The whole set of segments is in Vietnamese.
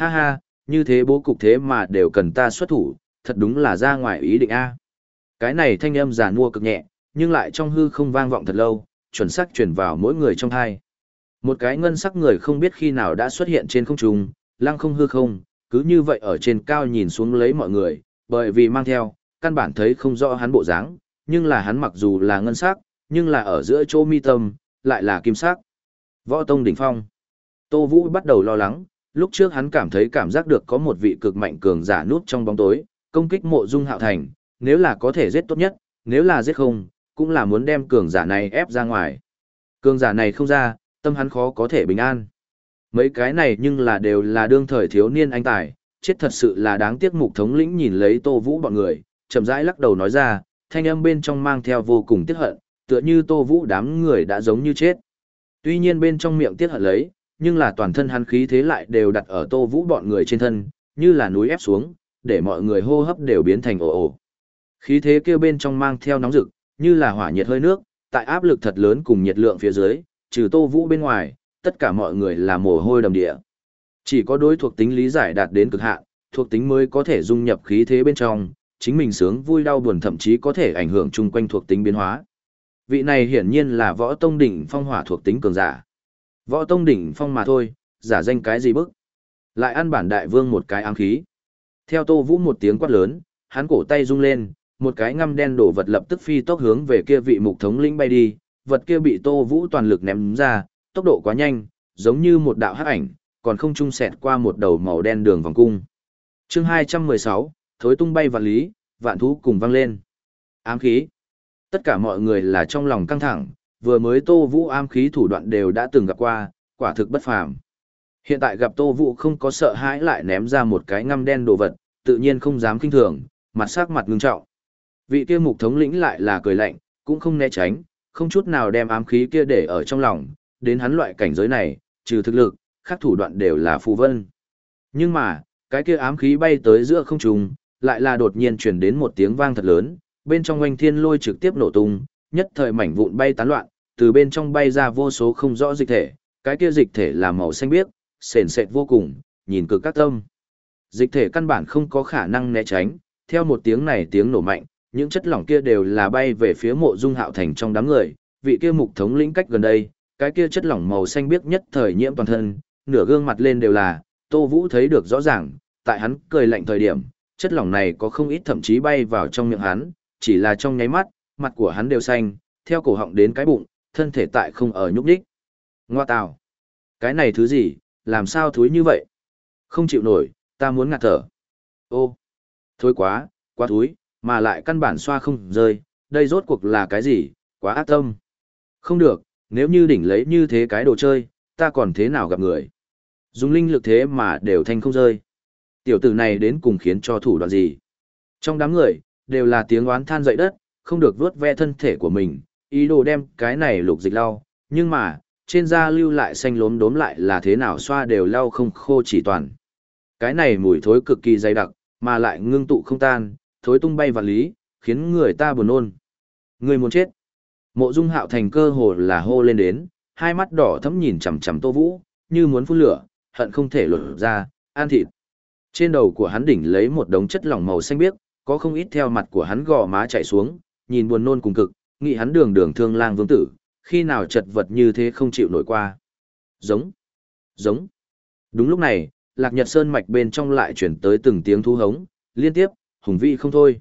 Ha ha, như thế bố cục thế mà đều cần ta xuất thủ, thật đúng là ra ngoài ý định A. Cái này thanh âm giả mua cực nhẹ, nhưng lại trong hư không vang vọng thật lâu, chuẩn xác truyền vào mỗi người trong hai. Một cái ngân sắc người không biết khi nào đã xuất hiện trên không trung, lăng không hư không, cứ như vậy ở trên cao nhìn xuống lấy mọi người, bởi vì mang theo, căn bản thấy không rõ hắn bộ dáng, nhưng là hắn mặc dù là ngân sắc, nhưng là ở giữa chỗ mi tâm, lại là kim sắc. Võ Tông đỉnh phong. Tô Vũ bắt đầu lo lắng, lúc trước hắn cảm thấy cảm giác được có một vị cực mạnh cường giả nút trong bóng tối, công kích mộ dung hạo thành, nếu là có thể giết tốt nhất, nếu là giết không, cũng là muốn đem cường giả này ép ra ngoài. Cường giả này không ra, tâm hắn khó có thể bình an. Mấy cái này nhưng là đều là đương thời thiếu niên anh tài, chết thật sự là đáng tiếc mục thống lĩnh nhìn lấy tô vũ bọn người, chậm rãi lắc đầu nói ra, thanh âm bên trong mang theo vô cùng tiếc hận, tựa như tô vũ đám người đã giống như chết. Tuy nhiên bên trong miệng tiếc hận lấy, nhưng là toàn thân hắn khí thế lại đều đặt ở tô vũ bọn người trên thân, như là núi ép xuống, để mọi người hô hấp đều biến thành ồ ồ. Khí thế kia bên trong mang theo nóng rực, như là hỏa nhiệt hơi nước, tại áp lực thật lớn cùng nhiệt lượng phía dưới, trừ Tô Vũ bên ngoài, tất cả mọi người là mồ hôi đầm địa. Chỉ có đối thuộc tính lý giải đạt đến cực hạn, thuộc tính mới có thể dung nhập khí thế bên trong, chính mình sướng vui đau buồn thậm chí có thể ảnh hưởng chung quanh thuộc tính biến hóa. Vị này hiển nhiên là võ tông đỉnh phong hỏa thuộc tính cường giả. Võ tông đỉnh phong mà thôi, giả danh cái gì bức. Lại ăn bản đại vương một cái ám khí. Theo Tô Vũ một tiếng quát lớn, hắn cổ tay rung lên, một cái ngăm đen đổ vật lập tức phi tốc hướng về kia vị mục thống lĩnh bay đi, vật kia bị Tô Vũ toàn lực ném ra, tốc độ quá nhanh, giống như một đạo hắc ảnh, còn không trung xẹt qua một đầu màu đen đường vòng cung. Chương 216, thối tung bay vạn lý, vạn thú cùng vang lên. Ám khí. Tất cả mọi người là trong lòng căng thẳng, vừa mới Tô Vũ ám khí thủ đoạn đều đã từng gặp qua, quả thực bất phàm. Hiện tại gặp Tô Vũ không có sợ hãi lại ném ra một cái ngăm đen đồ vật, tự nhiên không dám kinh thường, mặt sắc mặt ngưng trọng. Vị kia mục thống lĩnh lại là cười lạnh, cũng không né tránh, không chút nào đem ám khí kia để ở trong lòng, đến hắn loại cảnh giới này, trừ thực lực, các thủ đoạn đều là phù vân. Nhưng mà, cái kia ám khí bay tới giữa không trung, lại là đột nhiên truyền đến một tiếng vang thật lớn, bên trong oanh thiên lôi trực tiếp nổ tung, nhất thời mảnh vụn bay tán loạn, từ bên trong bay ra vô số không rõ dịch thể, cái kia dịch thể là màu xanh biếc, sền sệt vô cùng, nhìn cực các tâm. Dịch thể căn bản không có khả năng né tránh, theo một tiếng này tiếng nổ mạnh, những chất lỏng kia đều là bay về phía mộ dung hạo thành trong đám người, vị kia mục thống lĩnh cách gần đây, cái kia chất lỏng màu xanh biếc nhất thời nhiễm toàn thân, nửa gương mặt lên đều là, Tô Vũ thấy được rõ ràng, tại hắn cười lạnh thời điểm, chất lỏng này có không ít thậm chí bay vào trong miệng hắn, chỉ là trong nháy mắt, mặt của hắn đều xanh, theo cổ họng đến cái bụng, thân thể tại không ở nhúc nhích. Ngoa tào, cái này thứ gì, làm sao thối như vậy? Không chịu nổi, ta muốn ngạt thở. Ô, thối quá, quá thối, mà lại căn bản xoa không rơi, đây rốt cuộc là cái gì, quá ác tâm. Không được, nếu như đỉnh lấy như thế cái đồ chơi, ta còn thế nào gặp người. Dùng linh lực thế mà đều thanh không rơi. Tiểu tử này đến cùng khiến cho thủ đoạn gì. Trong đám người, đều là tiếng oán than dậy đất, không được vuốt ve thân thể của mình, ý đồ đem cái này lục dịch lau, nhưng mà, trên da lưu lại xanh lốm đốm lại là thế nào xoa đều lau không khô chỉ toàn. Cái này mùi thối cực kỳ dày đặc, mà lại ngưng tụ không tan, thối tung bay vào lý, khiến người ta buồn nôn. Người muốn chết. Mộ Dung Hạo thành cơ hồ là hô lên đến, hai mắt đỏ thẫm nhìn chằm chằm Tô Vũ, như muốn phun lửa, hận không thể lột ra, ăn thịt. Trên đầu của hắn đỉnh lấy một đống chất lỏng màu xanh biếc, có không ít theo mặt của hắn gò má chảy xuống, nhìn buồn nôn cùng cực, nghĩ hắn đường đường thương lang vương tử, khi nào chật vật như thế không chịu nổi qua. Giống, giống. Đúng lúc này, Lạc Nhật Sơn mạch bên trong lại chuyển tới từng tiếng thú hống, liên tiếp, hùng vị không thôi.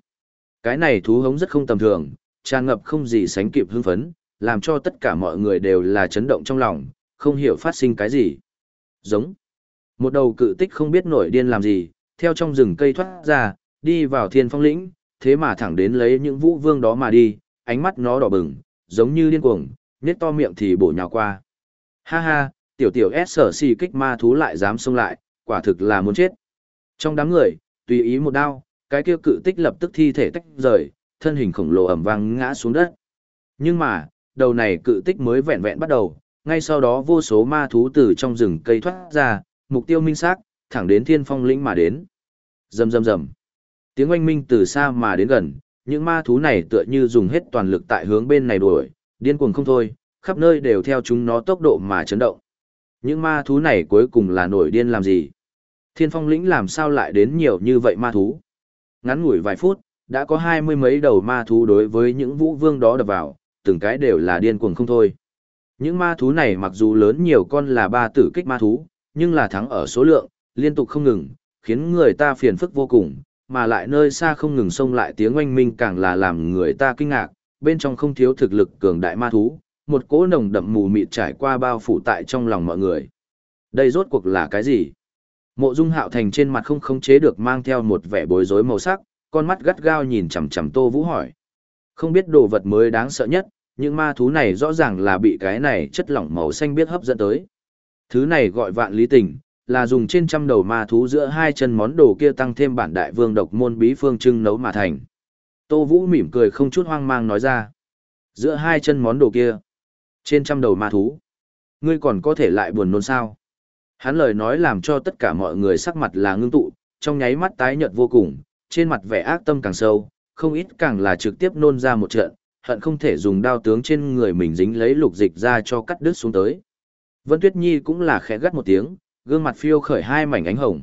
Cái này thú hống rất không tầm thường, tràn ngập không gì sánh kịp hưng phấn, làm cho tất cả mọi người đều là chấn động trong lòng, không hiểu phát sinh cái gì. Giống. Một đầu cự tích không biết nổi điên làm gì, theo trong rừng cây thoát ra, đi vào thiên phong lĩnh, thế mà thẳng đến lấy những vũ vương đó mà đi, ánh mắt nó đỏ bừng, giống như điên cuồng, nết to miệng thì bổ nhào qua. Ha ha, tiểu tiểu S sở xì kích ma thú lại dám xông lại, quả thực là muốn chết. Trong đám người, tùy ý một đao, cái kia cự tích lập tức thi thể tách rời, thân hình khổng lồ ẩm vang ngã xuống đất. Nhưng mà, đầu này cự tích mới vẹn vẹn bắt đầu, ngay sau đó vô số ma thú từ trong rừng cây thoát ra, mục tiêu minh xác, thẳng đến thiên phong lĩnh mà đến. Rầm rầm rầm. Tiếng oanh minh từ xa mà đến gần, những ma thú này tựa như dùng hết toàn lực tại hướng bên này đuổi, điên cuồng không thôi, khắp nơi đều theo chúng nó tốc độ mà chấn động. Những ma thú này cuối cùng là nổi điên làm gì? Thiên phong lĩnh làm sao lại đến nhiều như vậy ma thú? Ngắn ngủi vài phút, đã có hai mươi mấy đầu ma thú đối với những vũ vương đó đập vào, từng cái đều là điên cuồng không thôi. Những ma thú này mặc dù lớn nhiều con là ba tử kích ma thú, nhưng là thắng ở số lượng, liên tục không ngừng, khiến người ta phiền phức vô cùng, mà lại nơi xa không ngừng xông lại tiếng oanh minh càng là làm người ta kinh ngạc, bên trong không thiếu thực lực cường đại ma thú, một cỗ nồng đậm mù mịt trải qua bao phủ tại trong lòng mọi người. Đây rốt cuộc là cái gì? Mộ Dung Hạo Thành trên mặt không khống chế được mang theo một vẻ bối rối màu sắc, con mắt gắt gao nhìn chằm chằm Tô Vũ hỏi. Không biết đồ vật mới đáng sợ nhất, những ma thú này rõ ràng là bị cái này chất lỏng màu xanh biết hấp dẫn tới. Thứ này gọi vạn lý tình, là dùng trên trăm đầu ma thú giữa hai chân món đồ kia tăng thêm bản đại vương độc môn bí phương trưng nấu mà thành. Tô Vũ mỉm cười không chút hoang mang nói ra. Giữa hai chân món đồ kia, trên trăm đầu ma thú, ngươi còn có thể lại buồn nôn sao? Hắn lời nói làm cho tất cả mọi người sắc mặt là ngưng tụ, trong nháy mắt tái nhợt vô cùng, trên mặt vẻ ác tâm càng sâu, không ít càng là trực tiếp nôn ra một trận, hận không thể dùng đao tướng trên người mình dính lấy lục dịch ra cho cắt đứt xuống tới. Vân Tuyết Nhi cũng là khẽ gắt một tiếng, gương mặt phiêu khởi hai mảnh ánh hồng.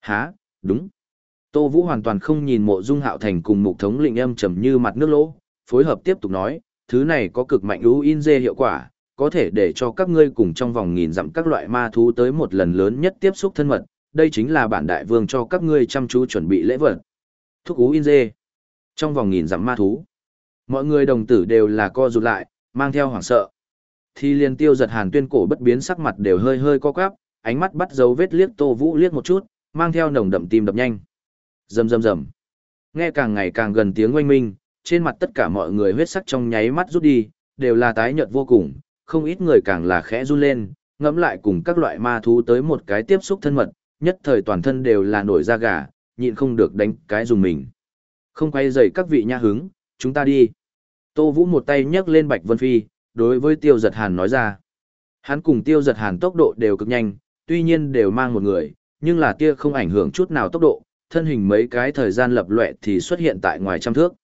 Há, đúng. Tô Vũ hoàn toàn không nhìn mộ dung hạo thành cùng mục thống lĩnh âm trầm như mặt nước lỗ, phối hợp tiếp tục nói, thứ này có cực mạnh ưu in dê hiệu quả, có thể để cho các ngươi cùng trong vòng nghìn dặm các loại ma thú tới một lần lớn nhất tiếp xúc thân mật, đây chính là bản đại vương cho các ngươi chăm chú chuẩn bị lễ vật. Thúc ú in dê. Trong vòng nghìn dặm ma thú. Mọi người đồng tử đều là co rụt lại, mang theo hoảng sợ. Thì liền tiêu giật hàn tuyên cổ bất biến sắc mặt đều hơi hơi co quắp, ánh mắt bắt dấu vết liếc tô vũ liếc một chút, mang theo nồng đậm tim đập nhanh. Rầm rầm rầm. Nghe càng ngày càng gần tiếng oanh minh, trên mặt tất cả mọi người huyết sắc trong nháy mắt rút đi, đều là tái nhợt vô cùng, không ít người càng là khẽ run lên, ngẫm lại cùng các loại ma thú tới một cái tiếp xúc thân mật, nhất thời toàn thân đều là nổi da gà, nhịn không được đánh cái dùng mình. Không quay dậy các vị nha hứng, chúng ta đi. Tô Vũ một tay nhấc lên Bạch Vân Phi, đối với Tiêu Giật Hàn nói ra. Hắn cùng Tiêu Giật Hàn tốc độ đều cực nhanh, tuy nhiên đều mang một người, nhưng là tia không ảnh hưởng chút nào tốc độ, thân hình mấy cái thời gian lập lệ thì xuất hiện tại ngoài trăm thước.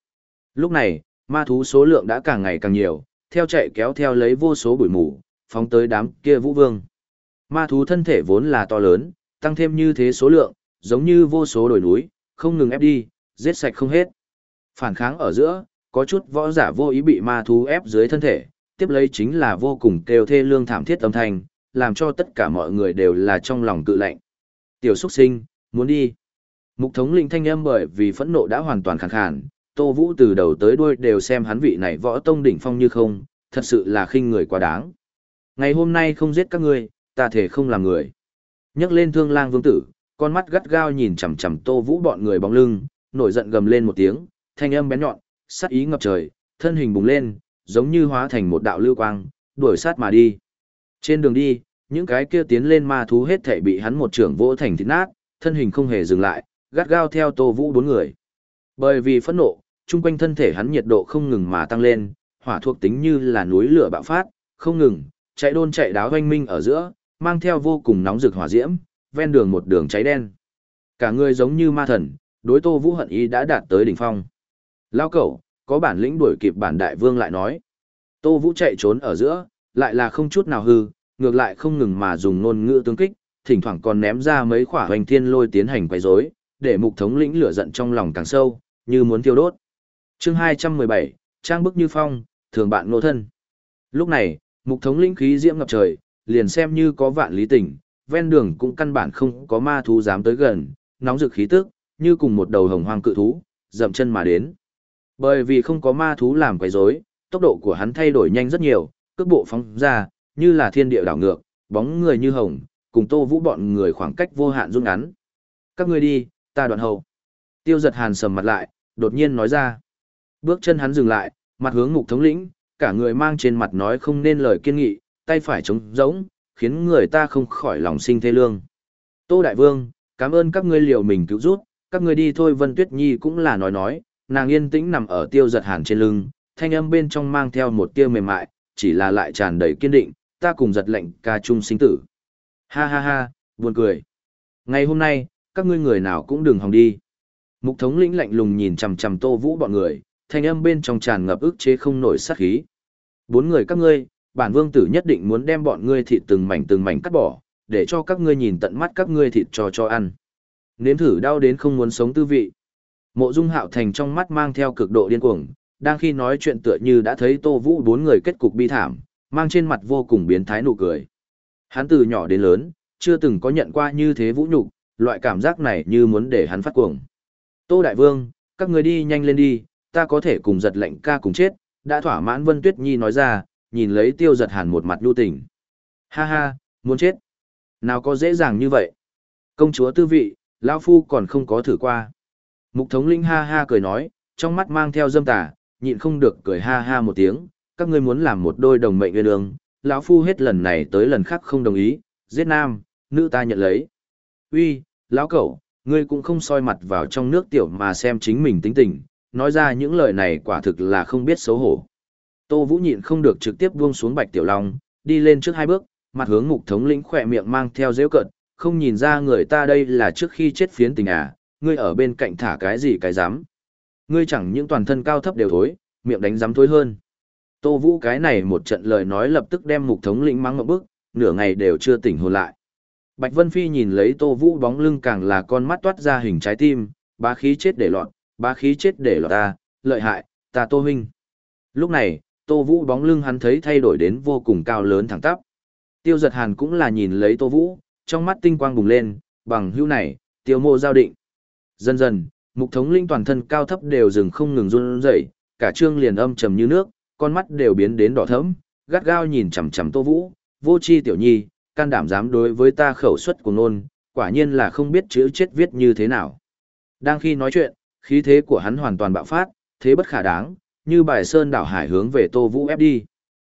Lúc này, ma thú số lượng đã càng ngày càng nhiều, theo chạy kéo theo lấy vô số bụi mù, phóng tới đám kia vũ vương. Ma thú thân thể vốn là to lớn, tăng thêm như thế số lượng, giống như vô số đồi núi, không ngừng ép đi, giết sạch không hết. Phản kháng ở giữa, có chút võ giả vô ý bị ma thú ép dưới thân thể, tiếp lấy chính là vô cùng kêu thê lương thảm thiết âm thanh, làm cho tất cả mọi người đều là trong lòng cự lạnh. Tiểu xuất sinh, muốn đi. Mục thống lĩnh thanh âm bởi vì phẫn nộ đã hoàn toàn khàn khàn, Tô Vũ từ đầu tới đuôi đều xem hắn vị này võ tông đỉnh phong như không, thật sự là khinh người quá đáng. Ngày hôm nay không giết các ngươi, ta thể không làm người. Nhấc lên thương lang vương tử, con mắt gắt gao nhìn chằm chằm Tô Vũ bọn người bóng lưng, nổi giận gầm lên một tiếng, thanh âm bén nhọn, sát ý ngập trời, thân hình bùng lên, giống như hóa thành một đạo lưu quang, đuổi sát mà đi. Trên đường đi, những cái kia tiến lên ma thú hết thảy bị hắn một trưởng vỗ thành thịt nát, thân hình không hề dừng lại, gắt gao theo Tô Vũ bốn người. Bởi vì phẫn nộ, chung quanh thân thể hắn nhiệt độ không ngừng mà tăng lên, hỏa thuộc tính như là núi lửa bạo phát, không ngừng, chạy đôn chạy đáo hoanh minh ở giữa, mang theo vô cùng nóng rực hỏa diễm, ven đường một đường cháy đen. Cả người giống như ma thần, đối Tô Vũ hận ý đã đạt tới đỉnh phong. Lao cẩu, có bản lĩnh đuổi kịp bản đại vương lại nói. Tô Vũ chạy trốn ở giữa, lại là không chút nào hư, ngược lại không ngừng mà dùng ngôn ngữ tương kích, thỉnh thoảng còn ném ra mấy quả hoành thiên lôi tiến hành quấy rối, để mục thống lĩnh lửa giận trong lòng càng sâu, như muốn thiêu đốt. Chương 217, trang bức như phong, thường bạn nô thân. Lúc này, mục thống lĩnh khí diễm ngập trời, liền xem như có vạn lý tỉnh, ven đường cũng căn bản không có ma thú dám tới gần, nóng rực khí tức, như cùng một đầu hồng hoang cự thú, dậm chân mà đến. Bởi vì không có ma thú làm quấy rối, tốc độ của hắn thay đổi nhanh rất nhiều, cước bộ phóng ra, như là thiên địa đảo ngược, bóng người như hồng, cùng Tô Vũ bọn người khoảng cách vô hạn rút ngắn. Các ngươi đi, ta đoạn hậu. Tiêu giật hàn sầm mặt lại, đột nhiên nói ra. Bước chân hắn dừng lại, mặt hướng ngục thống lĩnh, cả người mang trên mặt nói không nên lời kiên nghị, tay phải chống giống, khiến người ta không khỏi lòng sinh thê lương. Tô Đại Vương, cảm ơn các ngươi liều mình cứu rút, các ngươi đi thôi Vân Tuyết Nhi cũng là nói nói, nàng yên tĩnh nằm ở tiêu giật hàn trên lưng, thanh âm bên trong mang theo một tia mềm mại, chỉ là lại tràn đầy kiên định, ta cùng giật lệnh ca chung sinh tử. Ha ha ha, buồn cười. Ngày hôm nay, các ngươi người nào cũng đừng hòng đi. Mục thống lĩnh lạnh lùng nhìn chằm chằm Tô Vũ bọn người, thanh âm bên trong tràn ngập ức chế không nổi sát khí. Bốn người các ngươi, bản vương tử nhất định muốn đem bọn ngươi thịt từng mảnh từng mảnh cắt bỏ, để cho các ngươi nhìn tận mắt các ngươi thịt cho cho ăn. Nếm thử đau đến không muốn sống tư vị. Mộ Dung Hạo Thành trong mắt mang theo cực độ điên cuồng, đang khi nói chuyện tựa như đã thấy Tô Vũ bốn người kết cục bi thảm, mang trên mặt vô cùng biến thái nụ cười. Hắn từ nhỏ đến lớn, chưa từng có nhận qua như thế vũ nhục, loại cảm giác này như muốn để hắn phát cuồng. Tô Đại Vương, các người đi nhanh lên đi, ta có thể cùng giật lệnh ca cùng chết, đã thỏa mãn Vân Tuyết Nhi nói ra, nhìn lấy tiêu giật hàn một mặt nhu tình. Ha ha, muốn chết. Nào có dễ dàng như vậy. Công chúa tư vị, lão Phu còn không có thử qua. Mục thống linh ha ha cười nói, trong mắt mang theo dâm tà, nhịn không được cười ha ha một tiếng, các ngươi muốn làm một đôi đồng mệnh nguyên ương, lão Phu hết lần này tới lần khác không đồng ý, giết nam, nữ ta nhận lấy. Uy, lão cẩu, ngươi cũng không soi mặt vào trong nước tiểu mà xem chính mình tính tình, nói ra những lời này quả thực là không biết xấu hổ. Tô Vũ nhịn không được trực tiếp buông xuống Bạch Tiểu Long, đi lên trước hai bước, mặt hướng mục thống lĩnh khỏe miệng mang theo dễ cận, không nhìn ra người ta đây là trước khi chết phiến tình à, ngươi ở bên cạnh thả cái gì cái dám. Ngươi chẳng những toàn thân cao thấp đều thối, miệng đánh dám thối hơn. Tô Vũ cái này một trận lời nói lập tức đem mục thống lĩnh mang ngậm bức, nửa ngày đều chưa tỉnh hồn lại. Bạch Vân Phi nhìn lấy Tô Vũ bóng lưng càng là con mắt toát ra hình trái tim, bá khí chết để loạn, bá khí chết để loạn ta, lợi hại, ta Tô Huynh. Lúc này, Tô Vũ bóng lưng hắn thấy thay đổi đến vô cùng cao lớn thẳng tắp. Tiêu giật hàn cũng là nhìn lấy Tô Vũ, trong mắt tinh quang bùng lên, bằng hữu này, tiêu mộ giao định. Dần dần, mục thống linh toàn thân cao thấp đều dừng không ngừng run rẩy, cả trương liền âm trầm như nước, con mắt đều biến đến đỏ thẫm, gắt gao nhìn chằm chằm Tô Vũ, vô chi tiểu nhi, can đảm dám đối với ta khẩu xuất của nôn, quả nhiên là không biết chữ chết viết như thế nào. Đang khi nói chuyện, khí thế của hắn hoàn toàn bạo phát, thế bất khả đáng, như bài sơn đảo hải hướng về Tô Vũ ép đi.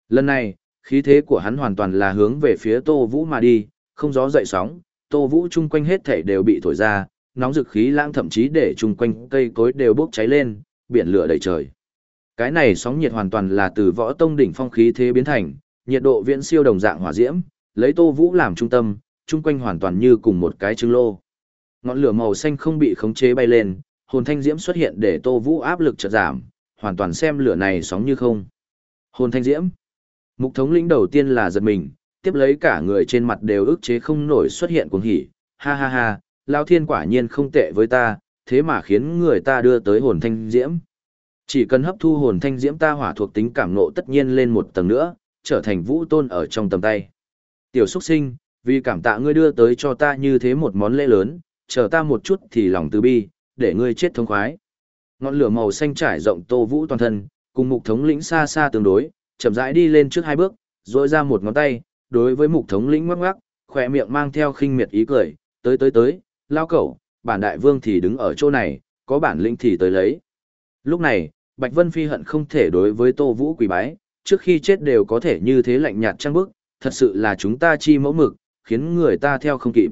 Lần này, khí thế của hắn hoàn toàn là hướng về phía Tô Vũ mà đi, không gió dậy sóng, Tô Vũ chung quanh hết thảy đều bị thổi ra, nóng dực khí lãng thậm chí để chung quanh cây cối đều bốc cháy lên, biển lửa đầy trời. Cái này sóng nhiệt hoàn toàn là từ võ tông đỉnh phong khí thế biến thành, nhiệt độ viễn siêu đồng dạng hỏa diễm, lấy Tô Vũ làm trung tâm, chung quanh hoàn toàn như cùng một cái trứng lô. Ngọn lửa màu xanh không bị khống chế bay lên, hồn thanh diễm xuất hiện để Tô Vũ áp lực chợt giảm, hoàn toàn xem lửa này sóng như không. Hồn thanh diễm. Mục thống lĩnh đầu tiên là giật mình, tiếp lấy cả người trên mặt đều ức chế không nổi xuất hiện cuồng hỉ. Ha ha ha, Lao Thiên quả nhiên không tệ với ta, thế mà khiến người ta đưa tới hồn thanh diễm. Chỉ cần hấp thu hồn thanh diễm ta hỏa thuộc tính cảm nộ tất nhiên lên một tầng nữa, trở thành vũ tôn ở trong tầm tay. Tiểu xuất sinh, vì cảm tạ ngươi đưa tới cho ta như thế một món lễ lớn, chờ ta một chút thì lòng từ bi, để ngươi chết thông khoái. Ngọn lửa màu xanh trải rộng Tô Vũ toàn thân, cùng mục thống lĩnh xa xa tương đối, chậm rãi đi lên trước hai bước, rỗi ra một ngón tay, đối với mục thống lĩnh ngoắc ngoắc, khỏe miệng mang theo khinh miệt ý cười, tới tới tới, lao cẩu, bản đại vương thì đứng ở chỗ này, có bản lĩnh thì tới lấy. Lúc này, Bạch Vân Phi hận không thể đối với Tô Vũ quỳ bái, trước khi chết đều có thể như thế lạnh nhạt trăng bức, thật sự là chúng ta chi mẫu mực, khiến người ta theo không kịp.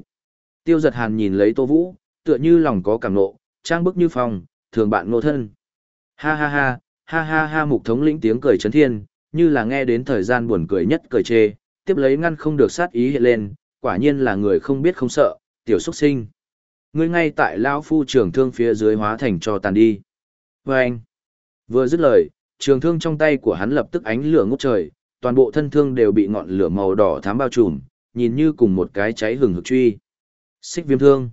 Tiêu giật hàn nhìn lấy Tô Vũ, tựa như lòng có cảm nộ, trang bức như phòng, thường bạn nô thân. Ha ha ha, ha ha ha mục thống lĩnh tiếng cười chấn thiên, như là nghe đến thời gian buồn cười nhất cười chê, tiếp lấy ngăn không được sát ý hiện lên, quả nhiên là người không biết không sợ, tiểu xuất sinh. Ngươi ngay tại lão phu trưởng thương phía dưới hóa thành cho tàn đi. Và anh, vừa dứt lời, trường thương trong tay của hắn lập tức ánh lửa ngút trời, toàn bộ thân thương đều bị ngọn lửa màu đỏ thám bao trùm, nhìn như cùng một cái cháy hừng hực truy. Xích viêm thương.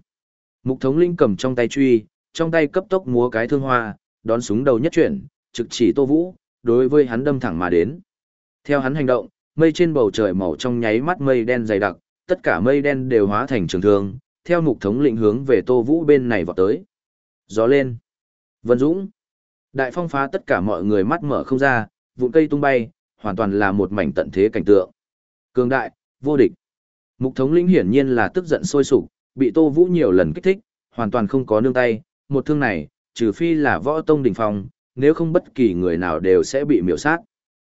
Mục thống linh cầm trong tay truy, trong tay cấp tốc múa cái thương hoa, đón súng đầu nhất chuyển, trực chỉ Tô Vũ, đối với hắn đâm thẳng mà đến. Theo hắn hành động, mây trên bầu trời màu trong nháy mắt mây đen dày đặc, tất cả mây đen đều hóa thành trường thương, theo mục thống lĩnh hướng về Tô Vũ bên này vọt tới. Gió lên. Vân Dũng. Đại phong phá tất cả mọi người mắt mở không ra, vụn cây tung bay, hoàn toàn là một mảnh tận thế cảnh tượng. Cường đại, vô địch. Mục thống lĩnh hiển nhiên là tức giận sôi sục, bị Tô Vũ nhiều lần kích thích, hoàn toàn không có nương tay, một thương này, trừ phi là võ tông đỉnh phong, nếu không bất kỳ người nào đều sẽ bị miểu sát.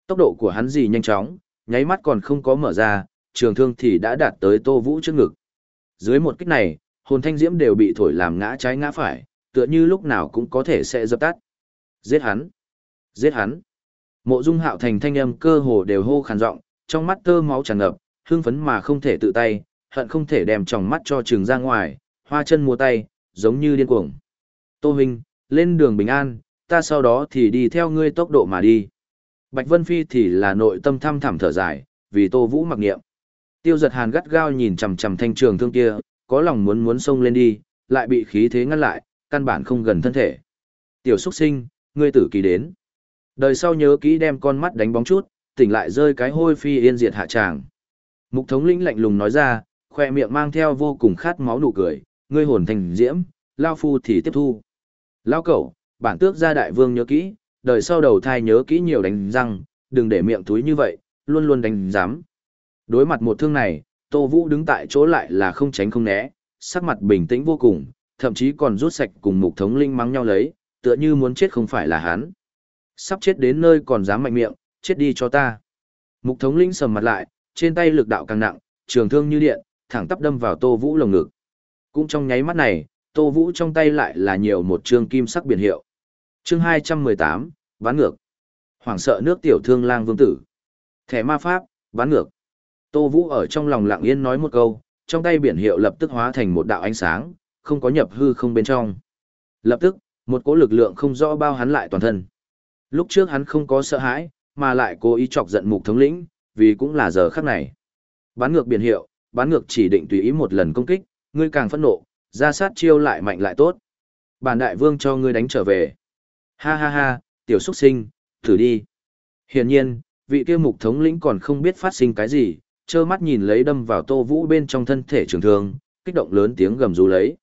Tốc độ của hắn gì nhanh chóng, nháy mắt còn không có mở ra, trường thương thì đã đạt tới Tô Vũ trước ngực. Dưới một kích này, hồn thanh diễm đều bị thổi làm ngã trái ngã phải, tựa như lúc nào cũng có thể sẽ dập tắt. Giết hắn! Giết hắn! Mộ Dung Hạo thành thanh âm cơ hồ đều hô khàn giọng, trong mắt tơ máu tràn ngập, hưng phấn mà không thể tự tay, hận không thể đem tròng mắt cho trường ra ngoài, hoa chân mua tay, giống như điên cuồng. Tô Hình, lên đường bình an, ta sau đó thì đi theo ngươi tốc độ mà đi. Bạch Vân Phi thì là nội tâm thăm thẳm thở dài, vì Tô Vũ mặc niệm. Tiêu giật hàn gắt gao nhìn chằm chằm thanh trường thương kia, có lòng muốn muốn xông lên đi, lại bị khí thế ngăn lại, căn bản không gần thân thể. Tiểu Súc sinh, ngươi tử kỳ đến. Đời sau nhớ kỹ đem con mắt đánh bóng chút, tỉnh lại rơi cái hôi phi yên diệt hạ tràng. Mục thống lĩnh lạnh lùng nói ra, khoe miệng mang theo vô cùng khát máu nụ cười, ngươi hồn thành diễm, lao phu thì tiếp thu. Lao cẩu, bản tước gia đại vương nhớ kỹ, đời sau đầu thai nhớ kỹ nhiều đánh răng, đừng để miệng túi như vậy, luôn luôn đánh giám. Đối mặt một thương này, Tô Vũ đứng tại chỗ lại là không tránh không né, sắc mặt bình tĩnh vô cùng, thậm chí còn rút sạch cùng mục thống linh mắng nhau lấy, tựa như muốn chết không phải là hắn. Sắp chết đến nơi còn dám mạnh miệng, chết đi cho ta. Mục thống lĩnh sầm mặt lại, trên tay lực đạo càng nặng, trường thương như điện, thẳng tắp đâm vào Tô Vũ lồng ngực. Cũng trong nháy mắt này, Tô Vũ trong tay lại là nhiều một trương kim sắc biển hiệu. Chương 218, ván ngược. Hoàng sợ nước tiểu thương lang vương tử. Thẻ ma pháp, ván ngược. Tô Vũ ở trong lòng lặng yên nói một câu, trong tay biển hiệu lập tức hóa thành một đạo ánh sáng, không có nhập hư không bên trong. Lập tức, một cỗ lực lượng không rõ bao hắn lại toàn thân. Lúc trước hắn không có sợ hãi, mà lại cố ý chọc giận mục thống lĩnh, vì cũng là giờ khắc này. Bán ngược biển hiệu, bán ngược chỉ định tùy ý một lần công kích, ngươi càng phẫn nộ, ra sát chiêu lại mạnh lại tốt. Bản đại vương cho ngươi đánh trở về. Ha ha ha, tiểu xuất sinh, thử đi. Hiển nhiên, vị kia mục thống lĩnh còn không biết phát sinh cái gì, trơ mắt nhìn lấy đâm vào tô vũ bên trong thân thể trường thương, kích động lớn tiếng gầm rú lấy.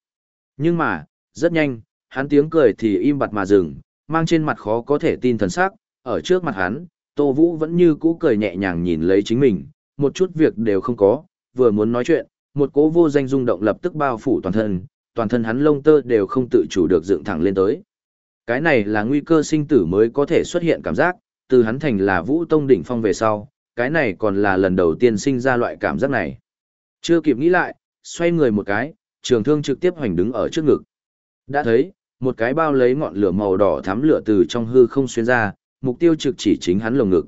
Nhưng mà, rất nhanh, hắn tiếng cười thì im bặt mà dừng, mang trên mặt khó có thể tin thần sắc, ở trước mặt hắn, Tô Vũ vẫn như cũ cười nhẹ nhàng nhìn lấy chính mình, một chút việc đều không có, vừa muốn nói chuyện, một cỗ vô danh rung động lập tức bao phủ toàn thân, toàn thân hắn lông tơ đều không tự chủ được dựng thẳng lên tới. Cái này là nguy cơ sinh tử mới có thể xuất hiện cảm giác, từ hắn thành là Vũ Tông đỉnh phong về sau, cái này còn là lần đầu tiên sinh ra loại cảm giác này. Chưa kịp nghĩ lại, xoay người một cái, trường thương trực tiếp hoành đứng ở trước ngực. Đã thấy, một cái bao lấy ngọn lửa màu đỏ thắm lửa từ trong hư không xuyên ra, mục tiêu trực chỉ chính hắn lồng ngực.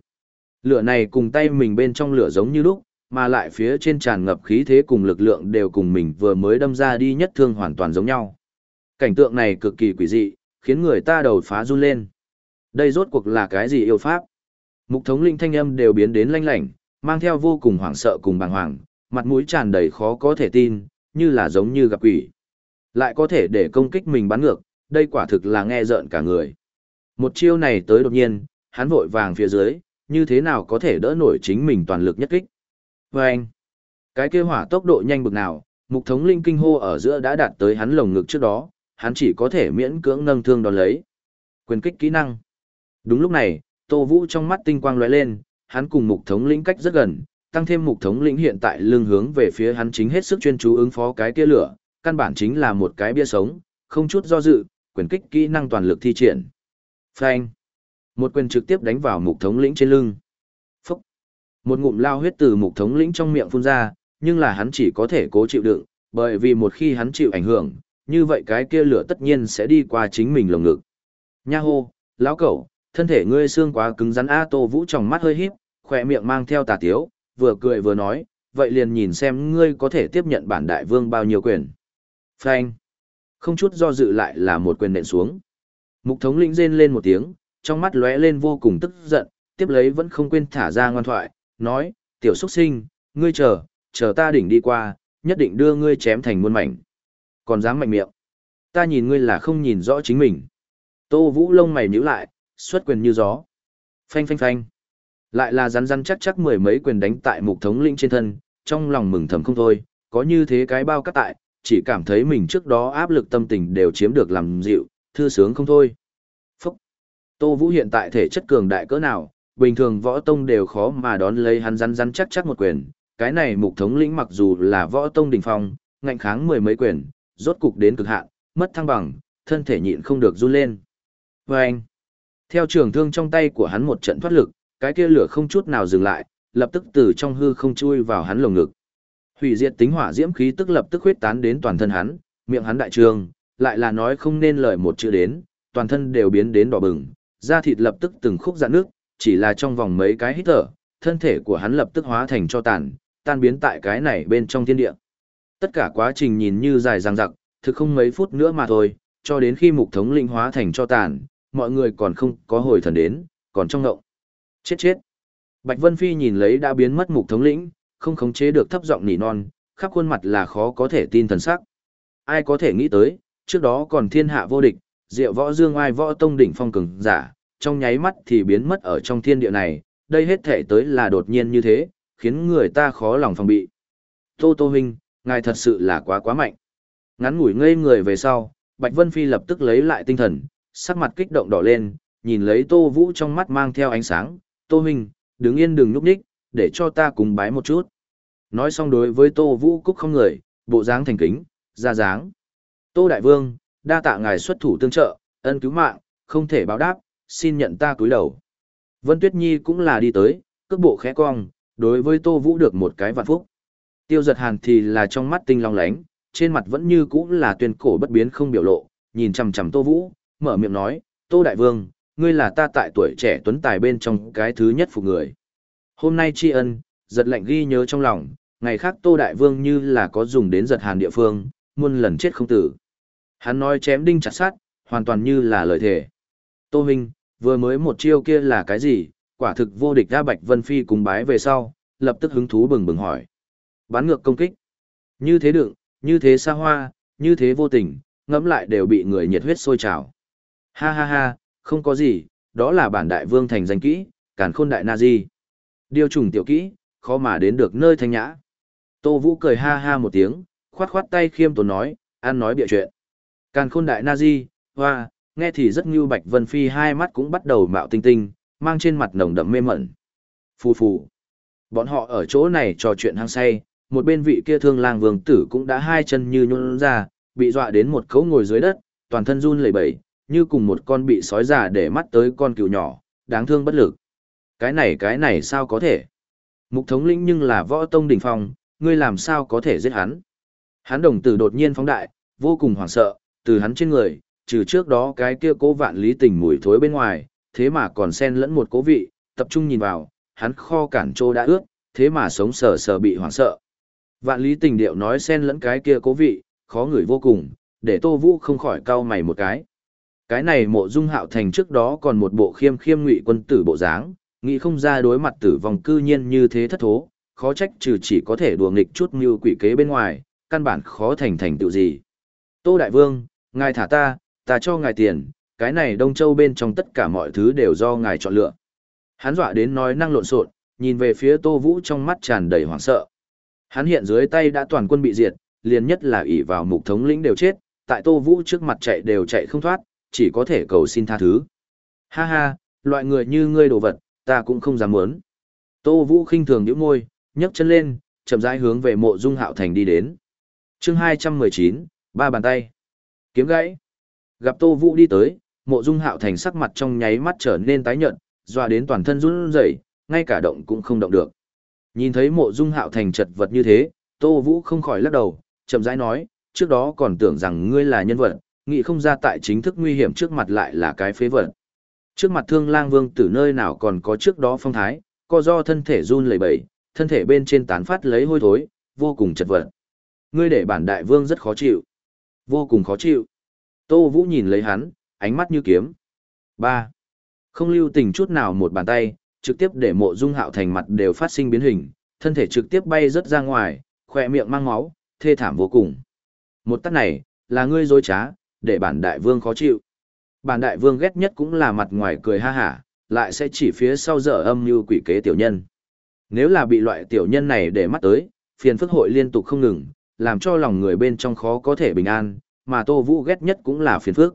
Lửa này cùng tay mình bên trong lửa giống như lúc, mà lại phía trên tràn ngập khí thế cùng lực lượng đều cùng mình vừa mới đâm ra đi nhất thương hoàn toàn giống nhau. Cảnh tượng này cực kỳ quỷ dị, khiến người ta đầu phá run lên. Đây rốt cuộc là cái gì yêu pháp? Mục thống linh thanh âm đều biến đến lanh lảnh, mang theo vô cùng hoảng sợ cùng bàng hoàng, mặt mũi tràn đầy khó có thể tin, như là giống như gặp quỷ. Lại có thể để công kích mình bắn ngược, đây quả thực là nghe rợn cả người. Một chiêu này tới đột nhiên, hắn vội vàng phía dưới, như thế nào có thể đỡ nổi chính mình toàn lực nhất kích. Và anh, cái kia hỏa tốc độ nhanh bực nào, mục thống linh kinh hô ở giữa đã đạt tới hắn lồng ngực trước đó, hắn chỉ có thể miễn cưỡng nâng thương đón lấy. Quyền kích kỹ năng. Đúng lúc này, Tô Vũ trong mắt tinh quang lóe lên, hắn cùng mục thống lĩnh cách rất gần, tăng thêm mục thống lĩnh hiện tại lưng hướng về phía hắn chính hết sức chuyên chú ứng phó cái kia lửa, căn bản chính là một cái bia sống, không chút do dự, quyền kích kỹ năng toàn lực thi triển. Phanh. Một quyền trực tiếp đánh vào mục thống lĩnh trên lưng. Phúc. Một ngụm lao huyết từ mục thống lĩnh trong miệng phun ra, nhưng là hắn chỉ có thể cố chịu đựng, bởi vì một khi hắn chịu ảnh hưởng, như vậy cái kia lửa tất nhiên sẽ đi qua chính mình lồng ngực. Nha hô, lão cẩu, thân thể ngươi xương quá cứng rắn A Tô Vũ trong mắt hơi híp, khỏe miệng mang theo tà tiếu, vừa cười vừa nói, vậy liền nhìn xem ngươi có thể tiếp nhận bản đại vương bao nhiêu quyền. Phanh. Không chút do dự lại là một quyền nện xuống. Mục thống lĩnh rên lên một tiếng, trong mắt lóe lên vô cùng tức giận, tiếp lấy vẫn không quên thả ra ngoan thoại, nói, tiểu xuất sinh, ngươi chờ, chờ ta đỉnh đi qua, nhất định đưa ngươi chém thành muôn mảnh. Còn dám mạnh miệng. Ta nhìn ngươi là không nhìn rõ chính mình. Tô Vũ lông mày nhíu lại, xuất quyền như gió. Phanh phanh phanh. Lại là rắn rắn chắc chắc mười mấy quyền đánh tại mục thống lĩnh trên thân, trong lòng mừng thầm không thôi, có như thế cái bao cắt tại, chỉ cảm thấy mình trước đó áp lực tâm tình đều chiếm được làm dịu, thư sướng không thôi. Phúc! Tô Vũ hiện tại thể chất cường đại cỡ nào, bình thường võ tông đều khó mà đón lấy hắn rắn rắn chắc chắc một quyền, cái này mục thống lĩnh mặc dù là võ tông đỉnh phong, ngạnh kháng mười mấy quyền, rốt cục đến cực hạn, mất thăng bằng, thân thể nhịn không được run lên. Và anh, theo trường thương trong tay của hắn một trận thoát lực, cái kia lửa không chút nào dừng lại, lập tức từ trong hư không chui vào hắn lồng ngực. Hủy diệt tính hỏa diễm khí tức lập tức huyết tán đến toàn thân hắn, miệng hắn đại trường, lại là nói không nên lời một chữ đến, toàn thân đều biến đến đỏ bừng, da thịt lập tức từng khúc rạn nước, chỉ là trong vòng mấy cái hít thở, thân thể của hắn lập tức hóa thành cho tàn, tan biến tại cái này bên trong thiên địa. Tất cả quá trình nhìn như dài dằng dặc, thực không mấy phút nữa mà thôi, cho đến khi mục thống linh hóa thành cho tàn, mọi người còn không có hồi thần đến, còn trong ngộng. Chết chết. Bạch Vân Phi nhìn lấy đã biến mất mục thống lĩnh, không khống chế được thấp giọng nỉ non, khắp khuôn mặt là khó có thể tin thần sắc. Ai có thể nghĩ tới, trước đó còn thiên hạ vô địch, diệu võ dương ai võ tông đỉnh phong cường giả, trong nháy mắt thì biến mất ở trong thiên địa này, đây hết thể tới là đột nhiên như thế, khiến người ta khó lòng phòng bị. Tô Tô Huynh, ngài thật sự là quá quá mạnh. Ngắn ngủi ngây người về sau, Bạch Vân Phi lập tức lấy lại tinh thần, sắc mặt kích động đỏ lên, nhìn lấy Tô Vũ trong mắt mang theo ánh sáng, Tô Huynh, đứng yên đừng nhúc nhích, để cho ta cùng bái một chút. Nói xong đối với Tô Vũ Cúc không người, bộ dáng thành kính, ra dáng. Tô Đại Vương, đa tạ ngài xuất thủ tương trợ, ân cứu mạng, không thể báo đáp, xin nhận ta cúi đầu. Vân Tuyết Nhi cũng là đi tới, cước bộ khẽ cong, đối với Tô Vũ được một cái vạn phúc. Tiêu giật hàn thì là trong mắt tinh long lánh, trên mặt vẫn như cũ là tuyên cổ bất biến không biểu lộ, nhìn chằm chằm Tô Vũ, mở miệng nói, Tô Đại Vương, ngươi là ta tại tuổi trẻ tuấn tài bên trong cái thứ nhất phục người. Hôm nay tri ân, giật lệnh ghi nhớ trong lòng, ngày khác Tô Đại Vương như là có dùng đến giật hàn địa phương, muôn lần chết không tử. Hắn nói chém đinh chặt sát, hoàn toàn như là lời thề. Tô Minh, vừa mới một chiêu kia là cái gì, quả thực vô địch ra Bạch Vân Phi cùng bái về sau, lập tức hứng thú bừng bừng hỏi. Bán ngược công kích. Như thế đựng, như thế xa hoa, như thế vô tình, ngẫm lại đều bị người nhiệt huyết sôi trào. Ha ha ha, không có gì, đó là bản đại vương thành danh kỹ, càn khôn đại na di. Điều trùng tiểu kỹ, khó mà đến được nơi thanh nhã. Tô Vũ cười ha ha một tiếng, khoát khoát tay khiêm tốn nói, ăn nói bịa chuyện. Càn khôn đại na di, hoa, nghe thì rất như bạch vân phi hai mắt cũng bắt đầu mạo tinh tinh, mang trên mặt nồng đậm mê mẩn. Phù phù. Bọn họ ở chỗ này trò chuyện hăng say, một bên vị kia thương lang vương tử cũng đã hai chân như nhún ra, bị dọa đến một cấu ngồi dưới đất, toàn thân run lẩy bẩy, như cùng một con bị sói già để mắt tới con cừu nhỏ, đáng thương bất lực. Cái này cái này sao có thể? Mục thống lĩnh nhưng là võ tông đỉnh phong, ngươi làm sao có thể giết hắn? Hắn đồng tử đột nhiên phóng đại, vô cùng hoảng sợ, từ hắn trên người, trừ trước đó cái kia cố vạn lý tình mùi thối bên ngoài, thế mà còn xen lẫn một cố vị, tập trung nhìn vào, hắn kho cản trô đã ướt, thế mà sống sờ sờ bị hoảng sợ. Vạn lý tình điệu nói xen lẫn cái kia cố vị, khó ngửi vô cùng, để Tô Vũ không khỏi cau mày một cái. Cái này mộ dung hạo thành trước đó còn một bộ khiêm khiêm ngụy quân tử bộ dáng, nghĩ không ra đối mặt tử vong cư nhiên như thế thất thố, khó trách trừ chỉ có thể đùa nghịch chút mưu quỷ kế bên ngoài, căn bản khó thành thành tựu gì. Tô Đại Vương, ngài thả ta, ta cho ngài tiền, cái này Đông Châu bên trong tất cả mọi thứ đều do ngài chọn lựa. Hắn dọa đến nói năng lộn xộn, nhìn về phía Tô Vũ trong mắt tràn đầy hoảng sợ. Hắn hiện dưới tay đã toàn quân bị diệt, liền nhất là ỷ vào mục thống lĩnh đều chết, tại Tô Vũ trước mặt chạy đều chạy không thoát, chỉ có thể cầu xin tha thứ. Ha ha, loại người như ngươi đồ vật, ta cũng không dám muốn. Tô Vũ khinh thường nhíu môi, nhấc chân lên, chậm rãi hướng về mộ dung hạo thành đi đến. chương 219, ba bàn tay. Kiếm gãy. Gặp Tô Vũ đi tới, mộ dung hạo thành sắc mặt trong nháy mắt trở nên tái nhợt, dọa đến toàn thân run rẩy, ngay cả động cũng không động được. Nhìn thấy mộ dung hạo thành chật vật như thế, Tô Vũ không khỏi lắc đầu, chậm rãi nói, trước đó còn tưởng rằng ngươi là nhân vật, nghĩ không ra tại chính thức nguy hiểm trước mặt lại là cái phế vật. Trước mặt thương lang vương tử nơi nào còn có trước đó phong thái, co do thân thể run lẩy bẩy, thân thể bên trên tán phát lấy hôi thối, vô cùng chật vật. Ngươi để bản đại vương rất khó chịu. Vô cùng khó chịu. Tô Vũ nhìn lấy hắn, ánh mắt như kiếm. ba Không lưu tình chút nào một bàn tay, trực tiếp để mộ dung hạo thành mặt đều phát sinh biến hình, thân thể trực tiếp bay rất ra ngoài, khỏe miệng mang máu, thê thảm vô cùng. Một tắt này, là ngươi dối trá, để bản đại vương khó chịu. Bản đại vương ghét nhất cũng là mặt ngoài cười ha hả, lại sẽ chỉ phía sau dở âm như quỷ kế tiểu nhân. Nếu là bị loại tiểu nhân này để mắt tới, phiền phức hội liên tục không ngừng, làm cho lòng người bên trong khó có thể bình an, mà Tô Vũ ghét nhất cũng là phiền phức.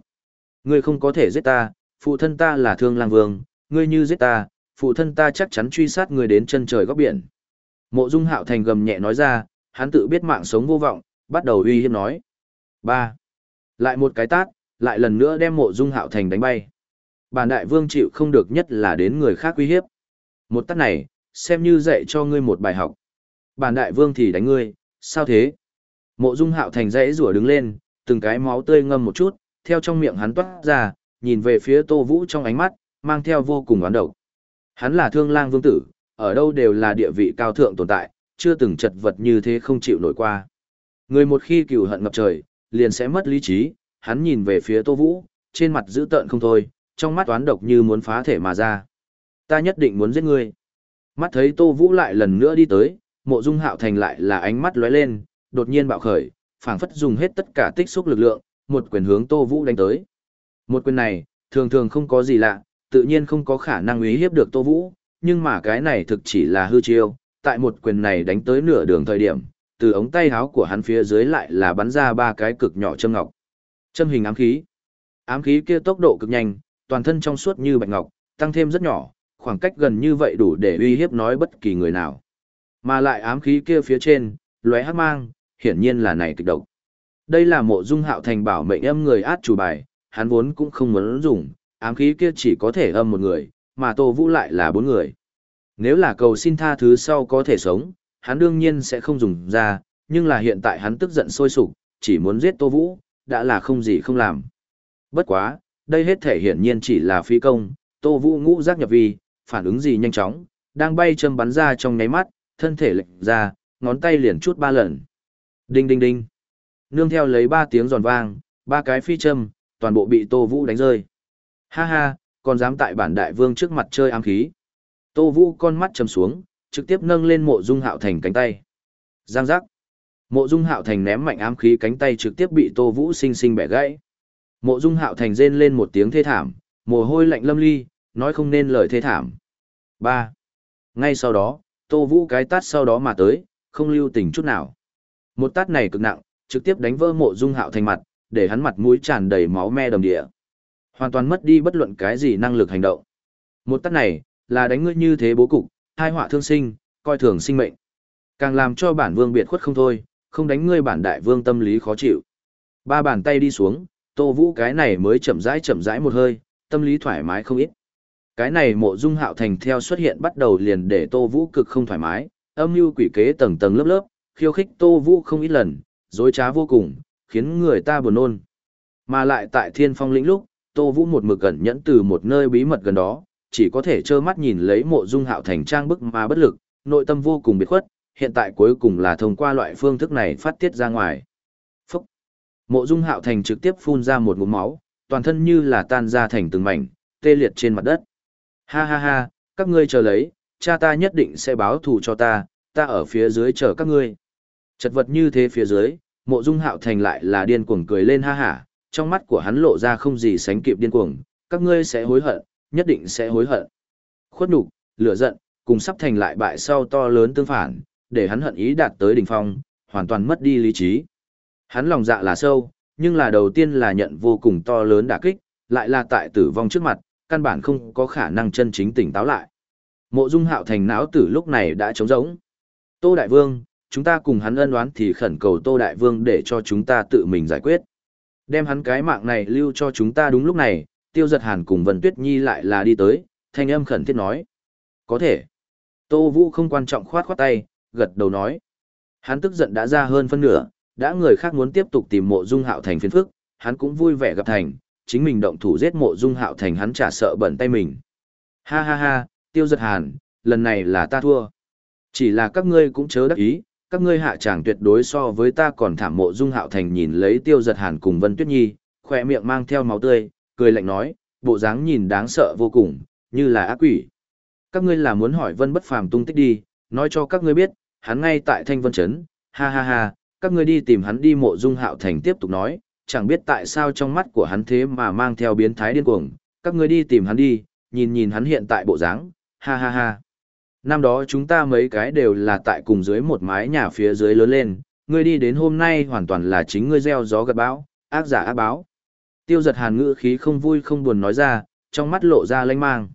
Ngươi không có thể giết ta, phụ thân ta là thương lang vương, ngươi như giết ta, phụ thân ta chắc chắn truy sát ngươi đến chân trời góc biển. Mộ Dung Hạo Thành gầm nhẹ nói ra, hắn tự biết mạng sống vô vọng, bắt đầu uy hiếp nói. ba, Lại một cái tát, lại lần nữa đem mộ dung hạo thành đánh bay. Bản đại vương chịu không được nhất là đến người khác uy hiếp. Một tát này, xem như dạy cho ngươi một bài học. Bản đại vương thì đánh ngươi, sao thế? Mộ dung hạo thành dãy rủa đứng lên, từng cái máu tươi ngâm một chút, theo trong miệng hắn toát ra, nhìn về phía tô vũ trong ánh mắt, mang theo vô cùng oán độc. Hắn là thương lang vương tử, ở đâu đều là địa vị cao thượng tồn tại, chưa từng chật vật như thế không chịu nổi qua. Người một khi cừu hận ngập trời, liền sẽ mất lý trí, hắn nhìn về phía Tô Vũ, trên mặt dữ tợn không thôi, trong mắt toán độc như muốn phá thể mà ra. Ta nhất định muốn giết ngươi. Mắt thấy Tô Vũ lại lần nữa đi tới, mộ dung hạo thành lại là ánh mắt lóe lên, đột nhiên bạo khởi, phảng phất dùng hết tất cả tích xúc lực lượng, một quyền hướng Tô Vũ đánh tới. Một quyền này, thường thường không có gì lạ, tự nhiên không có khả năng uy hiếp được Tô Vũ, nhưng mà cái này thực chỉ là hư chiêu, tại một quyền này đánh tới nửa đường thời điểm, từ ống tay áo của hắn phía dưới lại là bắn ra ba cái cực nhỏ châm ngọc. Châm hình ám khí. Ám khí kia tốc độ cực nhanh, toàn thân trong suốt như bạch ngọc, tăng thêm rất nhỏ, khoảng cách gần như vậy đủ để uy hiếp nói bất kỳ người nào. Mà lại ám khí kia phía trên, lóe hắc mang, hiển nhiên là này kịch độc. Đây là mộ dung hạo thành bảo mệnh âm người át chủ bài, hắn vốn cũng không muốn dùng, ám khí kia chỉ có thể âm một người, mà Tô Vũ lại là bốn người. Nếu là cầu xin tha thứ sau có thể sống, hắn đương nhiên sẽ không dùng ra, nhưng là hiện tại hắn tức giận sôi sục, chỉ muốn giết Tô Vũ, đã là không gì không làm. Bất quá, đây hết thể hiển nhiên chỉ là phi công, Tô Vũ ngũ giác nhập vi, phản ứng gì nhanh chóng, đang bay châm bắn ra trong nháy mắt, thân thể lệch ra, ngón tay liền chút ba lần. Đinh đinh đinh. Nương theo lấy ba tiếng giòn vang, ba cái phi châm, toàn bộ bị Tô Vũ đánh rơi. Ha ha, còn dám tại bản đại vương trước mặt chơi ám khí. Tô Vũ con mắt châm xuống, trực tiếp nâng lên mộ dung hạo thành cánh tay. Giang giác. Mộ dung hạo thành ném mạnh ám khí cánh tay trực tiếp bị Tô Vũ sinh sinh bẻ gãy. Mộ dung hạo thành rên lên một tiếng thê thảm, mồ hôi lạnh lâm ly, nói không nên lời thê thảm. ba Ngay sau đó, Tô Vũ cái tát sau đó mà tới, không lưu tình chút nào. Một tát này cực nặng, trực tiếp đánh vỡ mộ dung hạo thành mặt, để hắn mặt mũi tràn đầy máu me đầm địa. Hoàn toàn mất đi bất luận cái gì năng lực hành động. Một tát này, là đánh ngươi như thế bố cục, hai họa thương sinh, coi thường sinh mệnh. Càng làm cho bản vương biệt khuất không thôi, không đánh ngươi bản đại vương tâm lý khó chịu. Ba bàn tay đi xuống, Tô Vũ cái này mới chậm rãi chậm rãi một hơi, tâm lý thoải mái không ít. Cái này mộ dung hạo thành theo xuất hiện bắt đầu liền để Tô Vũ cực không thoải mái, âm mưu quỷ kế tầng tầng lớp lớp, khiêu khích Tô Vũ không ít lần, dối trá vô cùng, khiến người ta buồn nôn. Mà lại tại thiên phong lĩnh lúc, Tô Vũ một mực gần nhẫn từ một nơi bí mật gần đó, chỉ có thể trơ mắt nhìn lấy mộ dung hạo thành trang bức mà bất lực, nội tâm vô cùng biệt khuất, hiện tại cuối cùng là thông qua loại phương thức này phát tiết ra ngoài. Phúc! Mộ dung hạo thành trực tiếp phun ra một ngụm máu, toàn thân như là tan ra thành từng mảnh, tê liệt trên mặt đất. Ha ha ha, các ngươi chờ lấy, cha ta nhất định sẽ báo thù cho ta, ta ở phía dưới chờ các ngươi. Chật vật như thế phía dưới, mộ dung hạo thành lại là điên cuồng cười lên ha hả, trong mắt của hắn lộ ra không gì sánh kịp điên cuồng, các ngươi sẽ hối hận, nhất định sẽ hối hận. Khuất nhục, lửa giận, cùng sắp thành lại bại sau to lớn tương phản, để hắn hận ý đạt tới đỉnh phong, hoàn toàn mất đi lý trí. Hắn lòng dạ là sâu, nhưng là đầu tiên là nhận vô cùng to lớn đả kích, lại là tại tử vong trước mặt, căn bản không có khả năng chân chính tỉnh táo lại. Mộ Dung Hạo thành não tử lúc này đã trống rỗng. Tô Đại Vương, chúng ta cùng hắn ân oán thì khẩn cầu Tô Đại Vương để cho chúng ta tự mình giải quyết. Đem hắn cái mạng này lưu cho chúng ta đúng lúc này, Tiêu Giật Hàn cùng Vân Tuyết Nhi lại là đi tới, thanh âm khẩn thiết nói. Có thể. Tô Vũ không quan trọng khoát khoát tay, gật đầu nói. Hắn tức giận đã ra hơn phân nửa, đã người khác muốn tiếp tục tìm mộ dung hạo thành phiền phức, hắn cũng vui vẻ gặp thành, chính mình động thủ giết mộ dung hạo thành hắn trả sợ bẩn tay mình. Ha ha ha, tiêu giật hàn, lần này là ta thua. Chỉ là các ngươi cũng chớ đắc ý, các ngươi hạ tràng tuyệt đối so với ta còn thảm mộ dung hạo thành nhìn lấy tiêu giật hàn cùng Vân Tuyết Nhi, khỏe miệng mang theo máu tươi, cười lạnh nói, bộ dáng nhìn đáng sợ vô cùng, như là ác quỷ. Các ngươi là muốn hỏi Vân bất phàm tung tích đi, nói cho các ngươi biết, hắn ngay tại Thanh Vân Trấn, ha ha ha, các ngươi đi tìm hắn đi mộ dung hạo thành tiếp tục nói, chẳng biết tại sao trong mắt của hắn thế mà mang theo biến thái điên cuồng, các ngươi đi tìm hắn đi, nhìn nhìn hắn hiện tại bộ dáng, ha ha ha. Năm đó chúng ta mấy cái đều là tại cùng dưới một mái nhà phía dưới lớn lên, ngươi đi đến hôm nay hoàn toàn là chính ngươi gieo gió gặt bão, ác giả ác báo. Tiêu giật hàn ngữ khí không vui không buồn nói ra, trong mắt lộ ra lanh mang.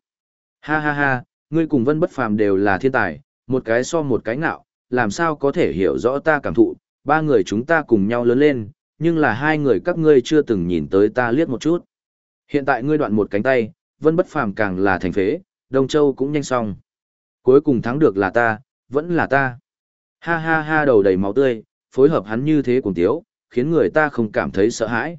Ha ha ha, ngươi cùng vân bất phàm đều là thiên tài, một cái so một cái ngạo, làm sao có thể hiểu rõ ta cảm thụ, ba người chúng ta cùng nhau lớn lên, nhưng là hai người các ngươi chưa từng nhìn tới ta liếc một chút. Hiện tại ngươi đoạn một cánh tay, vân bất phàm càng là thành phế, Đông Châu cũng nhanh xong. Cuối cùng thắng được là ta, vẫn là ta. Ha ha ha đầu đầy máu tươi, phối hợp hắn như thế cùng tiếu, khiến người ta không cảm thấy sợ hãi.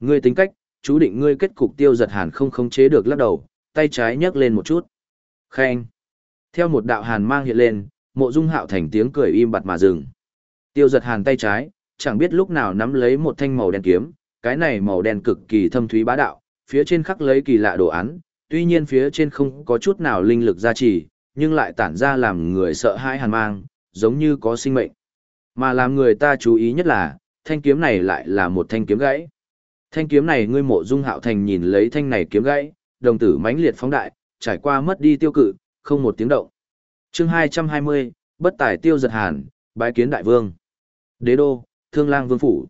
Ngươi tính cách, chú định ngươi kết cục tiêu giật hàn không khống chế được lắc đầu, tay trái nhấc lên một chút. Khen. Theo một đạo hàn mang hiện lên, mộ dung hạo thành tiếng cười im bặt mà dừng. Tiêu giật hàn tay trái, chẳng biết lúc nào nắm lấy một thanh màu đen kiếm, cái này màu đen cực kỳ thâm thúy bá đạo, phía trên khắc lấy kỳ lạ đồ án, tuy nhiên phía trên không có chút nào linh lực gia trì, nhưng lại tản ra làm người sợ hãi hàn mang, giống như có sinh mệnh. Mà làm người ta chú ý nhất là, thanh kiếm này lại là một thanh kiếm gãy. Thanh kiếm này ngươi mộ dung hạo thành nhìn lấy thanh này kiếm gãy, đồng tử mãnh liệt phóng đại, trải qua mất đi tiêu cự, không một tiếng động chương 220, bất tài tiêu giật hàn, bái kiến đại vương. Đế đô, thương lang vương phủ.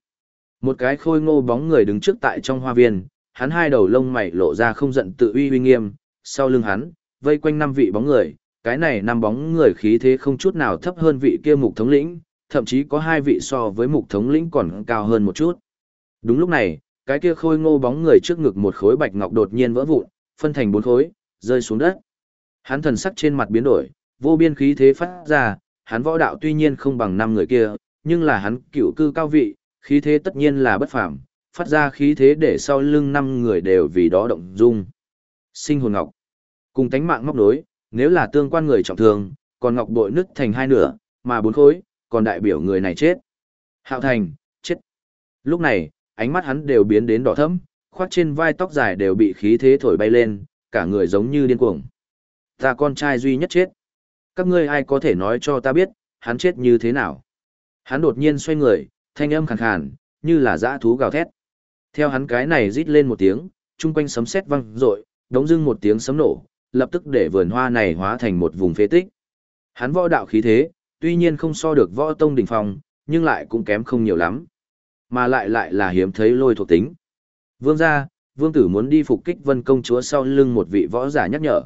Một cái khôi ngô bóng người đứng trước tại trong hoa viên, hắn hai đầu lông mày lộ ra không giận tự uy uy nghiêm, sau lưng hắn, vây quanh năm vị bóng người, cái này năm bóng người khí thế không chút nào thấp hơn vị kia mục thống lĩnh, thậm chí có hai vị so với mục thống lĩnh còn cao hơn một chút. Đúng lúc này, cái kia khôi ngô bóng người trước ngực một khối bạch ngọc đột nhiên vỡ vụn, phân thành bốn khối, rơi xuống đất. Hắn thần sắc trên mặt biến đổi, vô biên khí thế phát ra, hắn võ đạo tuy nhiên không bằng năm người kia, nhưng là hắn cựu cư cao vị, khí thế tất nhiên là bất phàm, phát ra khí thế để sau lưng năm người đều vì đó động dung. Sinh hồn ngọc, cùng tánh mạng móc đối, nếu là tương quan người trọng thương, còn ngọc bội nứt thành hai nửa, mà bốn khối, còn đại biểu người này chết. Hạo thành, chết. Lúc này, ánh mắt hắn đều biến đến đỏ thẫm, khoác trên vai tóc dài đều bị khí thế thổi bay lên, cả người giống như điên cuồng. Ta con trai duy nhất chết. Các ngươi ai có thể nói cho ta biết, hắn chết như thế nào? Hắn đột nhiên xoay người, thanh âm khàn khàn, như là dã thú gào thét. Theo hắn cái này rít lên một tiếng, chung quanh sấm sét vang rội, đống dưng một tiếng sấm nổ, lập tức để vườn hoa này hóa thành một vùng phế tích. Hắn võ đạo khí thế, tuy nhiên không so được võ tông đỉnh phong, nhưng lại cũng kém không nhiều lắm. Mà lại lại là hiếm thấy lôi thuộc tính. Vương gia, vương tử muốn đi phục kích vân công chúa sau lưng một vị võ giả nhắc nhở.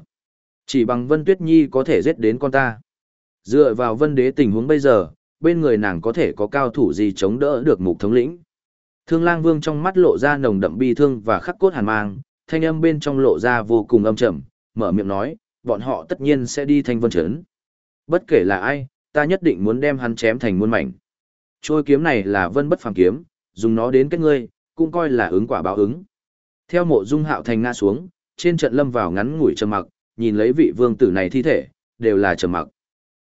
Chỉ bằng vân tuyết nhi có thể giết đến con ta. Dựa vào vân đế tình huống bây giờ, bên người nàng có thể có cao thủ gì chống đỡ được mục thống lĩnh. Thương lang vương trong mắt lộ ra nồng đậm bi thương và khắc cốt hàn mang, thanh âm bên trong lộ ra vô cùng âm trầm, mở miệng nói, bọn họ tất nhiên sẽ đi thanh vân trấn. Bất kể là ai, ta nhất định muốn đem hắn chém thành muôn mảnh. Trôi kiếm này là vân bất phàm kiếm, dùng nó đến kết ngươi, cũng coi là ứng quả báo ứng. Theo mộ dung hạo thành ngã xuống, trên trận lâm vào ngắn ngủi trầm mặc, nhìn lấy vị vương tử này thi thể, đều là trầm mặc.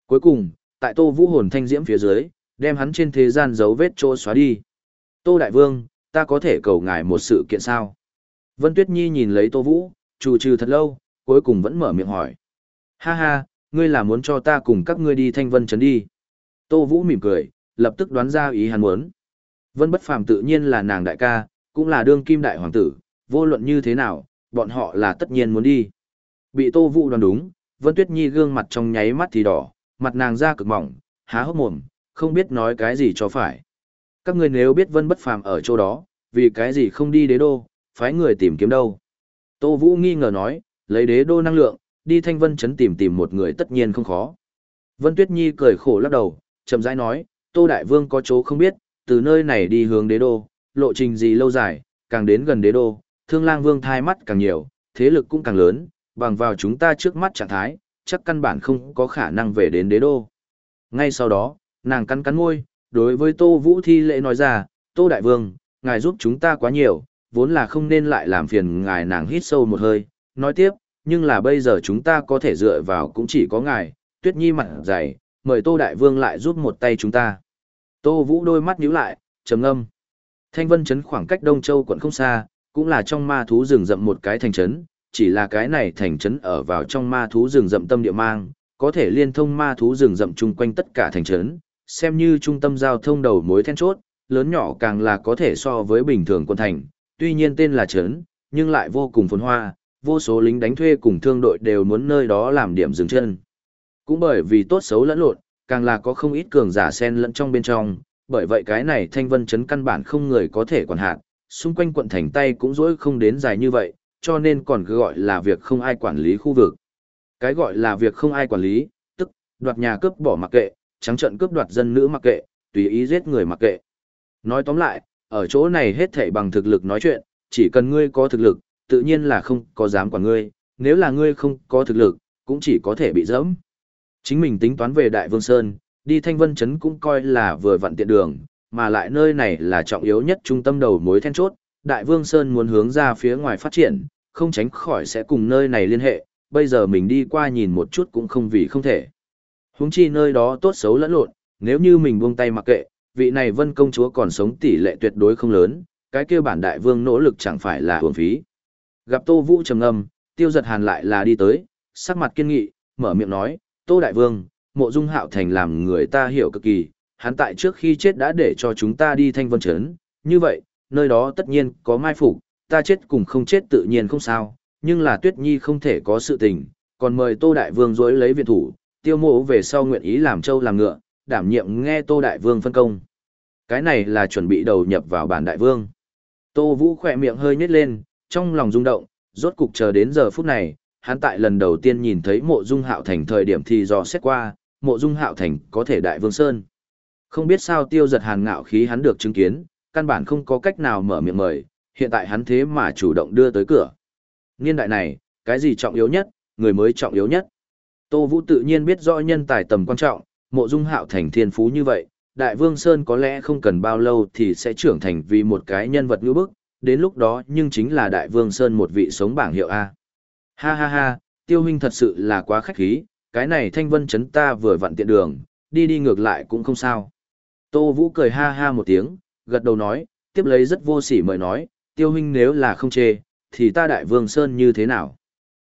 Cuối cùng, tại tô vũ hồn thanh diễm phía dưới, đem hắn trên thế gian dấu vết trô xóa đi. Tô Đại Vương, ta có thể cầu ngài một sự kiện sao? Vân Tuyết Nhi nhìn lấy Tô Vũ, trù trừ thật lâu, cuối cùng vẫn mở miệng hỏi. Ha ha, ngươi là muốn cho ta cùng các ngươi đi thanh vân chấn đi. Tô Vũ mỉm cười, lập tức đoán ra ý hắn muốn. Vân Bất Phàm tự nhiên là nàng đại ca, cũng là đương kim đại hoàng tử, vô luận như thế nào, bọn họ là tất nhiên muốn đi. Bị Tô Vũ đoán đúng, Vân Tuyết Nhi gương mặt trong nháy mắt thì đỏ, mặt nàng da cực mỏng, há hốc mồm, không biết nói cái gì cho phải. Các ngươi nếu biết Vân Bất Phàm ở chỗ đó, vì cái gì không đi đế đô, phái người tìm kiếm đâu. Tô Vũ nghi ngờ nói, lấy đế đô năng lượng, đi thanh vân chấn tìm tìm một người tất nhiên không khó. Vân Tuyết Nhi cười khổ lắc đầu, chậm rãi nói, Tô Đại Vương có chỗ không biết, từ nơi này đi hướng đế đô, lộ trình gì lâu dài, càng đến gần đế đô, thương lang vương thai mắt càng nhiều, thế lực cũng càng lớn, bằng vào chúng ta trước mắt trạng thái, chắc căn bản không có khả năng về đến đế đô. Ngay sau đó, nàng cắn cắn môi, đối với Tô Vũ Thi lễ nói ra, Tô Đại Vương, ngài giúp chúng ta quá nhiều, vốn là không nên lại làm phiền ngài nàng hít sâu một hơi, nói tiếp, nhưng là bây giờ chúng ta có thể dựa vào cũng chỉ có ngài, tuyết nhi mặt dày, mời Tô Đại Vương lại giúp một tay chúng ta. Tô Vũ đôi mắt nhíu lại, trầm ngâm. Thanh Vân Trấn khoảng cách Đông Châu quận không xa, cũng là trong ma thú rừng rậm một cái thành trấn, chỉ là cái này thành trấn ở vào trong ma thú rừng rậm tâm địa mang, có thể liên thông ma thú rừng rậm chung quanh tất cả thành trấn, xem như trung tâm giao thông đầu mối then chốt, lớn nhỏ càng là có thể so với bình thường quân thành, tuy nhiên tên là trấn, nhưng lại vô cùng phồn hoa, vô số lính đánh thuê cùng thương đội đều muốn nơi đó làm điểm dừng chân. Cũng bởi vì tốt xấu lẫn lộn, càng là có không ít cường giả xen lẫn trong bên trong, bởi vậy cái này thanh vân trấn căn bản không người có thể quản hạt, xung quanh quận thành tay cũng dỗi không đến dài như vậy, cho nên còn cứ gọi là việc không ai quản lý khu vực. Cái gọi là việc không ai quản lý, tức đoạt nhà cướp bỏ mặc kệ, trắng trận cướp đoạt dân nữ mặc kệ, tùy ý giết người mặc kệ. Nói tóm lại, ở chỗ này hết thảy bằng thực lực nói chuyện, chỉ cần ngươi có thực lực, tự nhiên là không có dám quản ngươi, nếu là ngươi không có thực lực, cũng chỉ có thể bị dẫm. Chính mình tính toán về Đại Vương Sơn, đi Thanh Vân Trấn cũng coi là vừa vặn tiện đường, mà lại nơi này là trọng yếu nhất trung tâm đầu mối then chốt, Đại Vương Sơn muốn hướng ra phía ngoài phát triển, không tránh khỏi sẽ cùng nơi này liên hệ, bây giờ mình đi qua nhìn một chút cũng không vì không thể. Huống chi nơi đó tốt xấu lẫn lộn, nếu như mình buông tay mặc kệ, vị này vân công chúa còn sống tỷ lệ tuyệt đối không lớn, cái kia bản đại vương nỗ lực chẳng phải là hưởng phí. Gặp Tô Vũ trầm ngâm, tiêu giật hàn lại là đi tới, sắc mặt kiên nghị, mở miệng nói, Tô Đại Vương, mộ dung hạo thành làm người ta hiểu cực kỳ, hắn tại trước khi chết đã để cho chúng ta đi thanh vân chấn, như vậy, nơi đó tất nhiên có mai phục, ta chết cùng không chết tự nhiên không sao, nhưng là Tuyết Nhi không thể có sự tình, còn mời Tô Đại Vương dối lấy viện thủ, tiêu mộ về sau nguyện ý làm châu làm ngựa, đảm nhiệm nghe Tô Đại Vương phân công. Cái này là chuẩn bị đầu nhập vào bản Đại Vương. Tô Vũ khỏe miệng hơi nhếch lên, trong lòng rung động, rốt cục chờ đến giờ phút này, hắn tại lần đầu tiên nhìn thấy mộ dung hạo thành thời điểm thì dò xét qua, mộ dung hạo thành có thể Đại Vương Sơn. Không biết sao tiêu giật hàn ngạo khí hắn được chứng kiến, căn bản không có cách nào mở miệng mời, hiện tại hắn thế mà chủ động đưa tới cửa. Niên đại này, cái gì trọng yếu nhất, người mới trọng yếu nhất. Tô Vũ tự nhiên biết rõ nhân tài tầm quan trọng, mộ dung hạo thành thiên phú như vậy, Đại Vương Sơn có lẽ không cần bao lâu thì sẽ trưởng thành vì một cái nhân vật ngữ bức, đến lúc đó nhưng chính là Đại Vương Sơn một vị sống bảng hiệu A. Ha ha ha, tiêu huynh thật sự là quá khách khí, cái này thanh vân chấn ta vừa vặn tiện đường, đi đi ngược lại cũng không sao. Tô Vũ cười ha ha một tiếng, gật đầu nói, tiếp lấy rất vô sỉ mời nói, tiêu huynh nếu là không chê, thì ta đại vương Sơn như thế nào?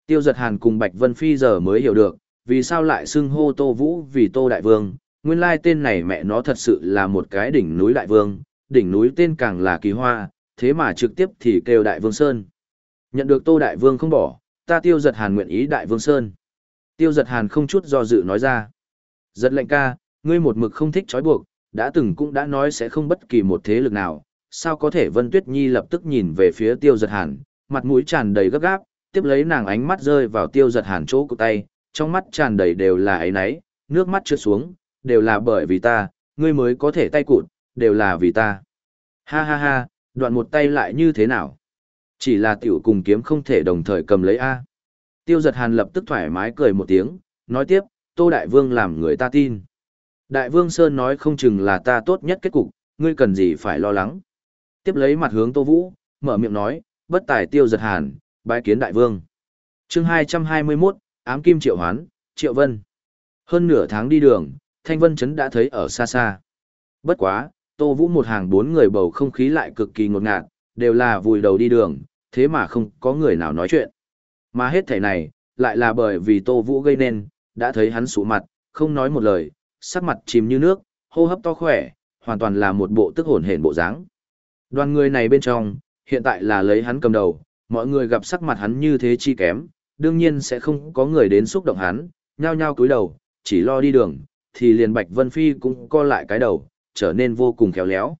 Tiêu giật hàn cùng Bạch Vân Phi giờ mới hiểu được, vì sao lại xưng hô Tô Vũ vì Tô Đại Vương, nguyên lai tên này mẹ nó thật sự là một cái đỉnh núi Đại Vương, đỉnh núi tên càng là kỳ hoa, thế mà trực tiếp thì kêu Đại Vương Sơn. Nhận được Tô Đại Vương không bỏ, ta tiêu giật hàn nguyện ý Đại Vương Sơn. Tiêu giật hàn không chút do dự nói ra. Giật lệnh ca, ngươi một mực không thích trói buộc, đã từng cũng đã nói sẽ không bất kỳ một thế lực nào, sao có thể Vân Tuyết Nhi lập tức nhìn về phía tiêu giật hàn, mặt mũi tràn đầy gấp gáp, tiếp lấy nàng ánh mắt rơi vào tiêu giật hàn chỗ của tay, trong mắt tràn đầy đều là ấy náy, nước mắt trượt xuống, đều là bởi vì ta, ngươi mới có thể tay cụt, đều là vì ta. Ha ha ha, đoạn một tay lại như thế nào? Chỉ là tiểu cùng kiếm không thể đồng thời cầm lấy A. Tiêu giật hàn lập tức thoải mái cười một tiếng, nói tiếp, Tô Đại Vương làm người ta tin. Đại Vương Sơn nói không chừng là ta tốt nhất kết cục, ngươi cần gì phải lo lắng. Tiếp lấy mặt hướng Tô Vũ, mở miệng nói, bất tài tiêu giật hàn, bái kiến đại vương. chương 221, ám kim triệu hoán, triệu vân. Hơn nửa tháng đi đường, Thanh Vân Trấn đã thấy ở xa xa. Bất quá, Tô Vũ một hàng bốn người bầu không khí lại cực kỳ ngột ngạt, đều là vùi đầu đi đường, thế mà không có người nào nói chuyện. Mà hết thể này, lại là bởi vì Tô Vũ gây nên, đã thấy hắn sụ mặt, không nói một lời, sắc mặt chìm như nước, hô hấp to khỏe, hoàn toàn là một bộ tức hồn hển bộ dáng. Đoàn người này bên trong, hiện tại là lấy hắn cầm đầu, mọi người gặp sắc mặt hắn như thế chi kém, đương nhiên sẽ không có người đến xúc động hắn, nhao nhao cúi đầu, chỉ lo đi đường, thì liền Bạch Vân Phi cũng co lại cái đầu, trở nên vô cùng khéo léo.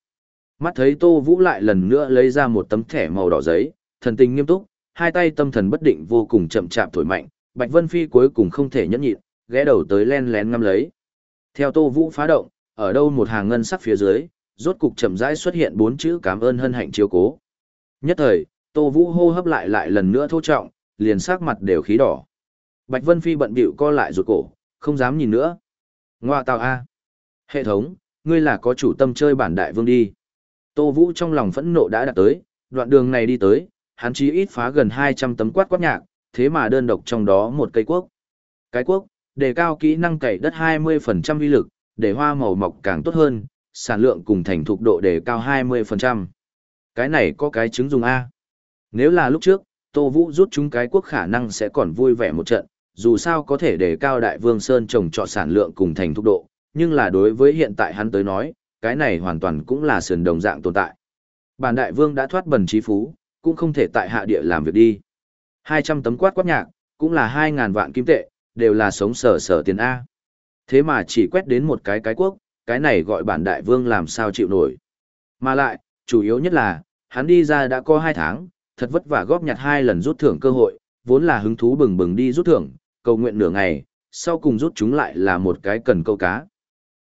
Mắt thấy Tô Vũ lại lần nữa lấy ra một tấm thẻ màu đỏ giấy, thần tình nghiêm túc, hai tay tâm thần bất định vô cùng chậm chạp thổi mạnh, Bạch Vân Phi cuối cùng không thể nhẫn nhịn, ghé đầu tới len lén ngâm lấy. Theo Tô Vũ phá động, ở đâu một hàng ngân sắc phía dưới, rốt cục chậm rãi xuất hiện bốn chữ cảm ơn hân hạnh chiếu cố. Nhất thời, Tô Vũ hô hấp lại lại lần nữa thô trọng, liền sắc mặt đều khí đỏ. Bạch Vân Phi bận bịu co lại rụt cổ, không dám nhìn nữa. Ngoa tào A. Hệ thống, ngươi là có chủ tâm chơi bản đại vương đi. Tô Vũ trong lòng phẫn nộ đã đạt tới, đoạn đường này đi tới, hắn chí ít phá gần 200 tấm quát quát nhạc, thế mà đơn độc trong đó một cây quốc. Cái quốc, đề cao kỹ năng cày đất 20% uy lực, để hoa màu mọc càng tốt hơn, sản lượng cùng thành thục độ đề cao 20%. Cái này có cái chứng dùng A. Nếu là lúc trước, Tô Vũ rút chúng cái quốc khả năng sẽ còn vui vẻ một trận, dù sao có thể để cao đại vương Sơn trồng trọt sản lượng cùng thành thục độ, nhưng là đối với hiện tại hắn tới nói, cái này hoàn toàn cũng là sườn đồng dạng tồn tại. Bản đại vương đã thoát bần trí phú, cũng không thể tại hạ địa làm việc đi. 200 tấm quát quát nhạc, cũng là 2.000 vạn kim tệ, đều là sống sở sở tiền A. Thế mà chỉ quét đến một cái cái quốc, cái này gọi bản đại vương làm sao chịu nổi. Mà lại, chủ yếu nhất là, hắn đi ra đã có 2 tháng, thật vất vả góp nhặt hai lần rút thưởng cơ hội, vốn là hứng thú bừng bừng đi rút thưởng, cầu nguyện nửa ngày, sau cùng rút chúng lại là một cái cần câu cá.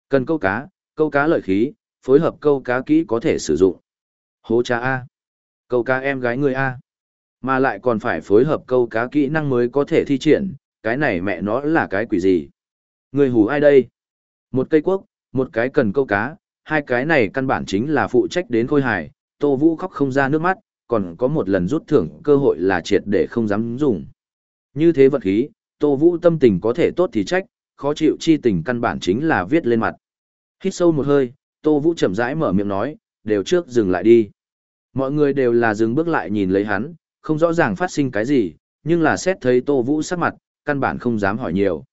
Cần câu cá, câu cá lợi khí, phối hợp câu cá kỹ có thể sử dụng. Hố cha A. Câu cá em gái người A. Mà lại còn phải phối hợp câu cá kỹ năng mới có thể thi triển, cái này mẹ nó là cái quỷ gì? Người hù ai đây? Một cây quốc, một cái cần câu cá, hai cái này căn bản chính là phụ trách đến khôi hài, Tô Vũ khóc không ra nước mắt, còn có một lần rút thưởng cơ hội là triệt để không dám dùng. Như thế vật khí, Tô Vũ tâm tình có thể tốt thì trách, khó chịu chi tình căn bản chính là viết lên mặt. Hít sâu một hơi, Tô Vũ chậm rãi mở miệng nói, đều trước dừng lại đi. Mọi người đều là dừng bước lại nhìn lấy hắn, không rõ ràng phát sinh cái gì, nhưng là xét thấy Tô Vũ sắc mặt, căn bản không dám hỏi nhiều.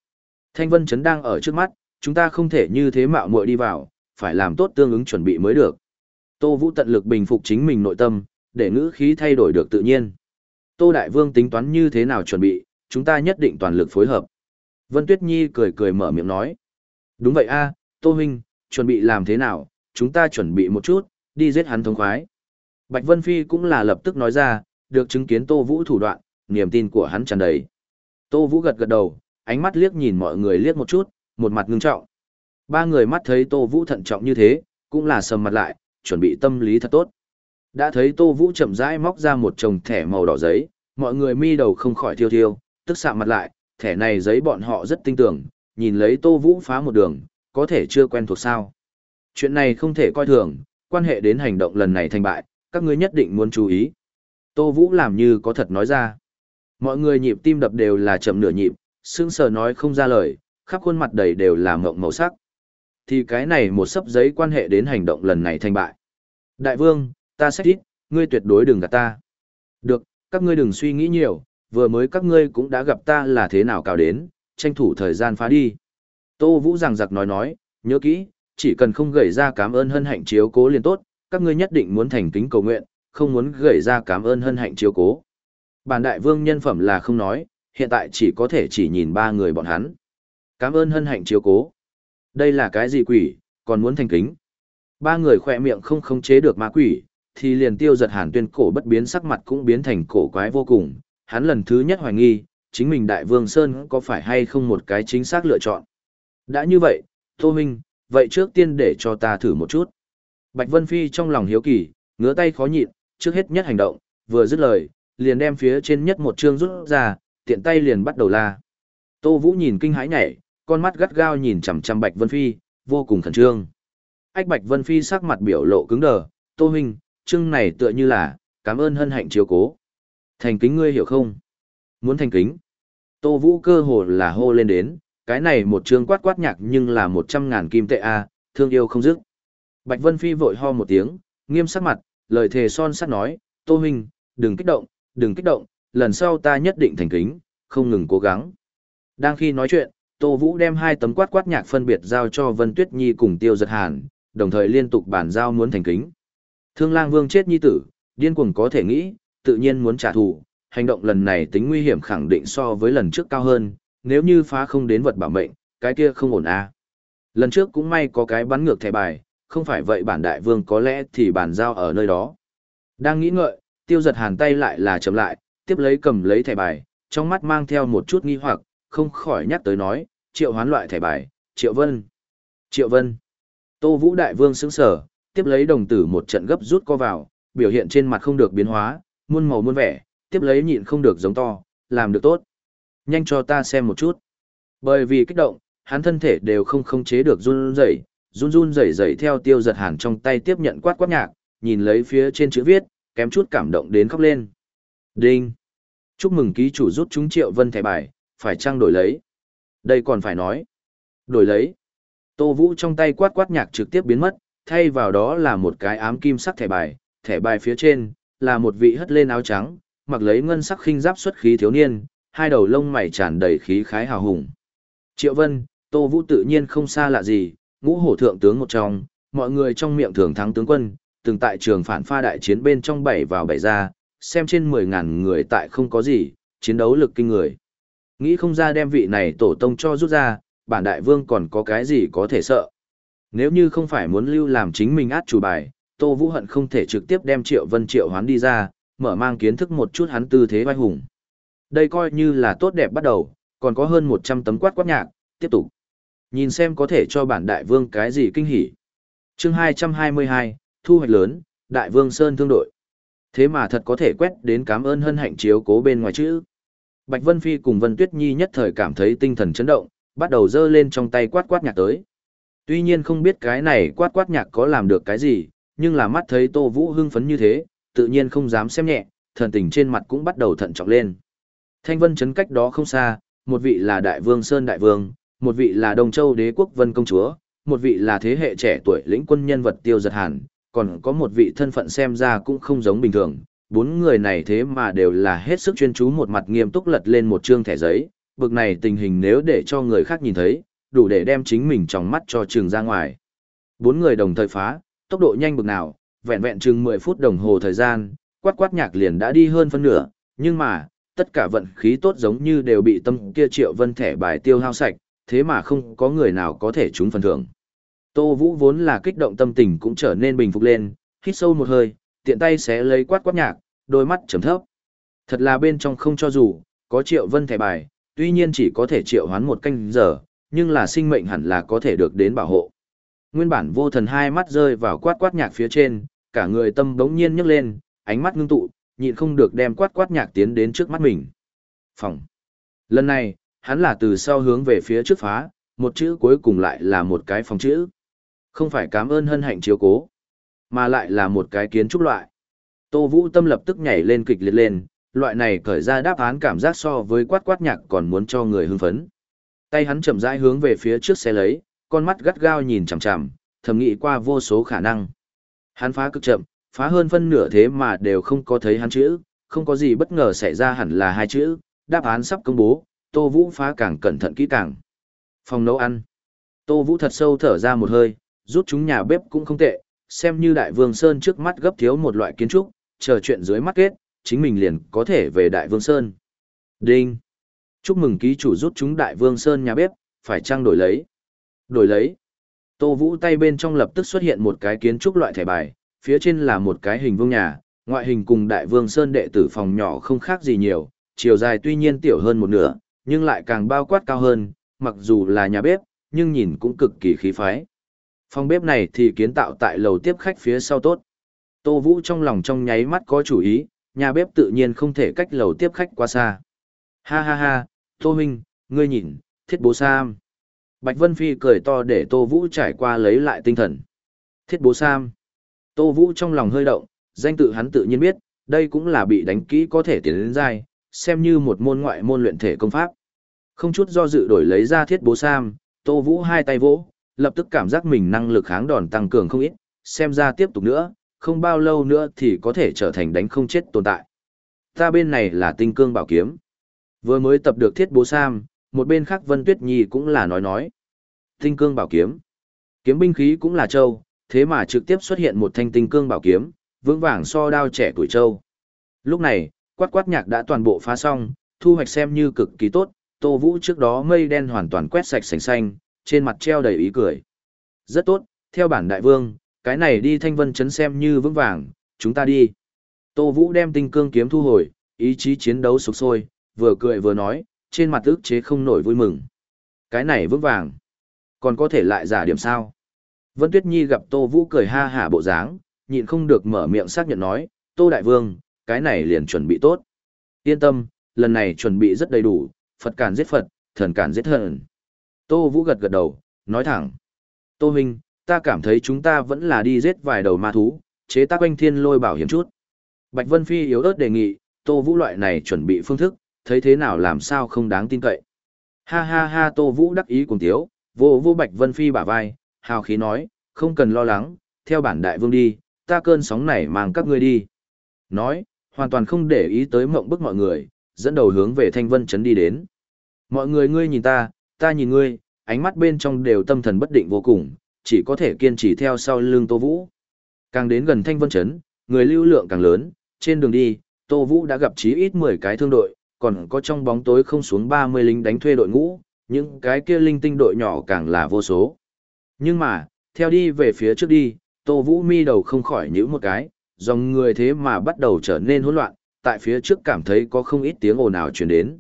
Thanh Vân Trấn đang ở trước mắt, chúng ta không thể như thế mạo muội đi vào, phải làm tốt tương ứng chuẩn bị mới được. Tô Vũ tận lực bình phục chính mình nội tâm, để ngữ khí thay đổi được tự nhiên. Tô Đại Vương tính toán như thế nào chuẩn bị, chúng ta nhất định toàn lực phối hợp. Vân Tuyết Nhi cười cười mở miệng nói. Đúng vậy a, Tô Huynh, chuẩn bị làm thế nào, chúng ta chuẩn bị một chút, đi giết hắn thống khoái. Bạch Vân Phi cũng là lập tức nói ra, được chứng kiến Tô Vũ thủ đoạn, niềm tin của hắn tràn đầy. Tô Vũ gật gật đầu, ánh mắt liếc nhìn mọi người liếc một chút, một mặt ngưng trọng. Ba người mắt thấy Tô Vũ thận trọng như thế, cũng là sầm mặt lại, chuẩn bị tâm lý thật tốt. Đã thấy Tô Vũ chậm rãi móc ra một chồng thẻ màu đỏ giấy, mọi người mi đầu không khỏi thiêu thiêu, tức sạm mặt lại, thẻ này giấy bọn họ rất tinh tưởng, nhìn lấy Tô Vũ phá một đường, có thể chưa quen thuộc sao. Chuyện này không thể coi thường, quan hệ đến hành động lần này thành bại, các ngươi nhất định muốn chú ý. Tô Vũ làm như có thật nói ra. Mọi người nhịp tim đập đều là chậm nửa nhịp, sững sờ nói không ra lời, khắp khuôn mặt đầy đều là mộng màu sắc. Thì cái này một sấp giấy quan hệ đến hành động lần này thành bại. Đại vương, ta sẽ ít, ngươi tuyệt đối đừng gặp ta. Được, các ngươi đừng suy nghĩ nhiều, vừa mới các ngươi cũng đã gặp ta là thế nào cào đến, tranh thủ thời gian phá đi. Tô Vũ rằng giặc nói nói, nhớ kỹ, chỉ cần không gửi ra cảm ơn hân hạnh chiếu cố liền tốt, các ngươi nhất định muốn thành kính cầu nguyện, không muốn gửi ra cảm ơn hân hạnh chiếu cố. Bản đại vương nhân phẩm là không nói, hiện tại chỉ có thể chỉ nhìn ba người bọn hắn. Cảm ơn hân hạnh chiếu cố. Đây là cái gì quỷ, còn muốn thành kính. Ba người khỏe miệng không khống chế được ma quỷ, thì liền tiêu giật hàn tuyên cổ bất biến sắc mặt cũng biến thành cổ quái vô cùng. Hắn lần thứ nhất hoài nghi, chính mình đại vương Sơn có phải hay không một cái chính xác lựa chọn. Đã như vậy, Tô Minh, vậy trước tiên để cho ta thử một chút. Bạch Vân Phi trong lòng hiếu kỳ, ngứa tay khó nhịn, trước hết nhất hành động, vừa dứt lời, liền đem phía trên nhất một chương rút ra, tiện tay liền bắt đầu la. Tô Vũ nhìn kinh hãi nhảy, con mắt gắt gao nhìn chằm chằm Bạch Vân Phi, vô cùng khẩn trương. Ách Bạch Vân Phi sắc mặt biểu lộ cứng đờ, "Tô huynh, chương này tựa như là, cảm ơn hân hạnh chiếu cố." Thành kính ngươi hiểu không? Muốn thành kính. Tô Vũ cơ hồ là hô lên đến, cái này một chương quát quát nhạc nhưng là một trăm ngàn kim tệ a, thương yêu không dứt. Bạch Vân Phi vội ho một tiếng, nghiêm sắc mặt, lời thề son sắt nói, Tô huynh, đừng kích động, đừng kích động, lần sau ta nhất định thành kính, không ngừng cố gắng. Đang khi nói chuyện, Tô Vũ đem hai tấm quát quát nhạc phân biệt giao cho Vân Tuyết Nhi cùng Tiêu Giật Hàn, đồng thời liên tục bản giao muốn thành kính. Thương Lang Vương chết nhi tử, điên cuồng có thể nghĩ, tự nhiên muốn trả thù, hành động lần này tính nguy hiểm khẳng định so với lần trước cao hơn, nếu như phá không đến vật bảo mệnh, cái kia không ổn à. Lần trước cũng may có cái bắn ngược thẻ bài, không phải vậy bản đại vương có lẽ thì bản giao ở nơi đó. Đang nghĩ ngợi, tiêu giật hàn tay lại là chậm lại, tiếp lấy cầm lấy thẻ bài, trong mắt mang theo một chút nghi hoặc, không khỏi nhắc tới nói, triệu hoán loại thẻ bài, triệu vân. Triệu vân. Tô Vũ Đại Vương sững sở, tiếp lấy đồng tử một trận gấp rút co vào, biểu hiện trên mặt không được biến hóa, muôn màu muôn vẻ, tiếp lấy nhịn không được giống to, làm được tốt. Nhanh cho ta xem một chút. Bởi vì kích động, hắn thân thể đều không khống chế được run rẩy, run run rẩy rẩy theo tiêu giật hàn trong tay tiếp nhận quát quát nhạc, nhìn lấy phía trên chữ viết, kém chút cảm động đến khóc lên. Đinh! Chúc mừng ký chủ rút chúng triệu vân thẻ bài, phải trang đổi lấy. Đây còn phải nói. Đổi lấy. Tô Vũ trong tay quát quát nhạc trực tiếp biến mất, thay vào đó là một cái ám kim sắc thẻ bài, thẻ bài phía trên là một vị hất lên áo trắng, mặc lấy ngân sắc khinh giáp xuất khí thiếu niên, hai đầu lông mày tràn đầy khí khái hào hùng. Triệu Vân, Tô Vũ tự nhiên không xa lạ gì, ngũ hổ thượng tướng một trong, mọi người trong miệng thường thắng tướng quân, từng tại trường phản pha đại chiến bên trong bảy vào bảy ra, xem trên 10.000 người tại không có gì, chiến đấu lực kinh người. Nghĩ không ra đem vị này tổ tông cho rút ra, bản đại vương còn có cái gì có thể sợ. Nếu như không phải muốn lưu làm chính mình át chủ bài, Tô Vũ Hận không thể trực tiếp đem Triệu Vân Triệu hoán đi ra, mở mang kiến thức một chút hắn tư thế vai hùng. Đây coi như là tốt đẹp bắt đầu, còn có hơn 100 tấm quát quát nhạc, tiếp tục. Nhìn xem có thể cho bản đại vương cái gì kinh hỉ. chương 222, thu hoạch lớn, đại vương Sơn thương đội. Thế mà thật có thể quét đến cảm ơn hân hạnh chiếu cố bên ngoài chữ. Bạch Vân Phi cùng Vân Tuyết Nhi nhất thời cảm thấy tinh thần chấn động, bắt đầu giơ lên trong tay quát quát nhạc tới. Tuy nhiên không biết cái này quát quát nhạc có làm được cái gì, nhưng là mắt thấy Tô Vũ hưng phấn như thế, tự nhiên không dám xem nhẹ, thần tình trên mặt cũng bắt đầu thận trọng lên. Thanh Vân chấn cách đó không xa, một vị là Đại Vương Sơn Đại Vương, một vị là Đông Châu Đế Quốc Vân Công Chúa, một vị là thế hệ trẻ tuổi lĩnh quân nhân vật tiêu giật hàn, còn có một vị thân phận xem ra cũng không giống bình thường. Bốn người này thế mà đều là hết sức chuyên chú một mặt nghiêm túc lật lên một chương thẻ giấy, bực này tình hình nếu để cho người khác nhìn thấy, đủ để đem chính mình trong mắt cho trường ra ngoài. Bốn người đồng thời phá, tốc độ nhanh bực nào, vẹn vẹn chừng 10 phút đồng hồ thời gian, quát quát nhạc liền đã đi hơn phân nửa, nhưng mà, tất cả vận khí tốt giống như đều bị tâm kia triệu vân thẻ bài tiêu hao sạch, thế mà không có người nào có thể trúng phần thưởng. Tô Vũ vốn là kích động tâm tình cũng trở nên bình phục lên, hít sâu một hơi, tiện tay sẽ lấy quát quát nhạc, đôi mắt chấm thấp. Thật là bên trong không cho dù, có triệu vân thẻ bài, tuy nhiên chỉ có thể triệu hoán một canh giờ, nhưng là sinh mệnh hẳn là có thể được đến bảo hộ. Nguyên bản vô thần hai mắt rơi vào quát quát nhạc phía trên, cả người tâm đống nhiên nhấc lên, ánh mắt ngưng tụ, nhịn không được đem quát quát nhạc tiến đến trước mắt mình. Phòng. Lần này, hắn là từ sau hướng về phía trước phá, một chữ cuối cùng lại là một cái phòng chữ. Không phải cảm ơn hân hạnh chiếu cố, mà lại là một cái kiến trúc loại. Tô Vũ Tâm lập tức nhảy lên kịch liệt lên, loại này cởi ra đáp án cảm giác so với quát quát nhạc còn muốn cho người hưng phấn. Tay hắn chậm rãi hướng về phía trước xe lấy, con mắt gắt gao nhìn chằm chằm, thầm nghĩ qua vô số khả năng. Hắn phá cực chậm, phá hơn phân nửa thế mà đều không có thấy hắn chữ, không có gì bất ngờ xảy ra hẳn là hai chữ, đáp án sắp công bố, Tô Vũ phá càng cẩn thận kỹ càng. Phòng nấu ăn. Tô Vũ thật sâu thở ra một hơi, rút chúng nhà bếp cũng không tệ, xem như Đại Vương Sơn trước mắt gấp thiếu một loại kiến trúc, chờ chuyện dưới mắt kết, chính mình liền có thể về Đại Vương Sơn. Đinh. Chúc mừng ký chủ rút chúng Đại Vương Sơn nhà bếp, phải trang đổi lấy. Đổi lấy. Tô Vũ tay bên trong lập tức xuất hiện một cái kiến trúc loại thẻ bài, phía trên là một cái hình vuông nhà, ngoại hình cùng Đại Vương Sơn đệ tử phòng nhỏ không khác gì nhiều, chiều dài tuy nhiên tiểu hơn một nửa, nhưng lại càng bao quát cao hơn, mặc dù là nhà bếp, nhưng nhìn cũng cực kỳ khí phái. Phòng bếp này thì kiến tạo tại lầu tiếp khách phía sau tốt. Tô Vũ trong lòng trong nháy mắt có chủ ý, nhà bếp tự nhiên không thể cách lầu tiếp khách quá xa. Ha ha ha, Tô Minh, ngươi nhìn, thiết bố Sam. Bạch Vân Phi cười to để Tô Vũ trải qua lấy lại tinh thần. Thiết bố Sam. Tô Vũ trong lòng hơi động, danh tự hắn tự nhiên biết, đây cũng là bị đánh kỹ có thể tiến đến dai, xem như một môn ngoại môn luyện thể công pháp. Không chút do dự đổi lấy ra thiết bố Sam, Tô Vũ hai tay vỗ, lập tức cảm giác mình năng lực kháng đòn tăng cường không ít, xem ra tiếp tục nữa, không bao lâu nữa thì có thể trở thành đánh không chết tồn tại. Ta bên này là tinh cương bảo kiếm. Vừa mới tập được thiết bố Sam, một bên khác Vân Tuyết Nhi cũng là nói nói. Tinh cương bảo kiếm. Kiếm binh khí cũng là châu, thế mà trực tiếp xuất hiện một thanh tinh cương bảo kiếm, vững vàng so đao trẻ tuổi châu. Lúc này, quát quát nhạc đã toàn bộ phá xong, thu hoạch xem như cực kỳ tốt, Tô Vũ trước đó mây đen hoàn toàn quét sạch sành xanh, trên mặt treo đầy ý cười. Rất tốt, theo bản đại vương, cái này đi thanh vân chấn xem như vững vàng, chúng ta đi. Tô Vũ đem tinh cương kiếm thu hồi, ý chí chiến đấu sục sôi, vừa cười vừa nói, trên mặt ức chế không nổi vui mừng. Cái này vững vàng. Còn có thể lại giả điểm sao? Vân Tuyết Nhi gặp Tô Vũ cười ha hả bộ dáng, nhịn không được mở miệng xác nhận nói, Tô Đại Vương, cái này liền chuẩn bị tốt. Yên tâm, lần này chuẩn bị rất đầy đủ, Phật cản giết Phật, thần cản giết thần. Tô Vũ gật gật đầu, nói thẳng. Tô Minh, ta cảm thấy chúng ta vẫn là đi giết vài đầu ma thú, chế tác quanh thiên lôi bảo hiểm chút. Bạch Vân Phi yếu ớt đề nghị, Tô Vũ loại này chuẩn bị phương thức, thấy thế nào làm sao không đáng tin cậy. Ha ha ha Tô Vũ đắc ý cùng tiếu, vô vô Bạch Vân Phi bả vai, hào khí nói, không cần lo lắng, theo bản đại vương đi, ta cơn sóng này mang các ngươi đi. Nói, hoàn toàn không để ý tới mộng bức mọi người, dẫn đầu hướng về Thanh Vân Trấn đi đến. Mọi người ngươi nhìn ta, ta nhìn ngươi, ánh mắt bên trong đều tâm thần bất định vô cùng, chỉ có thể kiên trì theo sau lưng Tô Vũ. Càng đến gần Thanh Vân Trấn, người lưu lượng càng lớn, trên đường đi, Tô Vũ đã gặp chí ít 10 cái thương đội, còn có trong bóng tối không xuống 30 lính đánh thuê đội ngũ, những cái kia linh tinh đội nhỏ càng là vô số. Nhưng mà, theo đi về phía trước đi, Tô Vũ mi đầu không khỏi nhíu một cái, dòng người thế mà bắt đầu trở nên hỗn loạn, tại phía trước cảm thấy có không ít tiếng ồn ào truyền đến.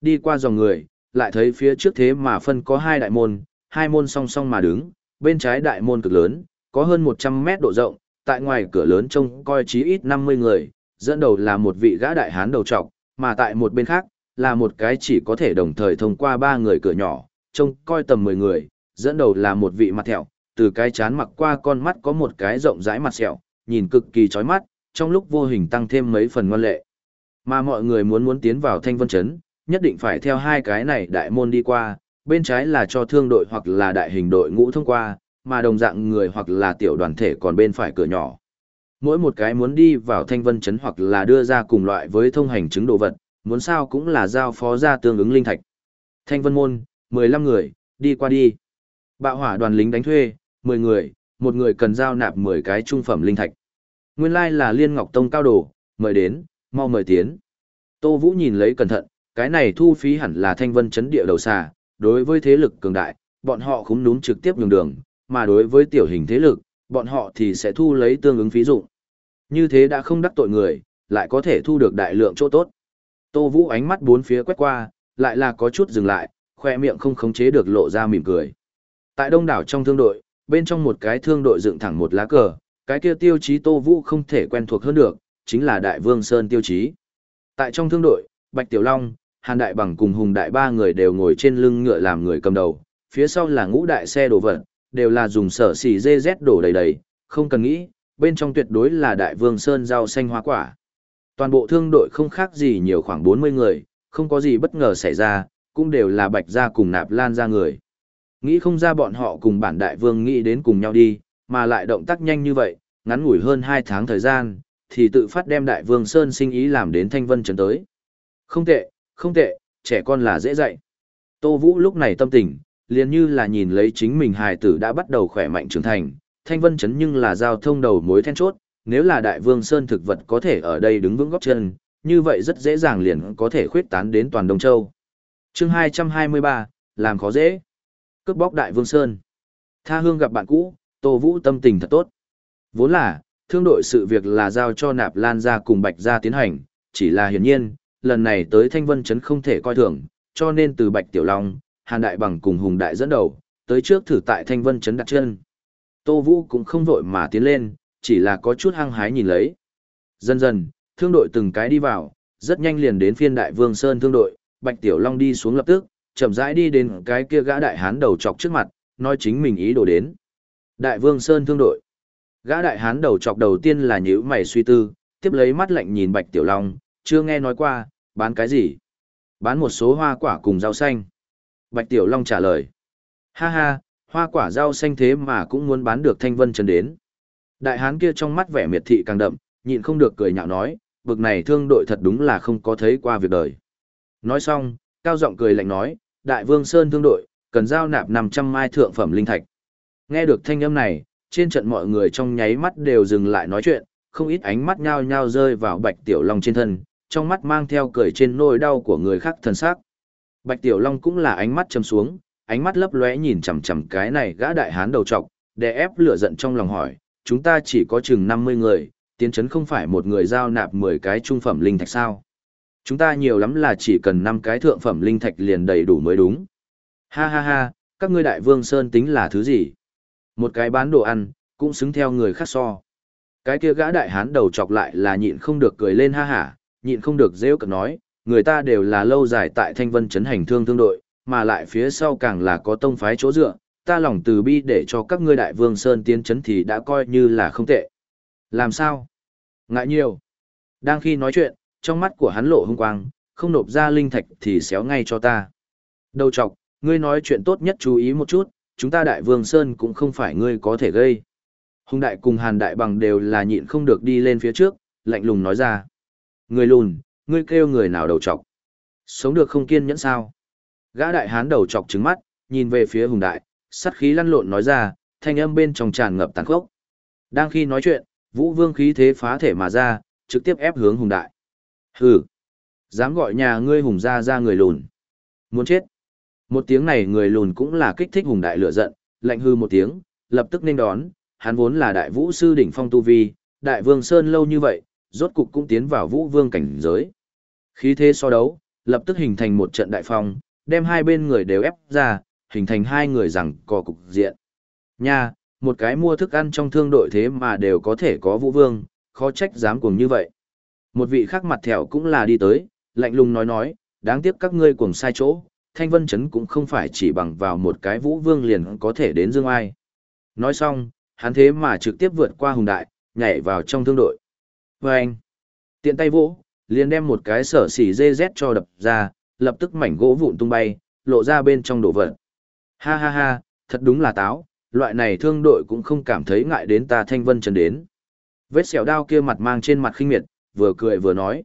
Đi qua dòng người, lại thấy phía trước thế mà phân có hai đại môn, hai môn song song mà đứng, bên trái đại môn cực lớn, có hơn 100 mét độ rộng, tại ngoài cửa lớn trông coi chí ít 50 người, dẫn đầu là một vị gã đại hán đầu trọc, mà tại một bên khác, là một cái chỉ có thể đồng thời thông qua ba người cửa nhỏ, trông coi tầm 10 người, dẫn đầu là một vị mặt thẹo, từ cái chán mặc qua con mắt có một cái rộng rãi mặt sẹo, nhìn cực kỳ chói mắt, trong lúc vô hình tăng thêm mấy phần ngoan lệ. Mà mọi người muốn muốn tiến vào thanh vân chấn, nhất định phải theo hai cái này đại môn đi qua, bên trái là cho thương đội hoặc là đại hình đội ngũ thông qua, mà đồng dạng người hoặc là tiểu đoàn thể còn bên phải cửa nhỏ. Mỗi một cái muốn đi vào thanh vân chấn hoặc là đưa ra cùng loại với thông hành chứng đồ vật, muốn sao cũng là giao phó ra tương ứng linh thạch. Thanh vân môn, 15 người, Đi qua đi. Bạo hỏa đoàn lính đánh thuê, 10 người, một người cần giao nạp 10 cái trung phẩm linh thạch. Nguyên lai là Liên Ngọc Tông cao đồ, mời đến, mau mời tiến. Tô Vũ nhìn lấy cẩn thận, cái này thu phí hẳn là thanh vân chấn địa đầu xà, đối với thế lực cường đại, bọn họ khúng núm trực tiếp nhường đường, mà đối với tiểu hình thế lực, bọn họ thì sẽ thu lấy tương ứng phí dụng. Như thế đã không đắc tội người, lại có thể thu được đại lượng chỗ tốt. Tô Vũ ánh mắt bốn phía quét qua, lại là có chút dừng lại, khoe miệng không khống chế được lộ ra mỉm cười. Tại đông đảo trong thương đội, bên trong một cái thương đội dựng thẳng một lá cờ, cái kia tiêu chí Tô Vũ không thể quen thuộc hơn được, chính là Đại Vương Sơn tiêu chí. Tại trong thương đội, Bạch Tiểu Long, Hàn Đại Bằng cùng Hùng Đại ba người đều ngồi trên lưng ngựa làm người cầm đầu, phía sau là ngũ đại xe đồ vật, đều là dùng sở xì dê rét đổ đầy đầy, không cần nghĩ, bên trong tuyệt đối là Đại Vương Sơn rau xanh hoa quả. Toàn bộ thương đội không khác gì nhiều khoảng 40 người, không có gì bất ngờ xảy ra, cũng đều là Bạch gia cùng Nạp Lan ra người. Nghĩ không ra bọn họ cùng bản đại vương nghĩ đến cùng nhau đi, mà lại động tác nhanh như vậy, ngắn ngủi hơn 2 tháng thời gian, thì tự phát đem đại vương Sơn sinh ý làm đến thanh vân trấn tới. Không tệ, không tệ, trẻ con là dễ dạy. Tô Vũ lúc này tâm tình, liền như là nhìn lấy chính mình hài tử đã bắt đầu khỏe mạnh trưởng thành, thanh vân trấn nhưng là giao thông đầu mối then chốt, nếu là đại vương Sơn thực vật có thể ở đây đứng vững góc chân, như vậy rất dễ dàng liền có thể khuyết tán đến toàn Đông Châu. chương 223, làm khó dễ. Cướp bóc Đại Vương Sơn. Tha hương gặp bạn cũ, Tô Vũ tâm tình thật tốt. Vốn là, thương đội sự việc là giao cho Nạp Lan ra cùng Bạch ra tiến hành, chỉ là hiển nhiên, lần này tới Thanh Vân Trấn không thể coi thường, cho nên từ Bạch Tiểu Long, Hàn Đại Bằng cùng Hùng Đại dẫn đầu, tới trước thử tại Thanh Vân Trấn đặt chân. Tô Vũ cũng không vội mà tiến lên, chỉ là có chút hăng hái nhìn lấy. Dần dần, thương đội từng cái đi vào, rất nhanh liền đến phiên Đại Vương Sơn thương đội, Bạch Tiểu Long đi xuống lập tức, chậm rãi đi đến cái kia gã đại hán đầu chọc trước mặt, nói chính mình ý đồ đến. Đại Vương Sơn thương đội. Gã đại hán đầu chọc đầu tiên là nhíu mày suy tư, tiếp lấy mắt lạnh nhìn Bạch Tiểu Long, chưa nghe nói qua, bán cái gì? Bán một số hoa quả cùng rau xanh. Bạch Tiểu Long trả lời. Ha ha, hoa quả rau xanh thế mà cũng muốn bán được thanh vân trần đến. Đại hán kia trong mắt vẻ miệt thị càng đậm, nhịn không được cười nhạo nói, bực này thương đội thật đúng là không có thấy qua việc đời. Nói xong, cao giọng cười lạnh nói, Đại Vương Sơn thương đội, cần giao nạp 500 mai thượng phẩm linh thạch. Nghe được thanh âm này, trên trận mọi người trong nháy mắt đều dừng lại nói chuyện, không ít ánh mắt nhao nhao rơi vào Bạch Tiểu Long trên thân, trong mắt mang theo cười trên nỗi đau của người khác thần sắc. Bạch Tiểu Long cũng là ánh mắt trầm xuống, ánh mắt lấp lóe nhìn chằm chằm cái này gã đại hán đầu trọc, để ép lửa giận trong lòng hỏi, chúng ta chỉ có chừng 50 người, tiến chấn không phải một người giao nạp 10 cái trung phẩm linh thạch sao? Chúng ta nhiều lắm là chỉ cần 5 cái thượng phẩm linh thạch liền đầy đủ mới đúng. Ha ha ha, các ngươi đại vương Sơn tính là thứ gì? Một cái bán đồ ăn, cũng xứng theo người khác so. Cái kia gã đại hán đầu chọc lại là nhịn không được cười lên ha hả, nhịn không được rêu cực nói, người ta đều là lâu dài tại thanh vân chấn hành thương thương đội, mà lại phía sau càng là có tông phái chỗ dựa, ta lòng từ bi để cho các ngươi đại vương Sơn tiến chấn thì đã coi như là không tệ. Làm sao? Ngại nhiều. Đang khi nói chuyện, trong mắt của hắn lộ hung quang, không nộp ra linh thạch thì xéo ngay cho ta. Đầu chọc, ngươi nói chuyện tốt nhất chú ý một chút, chúng ta đại vương Sơn cũng không phải ngươi có thể gây. Hùng đại cùng hàn đại bằng đều là nhịn không được đi lên phía trước, lạnh lùng nói ra. Người lùn, ngươi kêu người nào đầu chọc. Sống được không kiên nhẫn sao. Gã đại hán đầu chọc trứng mắt, nhìn về phía hùng đại, sắt khí lăn lộn nói ra, thanh âm bên trong tràn ngập tàn khốc. Đang khi nói chuyện, vũ vương khí thế phá thể mà ra, trực tiếp ép hướng hùng đại. Hừ, dám gọi nhà ngươi hùng ra ra người lùn. Muốn chết. Một tiếng này người lùn cũng là kích thích hùng đại lửa giận, lạnh hư một tiếng, lập tức nên đón, hắn vốn là đại vũ sư đỉnh phong tu vi, đại vương sơn lâu như vậy, rốt cục cũng tiến vào vũ vương cảnh giới. Khí thế so đấu, lập tức hình thành một trận đại phong, đem hai bên người đều ép ra, hình thành hai người rằng có cục diện. Nha, một cái mua thức ăn trong thương đội thế mà đều có thể có vũ vương, khó trách dám cuồng như vậy. Một vị khác mặt thẻo cũng là đi tới, lạnh lùng nói nói, đáng tiếc các ngươi cuồng sai chỗ, Thanh Vân chấn cũng không phải chỉ bằng vào một cái vũ vương liền có thể đến dương ai. Nói xong, hắn thế mà trực tiếp vượt qua hùng đại, nhảy vào trong thương đội. Và anh, tiện tay vỗ, liền đem một cái sở xỉ dê rét cho đập ra, lập tức mảnh gỗ vụn tung bay, lộ ra bên trong đồ vật. Ha ha ha, thật đúng là táo, loại này thương đội cũng không cảm thấy ngại đến ta Thanh Vân trần đến. Vết sẹo đao kia mặt mang trên mặt khinh miệt, vừa cười vừa nói.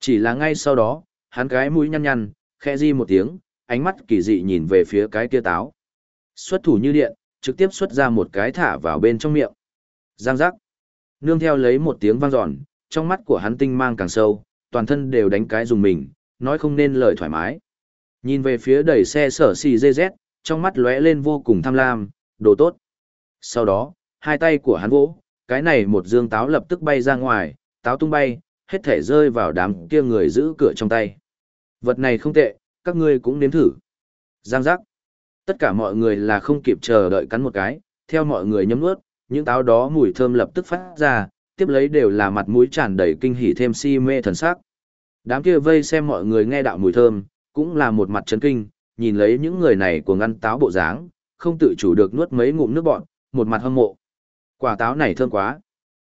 Chỉ là ngay sau đó, hắn cái mũi nhăn nhăn, khẽ di một tiếng, ánh mắt kỳ dị nhìn về phía cái kia táo. Xuất thủ như điện, trực tiếp xuất ra một cái thả vào bên trong miệng. Giang giác. Nương theo lấy một tiếng vang dọn, trong mắt của hắn tinh mang càng sâu, toàn thân đều đánh cái dùng mình, nói không nên lời thoải mái. Nhìn về phía đẩy xe sở xì dê dét, trong mắt lóe lên vô cùng tham lam, đồ tốt. Sau đó, hai tay của hắn vỗ, cái này một dương táo lập tức bay ra ngoài, táo tung bay, hết thể rơi vào đám kia người giữ cửa trong tay. Vật này không tệ, các ngươi cũng nếm thử. Giang giác. Tất cả mọi người là không kịp chờ đợi cắn một cái, theo mọi người nhấm nuốt, những táo đó mùi thơm lập tức phát ra, tiếp lấy đều là mặt mũi tràn đầy kinh hỉ thêm si mê thần sắc. Đám kia vây xem mọi người nghe đạo mùi thơm, cũng là một mặt chấn kinh, nhìn lấy những người này của ngăn táo bộ dáng, không tự chủ được nuốt mấy ngụm nước bọn, một mặt hâm mộ. Quả táo này thơm quá.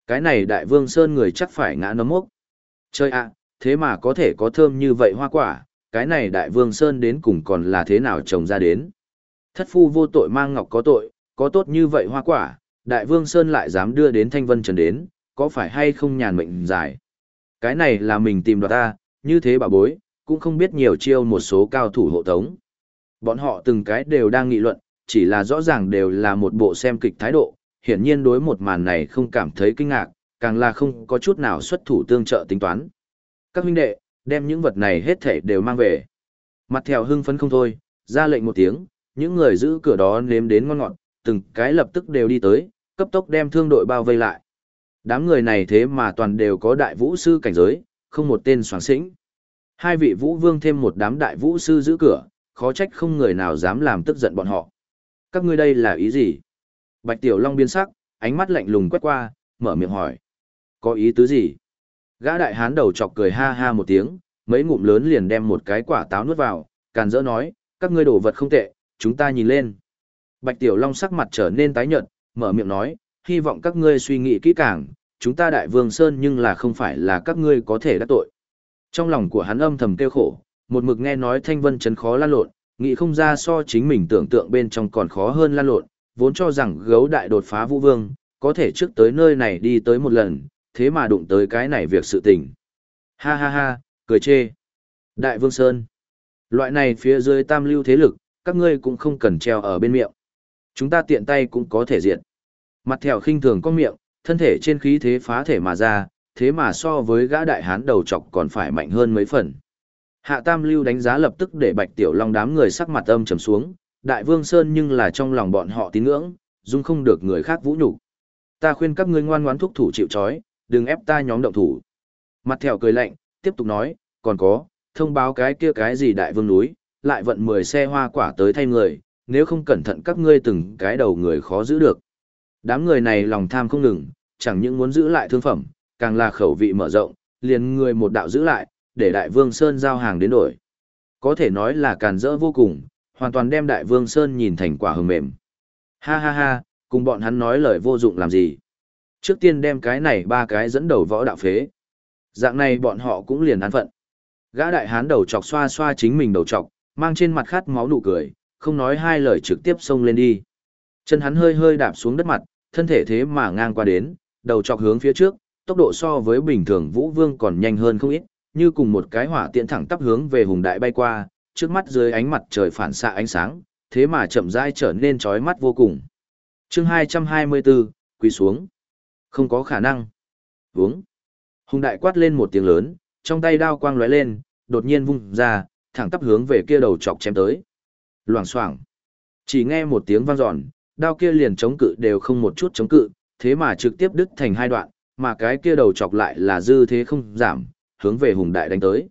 Cái này đại vương sơn người chắc phải ngã nấm mốc. Chơi ạ, thế mà có thể có thơm như vậy hoa quả, cái này đại vương sơn đến cùng còn là thế nào trồng ra đến. Thất phu vô tội mang ngọc có tội, có tốt như vậy hoa quả, đại vương sơn lại dám đưa đến thanh vân trần đến, có phải hay không nhàn mệnh dài. Cái này là mình tìm đoạt ta, như thế bà bối, cũng không biết nhiều chiêu một số cao thủ hộ tống. Bọn họ từng cái đều đang nghị luận, chỉ là rõ ràng đều là một bộ xem kịch thái độ, hiển nhiên đối một màn này không cảm thấy kinh ngạc, càng là không có chút nào xuất thủ tương trợ tính toán. Các huynh đệ, đem những vật này hết thể đều mang về. Mặt theo hưng phấn không thôi, ra lệnh một tiếng, những người giữ cửa đó nếm đến ngon ngọt, từng cái lập tức đều đi tới, cấp tốc đem thương đội bao vây lại. Đám người này thế mà toàn đều có đại vũ sư cảnh giới, không một tên soáng sĩnh. Hai vị vũ vương thêm một đám đại vũ sư giữ cửa, khó trách không người nào dám làm tức giận bọn họ. Các ngươi đây là ý gì? Bạch Tiểu Long biến sắc, ánh mắt lạnh lùng quét qua, mở miệng hỏi. Có ý tứ gì? Gã đại hán đầu chọc cười ha ha một tiếng, mấy ngụm lớn liền đem một cái quả táo nuốt vào, càn dỡ nói, các ngươi đổ vật không tệ, chúng ta nhìn lên. Bạch Tiểu Long sắc mặt trở nên tái nhợt, mở miệng nói, hy vọng các ngươi suy nghĩ kỹ càng, chúng ta đại vương Sơn nhưng là không phải là các ngươi có thể đắc tội. Trong lòng của hắn âm thầm kêu khổ, một mực nghe nói thanh vân chấn khó lan lộn, nghĩ không ra so chính mình tưởng tượng bên trong còn khó hơn lan lộn, vốn cho rằng gấu đại đột phá vũ vương, có thể trước tới nơi này đi tới một lần, thế mà đụng tới cái này việc sự tình. Ha ha ha, cười chê. Đại vương Sơn. Loại này phía dưới tam lưu thế lực, các ngươi cũng không cần treo ở bên miệng. Chúng ta tiện tay cũng có thể diện. Mặt thèo khinh thường có miệng, thân thể trên khí thế phá thể mà ra, thế mà so với gã đại hán đầu chọc còn phải mạnh hơn mấy phần. Hạ Tam Lưu đánh giá lập tức để Bạch Tiểu Long đám người sắc mặt âm trầm xuống, Đại Vương Sơn nhưng là trong lòng bọn họ tín ngưỡng, dung không được người khác vũ nhục. Ta khuyên các ngươi ngoan ngoãn thúc thủ chịu trói, đừng ép ta nhóm động thủ. Mặt thèo cười lạnh, tiếp tục nói, còn có, thông báo cái kia cái gì Đại Vương núi, lại vận 10 xe hoa quả tới thay người, nếu không cẩn thận các ngươi từng cái đầu người khó giữ được. Đám người này lòng tham không ngừng, chẳng những muốn giữ lại thương phẩm, càng là khẩu vị mở rộng, liền người một đạo giữ lại, để Đại Vương Sơn giao hàng đến đổi. Có thể nói là càn rỡ vô cùng, hoàn toàn đem Đại Vương Sơn nhìn thành quả hờ mềm. Ha ha ha, cùng bọn hắn nói lời vô dụng làm gì. Trước tiên đem cái này ba cái dẫn đầu võ đạo phế. Dạng này bọn họ cũng liền án phận. Gã đại hán đầu chọc xoa xoa chính mình đầu chọc, mang trên mặt khát máu nụ cười, không nói hai lời trực tiếp xông lên đi. Chân hắn hơi hơi đạp xuống đất mặt, thân thể thế mà ngang qua đến, đầu chọc hướng phía trước, tốc độ so với bình thường Vũ Vương còn nhanh hơn không ít, như cùng một cái hỏa tiện thẳng tắp hướng về hùng đại bay qua, trước mắt dưới ánh mặt trời phản xạ ánh sáng, thế mà chậm rãi trở nên chói mắt vô cùng. Chương 224, quỳ xuống. Không có khả năng. Uống. Hùng đại quát lên một tiếng lớn, trong tay đao quang lóe lên, đột nhiên vung ra, thẳng tắp hướng về kia đầu chọc chém tới. Loảng xoảng. Chỉ nghe một tiếng vang dọn, đao kia liền chống cự đều không một chút chống cự, thế mà trực tiếp đứt thành hai đoạn, mà cái kia đầu chọc lại là dư thế không giảm, hướng về hùng đại đánh tới.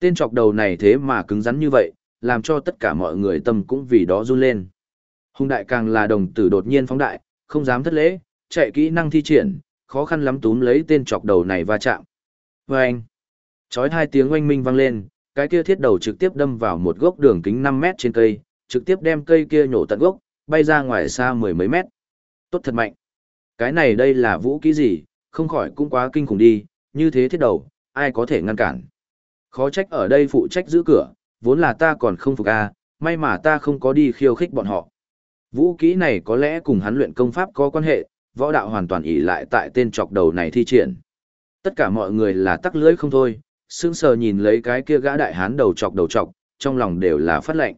Tên chọc đầu này thế mà cứng rắn như vậy, làm cho tất cả mọi người tâm cũng vì đó run lên. Hùng đại càng là đồng tử đột nhiên phóng đại, không dám thất lễ, chạy kỹ năng thi triển, khó khăn lắm túm lấy tên chọc đầu này va chạm. Vâng! Chói hai tiếng oanh minh vang lên, cái kia thiết đầu trực tiếp đâm vào một gốc đường kính 5 mét trên cây, trực tiếp đem cây kia nhổ tận gốc, bay ra ngoài xa mười mấy mét. Tốt thật mạnh. Cái này đây là vũ kỹ gì, không khỏi cũng quá kinh khủng đi, như thế thiết đầu, ai có thể ngăn cản. Khó trách ở đây phụ trách giữ cửa, vốn là ta còn không phục a, may mà ta không có đi khiêu khích bọn họ. Vũ kỹ này có lẽ cùng hắn luyện công pháp có quan hệ, võ đạo hoàn toàn ỷ lại tại tên chọc đầu này thi triển. Tất cả mọi người là tắc lưỡi không thôi, sững sờ nhìn lấy cái kia gã đại hán đầu chọc đầu chọc, trong lòng đều là phát lệnh.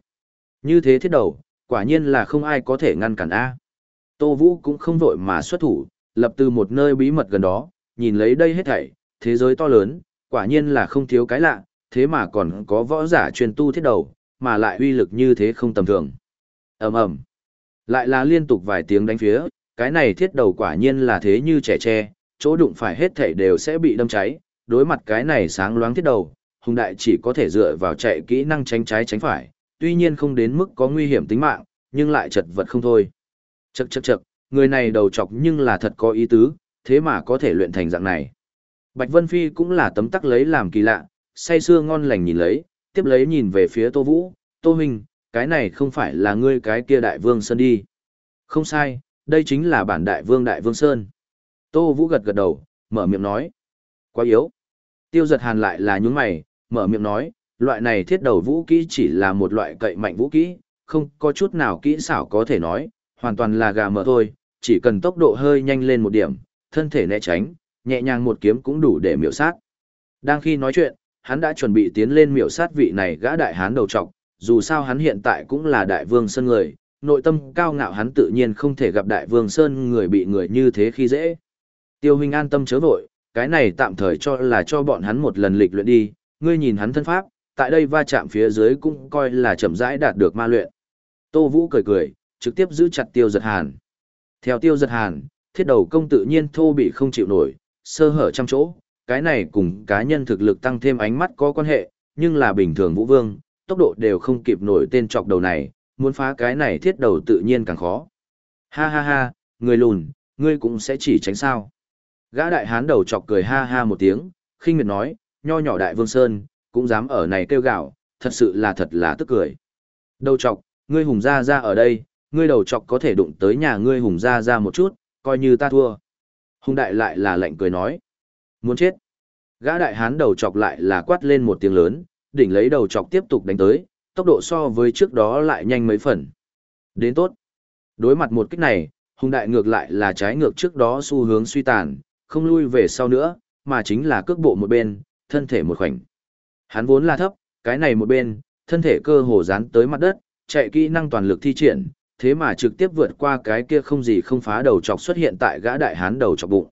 Như thế thiết đầu, Quả nhiên là không ai có thể ngăn cản A. Tô Vũ cũng không vội mà xuất thủ, lập từ một nơi bí mật gần đó, nhìn lấy đây hết thảy, thế giới to lớn, quả nhiên là không thiếu cái lạ, thế mà còn có võ giả truyền tu thiết đầu, mà lại uy lực như thế không tầm thường. ầm ầm Lại là liên tục vài tiếng đánh phía, cái này thiết đầu quả nhiên là thế như trẻ tre, chỗ đụng phải hết thảy đều sẽ bị đâm cháy, đối mặt cái này sáng loáng thiết đầu, hùng đại chỉ có thể dựa vào chạy kỹ năng tránh trái tránh phải, tuy nhiên không đến mức có nguy hiểm tính mạng, nhưng lại chật vật không thôi. Chậc chậc chậc, người này đầu chọc nhưng là thật có ý tứ, thế mà có thể luyện thành dạng này. Bạch Vân Phi cũng là tấm tắc lấy làm kỳ lạ, say sưa ngon lành nhìn lấy, tiếp lấy nhìn về phía Tô Vũ, Tô Minh, cái này không phải là ngươi cái kia đại vương Sơn đi. Không sai, đây chính là bản đại vương đại vương Sơn. Tô Vũ gật gật đầu, mở miệng nói. Quá yếu. Tiêu giật hàn lại là nhúng mày, mở miệng nói, loại này thiết đầu vũ kỹ chỉ là một loại cậy mạnh vũ kỹ, không có chút nào kỹ xảo có thể nói, hoàn toàn là gà mờ thôi, chỉ cần tốc độ hơi nhanh lên một điểm, thân thể né tránh, nhẹ nhàng một kiếm cũng đủ để miểu sát. Đang khi nói chuyện, hắn đã chuẩn bị tiến lên miểu sát vị này gã đại hán đầu trọc, dù sao hắn hiện tại cũng là đại vương sơn người, nội tâm cao ngạo hắn tự nhiên không thể gặp đại vương sơn người bị người như thế khi dễ. Tiêu huynh an tâm chớ vội, cái này tạm thời cho là cho bọn hắn một lần lịch luyện đi, ngươi nhìn hắn thân pháp, tại đây va chạm phía dưới cũng coi là chậm rãi đạt được ma luyện. Tô Vũ cười cười, trực tiếp giữ chặt tiêu giật hàn. Theo tiêu giật hàn, thiết đầu công tự nhiên thô bị không chịu nổi, sơ hở trăm chỗ, cái này cùng cá nhân thực lực tăng thêm ánh mắt có quan hệ, nhưng là bình thường vũ vương, tốc độ đều không kịp nổi tên trọc đầu này, muốn phá cái này thiết đầu tự nhiên càng khó. Ha ha ha, người lùn, ngươi cũng sẽ chỉ tránh sao. Gã đại hán đầu chọc cười ha ha một tiếng, khinh miệt nói, nho nhỏ đại vương sơn, cũng dám ở này kêu gạo, thật sự là thật là tức cười. Đầu chọc, ngươi hùng ra ra ở đây, ngươi đầu chọc có thể đụng tới nhà ngươi hùng ra ra một chút, coi như ta thua. Hùng đại lại là lạnh cười nói. Muốn chết. Gã đại hán đầu chọc lại là quát lên một tiếng lớn, đỉnh lấy đầu chọc tiếp tục đánh tới, tốc độ so với trước đó lại nhanh mấy phần. Đến tốt. Đối mặt một kích này, hùng đại ngược lại là trái ngược trước đó xu hướng suy tàn, không lui về sau nữa, mà chính là cước bộ một bên, thân thể một khoảnh. Hắn vốn là thấp, cái này một bên, thân thể cơ hồ dán tới mặt đất, chạy kỹ năng toàn lực thi triển, thế mà trực tiếp vượt qua cái kia không gì không phá đầu chọc xuất hiện tại gã đại hán đầu chọc bụng.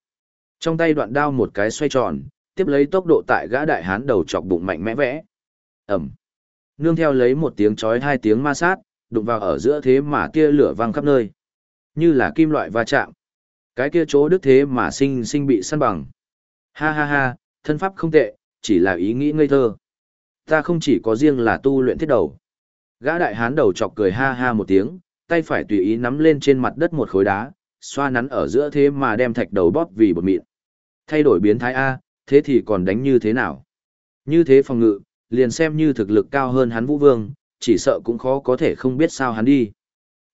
Trong tay đoạn đao một cái xoay tròn, tiếp lấy tốc độ tại gã đại hán đầu chọc bụng mạnh mẽ vẽ. Ẩm. Nương theo lấy một tiếng chói hai tiếng ma sát, đụng vào ở giữa thế mà tia lửa vang khắp nơi. Như là kim loại va chạm. Cái kia chỗ đức thế mà sinh sinh bị săn bằng. Ha ha ha, thân pháp không tệ, chỉ là ý nghĩ ngây thơ. Ta không chỉ có riêng là tu luyện thiết đầu. Gã đại hán đầu chọc cười ha ha một tiếng, tay phải tùy ý nắm lên trên mặt đất một khối đá, xoa nắn ở giữa thế mà đem thạch đầu bóp vì bột mịn. Thay đổi biến thái A, thế thì còn đánh như thế nào? Như thế phòng ngự, liền xem như thực lực cao hơn hắn vũ vương, chỉ sợ cũng khó có thể không biết sao hắn đi.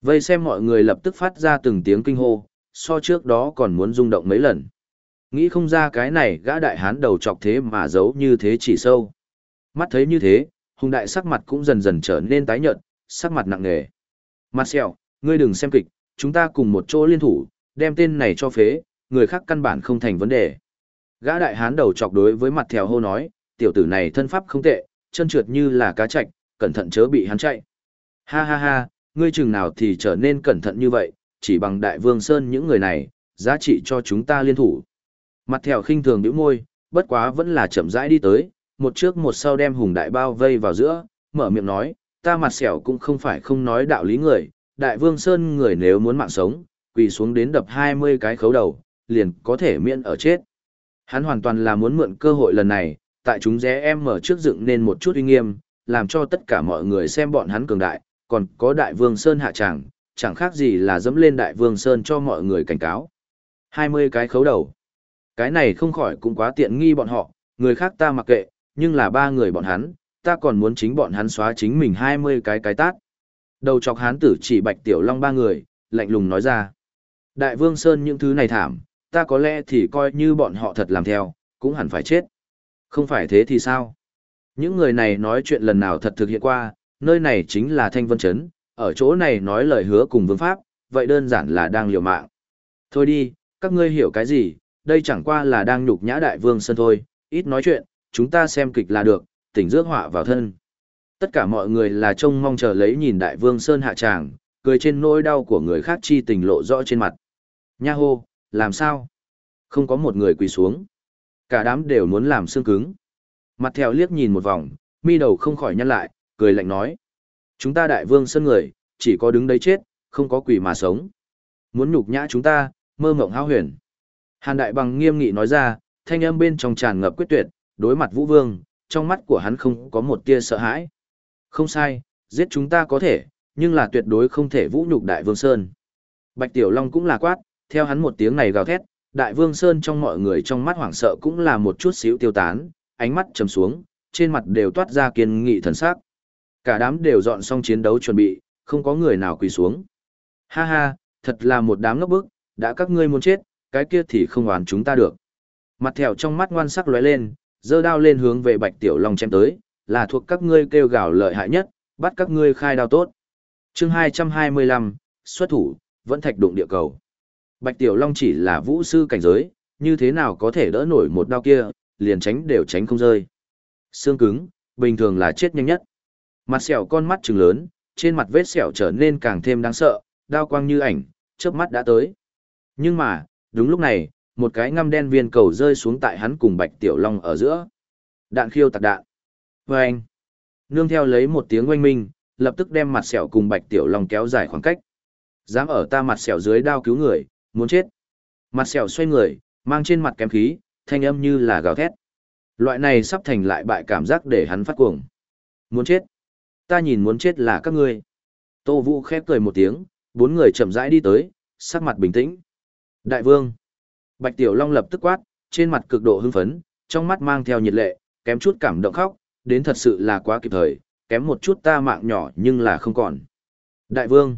Vây xem mọi người lập tức phát ra từng tiếng kinh hô, so trước đó còn muốn rung động mấy lần. Nghĩ không ra cái này gã đại hán đầu chọc thế mà giấu như thế chỉ sâu. Mắt thấy như thế, hùng đại sắc mặt cũng dần dần trở nên tái nhợt, sắc mặt nặng nề. Marcel, ngươi đừng xem kịch, chúng ta cùng một chỗ liên thủ, đem tên này cho phế, người khác căn bản không thành vấn đề. Gã đại hán đầu chọc đối với mặt thèo hô nói, tiểu tử này thân pháp không tệ, chân trượt như là cá chạch, cẩn thận chớ bị hắn chạy. Ha ha ha, ngươi chừng nào thì trở nên cẩn thận như vậy, chỉ bằng đại vương Sơn những người này, giá trị cho chúng ta liên thủ. Mặt thèo khinh thường nhíu môi, bất quá vẫn là chậm rãi đi tới, một trước một sau đem hùng đại bao vây vào giữa, mở miệng nói, ta mặt xẻo cũng không phải không nói đạo lý người, đại vương Sơn người nếu muốn mạng sống, quỳ xuống đến đập 20 cái khấu đầu, liền có thể miễn ở chết. Hắn hoàn toàn là muốn mượn cơ hội lần này, tại chúng rẽ em mở trước dựng nên một chút uy nghiêm, làm cho tất cả mọi người xem bọn hắn cường đại, còn có đại vương Sơn hạ tràng, chẳng khác gì là dẫm lên đại vương Sơn cho mọi người cảnh cáo. 20 cái khấu đầu. Cái này không khỏi cũng quá tiện nghi bọn họ, người khác ta mặc kệ, nhưng là ba người bọn hắn, ta còn muốn chính bọn hắn xóa chính mình 20 cái cái tát. Đầu chọc hán tử chỉ bạch tiểu long ba người, lạnh lùng nói ra. Đại vương Sơn những thứ này thảm, ta có lẽ thì coi như bọn họ thật làm theo, cũng hẳn phải chết. Không phải thế thì sao? Những người này nói chuyện lần nào thật thực hiện qua, nơi này chính là Thanh Vân Trấn, ở chỗ này nói lời hứa cùng vương pháp, vậy đơn giản là đang liều mạng. Thôi đi, các ngươi hiểu cái gì, đây chẳng qua là đang nhục nhã đại vương Sơn thôi, ít nói chuyện, chúng ta xem kịch là được, tỉnh rước họa vào thân. Tất cả mọi người là trông mong chờ lấy nhìn đại vương Sơn hạ tràng, cười trên nỗi đau của người khác chi tình lộ rõ trên mặt. Nha hô, làm sao? Không có một người quỳ xuống. Cả đám đều muốn làm xương cứng. Mặt theo liếc nhìn một vòng, mi đầu không khỏi nhăn lại, cười lạnh nói. Chúng ta đại vương sơn người, chỉ có đứng đấy chết, không có quỷ mà sống. Muốn nhục nhã chúng ta, mơ mộng hao huyền. Hàn đại bằng nghiêm nghị nói ra, thanh âm bên trong tràn ngập quyết tuyệt, đối mặt vũ vương, trong mắt của hắn không có một tia sợ hãi. Không sai, giết chúng ta có thể, nhưng là tuyệt đối không thể vũ nhục đại vương Sơn. Bạch Tiểu Long cũng là quát, theo hắn một tiếng này gào thét, đại vương Sơn trong mọi người trong mắt hoảng sợ cũng là một chút xíu tiêu tán, ánh mắt trầm xuống, trên mặt đều toát ra kiên nghị thần sắc. Cả đám đều dọn xong chiến đấu chuẩn bị, không có người nào quỳ xuống. Ha ha, thật là một đám ngốc bức, đã các ngươi muốn chết, cái kia thì không oán chúng ta được. Mặt thèo trong mắt ngoan sắc lóe lên, giơ đao lên hướng về Bạch Tiểu Long chém tới, là thuộc các ngươi kêu gào lợi hại nhất, bắt các ngươi khai đao tốt. Chương 225, xuất thủ, vẫn thạch đụng địa cầu. Bạch Tiểu Long chỉ là vũ sư cảnh giới, như thế nào có thể đỡ nổi một đao kia, liền tránh đều tránh không rơi. Xương cứng, bình thường là chết nhanh nhất. Mặt sẹo con mắt trừng lớn, trên mặt vết sẹo trở nên càng thêm đáng sợ, đao quang như ảnh, chớp mắt đã tới. Nhưng mà, đúng lúc này, một cái ngăm đen viên cầu rơi xuống tại hắn cùng Bạch Tiểu Long ở giữa. Đạn khiêu tạc đạn. Và anh, nương theo lấy một tiếng oanh minh, lập tức đem mặt sẹo cùng Bạch Tiểu Long kéo dài khoảng cách. Dám ở ta mặt sẹo dưới đao cứu người, muốn chết. Mặt sẹo xoay người, mang trên mặt kém khí, thanh âm như là gào thét. Loại này sắp thành lại bại cảm giác để hắn phát cuồng. Muốn chết. Ta nhìn muốn chết là các ngươi. Tô Vũ khép cười một tiếng, bốn người chậm rãi đi tới, sắc mặt bình tĩnh. Đại vương. Bạch Tiểu Long lập tức quát, trên mặt cực độ hưng phấn, trong mắt mang theo nhiệt lệ, kém chút cảm động khóc, đến thật sự là quá kịp thời, kém một chút ta mạng nhỏ nhưng là không còn. Đại vương.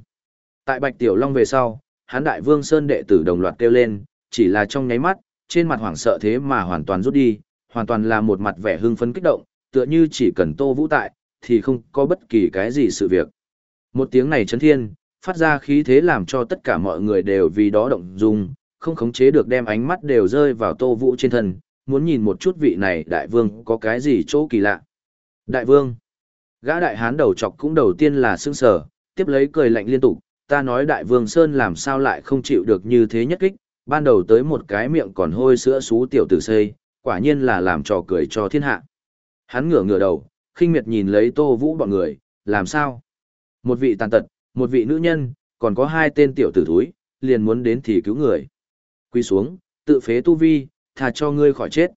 Tại Bạch Tiểu Long về sau, hắn Đại vương Sơn đệ tử đồng loạt kêu lên, chỉ là trong nháy mắt, trên mặt hoảng sợ thế mà hoàn toàn rút đi, hoàn toàn là một mặt vẻ hưng phấn kích động, tựa như chỉ cần Tô Vũ tại, thì không có bất kỳ cái gì sự việc. Một tiếng này chấn thiên, phát ra khí thế làm cho tất cả mọi người đều vì đó động dung, không khống chế được đem ánh mắt đều rơi vào Tô Vũ trên thân, muốn nhìn một chút vị này đại vương có cái gì chỗ kỳ lạ. Đại vương, gã đại hán đầu chọc cũng đầu tiên là sững sờ, tiếp lấy cười lạnh liên tục, ta nói đại vương Sơn làm sao lại không chịu được như thế nhất kích, ban đầu tới một cái miệng còn hôi sữa xú tiểu tử xây, quả nhiên là làm trò cười cho thiên hạ. Hắn ngửa ngửa đầu, khinh miệt nhìn lấy Tô Vũ bọn người, làm sao? Một vị tàn tật, một vị nữ nhân, còn có hai tên tiểu tử thúi, liền muốn đến thì cứu người. Quy xuống, tự phế tu vi, thà cho ngươi khỏi chết.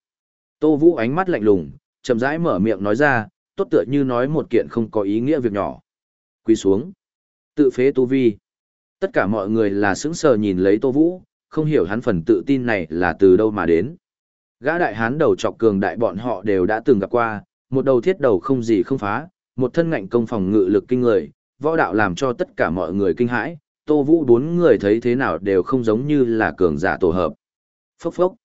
Tô Vũ ánh mắt lạnh lùng, chậm rãi mở miệng nói ra, tốt tựa như nói một kiện không có ý nghĩa việc nhỏ. Quy xuống, tự phế tu vi. Tất cả mọi người là sững sờ nhìn lấy Tô Vũ, không hiểu hắn phần tự tin này là từ đâu mà đến. Gã đại hán đầu trọc cường đại bọn họ đều đã từng gặp qua, một đầu thiết đầu không gì không phá, một thân ngạnh công phòng ngự lực kinh người, võ đạo làm cho tất cả mọi người kinh hãi, Tô Vũ bốn người thấy thế nào đều không giống như là cường giả tổ hợp. Phốc phốc.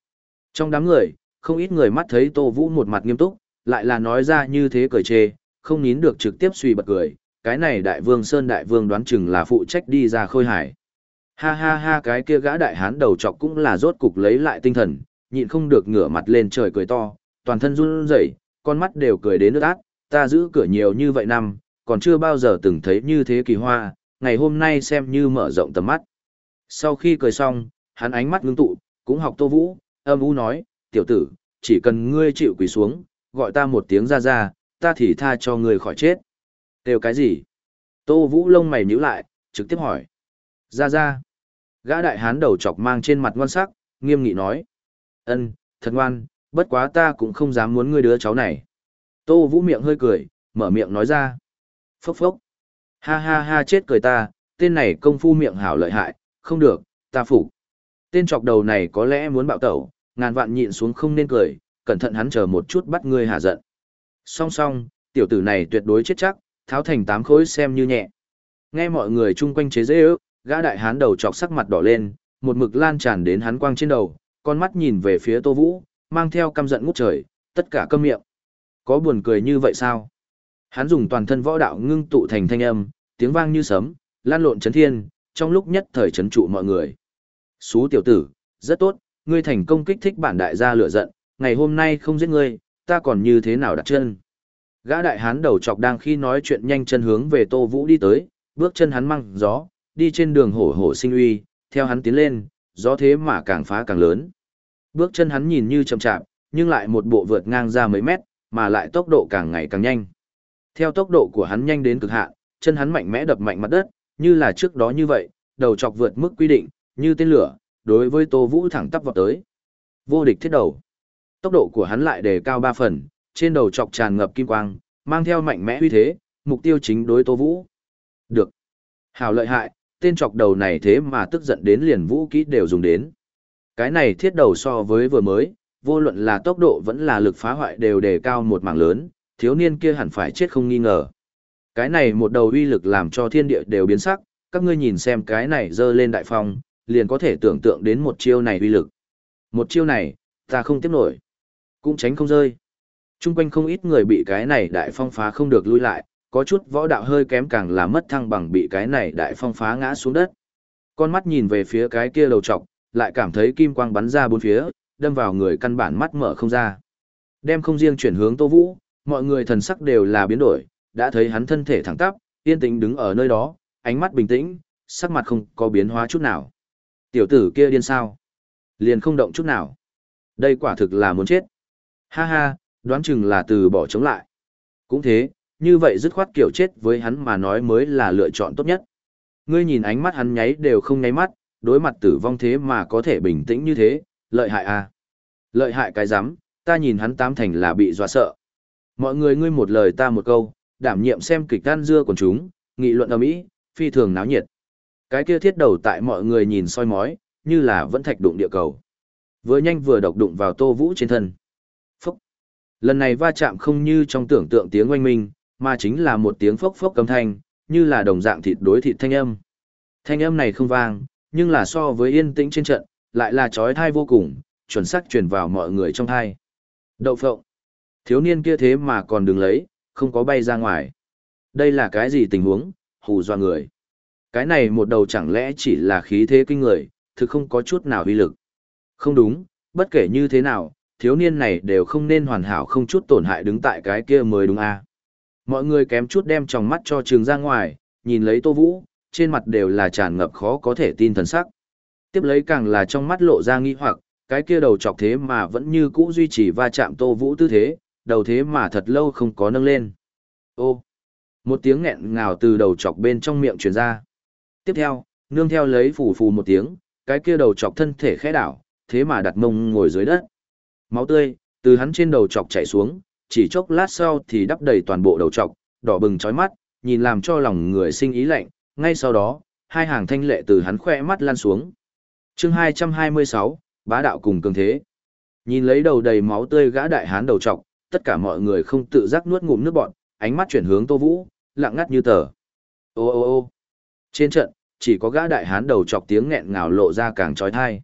Trong đám người, không ít người mắt thấy Tô Vũ một mặt nghiêm túc, lại là nói ra như thế cười chê, không nín được trực tiếp suy bật cười, cái này đại vương Sơn đại vương đoán chừng là phụ trách đi ra khôi hải. Ha ha ha cái kia gã đại hán đầu chọc cũng là rốt cục lấy lại tinh thần, nhịn không được ngửa mặt lên trời cười to, toàn thân run rẩy, con mắt đều cười đến nước át, ta giữ cửa nhiều như vậy năm, còn chưa bao giờ từng thấy như thế kỳ hoa, ngày hôm nay xem như mở rộng tầm mắt. Sau khi cười xong, hắn ánh mắt ngưng tụ, cũng học Tô Vũ, âm u nói, tiểu tử, chỉ cần ngươi chịu quỳ xuống, gọi ta một tiếng ra ra, ta thì tha cho ngươi khỏi chết. Đều cái gì? Tô Vũ lông mày nhíu lại, trực tiếp hỏi. Ra ra. Gã đại hán đầu chọc mang trên mặt ngoan sắc, nghiêm nghị nói. ân thật ngoan, bất quá ta cũng không dám muốn ngươi đứa cháu này. Tô Vũ miệng hơi cười, mở miệng nói ra. Phốc phốc. Ha ha ha chết cười ta, tên này công phu miệng hảo lợi hại, không được, ta phục. Tên chọc đầu này có lẽ muốn bạo tẩu, ngàn vạn nhịn xuống không nên cười, cẩn thận hắn chờ một chút bắt ngươi hạ giận. Song song, tiểu tử này tuyệt đối chết chắc, tháo thành tám khối xem như nhẹ. Nghe mọi người chung quanh chế dễ ước, gã đại hán đầu chọc sắc mặt đỏ lên, một mực lan tràn đến hắn quang trên đầu, con mắt nhìn về phía Tô Vũ, mang theo căm giận ngút trời, tất cả câm miệng. Có buồn cười như vậy sao? Hắn dùng toàn thân võ đạo ngưng tụ thành thanh âm, tiếng vang như sấm, lan lộn chấn thiên, trong lúc nhất thời chấn trụ mọi người. Xú tiểu tử, rất tốt, ngươi thành công kích thích bản đại gia lửa giận, ngày hôm nay không giết ngươi, ta còn như thế nào đặt chân. Gã đại hán đầu chọc đang khi nói chuyện nhanh chân hướng về Tô Vũ đi tới, bước chân hắn măng gió, đi trên đường hổ hổ sinh uy, theo hắn tiến lên, gió thế mà càng phá càng lớn. Bước chân hắn nhìn như chậm chạp, nhưng lại một bộ vượt ngang ra mấy mét, mà lại tốc độ càng ngày càng nhanh. Theo tốc độ của hắn nhanh đến cực hạn, chân hắn mạnh mẽ đập mạnh mặt đất, như là trước đó như vậy, đầu chọc vượt mức quy định, như tên lửa, đối với Tô Vũ thẳng tắp vào tới. Vô địch thiết đầu. Tốc độ của hắn lại đề cao 3 phần, trên đầu chọc tràn ngập kim quang, mang theo mạnh mẽ uy thế, mục tiêu chính đối Tô Vũ. Được. Hào lợi hại, tên chọc đầu này thế mà tức giận đến liền vũ kỹ đều dùng đến. Cái này thiết đầu so với vừa mới, vô luận là tốc độ vẫn là lực phá hoại đều đề cao một mảng lớn, thiếu niên kia hẳn phải chết không nghi ngờ. Cái này một đầu uy lực làm cho thiên địa đều biến sắc, các ngươi nhìn xem cái này dơ lên đại phong, liền có thể tưởng tượng đến một chiêu này uy lực. Một chiêu này, ta không tiếp nổi, cũng tránh không rơi. Trung quanh không ít người bị cái này đại phong phá không được lui lại, có chút võ đạo hơi kém càng là mất thăng bằng bị cái này đại phong phá ngã xuống đất. Con mắt nhìn về phía cái kia đầu trọc, lại cảm thấy kim quang bắn ra bốn phía, đâm vào người căn bản mắt mở không ra. Đem không riêng chuyển hướng Tô Vũ, mọi người thần sắc đều là biến đổi, đã thấy hắn thân thể thẳng tắp, yên tĩnh đứng ở nơi đó, ánh mắt bình tĩnh, sắc mặt không có biến hóa chút nào. Tiểu tử kia điên sao? Liền không động chút nào. Đây quả thực là muốn chết. Ha ha, đoán chừng là từ bỏ chống lại. Cũng thế, như vậy dứt khoát kiểu chết với hắn mà nói mới là lựa chọn tốt nhất. Ngươi nhìn ánh mắt hắn nháy đều không nháy mắt, đối mặt tử vong thế mà có thể bình tĩnh như thế, lợi hại à. Lợi hại cái rắm ta nhìn hắn tám thành là bị dọa sợ. Mọi người ngươi một lời ta một câu, đảm nhiệm xem kịch gan dưa của chúng, nghị luận ở mỹ, phi thường náo nhiệt. Cái kia thiết đầu tại mọi người nhìn soi mói, như là vẫn thạch đụng địa cầu. Vừa nhanh vừa độc đụng vào Tô Vũ trên thân. Phúc! Lần này va chạm không như trong tưởng tượng tiếng oanh minh, mà chính là một tiếng phốc phốc âm thanh, như là đồng dạng thịt đối thịt thanh âm. Thanh âm này không vang, nhưng là so với yên tĩnh trên trận, lại là trói thai vô cùng, chuẩn xác truyền vào mọi người trong thai. Đậu phộng! Thiếu niên kia thế mà còn đứng lấy, không có bay ra ngoài. Đây là cái gì tình huống, hù dọa người. Cái này một đầu chẳng lẽ chỉ là khí thế kinh người, thực không có chút nào uy lực. Không đúng, bất kể như thế nào, thiếu niên này đều không nên hoàn hảo không chút tổn hại đứng tại cái kia mới đúng a. À. Mọi người kém chút đem tròng mắt cho trường ra ngoài, nhìn lấy Tô Vũ, trên mặt đều là tràn ngập khó có thể tin thần sắc. Tiếp lấy càng là trong mắt lộ ra nghi hoặc, cái kia đầu chọc thế mà vẫn như cũ duy trì va chạm Tô Vũ tư thế, đầu thế mà thật lâu không có nâng lên. Ô! Một tiếng nghẹn ngào từ đầu chọc bên trong miệng truyền ra. Tiếp theo, nương theo lấy phù phù một tiếng, cái kia đầu chọc thân thể khẽ đảo, thế mà đặt mông ngồi dưới đất. Máu tươi, từ hắn trên đầu chọc chảy xuống, chỉ chốc lát sau thì đắp đầy toàn bộ đầu chọc, đỏ bừng chói mắt, nhìn làm cho lòng người sinh ý lạnh, ngay sau đó, hai hàng thanh lệ từ hắn khoe mắt lan xuống. chương 226, bá đạo cùng cường thế. Nhìn lấy đầu đầy máu tươi gã đại hán đầu trọc, tất cả mọi người không tự giác nuốt ngụm nước bọn, ánh mắt chuyển hướng Tô Vũ, lặng ngắt như tờ. Ô ô ô trên trận, chỉ có gã đại hán đầu chọc tiếng nghẹn ngào lộ ra càng trói thai.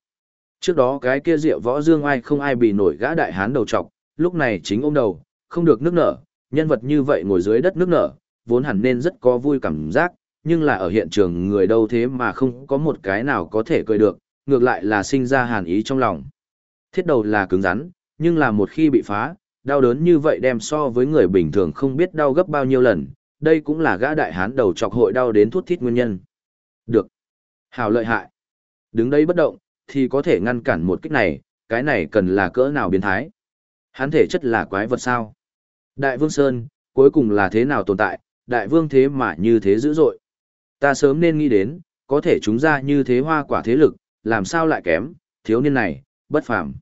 Trước đó cái kia rượu võ dương ai không ai bị nổi gã đại hán đầu chọc, lúc này chính ôm đầu, không được nước nở, nhân vật như vậy ngồi dưới đất nước nở, vốn hẳn nên rất có vui cảm giác, nhưng là ở hiện trường người đâu thế mà không có một cái nào có thể cười được, ngược lại là sinh ra hàn ý trong lòng. Thiết đầu là cứng rắn, nhưng là một khi bị phá, đau đớn như vậy đem so với người bình thường không biết đau gấp bao nhiêu lần, đây cũng là gã đại hán đầu chọc hội đau đến thuốc thít nguyên nhân. Được. Hào lợi hại. Đứng đây bất động, thì có thể ngăn cản một kích này, cái này cần là cỡ nào biến thái. Hắn thể chất là quái vật sao? Đại Vương Sơn, cuối cùng là thế nào tồn tại, Đại Vương thế mà như thế dữ dội. Ta sớm nên nghĩ đến, có thể chúng ra như thế hoa quả thế lực, làm sao lại kém, thiếu niên này, bất phàm.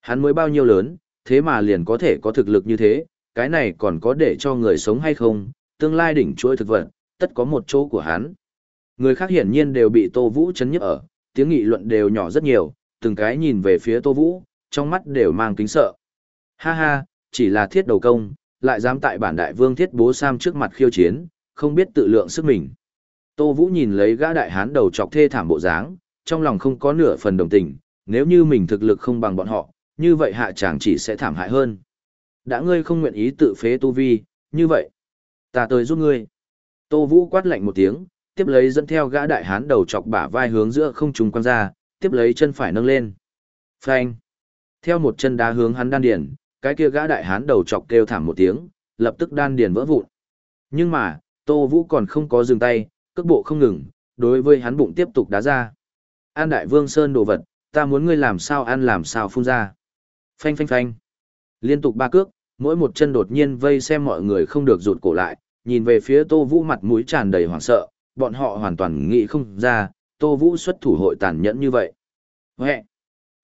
Hắn mới bao nhiêu lớn, thế mà liền có thể có thực lực như thế, cái này còn có để cho người sống hay không, tương lai đỉnh chuỗi thực vật, tất có một chỗ của hắn. Người khác hiển nhiên đều bị Tô Vũ chấn nhức ở, tiếng nghị luận đều nhỏ rất nhiều, từng cái nhìn về phía Tô Vũ, trong mắt đều mang kính sợ. Ha ha, chỉ là thiết đầu công, lại dám tại bản đại vương thiết bố Sam trước mặt khiêu chiến, không biết tự lượng sức mình. Tô Vũ nhìn lấy gã đại hán đầu chọc thê thảm bộ dáng, trong lòng không có nửa phần đồng tình, nếu như mình thực lực không bằng bọn họ, như vậy hạ chàng chỉ sẽ thảm hại hơn. Đã ngươi không nguyện ý tự phế tu vi, như vậy, ta tới giúp ngươi. Tô Vũ quát lạnh một tiếng, tiếp lấy dẫn theo gã đại hán đầu chọc bả vai hướng giữa không trùng quăng ra, tiếp lấy chân phải nâng lên. Phanh. Theo một chân đá hướng hắn đan điền, cái kia gã đại hán đầu chọc kêu thảm một tiếng, lập tức đan điền vỡ vụn. Nhưng mà, Tô Vũ còn không có dừng tay, cước bộ không ngừng, đối với hắn bụng tiếp tục đá ra. An đại vương sơn đồ vật, ta muốn ngươi làm sao ăn làm sao phun ra. Phanh phanh phanh. Liên tục ba cước, mỗi một chân đột nhiên vây xem mọi người không được rụt cổ lại, nhìn về phía Tô Vũ mặt mũi tràn đầy hoảng sợ, bọn họ hoàn toàn nghĩ không ra, Tô Vũ xuất thủ hội tàn nhẫn như vậy. Huệ!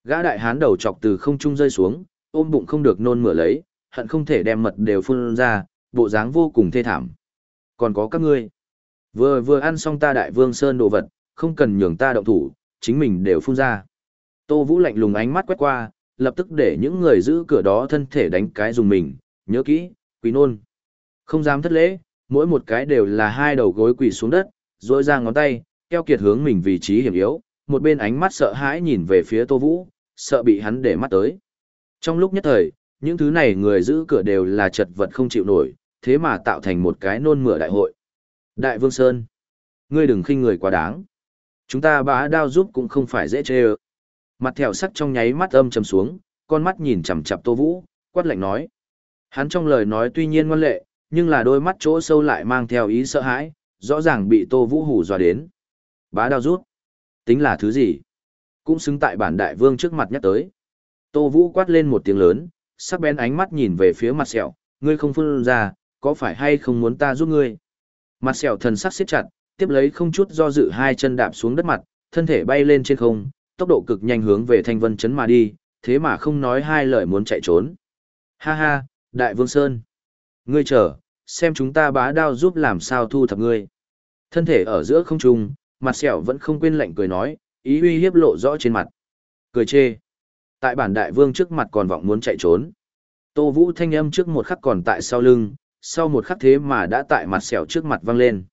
Gã đại hán đầu chọc từ không trung rơi xuống, ôm bụng không được nôn mửa lấy, hận không thể đem mật đều phun ra, bộ dáng vô cùng thê thảm. Còn có các ngươi. Vừa vừa ăn xong ta đại vương sơn đồ vật, không cần nhường ta động thủ, chính mình đều phun ra. Tô Vũ lạnh lùng ánh mắt quét qua, lập tức để những người giữ cửa đó thân thể đánh cái dùng mình, nhớ kỹ, quỳ nôn. Không dám thất lễ, mỗi một cái đều là hai đầu gối quỳ xuống đất, rỗi ra ngón tay, keo kiệt hướng mình vị trí hiểm yếu, một bên ánh mắt sợ hãi nhìn về phía Tô Vũ, sợ bị hắn để mắt tới. Trong lúc nhất thời, những thứ này người giữ cửa đều là chật vật không chịu nổi, thế mà tạo thành một cái nôn mửa đại hội. Đại Vương Sơn, ngươi đừng khinh người quá đáng. Chúng ta bá đao giúp cũng không phải dễ chê ơ. Mặt thèo sắc trong nháy mắt âm trầm xuống, con mắt nhìn chằm chằm Tô Vũ, quát lạnh nói. Hắn trong lời nói tuy nhiên ngoan lệ, nhưng là đôi mắt chỗ sâu lại mang theo ý sợ hãi, rõ ràng bị Tô Vũ hù dọa đến. Bá đao rút. Tính là thứ gì? Cũng xứng tại bản đại vương trước mặt nhắc tới. Tô Vũ quát lên một tiếng lớn, sắc bén ánh mắt nhìn về phía mặt sẹo, ngươi không phun ra, có phải hay không muốn ta giúp ngươi? Mặt sẹo thần sắc siết chặt, tiếp lấy không chút do dự hai chân đạp xuống đất mặt, thân thể bay lên trên không, tốc độ cực nhanh hướng về thanh vân chấn mà đi, thế mà không nói hai lời muốn chạy trốn. Ha ha, Đại Vương Sơn. Ngươi chờ, xem chúng ta bá đao giúp làm sao thu thập ngươi. Thân thể ở giữa không trung, mặt sẹo vẫn không quên lạnh cười nói, ý uy hiếp lộ rõ trên mặt. Cười chê. Tại bản đại vương trước mặt còn vọng muốn chạy trốn. Tô Vũ thanh âm trước một khắc còn tại sau lưng, sau một khắc thế mà đã tại mặt sẹo trước mặt văng lên.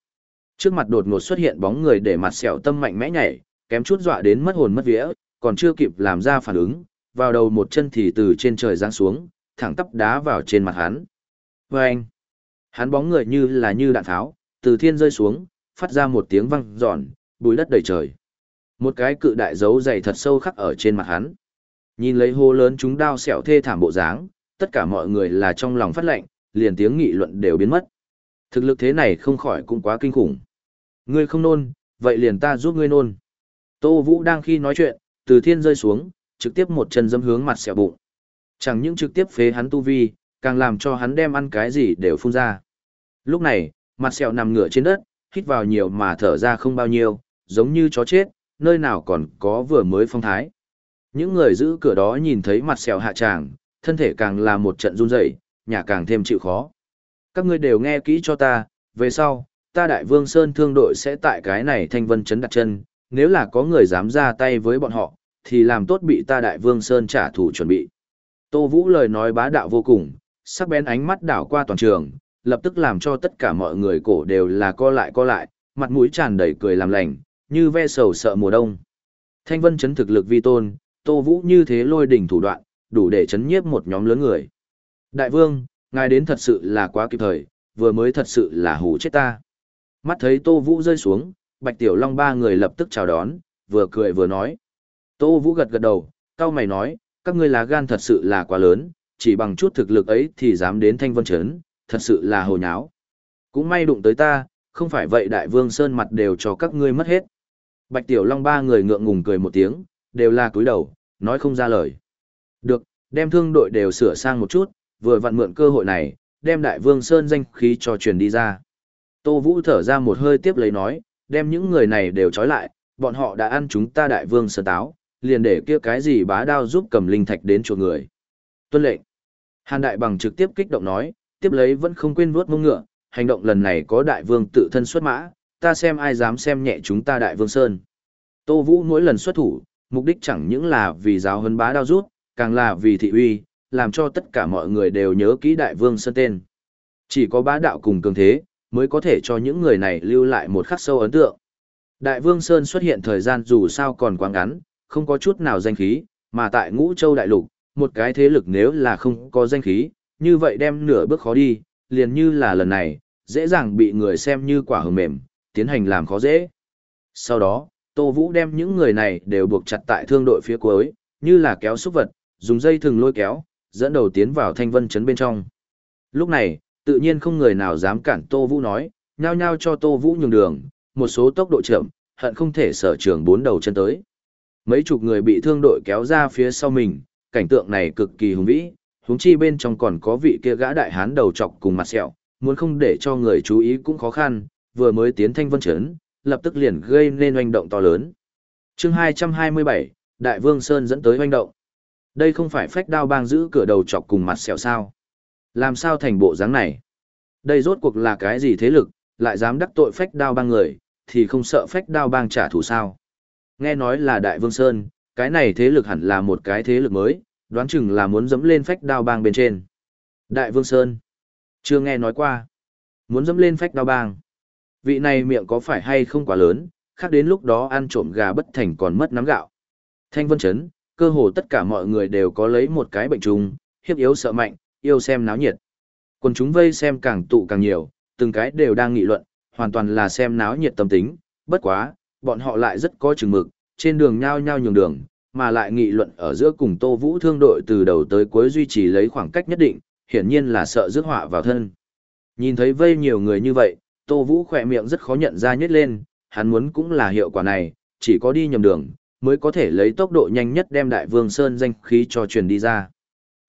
Trước mặt đột ngột xuất hiện bóng người để mặt sẹo tâm mạnh mẽ nhảy, kém chút dọa đến mất hồn mất vía, còn chưa kịp làm ra phản ứng, vào đầu một chân thì từ trên trời giáng xuống, thẳng tắp đá vào trên mặt hắn. Và anh, hắn bóng người như là như đạn tháo, từ thiên rơi xuống, phát ra một tiếng vang giòn, bùi đất đầy trời. Một cái cự đại dấu dày thật sâu khắc ở trên mặt hắn. Nhìn lấy hô lớn chúng đao sẹo thê thảm bộ dáng, tất cả mọi người là trong lòng phát lệnh, liền tiếng nghị luận đều biến mất. Thực lực thế này không khỏi cũng quá kinh khủng. Ngươi không nôn, vậy liền ta giúp ngươi nôn. Tô Vũ đang khi nói chuyện, từ thiên rơi xuống, trực tiếp một chân dâm hướng mặt sẹo bụng. Chẳng những trực tiếp phế hắn tu vi, càng làm cho hắn đem ăn cái gì đều phun ra. Lúc này, mặt sẹo nằm ngửa trên đất, hít vào nhiều mà thở ra không bao nhiêu, giống như chó chết, nơi nào còn có vừa mới phong thái. Những người giữ cửa đó nhìn thấy mặt sẹo hạ tràng, thân thể càng là một trận run rẩy, nhà càng thêm chịu khó. Các ngươi đều nghe kỹ cho ta, về sau, ta đại vương Sơn thương đội sẽ tại cái này thanh vân chấn đặt chân, nếu là có người dám ra tay với bọn họ, thì làm tốt bị ta đại vương Sơn trả thù chuẩn bị. Tô Vũ lời nói bá đạo vô cùng, sắc bén ánh mắt đảo qua toàn trường, lập tức làm cho tất cả mọi người cổ đều là co lại co lại, mặt mũi tràn đầy cười làm lành, như ve sầu sợ mùa đông. Thanh vân chấn thực lực vi tôn, Tô Vũ như thế lôi đỉnh thủ đoạn, đủ để chấn nhiếp một nhóm lớn người. Đại vương, ngài đến thật sự là quá kịp thời, vừa mới thật sự là hù chết ta. Mắt thấy Tô Vũ rơi xuống, Bạch Tiểu Long ba người lập tức chào đón, vừa cười vừa nói. Tô Vũ gật gật đầu, cao mày nói, các ngươi lá gan thật sự là quá lớn, chỉ bằng chút thực lực ấy thì dám đến thanh vân chấn, thật sự là hồ nháo. Cũng may đụng tới ta, không phải vậy đại vương sơn mặt đều cho các ngươi mất hết. Bạch Tiểu Long ba người ngượng ngùng cười một tiếng, đều là cúi đầu, nói không ra lời. Được, đem thương đội đều sửa sang một chút, vừa vặn mượn cơ hội này, đem đại vương sơn danh khí cho truyền đi ra. Tô Vũ thở ra một hơi tiếp lấy nói, đem những người này đều trói lại, bọn họ đã ăn chúng ta đại vương sơn táo, liền để kia cái gì bá đao giúp cầm linh thạch đến chùa người. Tuân lệnh. Hàn đại bằng trực tiếp kích động nói, tiếp lấy vẫn không quên vuốt mông ngựa, hành động lần này có đại vương tự thân xuất mã, ta xem ai dám xem nhẹ chúng ta đại vương Sơn. Tô Vũ mỗi lần xuất thủ, mục đích chẳng những là vì giáo huấn bá đao rút, càng là vì thị uy, làm cho tất cả mọi người đều nhớ kỹ đại vương Sơn tên. Chỉ có bá đạo cùng cường thế, mới có thể cho những người này lưu lại một khắc sâu ấn tượng. Đại vương Sơn xuất hiện thời gian dù sao còn quá ngắn, không có chút nào danh khí, mà tại ngũ châu đại lục, một cái thế lực nếu là không có danh khí, như vậy đem nửa bước khó đi, liền như là lần này, dễ dàng bị người xem như quả hờ mềm, tiến hành làm khó dễ. Sau đó, Tô Vũ đem những người này đều buộc chặt tại thương đội phía cuối, như là kéo xúc vật, dùng dây thừng lôi kéo, dẫn đầu tiến vào thanh vân trấn bên trong. Lúc này, tự nhiên không người nào dám cản Tô Vũ nói, nhao nhao cho Tô Vũ nhường đường, một số tốc độ chậm, hận không thể sở trường bốn đầu chân tới. Mấy chục người bị thương đội kéo ra phía sau mình, cảnh tượng này cực kỳ hùng vĩ, huống chi bên trong còn có vị kia gã đại hán đầu trọc cùng mặt sẹo, muốn không để cho người chú ý cũng khó khăn, vừa mới tiến thanh vân chấn, lập tức liền gây nên oanh động to lớn. chương 227, Đại Vương Sơn dẫn tới oanh động. Đây không phải phách đao bang giữ cửa đầu chọc cùng mặt sẹo sao. Làm sao thành bộ dáng này? Đây rốt cuộc là cái gì thế lực, lại dám đắc tội phách đao bang người, thì không sợ phách đao bang trả thù sao? Nghe nói là Đại Vương Sơn, cái này thế lực hẳn là một cái thế lực mới, đoán chừng là muốn dẫm lên phách đao bang bên trên. Đại Vương Sơn. Chưa nghe nói qua. Muốn dẫm lên phách đao bang. Vị này miệng có phải hay không quá lớn, khác đến lúc đó ăn trộm gà bất thành còn mất nắm gạo. Thanh Vân Chấn, cơ hồ tất cả mọi người đều có lấy một cái bệnh trùng, hiếp yếu sợ mạnh, yêu xem náo nhiệt. Còn chúng vây xem càng tụ càng nhiều, từng cái đều đang nghị luận, hoàn toàn là xem náo nhiệt tâm tính, bất quá, bọn họ lại rất có chừng mực, trên đường nhao nhao nhường đường, mà lại nghị luận ở giữa cùng Tô Vũ thương đội từ đầu tới cuối duy trì lấy khoảng cách nhất định, hiển nhiên là sợ rước họa vào thân. Nhìn thấy vây nhiều người như vậy, Tô Vũ khỏe miệng rất khó nhận ra nhất lên, hắn muốn cũng là hiệu quả này, chỉ có đi nhầm đường, mới có thể lấy tốc độ nhanh nhất đem Đại Vương Sơn danh khí cho truyền đi ra.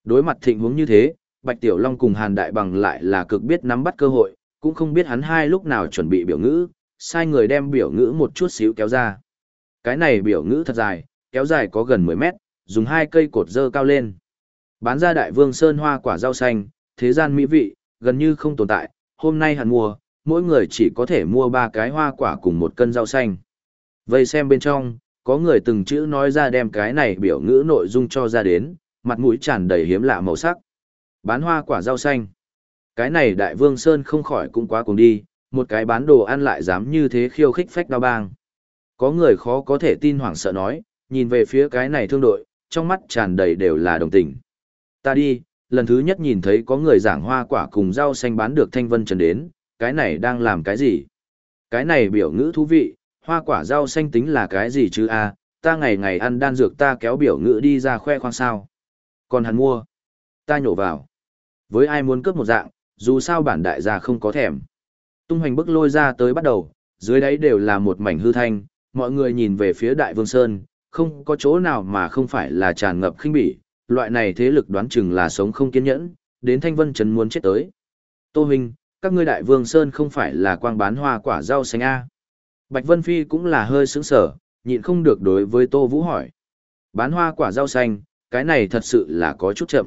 Đối mặt thịnh huống như thế, Bạch Tiểu Long cùng Hàn Đại Bằng lại là cực biết nắm bắt cơ hội, cũng không biết hắn hai lúc nào chuẩn bị biểu ngữ, sai người đem biểu ngữ một chút xíu kéo ra. Cái này biểu ngữ thật dài, kéo dài có gần 10 mét, dùng hai cây cột dơ cao lên. Bán ra Đại Vương Sơn hoa quả rau xanh, thế gian mỹ vị, gần như không tồn tại, hôm nay hẳn mua, mỗi người chỉ có thể mua ba cái hoa quả cùng một cân rau xanh. Vây xem bên trong, có người từng chữ nói ra đem cái này biểu ngữ nội dung cho ra đến, mặt mũi tràn đầy hiếm lạ màu sắc. Bán hoa quả rau xanh. Cái này đại vương Sơn không khỏi cũng quá cùng đi, một cái bán đồ ăn lại dám như thế khiêu khích phách đao bang. Có người khó có thể tin hoảng sợ nói, nhìn về phía cái này thương đội, trong mắt tràn đầy đều là đồng tình. Ta đi, lần thứ nhất nhìn thấy có người giảng hoa quả cùng rau xanh bán được thanh vân trần đến, cái này đang làm cái gì? Cái này biểu ngữ thú vị, hoa quả rau xanh tính là cái gì chứ a? ta ngày ngày ăn đan dược ta kéo biểu ngữ đi ra khoe khoang sao. Còn hắn mua, ta nhổ vào. Với ai muốn cướp một dạng, dù sao bản đại gia không có thèm. Tung hoành bức lôi ra tới bắt đầu, dưới đấy đều là một mảnh hư thanh, mọi người nhìn về phía đại vương Sơn, không có chỗ nào mà không phải là tràn ngập khinh bỉ, loại này thế lực đoán chừng là sống không kiên nhẫn, đến thanh vân trấn muốn chết tới. Tô Hình, các ngươi đại vương Sơn không phải là quang bán hoa quả rau xanh A. Bạch Vân Phi cũng là hơi sướng sở, nhịn không được đối với Tô Vũ hỏi. Bán hoa quả rau xanh, cái này thật sự là có chút chậm.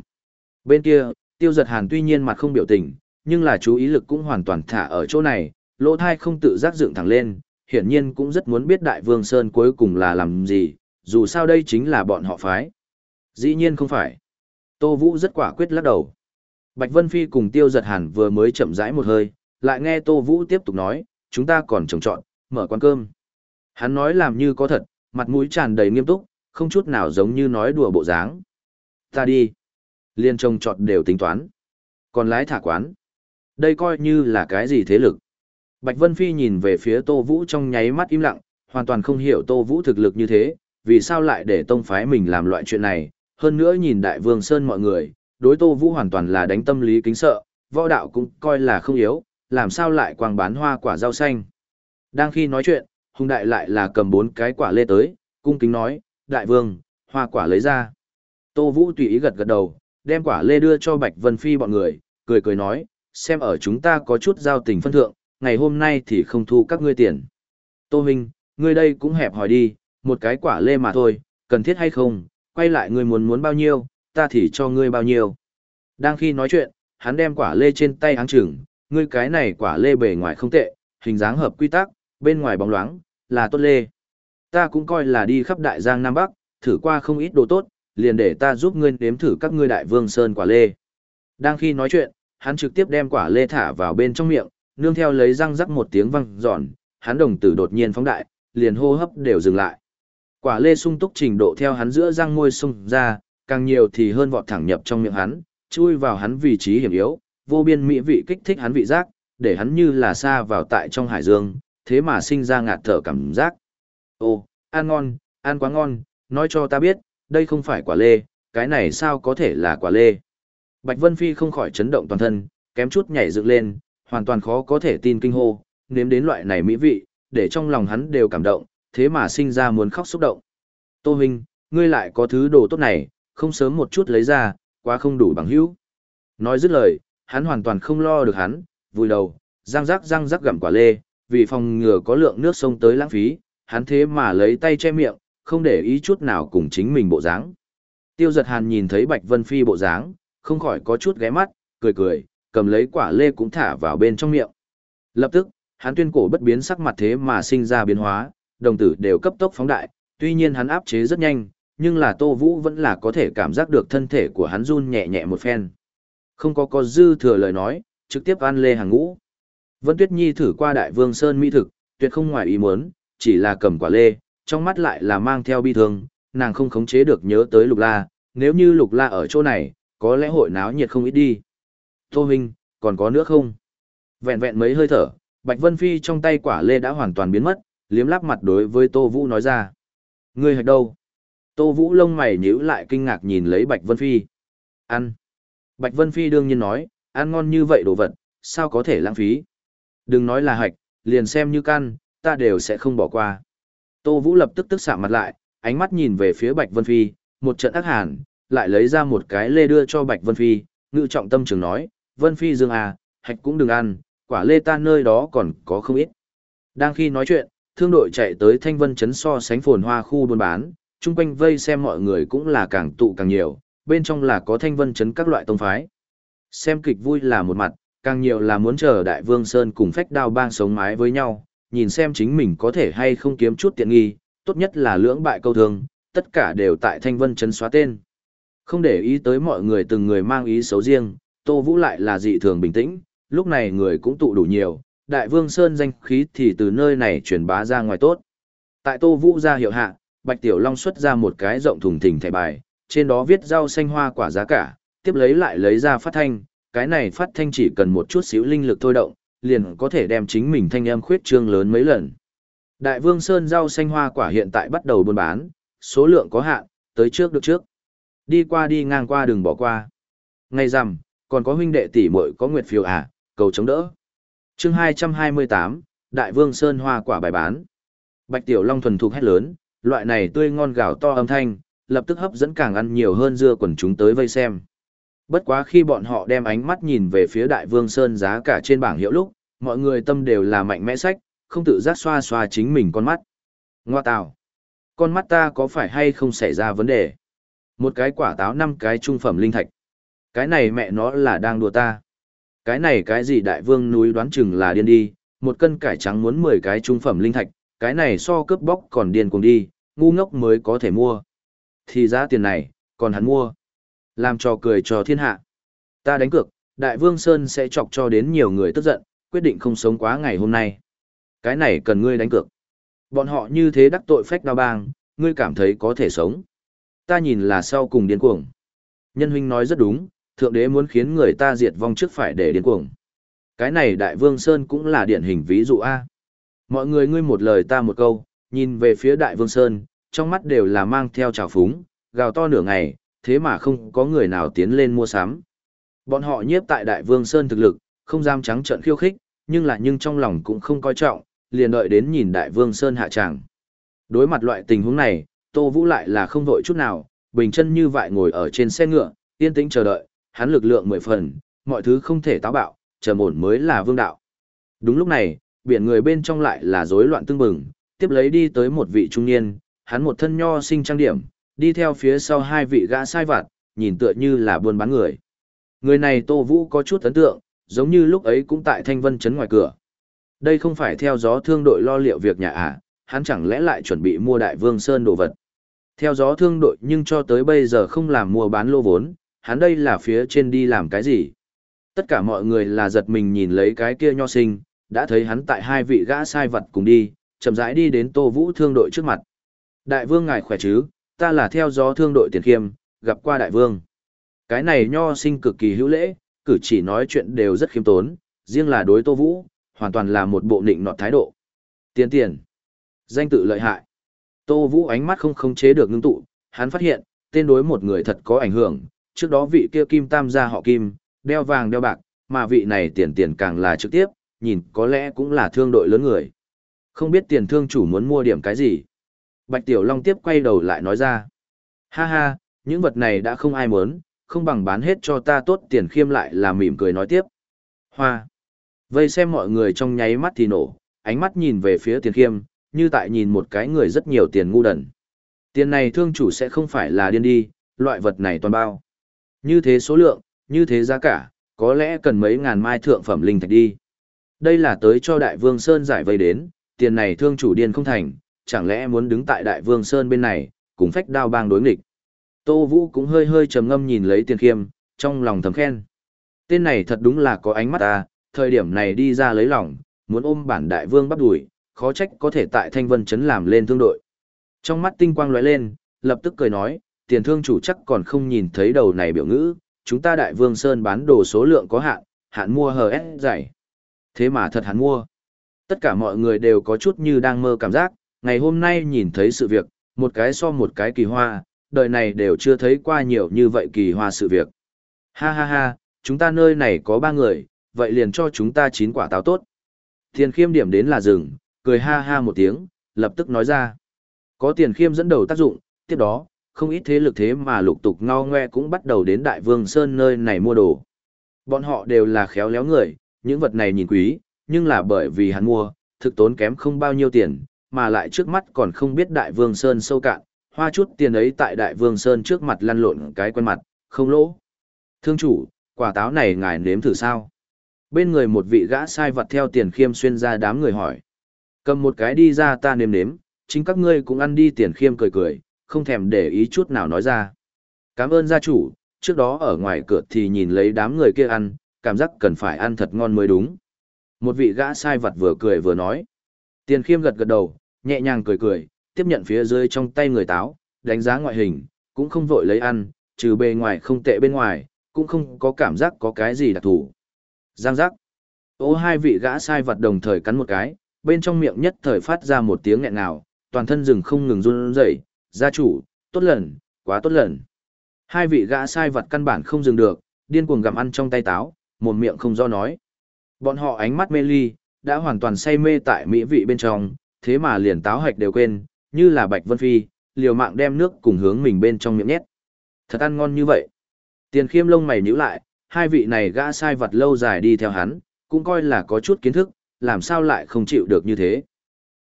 Bên kia, tiêu giật hàn tuy nhiên mặt không biểu tình, nhưng là chú ý lực cũng hoàn toàn thả ở chỗ này, lỗ thai không tự giác dựng thẳng lên, hiển nhiên cũng rất muốn biết Đại Vương Sơn cuối cùng là làm gì, dù sao đây chính là bọn họ phái. Dĩ nhiên không phải. Tô Vũ rất quả quyết lắc đầu. Bạch Vân Phi cùng Tiêu Giật Hàn vừa mới chậm rãi một hơi, lại nghe Tô Vũ tiếp tục nói, chúng ta còn trồng trọn, mở quán cơm. Hắn nói làm như có thật, mặt mũi tràn đầy nghiêm túc, không chút nào giống như nói đùa bộ dáng. Ta đi. Liên trông trọt đều tính toán. Còn lái thả quán. Đây coi như là cái gì thế lực. Bạch Vân Phi nhìn về phía Tô Vũ trong nháy mắt im lặng, hoàn toàn không hiểu Tô Vũ thực lực như thế, vì sao lại để tông phái mình làm loại chuyện này, hơn nữa nhìn Đại Vương Sơn mọi người, đối Tô Vũ hoàn toàn là đánh tâm lý kính sợ, võ đạo cũng coi là không yếu, làm sao lại quang bán hoa quả rau xanh. Đang khi nói chuyện, Hùng Đại lại là cầm bốn cái quả lê tới, cung kính nói, Đại Vương, hoa quả lấy ra. Tô Vũ tùy ý gật gật đầu, đem quả lê đưa cho Bạch Vân Phi bọn người, cười cười nói, xem ở chúng ta có chút giao tình phân thượng, ngày hôm nay thì không thu các ngươi tiền. Tô Minh, ngươi đây cũng hẹp hỏi đi, một cái quả lê mà thôi, cần thiết hay không, quay lại ngươi muốn muốn bao nhiêu, ta thì cho ngươi bao nhiêu. Đang khi nói chuyện, hắn đem quả lê trên tay áng chừng, ngươi cái này quả lê bề ngoài không tệ, hình dáng hợp quy tắc, bên ngoài bóng loáng, là tốt lê. Ta cũng coi là đi khắp đại giang Nam Bắc, thử qua không ít đồ tốt, liền để ta giúp ngươi nếm thử các ngươi đại vương sơn quả lê. Đang khi nói chuyện, hắn trực tiếp đem quả lê thả vào bên trong miệng, nương theo lấy răng rắc một tiếng vang giòn, hắn đồng tử đột nhiên phóng đại, liền hô hấp đều dừng lại. Quả lê sung túc trình độ theo hắn giữa răng môi sung ra, càng nhiều thì hơn vọt thẳng nhập trong miệng hắn, chui vào hắn vị trí hiểm yếu, vô biên mỹ vị kích thích hắn vị giác, để hắn như là xa vào tại trong hải dương, thế mà sinh ra ngạt thở cảm giác. Ô, ăn ngon, ăn quá ngon, nói cho ta biết, đây không phải quả lê, cái này sao có thể là quả lê. Bạch Vân Phi không khỏi chấn động toàn thân, kém chút nhảy dựng lên, hoàn toàn khó có thể tin kinh hô, nếm đến loại này mỹ vị, để trong lòng hắn đều cảm động, thế mà sinh ra muốn khóc xúc động. Tô huynh, ngươi lại có thứ đồ tốt này, không sớm một chút lấy ra, quá không đủ bằng hữu. Nói dứt lời, hắn hoàn toàn không lo được hắn, vui đầu, răng rắc răng rắc gặm quả lê, vì phòng ngừa có lượng nước sông tới lãng phí, hắn thế mà lấy tay che miệng, không để ý chút nào cùng chính mình bộ dáng. Tiêu giật hàn nhìn thấy Bạch Vân Phi bộ dáng, không khỏi có chút ghé mắt, cười cười, cầm lấy quả lê cũng thả vào bên trong miệng. Lập tức, hắn tuyên cổ bất biến sắc mặt thế mà sinh ra biến hóa, đồng tử đều cấp tốc phóng đại, tuy nhiên hắn áp chế rất nhanh, nhưng là Tô Vũ vẫn là có thể cảm giác được thân thể của hắn run nhẹ nhẹ một phen. Không có có dư thừa lời nói, trực tiếp ăn lê hàng ngũ. Vân Tuyết Nhi thử qua Đại Vương Sơn mỹ thực, tuyệt không ngoài ý muốn, chỉ là cầm quả lê, trong mắt lại là mang theo bi thương, nàng không khống chế được nhớ tới Lục La, nếu như Lục La ở chỗ này, có lẽ hội náo nhiệt không ít đi. Tô Huynh, còn có nữa không? Vẹn vẹn mấy hơi thở, Bạch Vân Phi trong tay quả lê đã hoàn toàn biến mất, liếm láp mặt đối với Tô Vũ nói ra. Ngươi hạch đâu? Tô Vũ lông mày nhíu lại kinh ngạc nhìn lấy Bạch Vân Phi. Ăn. Bạch Vân Phi đương nhiên nói, ăn ngon như vậy đồ vật, sao có thể lãng phí? Đừng nói là hạch, liền xem như căn, ta đều sẽ không bỏ qua. Tô Vũ lập tức tức sạm mặt lại, ánh mắt nhìn về phía Bạch Vân Phi, một trận ác hàn, lại lấy ra một cái lê đưa cho Bạch Vân Phi, ngự trọng tâm trường nói, Vân Phi dương à, hạch cũng đừng ăn, quả lê ta nơi đó còn có không ít. Đang khi nói chuyện, thương đội chạy tới Thanh Vân Trấn so sánh phồn hoa khu buôn bán, chung quanh vây xem mọi người cũng là càng tụ càng nhiều, bên trong là có Thanh Vân Trấn các loại tông phái. Xem kịch vui là một mặt, càng nhiều là muốn chờ Đại Vương Sơn cùng phách đao bang sống mái với nhau, nhìn xem chính mình có thể hay không kiếm chút tiện nghi, tốt nhất là lưỡng bại câu thương, tất cả đều tại Thanh Vân Trấn xóa tên. Không để ý tới mọi người từng người mang ý xấu riêng, Tô Vũ lại là dị thường bình tĩnh, lúc này người cũng tụ đủ nhiều, Đại Vương Sơn danh khí thì từ nơi này truyền bá ra ngoài tốt. Tại Tô Vũ ra hiệu hạ, Bạch Tiểu Long xuất ra một cái rộng thùng thình thẻ bài, trên đó viết rau xanh hoa quả giá cả, tiếp lấy lại lấy ra phát thanh, cái này phát thanh chỉ cần một chút xíu linh lực thôi động, liền có thể đem chính mình thanh âm khuyết trương lớn mấy lần. Đại Vương Sơn rau xanh hoa quả hiện tại bắt đầu buôn bán, số lượng có hạn, tới trước được trước. Đi qua đi ngang qua đừng bỏ qua. Ngày rằm, còn có huynh đệ tỷ muội có nguyệt phiếu à, cầu chống đỡ. chương 228, Đại Vương Sơn hoa quả bài bán. Bạch Tiểu Long thuần thục hét lớn, loại này tươi ngon gạo to âm thanh, lập tức hấp dẫn càng ăn nhiều hơn dưa quần chúng tới vây xem. Bất quá khi bọn họ đem ánh mắt nhìn về phía Đại Vương Sơn giá cả trên bảng hiệu lúc, mọi người tâm đều là mạnh mẽ sách, không tự giác xoa xoa chính mình con mắt. Ngoa tào, con mắt ta có phải hay không xảy ra vấn đề? Một cái quả táo năm cái trung phẩm linh thạch. Cái này mẹ nó là đang đùa ta. Cái này cái gì đại vương núi đoán chừng là điên đi, một cân cải trắng muốn 10 cái trung phẩm linh thạch, cái này so cướp bóc còn điên cùng đi, ngu ngốc mới có thể mua. Thì giá tiền này, còn hắn mua. Làm trò cười cho thiên hạ. Ta đánh cược, Đại Vương Sơn sẽ chọc cho đến nhiều người tức giận, quyết định không sống quá ngày hôm nay. Cái này cần ngươi đánh cược. Bọn họ như thế đắc tội phách đao bang, ngươi cảm thấy có thể sống. Ta nhìn là sau cùng điên cuồng. Nhân huynh nói rất đúng, thượng đế muốn khiến người ta diệt vong trước phải để điên cuồng. Cái này Đại Vương Sơn cũng là điển hình ví dụ A. Mọi người ngươi một lời ta một câu, nhìn về phía Đại Vương Sơn, trong mắt đều là mang theo trào phúng, gào to nửa ngày, thế mà không có người nào tiến lên mua sắm. Bọn họ nhiếp tại Đại Vương Sơn thực lực, không dám trắng trợn khiêu khích, nhưng là nhưng trong lòng cũng không coi trọng, liền đợi đến nhìn Đại Vương Sơn hạ tràng. Đối mặt loại tình huống này, Tô Vũ lại là không vội chút nào, bình chân như vậy ngồi ở trên xe ngựa, yên tĩnh chờ đợi, hắn lực lượng mười phần, mọi thứ không thể táo bạo, trầm ổn mới là vương đạo. Đúng lúc này, biển người bên trong lại là rối loạn tương bừng, tiếp lấy đi tới một vị trung niên, hắn một thân nho sinh trang điểm, đi theo phía sau hai vị gã sai vặt, nhìn tựa như là buôn bán người. Người này Tô Vũ có chút ấn tượng, giống như lúc ấy cũng tại Thanh Vân Trấn ngoài cửa. Đây không phải theo gió thương đội lo liệu việc nhà à, hắn chẳng lẽ lại chuẩn bị mua Đại Vương Sơn đồ vật. Theo gió thương đội nhưng cho tới bây giờ không làm mua bán lô vốn, hắn đây là phía trên đi làm cái gì. Tất cả mọi người là giật mình nhìn lấy cái kia nho sinh, đã thấy hắn tại hai vị gã sai vật cùng đi, chậm rãi đi đến Tô Vũ thương đội trước mặt. Đại vương ngài khỏe chứ, ta là theo gió thương đội tiền khiêm, gặp qua đại vương. Cái này nho sinh cực kỳ hữu lễ, cử chỉ nói chuyện đều rất khiêm tốn, riêng là đối Tô Vũ, hoàn toàn là một bộ nịnh nọt thái độ. Tiền tiền. Danh tự lợi hại. Tô Vũ ánh mắt không khống chế được ngưng tụ, hắn phát hiện, tên đối một người thật có ảnh hưởng, trước đó vị kia kim tam gia họ kim, đeo vàng đeo bạc, mà vị này tiền tiền càng là trực tiếp, nhìn có lẽ cũng là thương đội lớn người. Không biết tiền thương chủ muốn mua điểm cái gì. Bạch Tiểu Long tiếp quay đầu lại nói ra. Ha ha, những vật này đã không ai muốn, không bằng bán hết cho ta tốt tiền khiêm lại là mỉm cười nói tiếp. Hoa. Vây xem mọi người trong nháy mắt thì nổ, ánh mắt nhìn về phía tiền khiêm, như tại nhìn một cái người rất nhiều tiền ngu đần. Tiền này thương chủ sẽ không phải là điên đi, loại vật này toàn bao. Như thế số lượng, như thế giá cả, có lẽ cần mấy ngàn mai thượng phẩm linh thạch đi. Đây là tới cho Đại Vương Sơn giải vây đến, tiền này thương chủ điên không thành, chẳng lẽ muốn đứng tại Đại Vương Sơn bên này, cùng phách đao bang đối nghịch. Tô Vũ cũng hơi hơi trầm ngâm nhìn lấy tiền khiêm, trong lòng thầm khen. Tên này thật đúng là có ánh mắt ta, thời điểm này đi ra lấy lòng, muốn ôm bản đại vương bắt đuổi, khó trách có thể tại Thanh Vân Trấn làm lên thương đội. Trong mắt tinh quang lóe lên, lập tức cười nói, tiền thương chủ chắc còn không nhìn thấy đầu này biểu ngữ, chúng ta đại vương Sơn bán đồ số lượng có hạn, hạn mua hờ ép dày. Thế mà thật hắn mua. Tất cả mọi người đều có chút như đang mơ cảm giác, ngày hôm nay nhìn thấy sự việc, một cái so một cái kỳ hoa, đời này đều chưa thấy qua nhiều như vậy kỳ hoa sự việc. Ha ha ha, chúng ta nơi này có ba người, vậy liền cho chúng ta chín quả táo tốt. Tiền khiêm điểm đến là rừng, cười ha ha một tiếng, lập tức nói ra. Có tiền khiêm dẫn đầu tác dụng, tiếp đó, không ít thế lực thế mà lục tục ngao ngoe cũng bắt đầu đến Đại Vương Sơn nơi này mua đồ. Bọn họ đều là khéo léo người, những vật này nhìn quý, nhưng là bởi vì hắn mua, thực tốn kém không bao nhiêu tiền, mà lại trước mắt còn không biết Đại Vương Sơn sâu cạn, hoa chút tiền ấy tại Đại Vương Sơn trước mặt lăn lộn cái quen mặt, không lỗ. Thương chủ, quả táo này ngài nếm thử sao? Bên người một vị gã sai vật theo tiền khiêm xuyên ra đám người hỏi. Cầm một cái đi ra ta nếm nếm, chính các ngươi cũng ăn đi tiền khiêm cười cười, không thèm để ý chút nào nói ra. Cảm ơn gia chủ, trước đó ở ngoài cửa thì nhìn lấy đám người kia ăn, cảm giác cần phải ăn thật ngon mới đúng. Một vị gã sai vật vừa cười vừa nói. Tiền khiêm gật gật đầu, nhẹ nhàng cười cười, tiếp nhận phía dưới trong tay người táo, đánh giá ngoại hình, cũng không vội lấy ăn, trừ bề ngoài không tệ bên ngoài, cũng không có cảm giác có cái gì đặc thù. Giang giác. Ô hai vị gã sai vật đồng thời cắn một cái, bên trong miệng nhất thời phát ra một tiếng nghẹn ngào, toàn thân rừng không ngừng run rẩy, gia chủ, tốt lần, quá tốt lần. Hai vị gã sai vật căn bản không dừng được, điên cuồng gặm ăn trong tay táo, một miệng không do nói. Bọn họ ánh mắt mê ly, đã hoàn toàn say mê tại mỹ vị bên trong, thế mà liền táo hạch đều quên, như là Bạch Vân Phi, liều mạng đem nước cùng hướng mình bên trong miệng nhét. Thật ăn ngon như vậy. Tiền khiêm lông mày nhíu lại, hai vị này gã sai vật lâu dài đi theo hắn, cũng coi là có chút kiến thức, làm sao lại không chịu được như thế.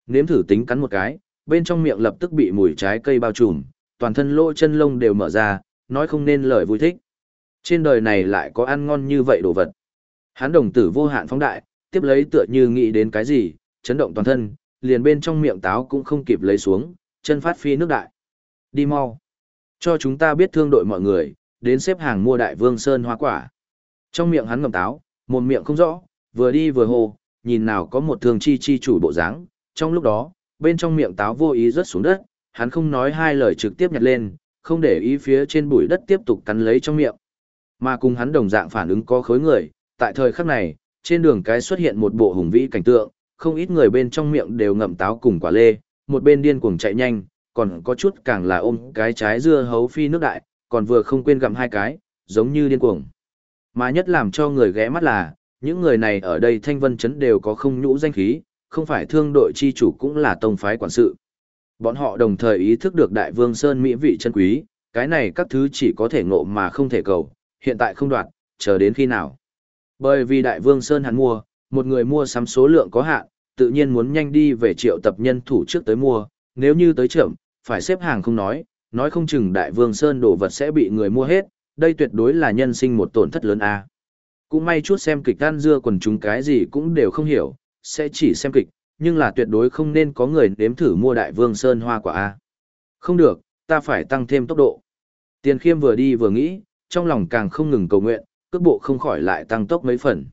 Nếm thử tính cắn một cái, bên trong miệng lập tức bị mùi trái cây bao trùm, toàn thân lỗ chân lông đều mở ra, nói không nên lời vui thích. Trên đời này lại có ăn ngon như vậy đồ vật. Hắn đồng tử vô hạn phóng đại, tiếp lấy tựa như nghĩ đến cái gì, chấn động toàn thân, liền bên trong miệng táo cũng không kịp lấy xuống, chân phát phi nước đại. Đi mau. Cho chúng ta biết thương đội mọi người, đến xếp hàng mua đại vương sơn hoa quả. Trong miệng hắn ngậm táo, một miệng không rõ, vừa đi vừa hô, nhìn nào có một thường chi chi chủ bộ dáng. Trong lúc đó, bên trong miệng táo vô ý rớt xuống đất, hắn không nói hai lời trực tiếp nhặt lên, không để ý phía trên bụi đất tiếp tục cắn lấy trong miệng. Mà cùng hắn đồng dạng phản ứng có khối người, tại thời khắc này, trên đường cái xuất hiện một bộ hùng vĩ cảnh tượng, không ít người bên trong miệng đều ngậm táo cùng quả lê, một bên điên cuồng chạy nhanh, còn có chút càng là ôm cái trái dưa hấu phi nước đại, còn vừa không quên gặm hai cái, giống như điên cuồng. Mà nhất làm cho người ghé mắt là, những người này ở đây thanh vân chấn đều có không nhũ danh khí, không phải thương đội chi chủ cũng là tông phái quản sự. Bọn họ đồng thời ý thức được đại vương Sơn Mỹ vị chân quý, cái này các thứ chỉ có thể ngộ mà không thể cầu, hiện tại không đoạt, chờ đến khi nào. Bởi vì đại vương Sơn hắn mua, một người mua sắm số lượng có hạn, tự nhiên muốn nhanh đi về triệu tập nhân thủ trước tới mua, nếu như tới trưởng, phải xếp hàng không nói, nói không chừng đại vương Sơn đồ vật sẽ bị người mua hết, đây tuyệt đối là nhân sinh một tổn thất lớn a. Cũng may chút xem kịch tan dưa quần chúng cái gì cũng đều không hiểu, sẽ chỉ xem kịch, nhưng là tuyệt đối không nên có người nếm thử mua đại vương sơn hoa quả A. Không được, ta phải tăng thêm tốc độ. Tiền khiêm vừa đi vừa nghĩ, trong lòng càng không ngừng cầu nguyện, cước bộ không khỏi lại tăng tốc mấy phần.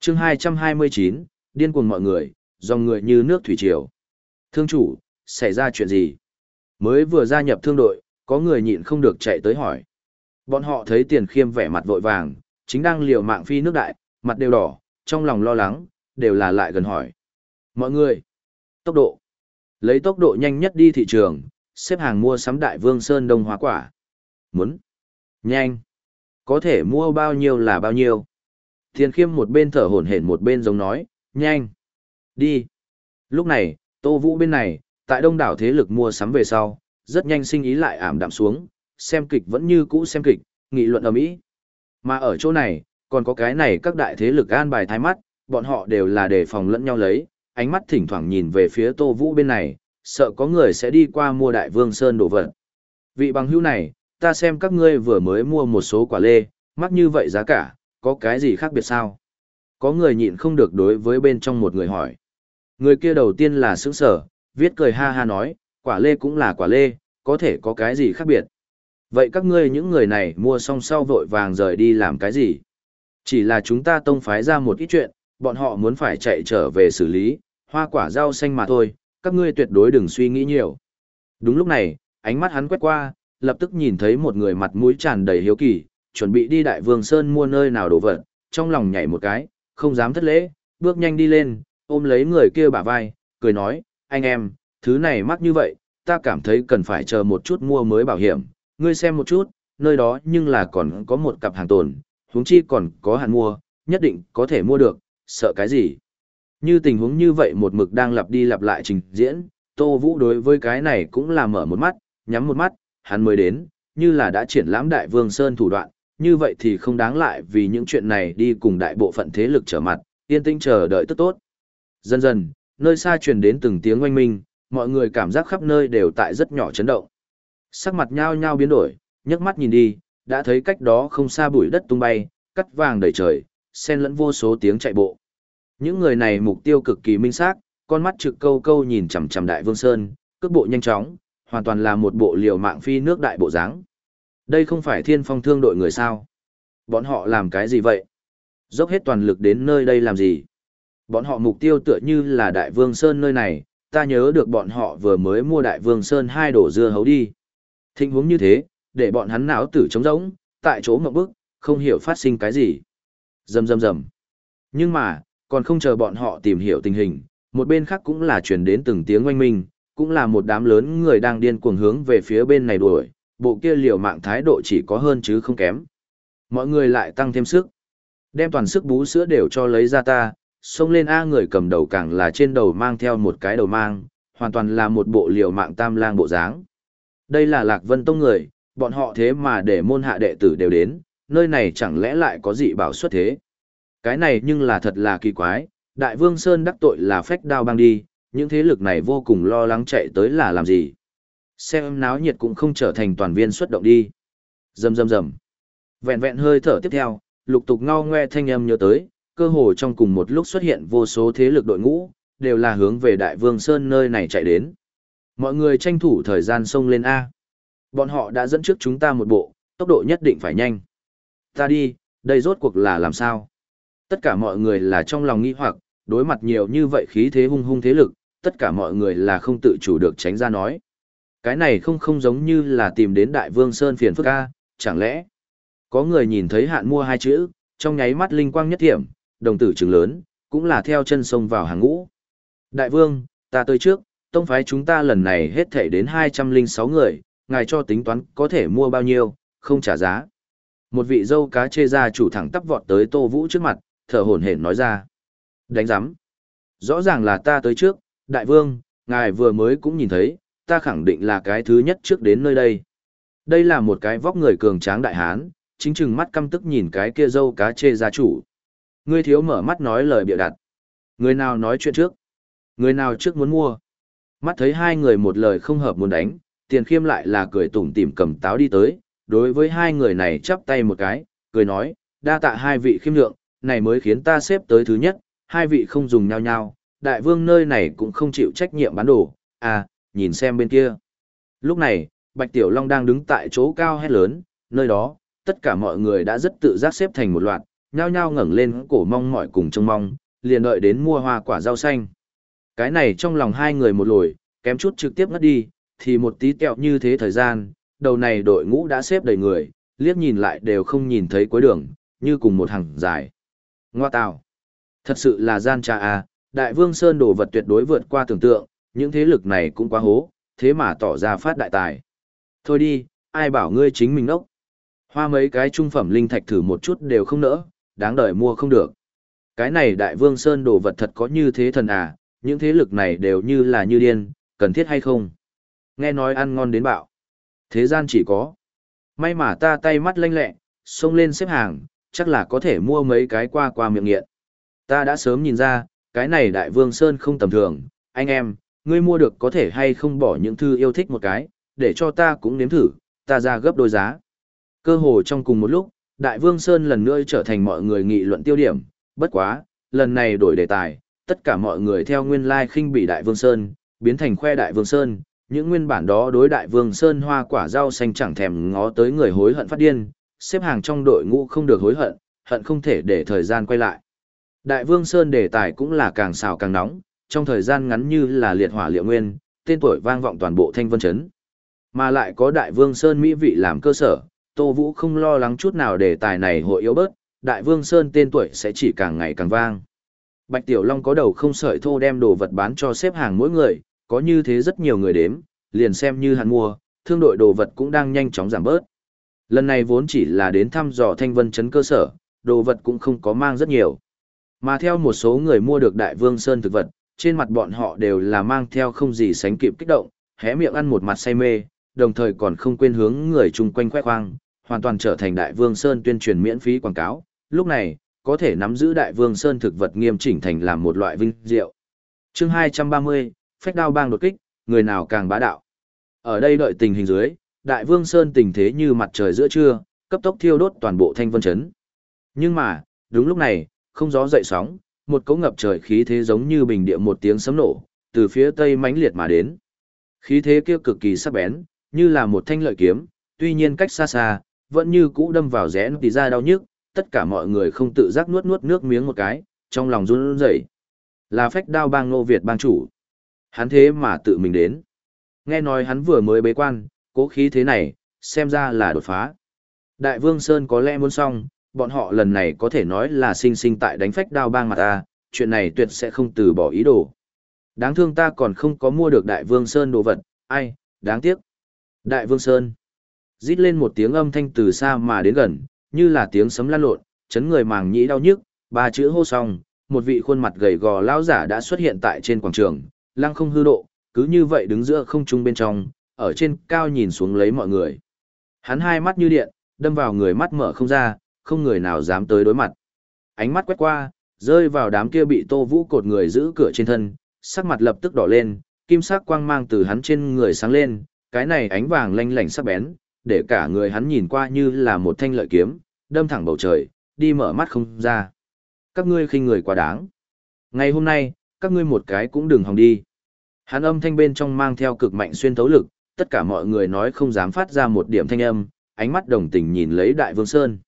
chương 229, điên cuồng mọi người, dòng người như nước thủy triều. Thương chủ, xảy ra chuyện gì? Mới vừa gia nhập thương đội, có người nhịn không được chạy tới hỏi. Bọn họ thấy tiền khiêm vẻ mặt vội vàng, chính đang liều mạng phi nước đại, mặt đều đỏ, trong lòng lo lắng, đều là lại gần hỏi. Mọi người, tốc độ. Lấy tốc độ nhanh nhất đi thị trường, xếp hàng mua sắm đại vương sơn đông hóa quả. Muốn. Nhanh. Có thể mua bao nhiêu là bao nhiêu. Thiên khiêm một bên thở hổn hển một bên giống nói, nhanh. Đi. Lúc này, Tô Vũ bên này, tại đông đảo thế lực mua sắm về sau, rất nhanh sinh ý lại ảm đạm xuống, xem kịch vẫn như cũ xem kịch, nghị luận ở mỹ. Mà ở chỗ này, còn có cái này các đại thế lực an bài thái mắt, bọn họ đều là đề phòng lẫn nhau lấy, ánh mắt thỉnh thoảng nhìn về phía Tô Vũ bên này, sợ có người sẽ đi qua mua Đại Vương Sơn đồ vật. Vị bằng hữu này, ta xem các ngươi vừa mới mua một số quả lê, mắc như vậy giá cả, có cái gì khác biệt sao? Có người nhịn không được đối với bên trong một người hỏi. Người kia đầu tiên là sững sở, viết cười ha ha nói, quả lê cũng là quả lê, có thể có cái gì khác biệt. Vậy các ngươi những người này mua xong sau vội vàng rời đi làm cái gì? Chỉ là chúng ta tông phái ra một ít chuyện, bọn họ muốn phải chạy trở về xử lý, hoa quả rau xanh mà thôi, các ngươi tuyệt đối đừng suy nghĩ nhiều. Đúng lúc này, ánh mắt hắn quét qua, lập tức nhìn thấy một người mặt mũi tràn đầy hiếu kỳ, chuẩn bị đi Đại Vương Sơn mua nơi nào đồ vật, trong lòng nhảy một cái, không dám thất lễ, bước nhanh đi lên, ôm lấy người kia bả vai, cười nói, anh em, thứ này mắc như vậy, ta cảm thấy cần phải chờ một chút mua mới bảo hiểm, ngươi xem một chút, nơi đó nhưng là còn có một cặp hàng tồn, huống chi còn có hàng mua, nhất định có thể mua được, sợ cái gì. Như tình huống như vậy một mực đang lặp đi lặp lại trình diễn, Tô Vũ đối với cái này cũng là mở một mắt, nhắm một mắt, hắn mới đến, như là đã triển lãm Đại Vương Sơn thủ đoạn, như vậy thì không đáng lại vì những chuyện này đi cùng đại bộ phận thế lực trở mặt, yên tĩnh chờ đợi tức tốt. Dần dần, nơi xa truyền đến từng tiếng oanh minh, mọi người cảm giác khắp nơi đều tại rất nhỏ chấn động. Sắc mặt nhao nhao biến đổi, nhấc mắt nhìn đi, đã thấy cách đó không xa bụi đất tung bay, cắt vàng đầy trời, xen lẫn vô số tiếng chạy bộ. Những người này mục tiêu cực kỳ minh xác, con mắt trực câu câu nhìn chằm chằm Đại Vương Sơn, cước bộ nhanh chóng, hoàn toàn là một bộ liều mạng phi nước đại bộ dáng. Đây không phải thiên phong thương đội người sao? Bọn họ làm cái gì vậy? Dốc hết toàn lực đến nơi đây làm gì? Bọn họ mục tiêu tựa như là Đại Vương Sơn nơi này, ta nhớ được bọn họ vừa mới mua Đại Vương Sơn hai đổ dưa hấu đi. Thịnh huống như thế, để bọn hắn não tử trống rỗng, tại chỗ ngậm bức, không hiểu phát sinh cái gì. Rầm rầm rầm. Nhưng mà, còn không chờ bọn họ tìm hiểu tình hình, một bên khác cũng là truyền đến từng tiếng oanh minh, cũng là một đám lớn người đang điên cuồng hướng về phía bên này đuổi, bộ kia liều mạng thái độ chỉ có hơn chứ không kém. Mọi người lại tăng thêm sức. Đem toàn sức bú sữa đều cho lấy ra ta, xông lên A người cầm đầu càng là trên đầu mang theo một cái đầu mang, hoàn toàn là một bộ liều mạng tam lang bộ dáng. Đây là Lạc Vân Tông người, bọn họ thế mà để môn hạ đệ tử đều đến, nơi này chẳng lẽ lại có dị bảo xuất thế. Cái này nhưng là thật là kỳ quái, Đại Vương Sơn đắc tội là phách đao băng đi, những thế lực này vô cùng lo lắng chạy tới là làm gì. Xem náo nhiệt cũng không trở thành toàn viên xuất động đi. Dầm dầm dầm, Vẹn vẹn hơi thở tiếp theo, lục tục ngao ngoe thanh âm nhớ tới, cơ hồ trong cùng một lúc xuất hiện vô số thế lực đội ngũ, đều là hướng về Đại Vương Sơn nơi này chạy đến. Mọi người tranh thủ thời gian xông lên A. Bọn họ đã dẫn trước chúng ta một bộ, tốc độ nhất định phải nhanh. Ta đi, đây rốt cuộc là làm sao? Tất cả mọi người là trong lòng nghi hoặc, đối mặt nhiều như vậy khí thế hung hung thế lực, tất cả mọi người là không tự chủ được tránh ra nói. Cái này không không giống như là tìm đến Đại Vương Sơn phiền phức A, chẳng lẽ? Có người nhìn thấy hạn mua hai chữ, trong nháy mắt linh quang nhất thiểm, đồng tử trừng lớn, cũng là theo chân sông vào hàng ngũ. Đại Vương, ta tới trước, tông phái chúng ta lần này hết thể đến 206 người, ngài cho tính toán có thể mua bao nhiêu, không trả giá. Một vị dâu cá chê ra chủ thẳng tắp vọt tới Tô Vũ trước mặt, thở hổn hển nói ra. Đánh giám. Rõ ràng là ta tới trước, đại vương, ngài vừa mới cũng nhìn thấy, ta khẳng định là cái thứ nhất trước đến nơi đây. Đây là một cái vóc người cường tráng đại hán, chính chừng mắt căm tức nhìn cái kia dâu cá chê gia chủ. Ngươi thiếu mở mắt nói lời bịa đặt. Người nào nói chuyện trước? Người nào trước muốn mua? Mắt thấy hai người một lời không hợp muốn đánh, tiền khiêm lại là cười tủm tỉm cầm táo đi tới, đối với hai người này chắp tay một cái, cười nói, đa tạ hai vị khiêm lượng, này mới khiến ta xếp tới thứ nhất, hai vị không dùng nhau nhau, đại vương nơi này cũng không chịu trách nhiệm bán đồ, à, nhìn xem bên kia. Lúc này, Bạch Tiểu Long đang đứng tại chỗ cao hét lớn, nơi đó, tất cả mọi người đã rất tự giác xếp thành một loạt, nhao nhao ngẩng lên cổ mong mỏi cùng trông mong, liền đợi đến mua hoa quả rau xanh. Cái này trong lòng hai người một lồi, kém chút trực tiếp ngất đi, thì một tí kẹo như thế thời gian, đầu này đội ngũ đã xếp đầy người, liếc nhìn lại đều không nhìn thấy cuối đường, như cùng một hàng dài. Ngoa tạo. Thật sự là gian trà à, đại vương Sơn đồ vật tuyệt đối vượt qua tưởng tượng, những thế lực này cũng quá hố, thế mà tỏ ra phát đại tài. Thôi đi, ai bảo ngươi chính mình ốc. Hoa mấy cái trung phẩm linh thạch thử một chút đều không nỡ, đáng đợi mua không được. Cái này đại vương Sơn đồ vật thật có như thế thần à, những thế lực này đều như là như điên, cần thiết hay không? Nghe nói ăn ngon đến bạo. Thế gian chỉ có. May mà ta tay mắt lanh lẹ, xông lên xếp hàng, chắc là có thể mua mấy cái qua qua miệng nghiện. Ta đã sớm nhìn ra, cái này đại vương Sơn không tầm thường, anh em, ngươi mua được có thể hay không bỏ những thư yêu thích một cái, để cho ta cũng nếm thử, ta ra gấp đôi giá. Cơ hồ trong cùng một lúc, Đại Vương Sơn lần nữa trở thành mọi người nghị luận tiêu điểm, bất quá, lần này đổi đề tài, tất cả mọi người theo nguyên lai like khinh bị Đại Vương Sơn, biến thành khoe Đại Vương Sơn, những nguyên bản đó đối Đại Vương Sơn hoa quả rau xanh chẳng thèm ngó tới người hối hận phát điên, xếp hàng trong đội ngũ không được hối hận, hận không thể để thời gian quay lại. Đại Vương Sơn đề tài cũng là càng xào càng nóng, trong thời gian ngắn như là liệt hỏa liệu nguyên, tên tuổi vang vọng toàn bộ thanh vân chấn. Mà lại có Đại Vương Sơn mỹ vị làm cơ sở, Tô Vũ không lo lắng chút nào đề tài này hội yếu bớt, Đại Vương Sơn tên tuổi sẽ chỉ càng ngày càng vang. Bạch Tiểu Long có đầu không sợi thô đem đồ vật bán cho xếp hàng mỗi người, có như thế rất nhiều người đếm, liền xem như hắn mua, thương đội đồ vật cũng đang nhanh chóng giảm bớt. Lần này vốn chỉ là đến thăm dò thanh vân chấn cơ sở, đồ vật cũng không có mang rất nhiều. Mà theo một số người mua được Đại Vương Sơn thực vật, trên mặt bọn họ đều là mang theo không gì sánh kịp kích động, hé miệng ăn một mặt say mê, đồng thời còn không quên hướng người chung quanh khoe khoang, hoàn toàn trở thành Đại Vương Sơn tuyên truyền miễn phí quảng cáo. Lúc này, có thể nắm giữ Đại Vương Sơn thực vật nghiêm chỉnh thành làm một loại vinh diệu. Chương 230, phách đao bang đột kích, người nào càng bá đạo. Ở đây đợi tình hình dưới, Đại Vương Sơn tình thế như mặt trời giữa trưa, cấp tốc thiêu đốt toàn bộ thanh vân chấn. Nhưng mà, đúng lúc này, không gió dậy sóng, một cỗ ngập trời khí thế giống như bình địa một tiếng sấm nổ, từ phía tây mãnh liệt mà đến. Khí thế kia cực kỳ sắc bén, như là một thanh lợi kiếm, tuy nhiên cách xa xa, vẫn như cũ đâm vào rẽ tí ra đau nhức, tất cả mọi người không tự giác nuốt nuốt nước miếng một cái, trong lòng run rẩy. Là phách đao bang Ngô Việt bang chủ. Hắn thế mà tự mình đến. Nghe nói hắn vừa mới bế quan, cố khí thế này, xem ra là đột phá. Đại Vương Sơn có lẽ muốn xong, bọn họ lần này có thể nói là sinh sinh tại đánh phách đao bang mặt ta, chuyện này tuyệt sẽ không từ bỏ ý đồ. Đáng thương ta còn không có mua được Đại Vương Sơn đồ vật, ai, đáng tiếc. Đại Vương Sơn. Rít lên một tiếng âm thanh từ xa mà đến gần, như là tiếng sấm lan lộn, chấn người màng nhĩ đau nhức, ba chữ hô xong, một vị khuôn mặt gầy gò lão giả đã xuất hiện tại trên quảng trường, lăng không hư độ, cứ như vậy đứng giữa không trung bên trong, ở trên cao nhìn xuống lấy mọi người. Hắn hai mắt như điện, đâm vào người mắt mở không ra, không người nào dám tới đối mặt. Ánh mắt quét qua, rơi vào đám kia bị Tô Vũ cột người giữ cửa trên thân, sắc mặt lập tức đỏ lên, kim sắc quang mang từ hắn trên người sáng lên, cái này ánh vàng lanh lảnh sắc bén, để cả người hắn nhìn qua như là một thanh lợi kiếm, đâm thẳng bầu trời, đi mở mắt không ra. Các ngươi khinh người quá đáng. Ngày hôm nay, các ngươi một cái cũng đừng hòng đi. Hắn âm thanh bên trong mang theo cực mạnh xuyên thấu lực, tất cả mọi người nói không dám phát ra một điểm thanh âm, ánh mắt đồng tình nhìn lấy Đại Vương Sơn.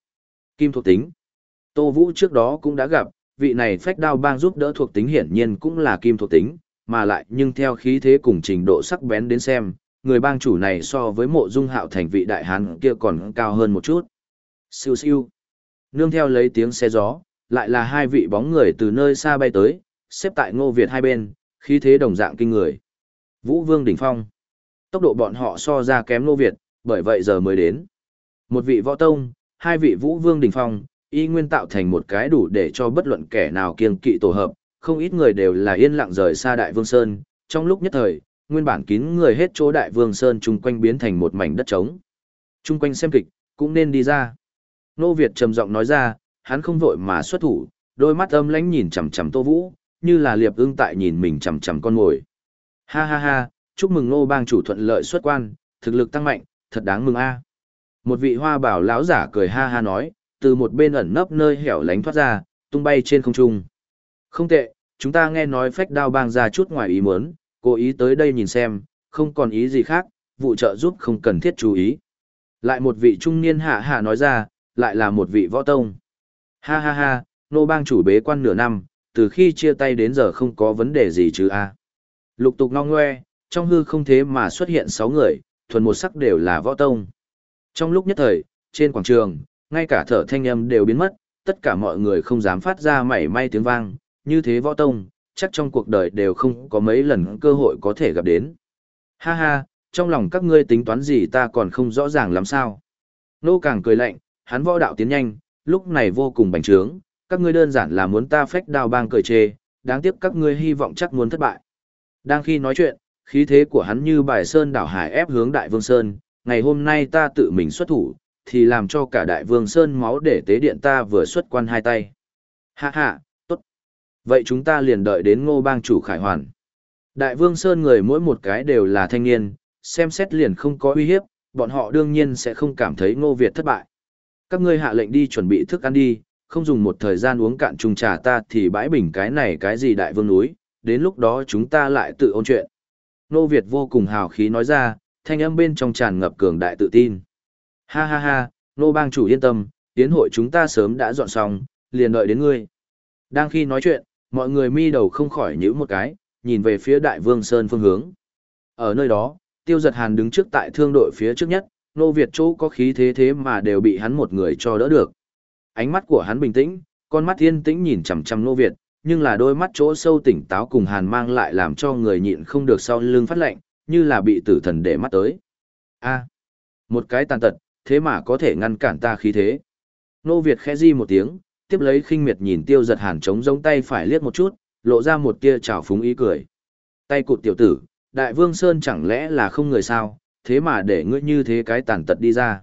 Kim thuộc tính. Tô Vũ trước đó cũng đã gặp, vị này phách đao bang giúp đỡ thuộc tính hiển nhiên cũng là kim thuộc tính, mà lại nhưng theo khí thế cùng trình độ sắc bén đến xem, người bang chủ này so với mộ dung hạo thành vị đại hán kia còn cao hơn một chút. Siêu siêu. Nương theo lấy tiếng xe gió, lại là hai vị bóng người từ nơi xa bay tới, xếp tại ngô Việt hai bên, khí thế đồng dạng kinh người. Vũ Vương đỉnh phong. Tốc độ bọn họ so ra kém ngô Việt, bởi vậy giờ mới đến. Một vị võ tông, hai vị Vũ Vương đỉnh phong, y nguyên tạo thành một cái đủ để cho bất luận kẻ nào kiêng kỵ tổ hợp, không ít người đều là yên lặng rời xa Đại Vương Sơn, trong lúc nhất thời, nguyên bản kín người hết chỗ đại vương sơn chung quanh biến thành một mảnh đất trống. Chung quanh xem kịch, cũng nên đi ra. Nô Việt trầm giọng nói ra, hắn không vội mà xuất thủ, đôi mắt âm lãnh nhìn chằm chằm Tô Vũ, như là liệp ưng tại nhìn mình chằm chằm con ngồi. Ha ha ha, chúc mừng Nô bang chủ thuận lợi xuất quan, thực lực tăng mạnh, thật đáng mừng a. Một vị hoa bảo lão giả cười ha ha nói, từ một bên ẩn nấp nơi hẻo lánh thoát ra, tung bay trên không trung. Không tệ, chúng ta nghe nói phách đao bang ra chút ngoài ý muốn, cố ý tới đây nhìn xem, không còn ý gì khác, vụ trợ giúp không cần thiết chú ý. Lại một vị trung niên hạ hạ nói ra, lại là một vị võ tông. Ha ha ha, nô bang chủ bế quan nửa năm, từ khi chia tay đến giờ không có vấn đề gì chứ a. Lục tục ngong ngoe, trong hư không thế mà xuất hiện sáu người, thuần một sắc đều là võ tông. Trong lúc nhất thời, trên quảng trường, ngay cả thở thanh âm đều biến mất, tất cả mọi người không dám phát ra mảy may tiếng vang, như thế võ tông, chắc trong cuộc đời đều không có mấy lần cơ hội có thể gặp đến. Ha ha, trong lòng các ngươi tính toán gì ta còn không rõ ràng lắm sao. Nô càng cười lạnh, hắn võ đạo tiến nhanh, lúc này vô cùng bành trướng, các ngươi đơn giản là muốn ta phách đao bang cười chê, đáng tiếc các ngươi hy vọng chắc muốn thất bại. Đang khi nói chuyện, khí thế của hắn như bài sơn đảo hải ép hướng Đại Vương Sơn, ngày hôm nay ta tự mình xuất thủ, thì làm cho cả Đại Vương Sơn máu để tế điện ta vừa xuất quan hai tay. Hạ hạ, tốt. Vậy chúng ta liền đợi đến ngô bang chủ khải hoàn. Đại Vương Sơn người mỗi một cái đều là thanh niên, xem xét liền không có uy hiếp, bọn họ đương nhiên sẽ không cảm thấy ngô Việt thất bại. Các ngươi hạ lệnh đi chuẩn bị thức ăn đi, không dùng một thời gian uống cạn chung trà ta thì bãi bình cái này cái gì đại vương núi, đến lúc đó chúng ta lại tự ôn chuyện. Nô Việt vô cùng hào khí nói ra, thanh âm bên trong tràn ngập cường đại tự tin. Ha ha ha, nô bang chủ yên tâm, tiến hội chúng ta sớm đã dọn xong, liền đợi đến ngươi. Đang khi nói chuyện, mọi người mi đầu không khỏi nhíu một cái, nhìn về phía đại vương Sơn phương hướng. Ở nơi đó, tiêu giật hàn đứng trước tại thương đội phía trước nhất, nô Việt chỗ có khí thế thế mà đều bị hắn một người cho đỡ được. Ánh mắt của hắn bình tĩnh, con mắt yên tĩnh nhìn chằm chằm nô Việt, nhưng là đôi mắt chỗ sâu tỉnh táo cùng hàn mang lại làm cho người nhịn không được sau lưng phát lạnh, như là bị tử thần để mắt tới. A, một cái tàn tật, thế mà có thể ngăn cản ta khí thế. Nô Việt khẽ di một tiếng, tiếp lấy khinh miệt nhìn tiêu giật hàn trống giống tay phải liếc một chút, lộ ra một tia trào phúng ý cười. Tay cụt tiểu tử, đại vương Sơn chẳng lẽ là không người sao, thế mà để ngươi như thế cái tàn tật đi ra.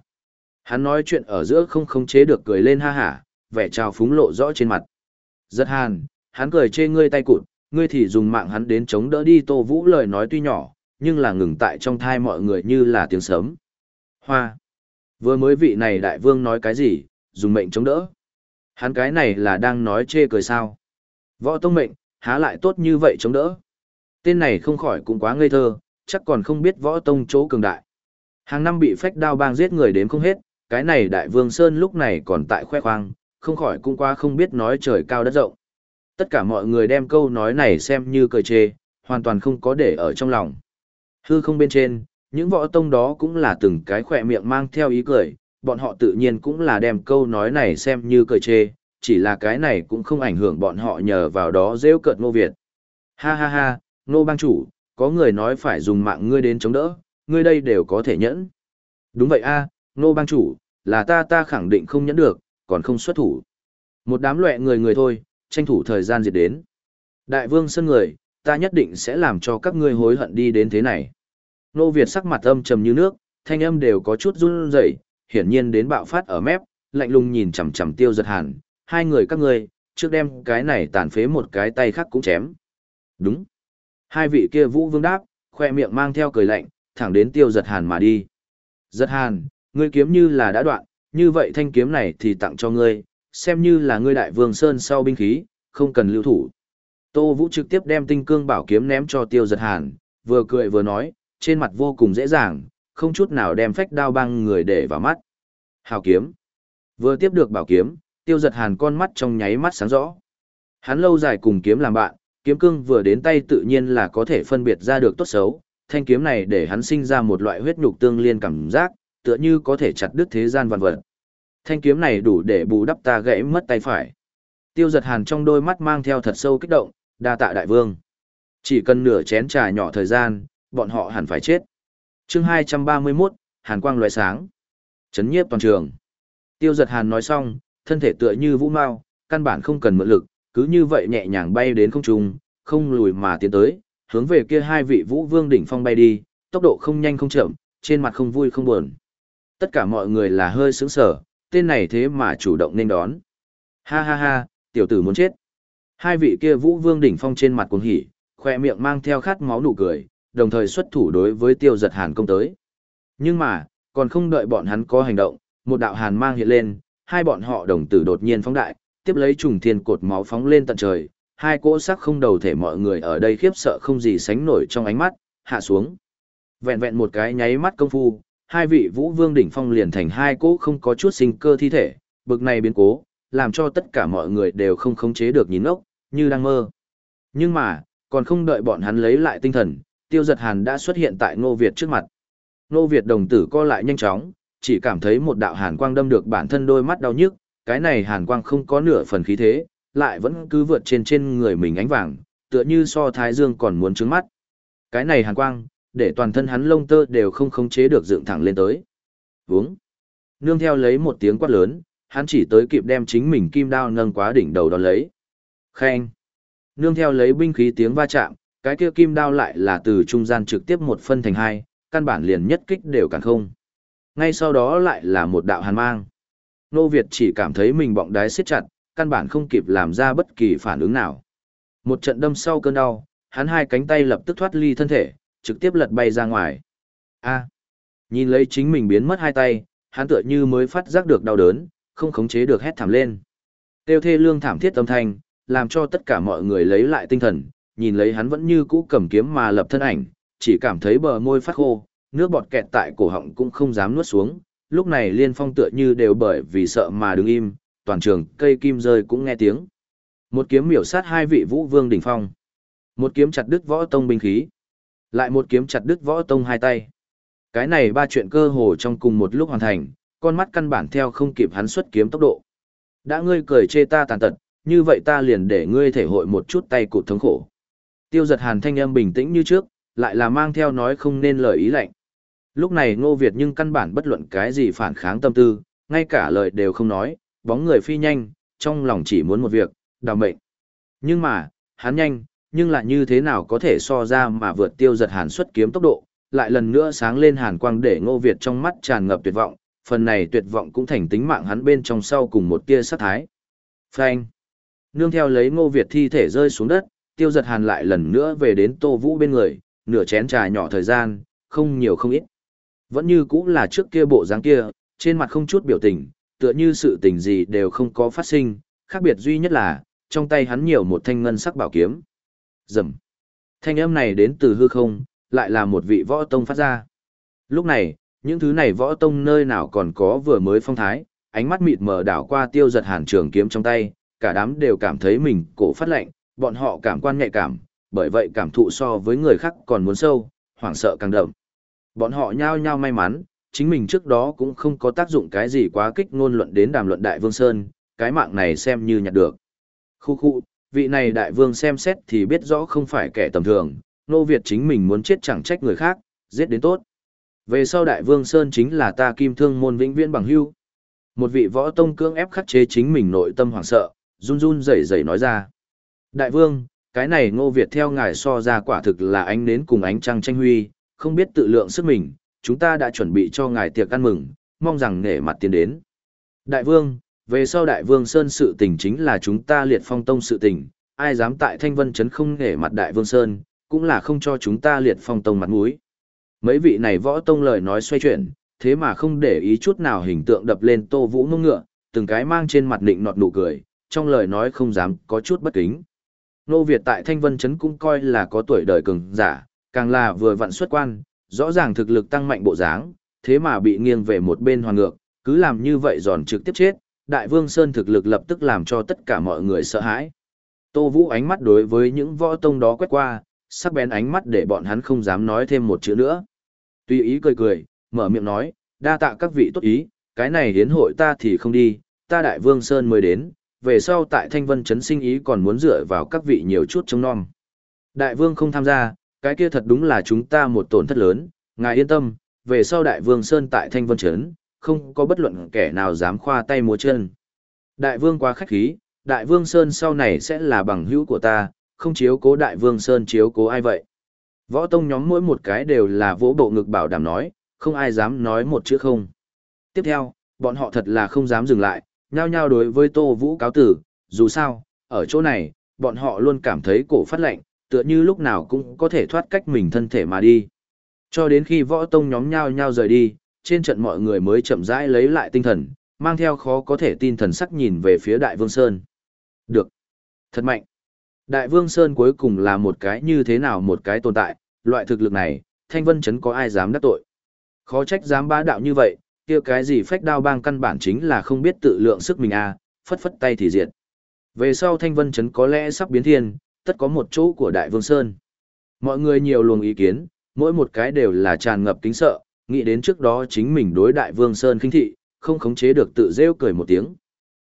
Hắn nói chuyện ở giữa không khống chế được cười lên ha hả, vẻ trào phúng lộ rõ trên mặt. Giật hàn, hắn cười chê ngươi tay cụt, ngươi thì dùng mạng hắn đến chống đỡ đi Tô Vũ lời nói tuy nhỏ, nhưng là ngừng tại trong thai mọi người như là tiếng sớm. Hoa. Vừa mới vị này đại vương nói cái gì, dùng mệnh chống đỡ. Hắn cái này là đang nói chê cười sao. Võ tông mệnh, há lại tốt như vậy chống đỡ. Tên này không khỏi cũng quá ngây thơ, chắc còn không biết võ tông chỗ cường đại. Hàng năm bị phách đao bang giết người đến không hết, cái này đại vương Sơn lúc này còn tại khoe khoang, không khỏi cũng quá không biết nói trời cao đất rộng. Tất cả mọi người đem câu nói này xem như cười chê, hoàn toàn không có để ở trong lòng. Hư không bên trên, những võ tông đó cũng là từng cái khỏe miệng mang theo ý cười, bọn họ tự nhiên cũng là đem câu nói này xem như cười chê, chỉ là cái này cũng không ảnh hưởng bọn họ nhờ vào đó rêu cợt Ngô Việt. Ha ha ha, Ngô bang chủ, có người nói phải dùng mạng ngươi đến chống đỡ, ngươi đây đều có thể nhẫn. Đúng vậy a, Ngô bang chủ, là ta ta khẳng định không nhẫn được, còn không xuất thủ. Một đám loẹ người người thôi, tranh thủ thời gian diệt đến. Đại vương sân người, ta nhất định sẽ làm cho các ngươi hối hận đi đến thế này. Nô Việt sắc mặt âm trầm như nước, thanh âm đều có chút run rẩy, hiển nhiên đến bạo phát ở mép, lạnh lùng nhìn chằm chằm Tiêu Giật Hàn, hai người các ngươi, trước đem cái này tàn phế một cái tay khác cũng chém. Đúng. Hai vị kia Vũ Vương đáp, khoe miệng mang theo cười lạnh, thẳng đến Tiêu Giật Hàn mà đi. Giật Hàn, ngươi kiếm như là đã đoạn, như vậy thanh kiếm này thì tặng cho ngươi, xem như là ngươi đại vương sơn sau binh khí, không cần lưu thủ. Tô Vũ trực tiếp đem tinh cương bảo kiếm ném cho Tiêu Giật Hàn, vừa cười vừa nói, trên mặt vô cùng dễ dàng, không chút nào đem phách đao băng người để vào mắt. Hào kiếm. Vừa tiếp được bảo kiếm, Tiêu Giật Hàn con mắt trong nháy mắt sáng rõ. Hắn lâu dài cùng kiếm làm bạn, kiếm cương vừa đến tay tự nhiên là có thể phân biệt ra được tốt xấu, thanh kiếm này để hắn sinh ra một loại huyết nhục tương liên cảm giác, tựa như có thể chặt đứt thế gian vạn vật. Thanh kiếm này đủ để bù đắp ta gãy mất tay phải. Tiêu giật hàn trong đôi mắt mang theo thật sâu kích động, đa tạ đại vương. Chỉ cần nửa chén trà nhỏ thời gian, bọn họ hẳn phải chết. chương 231, Hàn quang loại sáng. Chấn nhiếp toàn trường. Tiêu giật hàn nói xong, thân thể tựa như vũ mau, căn bản không cần mượn lực, cứ như vậy nhẹ nhàng bay đến không trung, không lùi mà tiến tới, hướng về kia hai vị vũ vương đỉnh phong bay đi, tốc độ không nhanh không chậm, trên mặt không vui không buồn. Tất cả mọi người là hơi sướng sở tên này thế mà chủ động nên đón. Ha ha ha, tiểu tử muốn chết. Hai vị kia vũ vương đỉnh phong trên mặt cuồng hỉ, khoe miệng mang theo khát máu nụ cười, đồng thời xuất thủ đối với tiêu giật hàn công tới. Nhưng mà, còn không đợi bọn hắn có hành động, một đạo hàn mang hiện lên, hai bọn họ đồng tử đột nhiên phóng đại, tiếp lấy trùng thiên cột máu phóng lên tận trời, hai cỗ sắc không đầu thể mọi người ở đây khiếp sợ không gì sánh nổi trong ánh mắt, hạ xuống. Vẹn vẹn một cái nháy mắt công phu, hai vị vũ vương đỉnh phong liền thành hai cỗ không có chút sinh cơ thi thể, bực này biến cố, làm cho tất cả mọi người đều không khống chế được nhìn ngốc, như đang mơ. Nhưng mà, còn không đợi bọn hắn lấy lại tinh thần, tiêu giật hàn đã xuất hiện tại Ngô Việt trước mặt. Ngô Việt đồng tử co lại nhanh chóng, chỉ cảm thấy một đạo hàn quang đâm được bản thân đôi mắt đau nhức, cái này hàn quang không có nửa phần khí thế, lại vẫn cứ vượt trên trên người mình ánh vàng, tựa như so thái dương còn muốn trứng mắt. Cái này hàn quang, để toàn thân hắn lông tơ đều không khống chế được dựng thẳng lên tới. Vúng. Nương theo lấy một tiếng quát lớn, hắn chỉ tới kịp đem chính mình kim đao nâng quá đỉnh đầu đón lấy. Khen. nương theo lấy binh khí tiếng va chạm, cái kia kim đao lại là từ trung gian trực tiếp một phân thành hai, căn bản liền nhất kích đều càng không. Ngay sau đó lại là một đạo hàn mang. Nô Việt chỉ cảm thấy mình bọng đái siết chặt, căn bản không kịp làm ra bất kỳ phản ứng nào. Một trận đâm sau cơn đau, hắn hai cánh tay lập tức thoát ly thân thể, trực tiếp lật bay ra ngoài. A. nhìn lấy chính mình biến mất hai tay, hắn tựa như mới phát giác được đau đớn, không khống chế được hét thảm lên. Tiêu thê lương thảm thiết âm thanh, làm cho tất cả mọi người lấy lại tinh thần, nhìn lấy hắn vẫn như cũ cầm kiếm mà lập thân ảnh, chỉ cảm thấy bờ môi phát khô, nước bọt kẹt tại cổ họng cũng không dám nuốt xuống, lúc này liên phong tựa như đều bởi vì sợ mà đứng im, toàn trường cây kim rơi cũng nghe tiếng. Một kiếm miểu sát hai vị vũ vương đỉnh phong. Một kiếm chặt đứt võ tông binh khí. Lại một kiếm chặt đứt võ tông hai tay. Cái này ba chuyện cơ hồ trong cùng một lúc hoàn thành, con mắt căn bản theo không kịp hắn xuất kiếm tốc độ. Đã ngươi cười chê ta tàn tật, như vậy ta liền để ngươi thể hội một chút tay cụt thống khổ. Tiêu giật hàn thanh âm bình tĩnh như trước, lại là mang theo nói không nên lời ý lạnh. Lúc này Ngô Việt nhưng căn bản bất luận cái gì phản kháng tâm tư, ngay cả lời đều không nói, bóng người phi nhanh, trong lòng chỉ muốn một việc, đào mệnh. Nhưng mà, hắn nhanh, nhưng lại như thế nào có thể so ra mà vượt tiêu giật hàn xuất kiếm tốc độ, lại lần nữa sáng lên hàn quang để Ngô Việt trong mắt tràn ngập tuyệt vọng, phần này tuyệt vọng cũng thành tính mạng hắn bên trong sau cùng một tia sát thái. Phanh. Nương theo lấy Ngô Việt thi thể rơi xuống đất, tiêu giật hàn lại lần nữa về đến Tô Vũ bên người, nửa chén trà nhỏ thời gian, không nhiều không ít. Vẫn như cũng là trước kia bộ dáng kia, trên mặt không chút biểu tình, tựa như sự tình gì đều không có phát sinh, khác biệt duy nhất là, trong tay hắn nhiều một thanh ngân sắc bảo kiếm. Rầm. Thanh âm này đến từ hư không, lại là một vị võ tông phát ra. Lúc này, những thứ này võ tông nơi nào còn có vừa mới phong thái, ánh mắt mịt mờ đảo qua tiêu giật hàn trường kiếm trong tay, cả đám đều cảm thấy mình cổ phát lạnh, bọn họ cảm quan nhạy cảm, bởi vậy cảm thụ so với người khác còn muốn sâu, hoảng sợ càng đậm. Bọn họ nhao nhao may mắn, chính mình trước đó cũng không có tác dụng cái gì quá kích ngôn luận đến đàm luận Đại Vương Sơn, cái mạng này xem như nhặt được. Khu khu, vị này Đại Vương xem xét thì biết rõ không phải kẻ tầm thường, nô Việt chính mình muốn chết chẳng trách người khác, giết đến tốt. Về sau Đại Vương Sơn chính là ta kim thương môn vĩnh viễn bằng hưu. Một vị võ tông cưỡng ép khắc chế chính mình nội tâm hoảng sợ, run run rẩy rẩy nói ra. Đại Vương, cái này ngô Việt theo ngài so ra quả thực là ánh nến cùng ánh trăng tranh huy, không biết tự lượng sức mình, chúng ta đã chuẩn bị cho ngài tiệc ăn mừng, mong rằng nể mặt tiến đến. Đại vương, về sau đại vương Sơn sự tình chính là chúng ta liệt phong tông sự tình, ai dám tại thanh vân chấn không nể mặt đại vương Sơn, cũng là không cho chúng ta liệt phong tông mặt mũi. Mấy vị này võ tông lời nói xoay chuyển, thế mà không để ý chút nào hình tượng đập lên tô vũ mông ngựa, từng cái mang trên mặt định nọt nụ cười, trong lời nói không dám có chút bất kính. Nô Việt tại Thanh Vân Trấn cũng coi là có tuổi đời cường giả, càng là vừa vặn xuất quan, rõ ràng thực lực tăng mạnh bộ dáng, thế mà bị nghiêng về một bên hoàn ngược, cứ làm như vậy giòn trực tiếp chết, Đại Vương Sơn thực lực lập tức làm cho tất cả mọi người sợ hãi. Tô Vũ ánh mắt đối với những võ tông đó quét qua, sắc bén ánh mắt để bọn hắn không dám nói thêm một chữ nữa. Tuy ý cười cười, mở miệng nói, đa tạ các vị tốt ý, cái này hiến hội ta thì không đi, ta Đại Vương Sơn mới đến, về sau tại Thanh Vân Trấn sinh ý còn muốn dựa vào các vị nhiều chút trông non. Đại Vương không tham gia, cái kia thật đúng là chúng ta một tổn thất lớn, ngài yên tâm, về sau Đại Vương Sơn tại Thanh Vân Trấn, không có bất luận kẻ nào dám khoa tay múa chân. Đại Vương quá khách khí, Đại Vương Sơn sau này sẽ là bằng hữu của ta, không chiếu cố Đại Vương Sơn chiếu cố ai vậy. Võ tông nhóm mỗi một cái đều là vỗ bộ ngực bảo đảm nói, không ai dám nói một chữ không. Tiếp theo, bọn họ thật là không dám dừng lại, nhao nhao đối với Tô Vũ cáo tử, dù sao, ở chỗ này, bọn họ luôn cảm thấy cổ phát lạnh, tựa như lúc nào cũng có thể thoát cách mình thân thể mà đi. Cho đến khi võ tông nhóm nhao nhao rời đi, trên trận mọi người mới chậm rãi lấy lại tinh thần, mang theo khó có thể tin thần sắc nhìn về phía Đại Vương Sơn. Được. Thật mạnh. Đại Vương Sơn cuối cùng là một cái như thế nào một cái tồn tại, loại thực lực này, Thanh Vân Trấn có ai dám đắc tội. Khó trách dám bá đạo như vậy, kia cái gì phách đao bang căn bản chính là không biết tự lượng sức mình à, phất phất tay thì diệt. Về sau Thanh Vân Trấn có lẽ sắp biến thiên, tất có một chỗ của Đại Vương Sơn. Mọi người nhiều luồng ý kiến, mỗi một cái đều là tràn ngập kính sợ, nghĩ đến trước đó chính mình đối Đại Vương Sơn khinh thị, không khống chế được tự rêu cười một tiếng.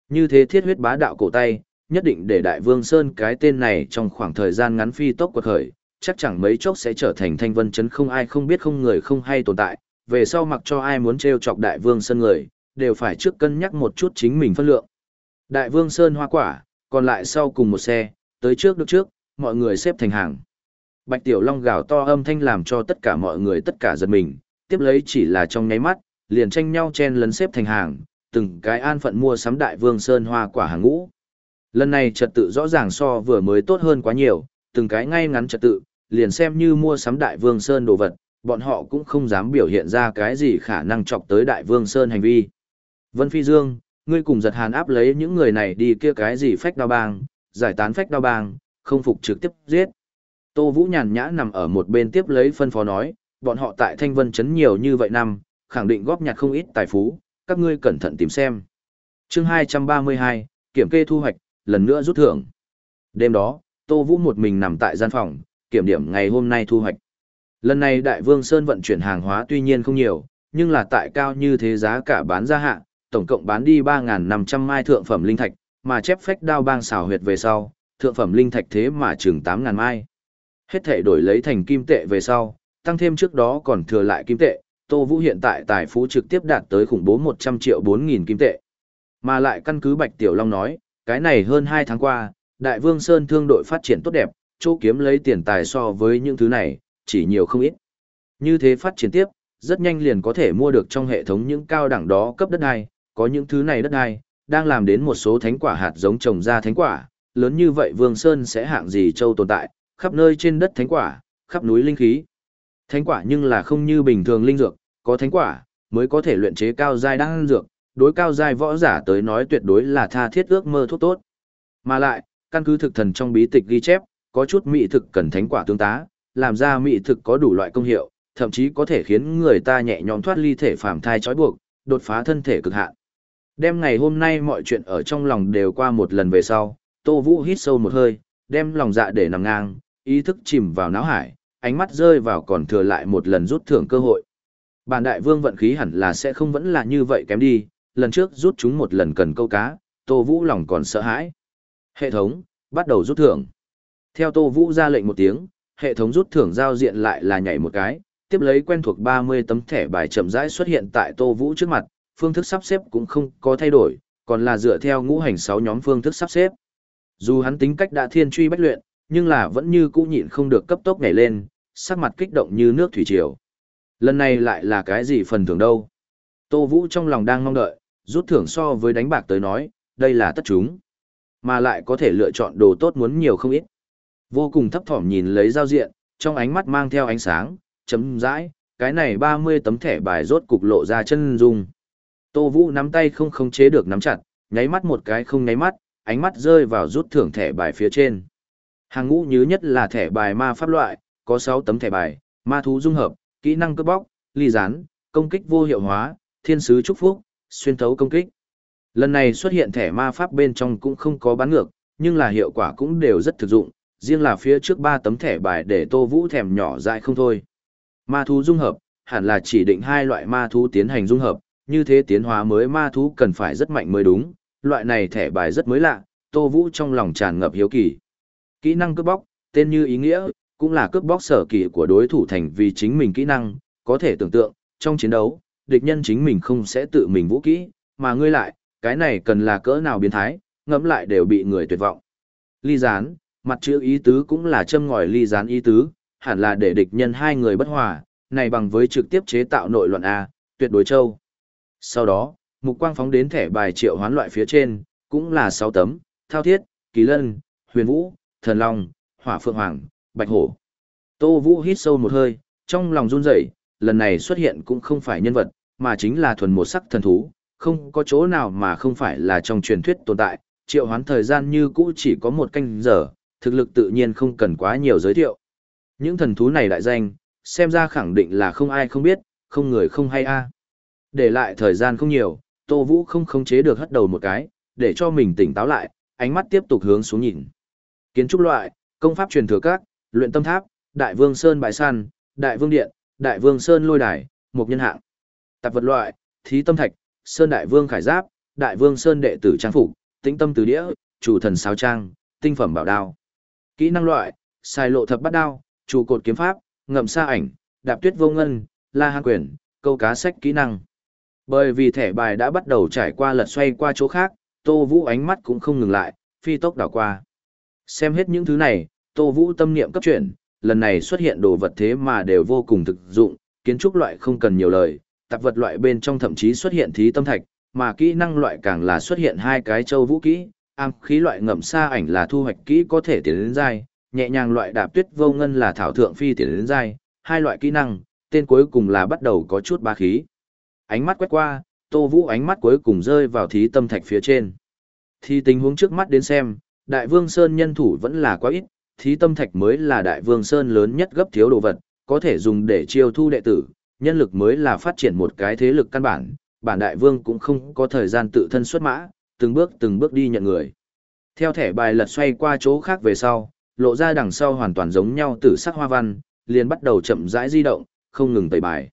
Như thế thiết huyết bá đạo cổ tay, nhất định để Đại Vương Sơn cái tên này trong khoảng thời gian ngắn phi tốc quật khởi, chắc chẳng mấy chốc sẽ trở thành thanh vân chấn không ai không biết không người không hay tồn tại, về sau mặc cho ai muốn trêu chọc Đại Vương Sơn người, đều phải trước cân nhắc một chút chính mình phân lượng. Đại Vương Sơn hoa quả, còn lại sau cùng một xe, tới trước được trước, mọi người xếp thành hàng. Bạch Tiểu Long gào to âm thanh làm cho tất cả mọi người tất cả giật mình, tiếp lấy chỉ là trong nháy mắt, liền tranh nhau chen lấn xếp thành hàng, từng cái an phận mua sắm đại vương sơn hoa quả hàng ngũ. Lần này trật tự rõ ràng so vừa mới tốt hơn quá nhiều, từng cái ngay ngắn trật tự, liền xem như mua sắm đại vương sơn đồ vật, bọn họ cũng không dám biểu hiện ra cái gì khả năng chọc tới đại vương sơn hành vi. Vân Phi Dương, ngươi cùng giật hàn áp lấy những người này đi kia cái gì phách đao bang, giải tán phách đao bang, không phục trực tiếp giết. Tô Vũ nhàn nhã nằm ở một bên tiếp lấy phân phó nói, bọn họ tại Thanh Vân Trấn nhiều như vậy năm, khẳng định góp nhặt không ít tài phú, các ngươi cẩn thận tìm xem. chương 232, kiểm kê thu hoạch, lần nữa rút thưởng. Đêm đó, Tô Vũ một mình nằm tại gian phòng, kiểm điểm ngày hôm nay thu hoạch. Lần này Đại Vương Sơn vận chuyển hàng hóa tuy nhiên không nhiều, nhưng là tại cao như thế giá cả bán ra hạ, tổng cộng bán đi 3.500 mai thượng phẩm linh thạch, mà chép phách đao bang xào huyệt về sau, thượng phẩm linh thạch thế mà chừng 8.000 mai. Hết thể đổi lấy thành kim tệ về sau, tăng thêm trước đó còn thừa lại kim tệ, Tô Vũ hiện tại tài phú trực tiếp đạt tới khủng bố 100 triệu 4.000 kim tệ. Mà lại căn cứ Bạch Tiểu Long nói, cái này hơn 2 tháng qua, Đại Vương Sơn thương đội phát triển tốt đẹp, chỗ kiếm lấy tiền tài so với những thứ này, chỉ nhiều không ít. Như thế phát triển tiếp, rất nhanh liền có thể mua được trong hệ thống những cao đẳng đó cấp đất đai, có những thứ này đất đai, đang làm đến một số thánh quả hạt giống trồng ra thánh quả, lớn như vậy Vương Sơn sẽ hạng gì châu tồn tại, khắp nơi trên đất thánh quả, khắp núi linh khí. Thánh quả nhưng là không như bình thường linh dược, có thánh quả mới có thể luyện chế cao giai đan dược, đối cao giai võ giả tới nói tuyệt đối là tha thiết ước mơ thuốc tốt. Mà lại, căn cứ thực thần trong bí tịch ghi chép, có chút mỹ thực cần thánh quả tương tá, làm ra mỹ thực có đủ loại công hiệu, thậm chí có thể khiến người ta nhẹ nhõm thoát ly thể phàm thai trói buộc, đột phá thân thể cực hạn. Đêm ngày hôm nay mọi chuyện ở trong lòng đều qua một lần về sau, Tô Vũ hít sâu một hơi, đem lòng dạ để nằm ngang, ý thức chìm vào não hải, ánh mắt rơi vào còn thừa lại một lần rút thưởng cơ hội. Bản đại vương vận khí hẳn là sẽ không vẫn là như vậy kém đi, lần trước rút chúng một lần cần câu cá, Tô Vũ lòng còn sợ hãi. Hệ thống, bắt đầu rút thưởng. Theo Tô Vũ ra lệnh một tiếng, hệ thống rút thưởng giao diện lại là nhảy một cái, tiếp lấy quen thuộc 30 tấm thẻ bài chậm rãi xuất hiện tại Tô Vũ trước mặt, phương thức sắp xếp cũng không có thay đổi, còn là dựa theo ngũ hành 6 nhóm phương thức sắp xếp. Dù hắn tính cách đã thiên truy bách luyện, nhưng là vẫn như cũ nhịn không được cấp tốc nhảy lên, sắc mặt kích động như nước thủy triều. Lần này lại là cái gì phần thưởng đâu? Tô Vũ trong lòng đang mong đợi, rút thưởng so với đánh bạc tới nói, đây là tất chúng. Mà lại có thể lựa chọn đồ tốt muốn nhiều không ít. Vô cùng thấp thỏm nhìn lấy giao diện, trong ánh mắt mang theo ánh sáng, chấm dãi, cái này 30 tấm thẻ bài rốt cục lộ ra chân dung. Tô Vũ nắm tay không khống chế được nắm chặt, nháy mắt một cái không nháy mắt, ánh mắt rơi vào rút thưởng thẻ bài phía trên. Hàng ngũ nhứ nhất là thẻ bài ma pháp loại, có 6 tấm thẻ bài, ma thú dung hợp, kỹ năng cướp bóc, ly gián, công kích vô hiệu hóa, thiên sứ chúc phúc, xuyên thấu công kích. Lần này xuất hiện thẻ ma pháp bên trong cũng không có bán ngược, nhưng là hiệu quả cũng đều rất thực dụng, riêng là phía trước ba tấm thẻ bài để Tô Vũ thèm nhỏ dại không thôi. Ma thú dung hợp, hẳn là chỉ định hai loại ma thú tiến hành dung hợp, như thế tiến hóa mới ma thú cần phải rất mạnh mới đúng, loại này thẻ bài rất mới lạ, Tô Vũ trong lòng tràn ngập hiếu kỳ. Kỹ năng cướp bóc, tên như ý nghĩa, cũng là cướp bóc sở kỳ của đối thủ thành vì chính mình kỹ năng, có thể tưởng tượng, trong chiến đấu, địch nhân chính mình không sẽ tự mình vũ kỹ, mà ngươi lại, cái này cần là cỡ nào biến thái, ngẫm lại đều bị người tuyệt vọng. Ly gián, mặt chữ ý tứ cũng là châm ngòi ly gián ý tứ, hẳn là để địch nhân hai người bất hòa, này bằng với trực tiếp chế tạo nội loạn A, tuyệt đối châu. Sau đó, mục quang phóng đến thẻ bài triệu hoán loại phía trên, cũng là 6 tấm, thao thiết, kỳ lân, huyền vũ, thần long, hỏa phượng hoàng, bạch hổ. Tô Vũ hít sâu một hơi, trong lòng run rẩy, lần này xuất hiện cũng không phải nhân vật, mà chính là thuần một sắc thần thú, không có chỗ nào mà không phải là trong truyền thuyết tồn tại, triệu hoán thời gian như cũ chỉ có một canh giờ, thực lực tự nhiên không cần quá nhiều giới thiệu. Những thần thú này đại danh, xem ra khẳng định là không ai không biết, không người không hay a. Để lại thời gian không nhiều, Tô Vũ không khống chế được hất đầu một cái, để cho mình tỉnh táo lại, ánh mắt tiếp tục hướng xuống nhìn. Kiến trúc loại, công pháp truyền thừa các, luyện tâm tháp, đại vương sơn bãi săn, đại vương điện, đại vương sơn lôi đài, Mục nhân hạng. Tạp vật loại, thí tâm thạch, sơn đại vương khải giáp, đại vương sơn đệ tử trang phục, tĩnh tâm từ đĩa, chủ thần sáo trang, tinh phẩm bảo đao. Kỹ năng loại, xài lộ thập bát đao, trụ cột kiếm pháp, ngậm sa ảnh, đạp tuyết vô ngân, la hàn quyền, câu cá sách kỹ năng. Bởi vì thẻ bài đã bắt đầu trải qua lật xoay qua chỗ khác, Tô Vũ ánh mắt cũng không ngừng lại, phi tốc đảo qua. Xem hết những thứ này, Tô Vũ tâm niệm cấp chuyển, lần này xuất hiện đồ vật thế mà đều vô cùng thực dụng, kiến trúc loại không cần nhiều lời, tạp vật loại bên trong thậm chí xuất hiện thí tâm thạch, mà kỹ năng loại càng là xuất hiện hai cái châu vũ kỹ, am khí loại ngậm xa ảnh là thu hoạch kỹ có thể tiến đến dai, nhẹ nhàng loại đạp tuyết vô ngân là thảo thượng phi tiến đến dai, hai loại kỹ năng, tên cuối cùng là bắt đầu có chút ba khí. Ánh mắt quét qua, Tô Vũ ánh mắt cuối cùng rơi vào thí tâm thạch phía trên. Thì tình huống trước mắt đến xem, Đại Vương Sơn nhân thủ vẫn là quá ít, thí tâm thạch mới là Đại Vương Sơn lớn nhất gấp thiếu đồ vật, có thể dùng để chiêu thu đệ tử, nhân lực mới là phát triển một cái thế lực căn bản, bản Đại Vương cũng không có thời gian tự thân xuất mã, từng bước từng bước đi nhận người. Theo thẻ bài lật xoay qua chỗ khác về sau, lộ ra đằng sau hoàn toàn giống nhau tử sắc hoa văn, liền bắt đầu chậm rãi di động, không ngừng tẩy bài.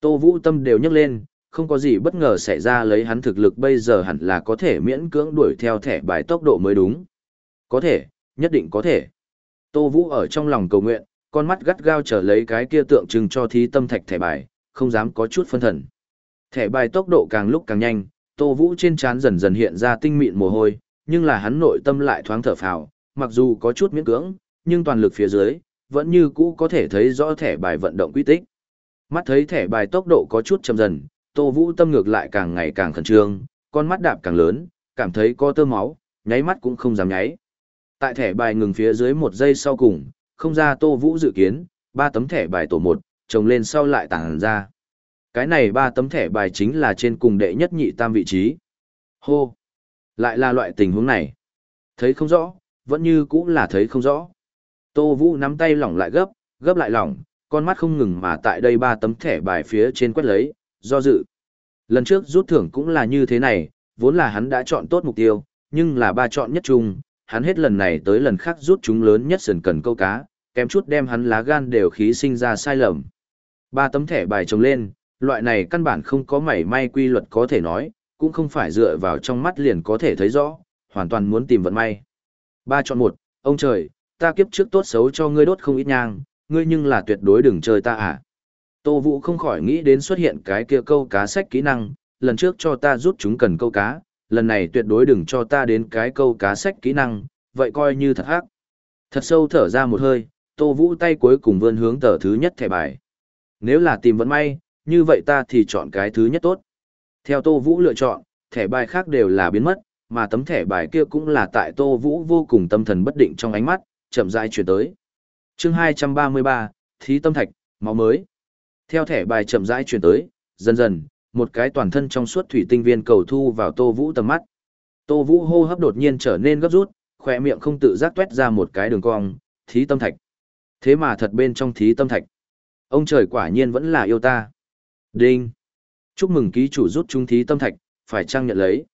Tô Vũ Tâm đều nhấc lên, không có gì bất ngờ xảy ra lấy hắn thực lực bây giờ hẳn là có thể miễn cưỡng đuổi theo thẻ bài tốc độ mới đúng. Có thể, nhất định có thể. Tô Vũ ở trong lòng cầu nguyện, con mắt gắt gao trở lấy cái kia tượng trưng cho thí tâm thạch thẻ bài, không dám có chút phân thần. Thẻ bài tốc độ càng lúc càng nhanh, Tô Vũ trên trán dần dần hiện ra tinh mịn mồ hôi, nhưng là hắn nội tâm lại thoáng thở phào, mặc dù có chút miễn cưỡng, nhưng toàn lực phía dưới, vẫn như cũ có thể thấy rõ thẻ bài vận động quy tích. Mắt thấy thẻ bài tốc độ có chút chậm dần, Tô Vũ tâm ngược lại càng ngày càng khẩn trương, con mắt đạp càng lớn, cảm thấy có tơ máu, nháy mắt cũng không dám nháy. Tại thẻ bài ngừng phía dưới một giây sau cùng, không ra Tô Vũ dự kiến, ba tấm thẻ bài tổ một, trồng lên sau lại tàng ra. Cái này ba tấm thẻ bài chính là trên cùng đệ nhất nhị tam vị trí. Hô! Lại là loại tình huống này. Thấy không rõ, vẫn như cũng là thấy không rõ. Tô Vũ nắm tay lỏng lại gấp, gấp lại lỏng, con mắt không ngừng mà tại đây ba tấm thẻ bài phía trên quét lấy, do dự. Lần trước rút thưởng cũng là như thế này, vốn là hắn đã chọn tốt mục tiêu, nhưng là ba chọn nhất chung, hắn hết lần này tới lần khác rút chúng lớn nhất sườn cần câu cá, kém chút đem hắn lá gan đều khí sinh ra sai lầm. Ba tấm thẻ bài trồng lên, loại này căn bản không có mảy may quy luật có thể nói, cũng không phải dựa vào trong mắt liền có thể thấy rõ, hoàn toàn muốn tìm vận may. Ba chọn một, ông trời, ta kiếp trước tốt xấu cho ngươi đốt không ít nhang, ngươi nhưng là tuyệt đối đừng chơi ta à. Tô Vũ không khỏi nghĩ đến xuất hiện cái kia câu cá sách kỹ năng, lần trước cho ta rút chúng cần câu cá, lần này tuyệt đối đừng cho ta đến cái câu cá sách kỹ năng, vậy coi như thật hắc. Thật sâu thở ra một hơi, Tô Vũ tay cuối cùng vươn hướng tờ thứ nhất thẻ bài. Nếu là tìm vận may, như vậy ta thì chọn cái thứ nhất tốt. Theo Tô Vũ lựa chọn, thẻ bài khác đều là biến mất, mà tấm thẻ bài kia cũng là tại Tô Vũ vô cùng tâm thần bất định trong ánh mắt, chậm rãi chuyển tới. Chương 233, Thí tâm thạch, máu mới. Theo thẻ bài chậm rãi chuyển tới, dần dần, một cái toàn thân trong suốt thủy tinh viên cầu thu vào Tô Vũ tầm mắt. Tô Vũ hô hấp đột nhiên trở nên gấp rút, khỏe miệng không tự giác tuét ra một cái đường cong, thí tâm thạch. Thế mà thật bên trong thí tâm thạch. Ông trời quả nhiên vẫn là yêu ta. Đinh. Chúc mừng ký chủ rút chúng thí tâm thạch, phải chăng nhận lấy?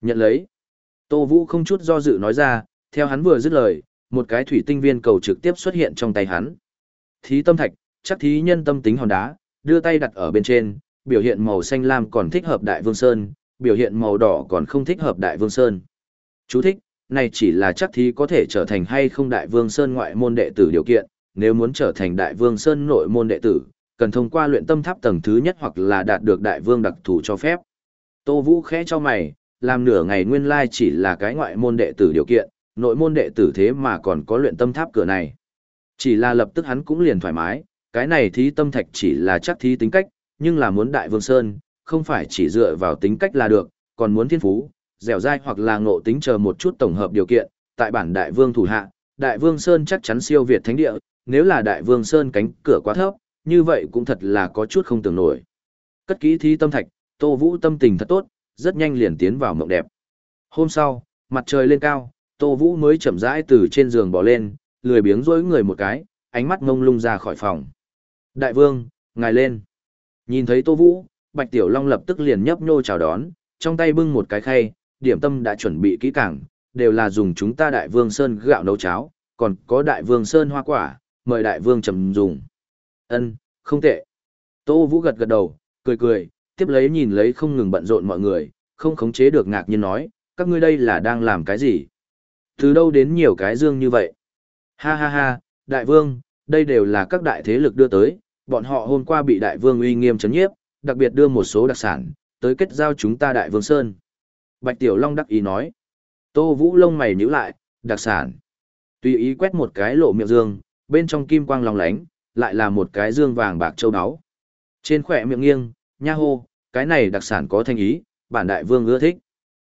Nhận lấy. Tô Vũ không chút do dự nói ra, theo hắn vừa dứt lời, một cái thủy tinh viên cầu trực tiếp xuất hiện trong tay hắn. Thí tâm thạch, chắc thí nhân tâm tính hòn đá, đưa tay đặt ở bên trên, biểu hiện màu xanh lam còn thích hợp Đại Vương Sơn, biểu hiện màu đỏ còn không thích hợp Đại Vương Sơn. Chú thích, này chỉ là chắc thí có thể trở thành hay không Đại Vương Sơn ngoại môn đệ tử điều kiện, nếu muốn trở thành Đại Vương Sơn nội môn đệ tử, cần thông qua luyện tâm tháp tầng thứ nhất hoặc là đạt được Đại Vương đặc thù cho phép. Tô Vũ khẽ cho mày, làm nửa ngày nguyên lai chỉ là cái ngoại môn đệ tử điều kiện, nội môn đệ tử thế mà còn có luyện tâm tháp cửa này. Chỉ là lập tức hắn cũng liền thoải mái, cái này thí tâm thạch chỉ là chắc thí tính cách, nhưng là muốn đại vương sơn, không phải chỉ dựa vào tính cách là được, còn muốn thiên phú, dẻo dai hoặc là ngộ tính chờ một chút tổng hợp điều kiện, tại bản đại vương thủ hạ, đại vương sơn chắc chắn siêu việt thánh địa, nếu là đại vương sơn cánh cửa quá thấp, như vậy cũng thật là có chút không tưởng nổi. Cất kỹ thi tâm thạch, Tô Vũ tâm tình thật tốt, rất nhanh liền tiến vào mộng đẹp. Hôm sau, mặt trời lên cao, Tô Vũ mới chậm rãi từ trên giường bỏ lên, lười biếng rỗi người một cái, ánh mắt ngông lung ra khỏi phòng. Đại vương, ngài lên. Nhìn thấy Tô Vũ, Bạch Tiểu Long lập tức liền nhấp nhô chào đón, trong tay bưng một cái khay, điểm tâm đã chuẩn bị kỹ càng, đều là dùng chúng ta Đại Vương Sơn gạo nấu cháo, còn có Đại Vương Sơn hoa quả, mời Đại Vương trầm dùng. Ân, không tệ. Tô Vũ gật gật đầu, cười cười, tiếp lấy nhìn lấy không ngừng bận rộn mọi người, không khống chế được ngạc nhiên nói, các ngươi đây là đang làm cái gì? Từ đâu đến nhiều cái dương như vậy? Ha ha ha, đại vương, đây đều là các đại thế lực đưa tới, bọn họ hôm qua bị đại vương uy nghiêm chấn nhiếp, đặc biệt đưa một số đặc sản, tới kết giao chúng ta đại vương Sơn. Bạch Tiểu Long đắc ý nói. Tô Vũ lông mày nhíu lại, đặc sản. Tùy ý quét một cái lộ miệng dương, bên trong kim quang long lánh, lại là một cái dương vàng bạc châu áo. Trên khỏe miệng nghiêng, nha hô, cái này đặc sản có thanh ý, bản đại vương ưa thích.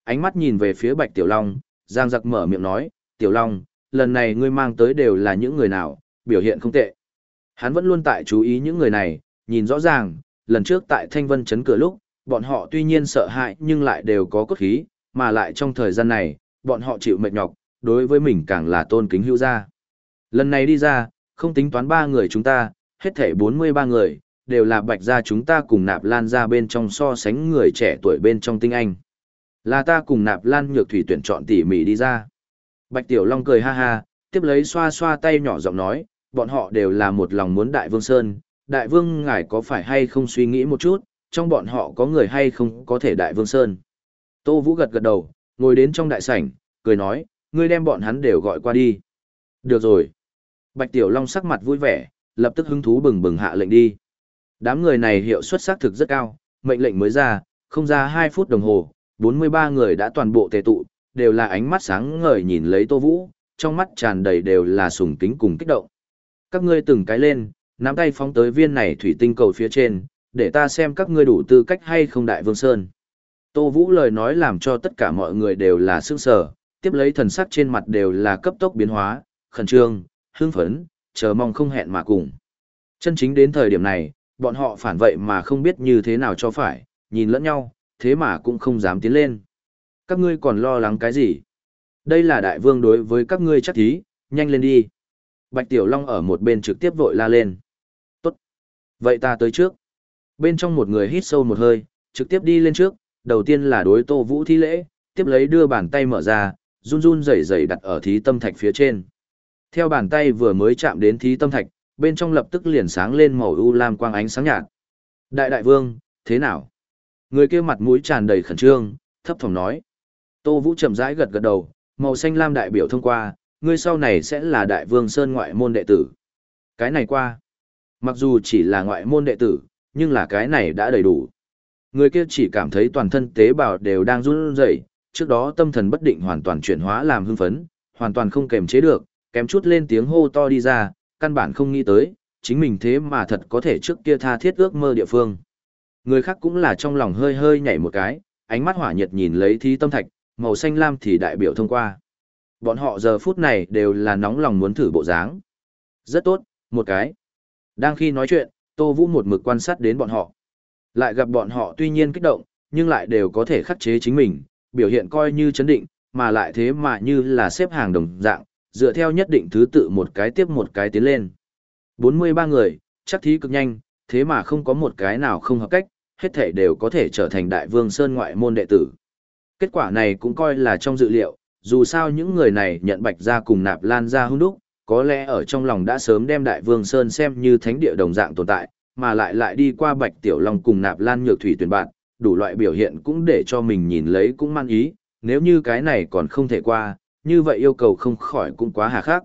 Ánh mắt nhìn về phía Bạch Tiểu Long, Giang giặc mở miệng nói, Tiểu Long, lần này ngươi mang tới đều là những người nào, biểu hiện không tệ. Hắn vẫn luôn tại chú ý những người này, nhìn rõ ràng, lần trước tại Thanh Vân chấn cửa lúc, bọn họ tuy nhiên sợ hãi nhưng lại đều có cốt khí, mà lại trong thời gian này, bọn họ chịu mệt nhọc, đối với mình càng là tôn kính hữu gia. Lần này đi ra, không tính toán ba người chúng ta, hết thể 43 người, đều là bạch gia chúng ta cùng nạp lan ra bên trong so sánh người trẻ tuổi bên trong tinh anh. Là ta cùng nạp lan nhược thủy tuyển chọn tỉ mỉ đi ra. Bạch Tiểu Long cười ha ha, tiếp lấy xoa xoa tay nhỏ giọng nói, bọn họ đều là một lòng muốn Đại Vương Sơn. Đại Vương ngài có phải hay không suy nghĩ một chút, trong bọn họ có người hay không có thể Đại Vương Sơn. Tô Vũ gật gật đầu, ngồi đến trong đại sảnh, cười nói, ngươi đem bọn hắn đều gọi qua đi. Được rồi. Bạch Tiểu Long sắc mặt vui vẻ, lập tức hứng thú bừng bừng hạ lệnh đi. Đám người này hiệu suất xác thực rất cao, mệnh lệnh mới ra, không ra 2 phút đồng hồ, 43 người đã toàn bộ tề tụ, đều là ánh mắt sáng ngời nhìn lấy Tô Vũ, trong mắt tràn đầy đều là sùng kính cùng kích động. Các ngươi từng cái lên, nắm tay phóng tới viên này thủy tinh cầu phía trên, để ta xem các ngươi đủ tư cách hay không đại vương sơn. Tô Vũ lời nói làm cho tất cả mọi người đều là sương sở, tiếp lấy thần sắc trên mặt đều là cấp tốc biến hóa, khẩn trương, hưng phấn, chờ mong không hẹn mà cùng. Chân chính đến thời điểm này, bọn họ phản vậy mà không biết như thế nào cho phải, nhìn lẫn nhau, thế mà cũng không dám tiến lên. Các ngươi còn lo lắng cái gì? Đây là đại vương đối với các ngươi chắc thí, nhanh lên đi. Bạch Tiểu Long ở một bên trực tiếp vội la lên. Tốt. Vậy ta tới trước. Bên trong một người hít sâu một hơi, trực tiếp đi lên trước, đầu tiên là đối Tô Vũ thi lễ, tiếp lấy đưa bàn tay mở ra, run run rẩy rẩy đặt ở thí tâm thạch phía trên. Theo bàn tay vừa mới chạm đến thí tâm thạch, bên trong lập tức liền sáng lên màu u lam quang ánh sáng nhạt. Đại đại vương, thế nào? Người kia mặt mũi tràn đầy khẩn trương, thấp thỏm nói. Tô Vũ chậm rãi gật gật đầu, màu xanh lam đại biểu thông qua, ngươi sau này sẽ là đại vương sơn ngoại môn đệ tử. Cái này qua. Mặc dù chỉ là ngoại môn đệ tử, nhưng là cái này đã đầy đủ. Người kia chỉ cảm thấy toàn thân tế bào đều đang run rẩy, trước đó tâm thần bất định hoàn toàn chuyển hóa làm hưng phấn, hoàn toàn không kềm chế được, kém chút lên tiếng hô to đi ra, căn bản không nghĩ tới, chính mình thế mà thật có thể trước kia tha thiết ước mơ địa phương. Người khác cũng là trong lòng hơi hơi nhảy một cái, ánh mắt hỏa nhiệt nhìn lấy thí tâm thạch, màu xanh lam thì đại biểu thông qua. Bọn họ giờ phút này đều là nóng lòng muốn thử bộ dáng. Rất tốt, một cái. Đang khi nói chuyện, Tô Vũ một mực quan sát đến bọn họ. Lại gặp bọn họ tuy nhiên kích động, nhưng lại đều có thể khắc chế chính mình, biểu hiện coi như chấn định, mà lại thế mà như là xếp hàng đồng dạng, dựa theo nhất định thứ tự một cái tiếp một cái tiến lên. 43 người, chắc thí cực nhanh, thế mà không có một cái nào không hợp cách, hết thể đều có thể trở thành đại vương sơn ngoại môn đệ tử. Kết quả này cũng coi là trong dự liệu, dù sao những người này nhận bạch ra cùng nạp lan ra hung đúc, có lẽ ở trong lòng đã sớm đem đại vương sơn xem như thánh địa đồng dạng tồn tại, mà lại lại đi qua bạch tiểu long cùng nạp lan nhược thủy tuyển bạn, đủ loại biểu hiện cũng để cho mình nhìn lấy cũng mang ý, nếu như cái này còn không thể qua, như vậy yêu cầu không khỏi cũng quá hà khắc.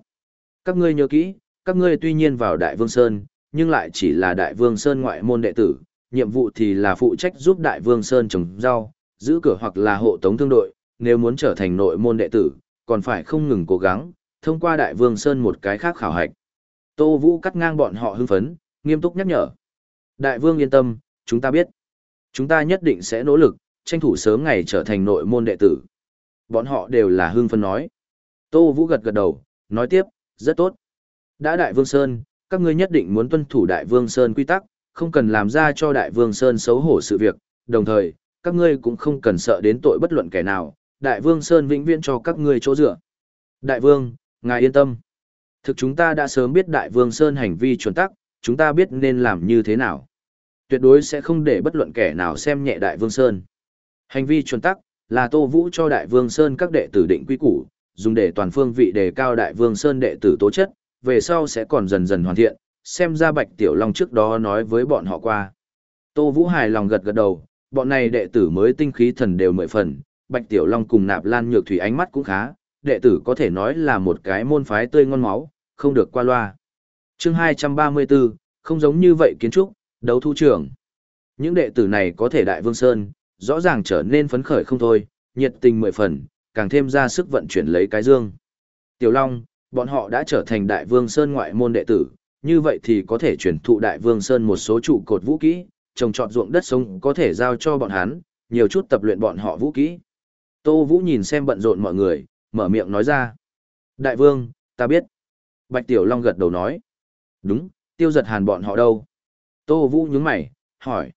Các ngươi nhớ kỹ, các ngươi tuy nhiên vào Đại Vương Sơn, nhưng lại chỉ là Đại Vương Sơn ngoại môn đệ tử, nhiệm vụ thì là phụ trách giúp Đại Vương Sơn trồng rau, giữ cửa hoặc là hộ tống thương đội, nếu muốn trở thành nội môn đệ tử, còn phải không ngừng cố gắng, thông qua Đại Vương Sơn một cái khác khảo hạch. Tô Vũ cắt ngang bọn họ hưng phấn, nghiêm túc nhắc nhở. Đại Vương yên tâm, chúng ta biết. Chúng ta nhất định sẽ nỗ lực, tranh thủ sớm ngày trở thành nội môn đệ tử. Bọn họ đều là hưng phấn nói. Tô Vũ gật gật đầu, nói tiếp, rất tốt. Đã Đại Vương Sơn, các ngươi nhất định muốn tuân thủ Đại Vương Sơn quy tắc, không cần làm ra cho Đại Vương Sơn xấu hổ sự việc, đồng thời, các ngươi cũng không cần sợ đến tội bất luận kẻ nào, Đại Vương Sơn vĩnh viễn cho các ngươi chỗ dựa. Đại Vương, ngài yên tâm. Thực chúng ta đã sớm biết Đại Vương Sơn hành vi chuẩn tắc, chúng ta biết nên làm như thế nào. Tuyệt đối sẽ không để bất luận kẻ nào xem nhẹ Đại Vương Sơn. Hành vi chuẩn tắc, là Tô Vũ cho Đại Vương Sơn các đệ tử định quy củ, dùng để toàn phương vị đề cao Đại Vương Sơn đệ tử tố chất, về sau sẽ còn dần dần hoàn thiện, xem ra Bạch Tiểu Long trước đó nói với bọn họ qua. Tô Vũ hài lòng gật gật đầu, bọn này đệ tử mới tinh khí thần đều mười phần, Bạch Tiểu Long cùng Nạp Lan Nhược Thủy ánh mắt cũng khá, đệ tử có thể nói là một cái môn phái tươi ngon máu, không được qua loa. Chương 234, không giống như vậy kiến trúc, đấu thu trưởng. Những đệ tử này có thể Đại Vương Sơn, rõ ràng trở nên phấn khởi không thôi, nhiệt tình mười phần, càng thêm ra sức vận chuyển lấy cái dương. Tiểu Long, Bọn họ đã trở thành Đại Vương Sơn ngoại môn đệ tử, như vậy thì có thể chuyển thụ Đại Vương Sơn một số trụ cột vũ kỹ, trồng trọt ruộng đất sống có thể giao cho bọn hắn, nhiều chút tập luyện bọn họ vũ kỹ. Tô Vũ nhìn xem bận rộn mọi người, mở miệng nói ra. Đại Vương, ta biết. Bạch Tiểu Long gật đầu nói. Đúng, tiêu giật hàn bọn họ đâu? Tô Vũ nhướng mày, hỏi.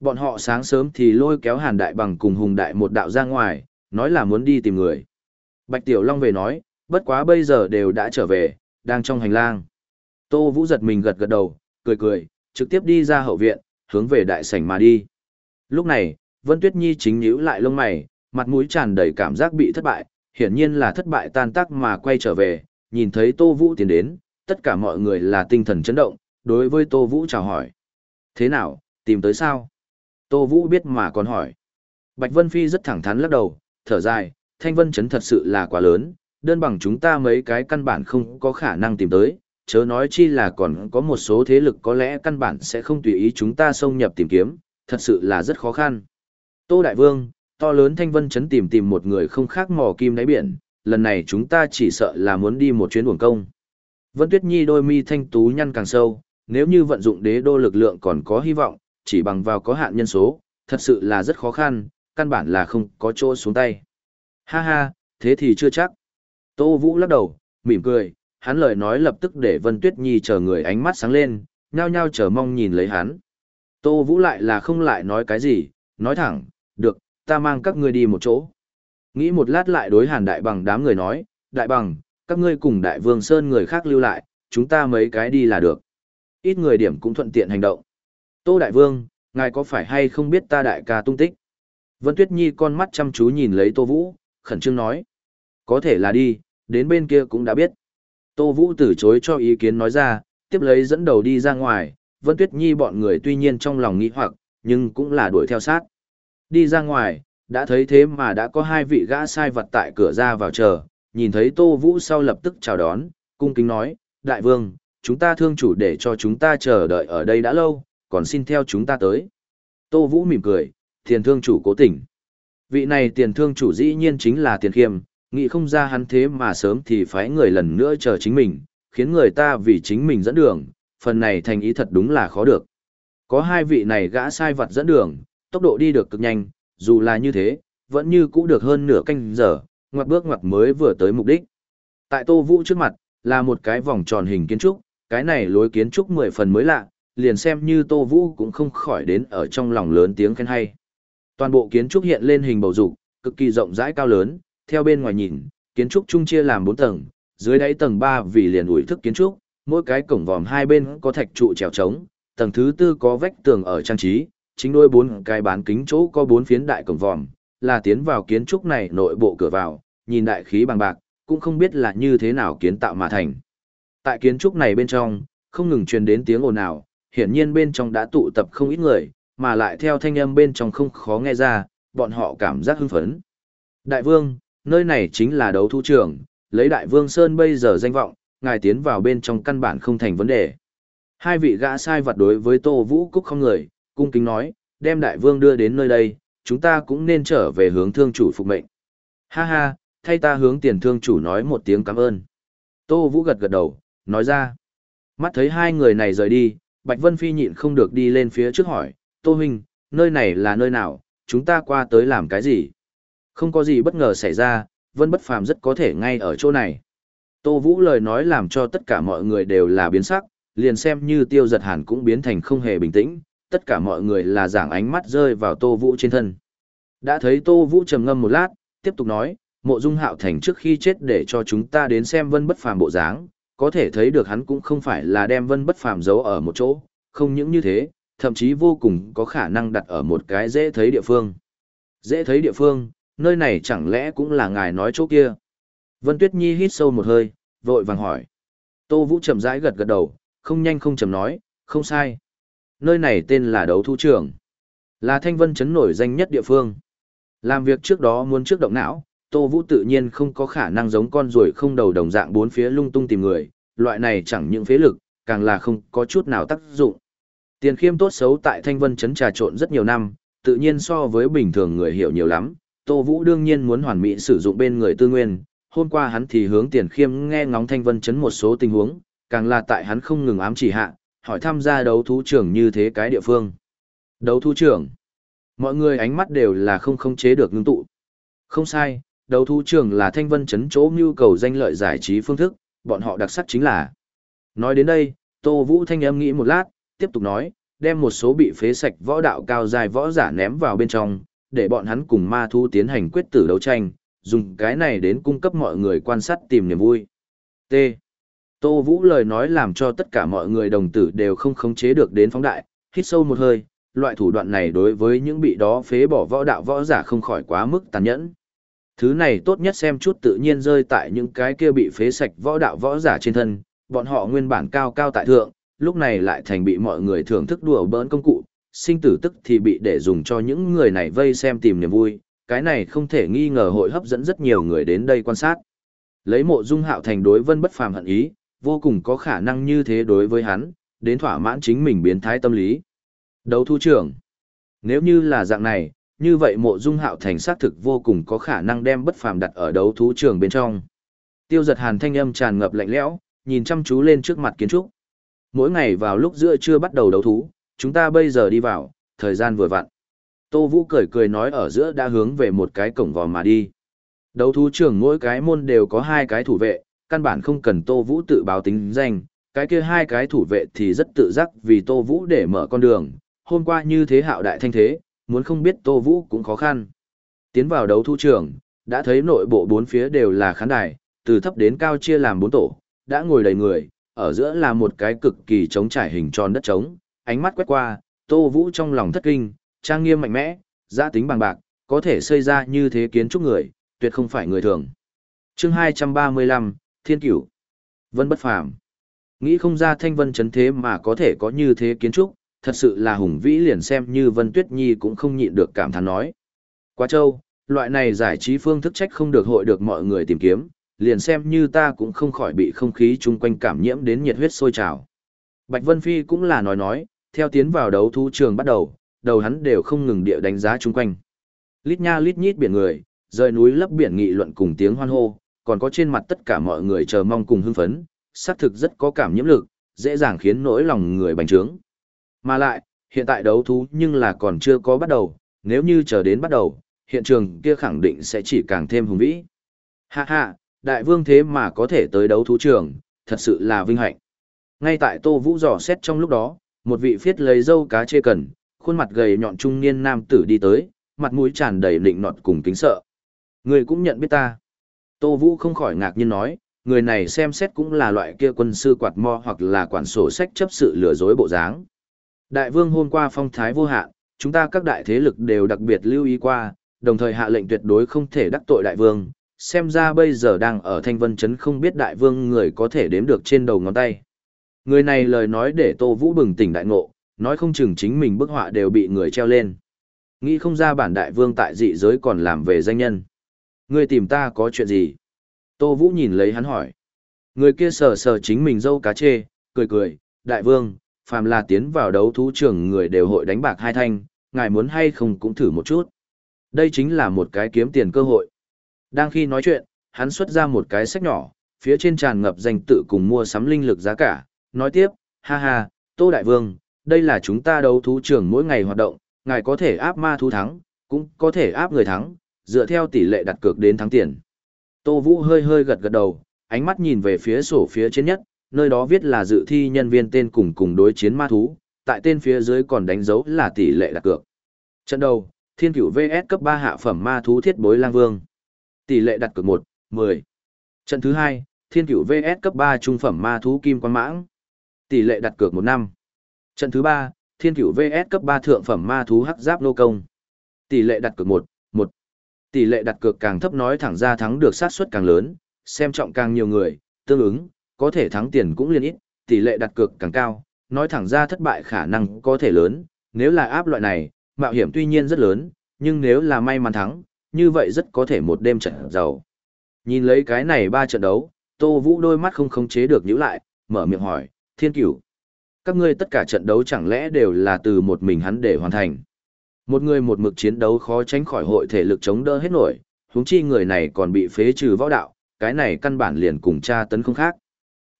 Bọn họ sáng sớm thì lôi kéo hàn đại bằng cùng hùng đại một đạo ra ngoài, nói là muốn đi tìm người. Bạch Tiểu Long về nói, bất quá bây giờ đều đã trở về, đang trong hành lang. Tô Vũ giật mình gật gật đầu, cười cười, trực tiếp đi ra hậu viện, hướng về đại sảnh mà đi. Lúc này, Vân Tuyết Nhi chính nhíu lại lông mày, mặt mũi tràn đầy cảm giác bị thất bại, hiển nhiên là thất bại tan tác mà quay trở về, nhìn thấy Tô Vũ tiến đến, tất cả mọi người là tinh thần chấn động, đối với Tô Vũ chào hỏi. Thế nào, tìm tới sao? Tô Vũ biết mà còn hỏi. Bạch Vân Phi rất thẳng thắn lắc đầu, thở dài, thanh vân chấn thật sự là quá lớn, đơn bằng chúng ta mấy cái căn bản không có khả năng tìm tới, chớ nói chi là còn có một số thế lực có lẽ căn bản sẽ không tùy ý chúng ta xông nhập tìm kiếm, thật sự là rất khó khăn. Tô Đại Vương, to lớn thanh vân chấn tìm tìm một người không khác mò kim đáy biển, lần này chúng ta chỉ sợ là muốn đi một chuyến uổng công. Vân Tuyết Nhi đôi mi thanh tú nhăn càng sâu, nếu như vận dụng đế đô lực lượng còn có hy vọng, chỉ bằng vào có hạn nhân số, thật sự là rất khó khăn, căn bản là không có chỗ xuống tay. Ha ha, thế thì chưa chắc. Tô Vũ lắc đầu, mỉm cười, hắn lời nói lập tức để Vân Tuyết Nhi chờ người ánh mắt sáng lên, nhao nhao chờ mong nhìn lấy hắn. Tô Vũ lại là không lại nói cái gì, nói thẳng, được, ta mang các ngươi đi một chỗ. Nghĩ một lát lại đối hàn đại bằng đám người nói, đại bằng, các ngươi cùng đại vương Sơn người khác lưu lại, chúng ta mấy cái đi là được. Ít người điểm cũng thuận tiện hành động. Tô đại vương, ngài có phải hay không biết ta đại ca tung tích? Vân Tuyết Nhi con mắt chăm chú nhìn lấy Tô Vũ, khẩn trương nói. Có thể là đi, đến bên kia cũng đã biết. Tô Vũ từ chối cho ý kiến nói ra, tiếp lấy dẫn đầu đi ra ngoài, Vân Tuyết Nhi bọn người tuy nhiên trong lòng nghĩ hoặc, nhưng cũng là đuổi theo sát. Đi ra ngoài, đã thấy thế mà đã có hai vị gã sai vật tại cửa ra vào chờ, nhìn thấy Tô Vũ sau lập tức chào đón, cung kính nói, Đại vương, chúng ta thương chủ để cho chúng ta chờ đợi ở đây đã lâu, còn xin theo chúng ta tới. Tô Vũ mỉm cười, tiền thương chủ cố tình. Vị này tiền thương chủ dĩ nhiên chính là tiền khiêm, nghĩ không ra hắn thế mà sớm thì phái người lần nữa chờ chính mình, khiến người ta vì chính mình dẫn đường, phần này thành ý thật đúng là khó được. Có hai vị này gã sai vật dẫn đường, tốc độ đi được cực nhanh, dù là như thế, vẫn như cũ được hơn nửa canh giờ, ngoặt bước ngoặt mới vừa tới mục đích. Tại Tô Vũ trước mặt, là một cái vòng tròn hình kiến trúc, cái này lối kiến trúc mười phần mới lạ, liền xem như Tô Vũ cũng không khỏi đến ở trong lòng lớn tiếng khen hay. Toàn bộ kiến trúc hiện lên hình bầu dục, cực kỳ rộng rãi cao lớn, theo bên ngoài nhìn, kiến trúc chung chia làm 4 tầng, dưới đáy tầng 3 vì liền ủi thức kiến trúc, mỗi cái cổng vòm hai bên có thạch trụ trèo trống, tầng thứ tư có vách tường ở trang trí, chính đôi bốn cái bán kính chỗ có bốn phiến đại cổng vòm, là tiến vào kiến trúc này nội bộ cửa vào, nhìn đại khí bằng bạc, cũng không biết là như thế nào kiến tạo mà thành. Tại kiến trúc này bên trong, không ngừng truyền đến tiếng ồn ào, hiển nhiên bên trong đã tụ tập không ít người, mà lại theo thanh âm bên trong không khó nghe ra, bọn họ cảm giác hưng phấn. Đại vương, nơi này chính là đấu thu trường, lấy đại vương Sơn bây giờ danh vọng, ngài tiến vào bên trong căn bản không thành vấn đề. Hai vị gã sai vật đối với Tô Vũ Cúc không người, cung kính nói, đem đại vương đưa đến nơi đây, chúng ta cũng nên trở về hướng thương chủ phục mệnh. Ha ha, thay ta hướng tiền thương chủ nói một tiếng cảm ơn. Tô Vũ gật gật đầu, nói ra. Mắt thấy hai người này rời đi, Bạch Vân Phi nhịn không được đi lên phía trước hỏi, Tô Huynh, nơi này là nơi nào, chúng ta qua tới làm cái gì? Không có gì bất ngờ xảy ra, Vân Bất Phàm rất có thể ngay ở chỗ này. Tô Vũ lời nói làm cho tất cả mọi người đều là biến sắc, liền xem như tiêu giật hàn cũng biến thành không hề bình tĩnh, tất cả mọi người là giảng ánh mắt rơi vào Tô Vũ trên thân. Đã thấy Tô Vũ trầm ngâm một lát, tiếp tục nói, mộ dung hạo thành trước khi chết để cho chúng ta đến xem Vân Bất Phàm bộ dáng, có thể thấy được hắn cũng không phải là đem Vân Bất Phàm giấu ở một chỗ, không những như thế, thậm chí vô cùng có khả năng đặt ở một cái dễ thấy địa phương. Dễ thấy địa phương, nơi này chẳng lẽ cũng là ngài nói chỗ kia? Vân Tuyết Nhi hít sâu một hơi, vội vàng hỏi. Tô Vũ chậm rãi gật gật đầu, không nhanh không chậm nói, không sai. Nơi này tên là đấu thu trường. Là thanh vân chấn nổi danh nhất địa phương. Làm việc trước đó muốn trước động não, Tô Vũ tự nhiên không có khả năng giống con ruồi không đầu đồng dạng bốn phía lung tung tìm người, loại này chẳng những phế lực, càng là không có chút nào tác dụng. Tiền khiêm tốt xấu tại Thanh Vân Trấn trà trộn rất nhiều năm, tự nhiên so với bình thường người hiểu nhiều lắm, Tô Vũ đương nhiên muốn hoàn mỹ sử dụng bên người tư nguyên, hôm qua hắn thì hướng tiền khiêm nghe ngóng thanh vân chấn một số tình huống, càng là tại hắn không ngừng ám chỉ hạ, hỏi tham gia đấu thú trưởng như thế cái địa phương. Đấu thú trưởng. Mọi người ánh mắt đều là không khống chế được ngưng tụ. Không sai, đấu thú trưởng là thanh vân chấn chỗ nhu cầu danh lợi giải trí phương thức, bọn họ đặc sắc chính là. Nói đến đây, Tô Vũ thanh âm nghĩ một lát, tiếp tục nói, đem một số bị phế sạch võ đạo cao dài võ giả ném vào bên trong, để bọn hắn cùng ma thú tiến hành quyết tử đấu tranh, dùng cái này đến cung cấp mọi người quan sát tìm niềm vui. T. Tô Vũ lời nói làm cho tất cả mọi người đồng tử đều không khống chế được đến phóng đại, hít sâu một hơi, loại thủ đoạn này đối với những bị đó phế bỏ võ đạo võ giả không khỏi quá mức tàn nhẫn. Thứ này tốt nhất xem chút tự nhiên rơi tại những cái kia bị phế sạch võ đạo võ giả trên thân, bọn họ nguyên bản cao cao tại thượng, lúc này lại thành bị mọi người thưởng thức đùa bỡn công cụ, sinh tử tức thì bị để dùng cho những người này vây xem tìm niềm vui, cái này không thể nghi ngờ hội hấp dẫn rất nhiều người đến đây quan sát. Lấy mộ dung hạo thành đối vân bất phàm hận ý, vô cùng có khả năng như thế đối với hắn, đến thỏa mãn chính mình biến thái tâm lý. Đấu thu trưởng. Nếu như là dạng này, như vậy mộ dung hạo thành xác thực vô cùng có khả năng đem bất phàm đặt ở đấu thú trường bên trong. Tiêu giật hàn thanh âm tràn ngập lạnh lẽo, nhìn chăm chú lên trước mặt kiến trúc. Mỗi ngày vào lúc giữa trưa bắt đầu đấu thú, chúng ta bây giờ đi vào, thời gian vừa vặn. Tô Vũ cười cười nói ở giữa đã hướng về một cái cổng vòm mà đi. Đấu thú trường mỗi cái môn đều có hai cái thủ vệ, căn bản không cần Tô Vũ tự báo tính danh, cái kia hai cái thủ vệ thì rất tự giác vì Tô Vũ để mở con đường. Hôm qua như thế hạo đại thanh thế, muốn không biết Tô Vũ cũng khó khăn. Tiến vào đấu thu trường, đã thấy nội bộ bốn phía đều là khán đài, từ thấp đến cao chia làm bốn tổ, đã ngồi đầy người, ở giữa là một cái cực kỳ trống trải hình tròn đất trống, ánh mắt quét qua, Tô Vũ trong lòng thất kinh, trang nghiêm mạnh mẽ, giá tính bằng bạc, có thể xây ra như thế kiến trúc người, tuyệt không phải người thường. chương 235, Thiên Cửu, Vân Bất Phàm Nghĩ không ra thanh vân chấn thế mà có thể có như thế kiến trúc, thật sự là hùng vĩ liền xem như Vân Tuyết Nhi cũng không nhịn được cảm thán nói. Quá châu, loại này giải trí phương thức trách không được hội được mọi người tìm kiếm, liền xem như ta cũng không khỏi bị không khí chung quanh cảm nhiễm đến nhiệt huyết sôi trào. Bạch Vân Phi cũng là nói nói, theo tiến vào đấu thú trường bắt đầu, đầu hắn đều không ngừng địa đánh giá chung quanh. Lít nha lít nhít biển người, rời núi lấp biển nghị luận cùng tiếng hoan hô, còn có trên mặt tất cả mọi người chờ mong cùng hưng phấn, xác thực rất có cảm nhiễm lực, dễ dàng khiến nỗi lòng người bành trướng. Mà lại, hiện tại đấu thú nhưng là còn chưa có bắt đầu, nếu như chờ đến bắt đầu, hiện trường kia khẳng định sẽ chỉ càng thêm hùng vĩ. Ha ha, đại vương thế mà có thể tới đấu thú trường, thật sự là vinh hạnh. Ngay tại Tô Vũ dò xét trong lúc đó, một vị phiết lấy dâu cá chê cần, khuôn mặt gầy nhọn trung niên nam tử đi tới, mặt mũi tràn đầy lịnh nọt cùng kính sợ. Người cũng nhận biết ta. Tô Vũ không khỏi ngạc nhiên nói, người này xem xét cũng là loại kia quân sư quạt mo hoặc là quản sổ sách chấp sự lừa dối bộ dáng. Đại vương hôm qua phong thái vô hạn, chúng ta các đại thế lực đều đặc biệt lưu ý qua, đồng thời hạ lệnh tuyệt đối không thể đắc tội đại vương, xem ra bây giờ đang ở thanh vân chấn không biết đại vương người có thể đếm được trên đầu ngón tay. Người này lời nói để Tô Vũ bừng tỉnh đại ngộ, nói không chừng chính mình bức họa đều bị người treo lên. Nghĩ không ra bản đại vương tại dị giới còn làm về danh nhân. Ngươi tìm ta có chuyện gì? Tô Vũ nhìn lấy hắn hỏi. Người kia sờ sờ chính mình dâu cá chê, cười cười, đại vương, phàm là tiến vào đấu thú trường người đều hội đánh bạc hai thanh, ngài muốn hay không cũng thử một chút. Đây chính là một cái kiếm tiền cơ hội. Đang khi nói chuyện, hắn xuất ra một cái sách nhỏ, phía trên tràn ngập danh tự cùng mua sắm linh lực giá cả, nói tiếp, ha ha, Tô Đại Vương, đây là chúng ta đấu thú trường mỗi ngày hoạt động, ngài có thể áp ma thú thắng, cũng có thể áp người thắng, dựa theo tỷ lệ đặt cược đến thắng tiền. Tô Vũ hơi hơi gật gật đầu, ánh mắt nhìn về phía sổ phía trên nhất, nơi đó viết là dự thi nhân viên tên cùng cùng đối chiến ma thú, tại tên phía dưới còn đánh dấu là tỷ lệ đặt cược. Trận đầu, Thiên Cửu VS cấp 3 hạ phẩm ma thú thiết bối lang vương. Tỷ lệ đặt cược 1, 10. Trận thứ 2, Thiên Cửu VS cấp 3 trung phẩm ma thú kim quan mãng. Tỷ lệ đặt cược 1 năm. Trận thứ 3, Thiên Cửu VS cấp 3 thượng phẩm ma thú hắc giáp nô công. Tỷ lệ đặt cược 1, 1. Tỷ lệ đặt cược càng thấp nói thẳng ra thắng được sát suất càng lớn, xem trọng càng nhiều người, tương ứng, có thể thắng tiền cũng liên ít, tỷ lệ đặt cược càng cao, nói thẳng ra thất bại khả năng có thể lớn, nếu là áp loại này, mạo hiểm tuy nhiên rất lớn, nhưng nếu là may mắn thắng, như vậy rất có thể một đêm trận giàu. Nhìn lấy cái này ba trận đấu, Tô Vũ đôi mắt không khống chế được nhíu lại, mở miệng hỏi, thiên cửu. Các ngươi tất cả trận đấu chẳng lẽ đều là từ một mình hắn để hoàn thành. Một người một mực chiến đấu khó tránh khỏi hội thể lực chống đỡ hết nổi, huống chi người này còn bị phế trừ võ đạo, cái này căn bản liền cùng cha tấn không khác.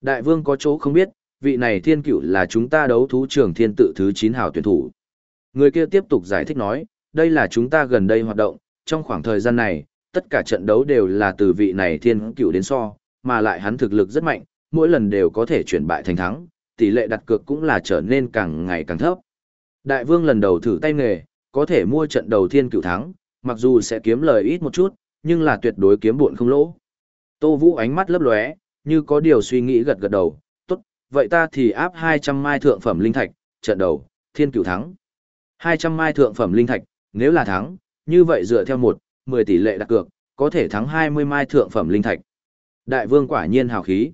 Đại vương có chỗ không biết, vị này thiên cựu là chúng ta đấu thú trường thiên tự thứ 9 hào tuyển thủ. Người kia tiếp tục giải thích nói, đây là chúng ta gần đây hoạt động, trong khoảng thời gian này, tất cả trận đấu đều là từ vị này thiên cựu đến so, mà lại hắn thực lực rất mạnh, mỗi lần đều có thể chuyển bại thành thắng, tỷ lệ đặt cược cũng là trở nên càng ngày càng thấp. Đại vương lần đầu thử tay nghề, có thể mua trận đầu thiên cửu thắng, mặc dù sẽ kiếm lời ít một chút, nhưng là tuyệt đối kiếm buồn không lỗ. Tô Vũ ánh mắt lấp lóe, như có điều suy nghĩ gật gật đầu, tốt, vậy ta thì áp 200 mai thượng phẩm linh thạch, trận đầu, thiên cửu thắng. 200 mai thượng phẩm linh thạch, nếu là thắng, như vậy dựa theo một, 10 tỷ lệ đặt cược, có thể thắng 20 mai thượng phẩm linh thạch. Đại vương quả nhiên hào khí.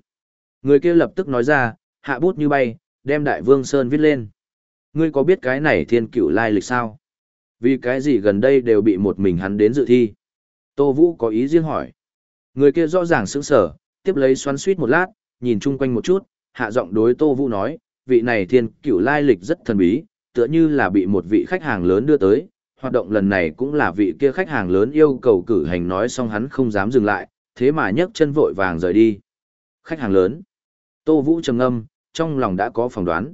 Người kia lập tức nói ra, hạ bút như bay, đem đại vương Sơn viết lên. Ngươi có biết cái này thiên cửu lai lịch sao? Vì cái gì gần đây đều bị một mình hắn đến dự thi? Tô Vũ có ý riêng hỏi. Người kia rõ ràng sững sở, tiếp lấy xoắn suýt một lát, nhìn chung quanh một chút, hạ giọng đối Tô Vũ nói, vị này thiên cửu lai lịch rất thần bí, tựa như là bị một vị khách hàng lớn đưa tới, hoạt động lần này cũng là vị kia khách hàng lớn yêu cầu cử hành nói xong hắn không dám dừng lại, thế mà nhấc chân vội vàng rời đi. Khách hàng lớn. Tô Vũ trầm ngâm, trong lòng đã có phỏng đoán.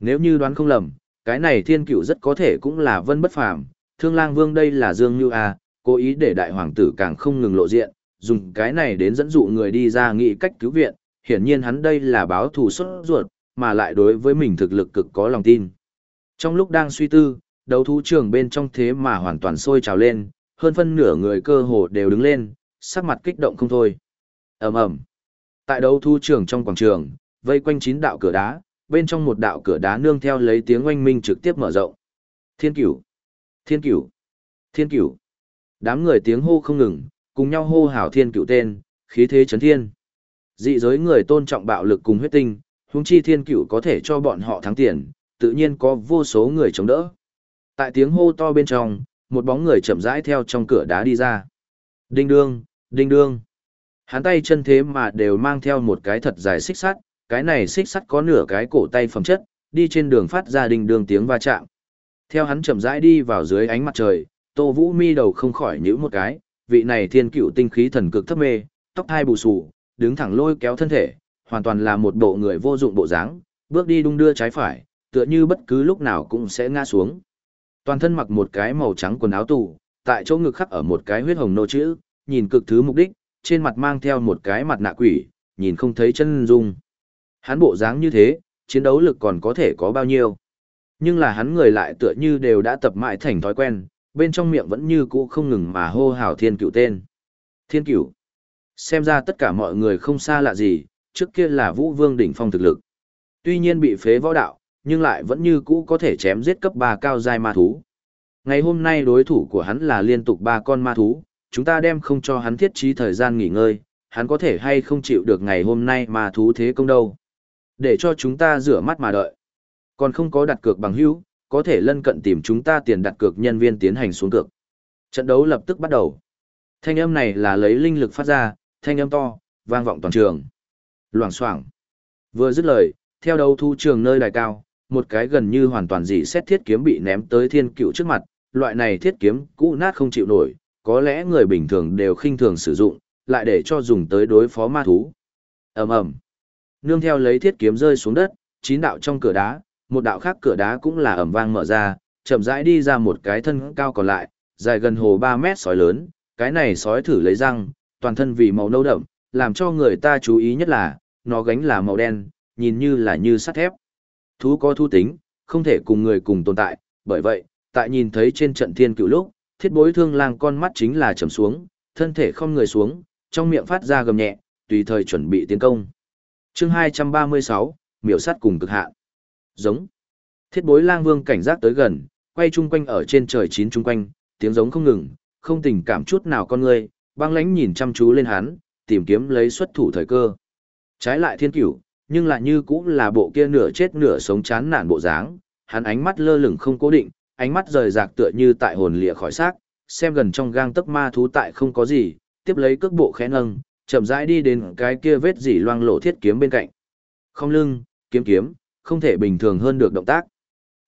Nếu như đoán không lầm, cái này thiên cửu rất có thể cũng là vân bất phàm, thương lang vương đây là Dương Như A, cố ý để đại hoàng tử càng không ngừng lộ diện, dùng cái này đến dẫn dụ người đi ra nghị cách cứu viện, hiển nhiên hắn đây là báo thù xuất ruột, mà lại đối với mình thực lực cực có lòng tin. Trong lúc đang suy tư, đấu thú trường bên trong thế mà hoàn toàn sôi trào lên, hơn phân nửa người cơ hồ đều đứng lên, sắc mặt kích động không thôi. ầm ầm Tại đấu thú trường trong quảng trường, vây quanh chín đạo cửa đá, bên trong một đạo cửa đá nương theo lấy tiếng oanh minh trực tiếp mở rộng. Thiên cửu! Thiên cửu! Thiên cửu! Đám người tiếng hô không ngừng, cùng nhau hô hào thiên cửu tên, khí thế chấn thiên. Dị giới người tôn trọng bạo lực cùng huyết tinh, huống chi thiên cửu có thể cho bọn họ thắng tiền, tự nhiên có vô số người chống đỡ. Tại tiếng hô to bên trong, một bóng người chậm rãi theo trong cửa đá đi ra. Đinh đương, đinh đương. Hắn tay chân thế mà đều mang theo một cái thật dài xích sắt, cái này xích sắt có nửa cái cổ tay phẩm chất, đi trên đường phát ra đình đường tiếng va chạm. Theo hắn chậm rãi đi vào dưới ánh mặt trời, Tô Vũ mi đầu không khỏi nhíu một cái, vị này thiên cựu tinh khí thần cực thấp mê, tóc hai bù xù, đứng thẳng lôi kéo thân thể, hoàn toàn là một bộ người vô dụng bộ dáng, bước đi đung đưa trái phải, tựa như bất cứ lúc nào cũng sẽ ngã xuống. Toàn thân mặc một cái màu trắng quần áo tù, tại chỗ ngực khắc ở một cái huyết hồng nô chữ, nhìn cực thứ mục đích, trên mặt mang theo một cái mặt nạ quỷ, nhìn không thấy chân dung. Hắn bộ dáng như thế, chiến đấu lực còn có thể có bao nhiêu. Nhưng là hắn người lại tựa như đều đã tập mãi thành thói quen, bên trong miệng vẫn như cũ không ngừng mà hô hào thiên Cựu tên. Thiên Cựu, Xem ra tất cả mọi người không xa lạ gì, trước kia là vũ vương đỉnh phong thực lực. Tuy nhiên bị phế võ đạo, nhưng lại vẫn như cũ có thể chém giết cấp 3 cao giai ma thú. Ngày hôm nay đối thủ của hắn là liên tục ba con ma thú, chúng ta đem không cho hắn thiết trí thời gian nghỉ ngơi, hắn có thể hay không chịu được ngày hôm nay ma thú thế công đâu. Để cho chúng ta rửa mắt mà đợi. Còn không có đặt cược bằng hữu, có thể lân cận tìm chúng ta tiền đặt cược nhân viên tiến hành xuống cược. Trận đấu lập tức bắt đầu. Thanh âm này là lấy linh lực phát ra, thanh âm to, vang vọng toàn trường. Loảng xoảng. Vừa dứt lời, theo đấu thu trường nơi đài cao, một cái gần như hoàn toàn dị xét thiết kiếm bị ném tới thiên cựu trước mặt, loại này thiết kiếm cũ nát không chịu nổi, có lẽ người bình thường đều khinh thường sử dụng, lại để cho dùng tới đối phó ma thú. ầm ầm, nương theo lấy thiết kiếm rơi xuống đất, chín đạo trong cửa đá, một đạo khác cửa đá cũng là ầm vang mở ra, chậm rãi đi ra một cái thân cao còn lại, dài gần hồ 3 mét sói lớn, cái này sói thử lấy răng, toàn thân vì màu nâu đậm, làm cho người ta chú ý nhất là, nó gánh là màu đen, nhìn như là như sắt thép. Thú có thu tính, không thể cùng người cùng tồn tại, bởi vậy, tại nhìn thấy trên trận thiên cựu lúc, thiết bối thương lang con mắt chính là trầm xuống, thân thể không người xuống, trong miệng phát ra gầm nhẹ, tùy thời chuẩn bị tiến công chương 236, miểu sát cùng cực hạn. Giống. Thiết bối lang vương cảnh giác tới gần, quay chung quanh ở trên trời chín chung quanh, tiếng giống không ngừng, không tình cảm chút nào con người, băng lánh nhìn chăm chú lên hắn, tìm kiếm lấy xuất thủ thời cơ. Trái lại thiên cửu, nhưng lại như cũng là bộ kia nửa chết nửa sống chán nản bộ dáng, hắn ánh mắt lơ lửng không cố định, ánh mắt rời rạc tựa như tại hồn lìa khỏi xác, xem gần trong gang tấc ma thú tại không có gì, tiếp lấy cước bộ khẽ nâng, chậm rãi đi đến cái kia vết dỉ loang lộ thiết kiếm bên cạnh. Không lưng, kiếm kiếm, không thể bình thường hơn được động tác.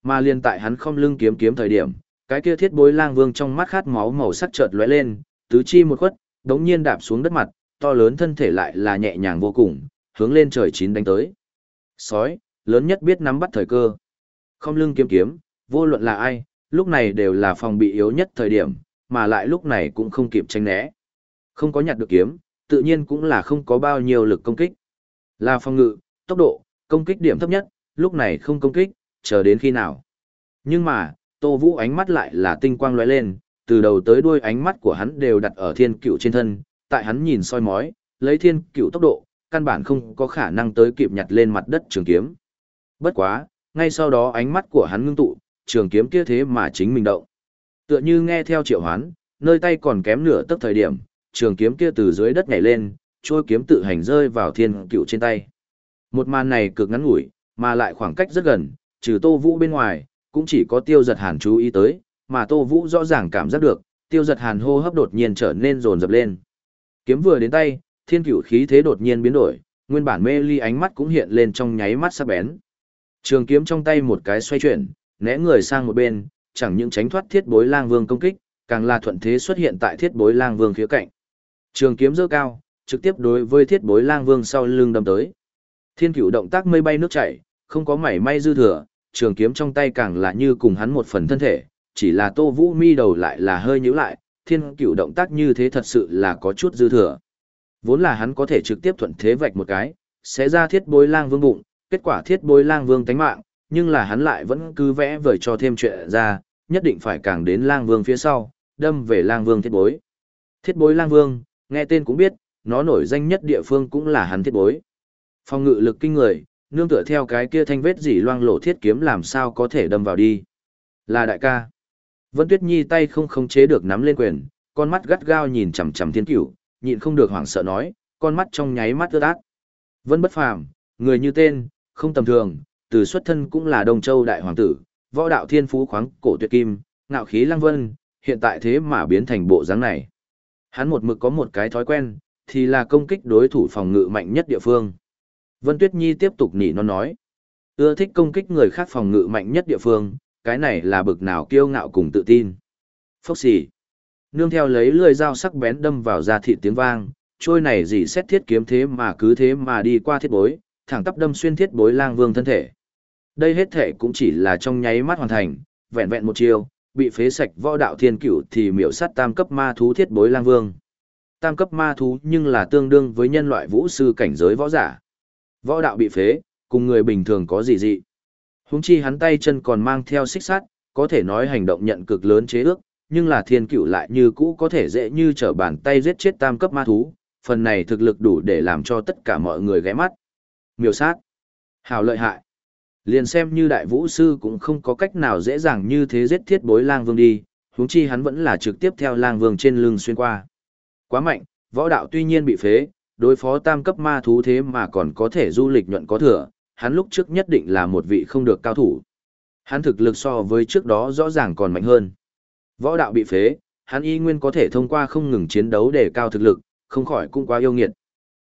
Mà liên tại hắn không lưng kiếm kiếm thời điểm, cái kia thiết bối lang vương trong mắt khát máu màu sắc chợt lóe lên, tứ chi một khuất, đống nhiên đạp xuống đất mặt, to lớn thân thể lại là nhẹ nhàng vô cùng, hướng lên trời chín đánh tới. Sói, lớn nhất biết nắm bắt thời cơ. Không lưng kiếm kiếm, vô luận là ai, lúc này đều là phòng bị yếu nhất thời điểm, mà lại lúc này cũng không kịp tránh né. Không có nhặt được kiếm, tự nhiên cũng là không có bao nhiêu lực công kích. Là phòng ngự, tốc độ, công kích điểm thấp nhất, lúc này không công kích, chờ đến khi nào. Nhưng mà, Tô Vũ ánh mắt lại là tinh quang lóe lên, từ đầu tới đuôi ánh mắt của hắn đều đặt ở thiên cựu trên thân, tại hắn nhìn soi mói, lấy thiên cựu tốc độ, căn bản không có khả năng tới kịp nhặt lên mặt đất trường kiếm. Bất quá, ngay sau đó ánh mắt của hắn ngưng tụ, trường kiếm kia thế mà chính mình động. Tựa như nghe theo triệu hoán, nơi tay còn kém nửa tấc thời điểm, trường kiếm kia từ dưới đất nhảy lên, trôi kiếm tự hành rơi vào thiên cựu trên tay. Một màn này cực ngắn ngủi, mà lại khoảng cách rất gần, trừ Tô Vũ bên ngoài, cũng chỉ có Tiêu Giật Hàn chú ý tới, mà Tô Vũ rõ ràng cảm giác được, Tiêu Giật Hàn hô hấp đột nhiên trở nên rồn rập lên. Kiếm vừa đến tay, thiên cựu khí thế đột nhiên biến đổi, nguyên bản mê ly ánh mắt cũng hiện lên trong nháy mắt sắc bén. Trường kiếm trong tay một cái xoay chuyển, né người sang một bên, chẳng những tránh thoát thiết bối lang vương công kích, càng là thuận thế xuất hiện tại thiết bối lang vương phía cạnh. Trường kiếm dơ cao, trực tiếp đối với thiết bối lang vương sau lưng đâm tới. Thiên cửu động tác mây bay nước chảy, không có mảy may dư thừa, trường kiếm trong tay càng là như cùng hắn một phần thân thể, chỉ là tô vũ mi đầu lại là hơi nhíu lại, thiên cửu động tác như thế thật sự là có chút dư thừa. Vốn là hắn có thể trực tiếp thuận thế vạch một cái, sẽ ra thiết bối lang vương bụng, kết quả thiết bối lang vương tánh mạng, nhưng là hắn lại vẫn cứ vẽ vời cho thêm chuyện ra, nhất định phải càng đến lang vương phía sau, đâm về lang vương thiết bối. Thiết bối lang vương, nghe tên cũng biết, nó nổi danh nhất địa phương cũng là hắn thiết bối. Phong ngự lực kinh người, nương tựa theo cái kia thanh vết dỉ loang lổ thiết kiếm làm sao có thể đâm vào đi. Là đại ca. Vân Tuyết Nhi tay không khống chế được nắm lên quyền, con mắt gắt gao nhìn chằm chằm thiên cửu, nhịn không được hoảng sợ nói, con mắt trong nháy mắt ướt át. Vân bất phàm, người như tên, không tầm thường, từ xuất thân cũng là Đông Châu đại hoàng tử, võ đạo thiên phú khoáng cổ tuyệt kim, ngạo khí lăng vân, hiện tại thế mà biến thành bộ dáng này. Hắn một mực có một cái thói quen, thì là công kích đối thủ phòng ngự mạnh nhất địa phương. Vân Tuyết Nhi tiếp tục nỉ non nói, ưa thích công kích người khác phòng ngự mạnh nhất địa phương, cái này là bực nào kiêu ngạo cùng tự tin. Phốc xỉ. Nương theo lấy lưỡi dao sắc bén đâm vào da thịt tiếng vang, trôi này gì xét thiết kiếm thế mà cứ thế mà đi qua thiết bối, thẳng tắp đâm xuyên thiết bối lang vương thân thể. Đây hết thể cũng chỉ là trong nháy mắt hoàn thành, vẹn vẹn một chiều bị phế sạch võ đạo thiên cửu thì miểu sát tam cấp ma thú thiết bối lang vương. Tam cấp ma thú nhưng là tương đương với nhân loại vũ sư cảnh giới võ giả. Võ đạo bị phế, cùng người bình thường có gì dị. Húng chi hắn tay chân còn mang theo xích sắt, có thể nói hành động nhận cực lớn chế ước, nhưng là thiên cửu lại như cũ có thể dễ như trở bàn tay giết chết tam cấp ma thú, phần này thực lực đủ để làm cho tất cả mọi người ghé mắt. Miểu sát. Hào lợi hại. Liền xem như đại vũ sư cũng không có cách nào dễ dàng như thế giết thiết bối lang vương đi, huống chi hắn vẫn là trực tiếp theo lang vương trên lưng xuyên qua. Quá mạnh, võ đạo tuy nhiên bị phế, đối phó tam cấp ma thú thế mà còn có thể du lịch nhuận có thừa, hắn lúc trước nhất định là một vị không được cao thủ. Hắn thực lực so với trước đó rõ ràng còn mạnh hơn. Võ đạo bị phế, hắn y nguyên có thể thông qua không ngừng chiến đấu để cao thực lực, không khỏi cũng quá yêu nghiệt.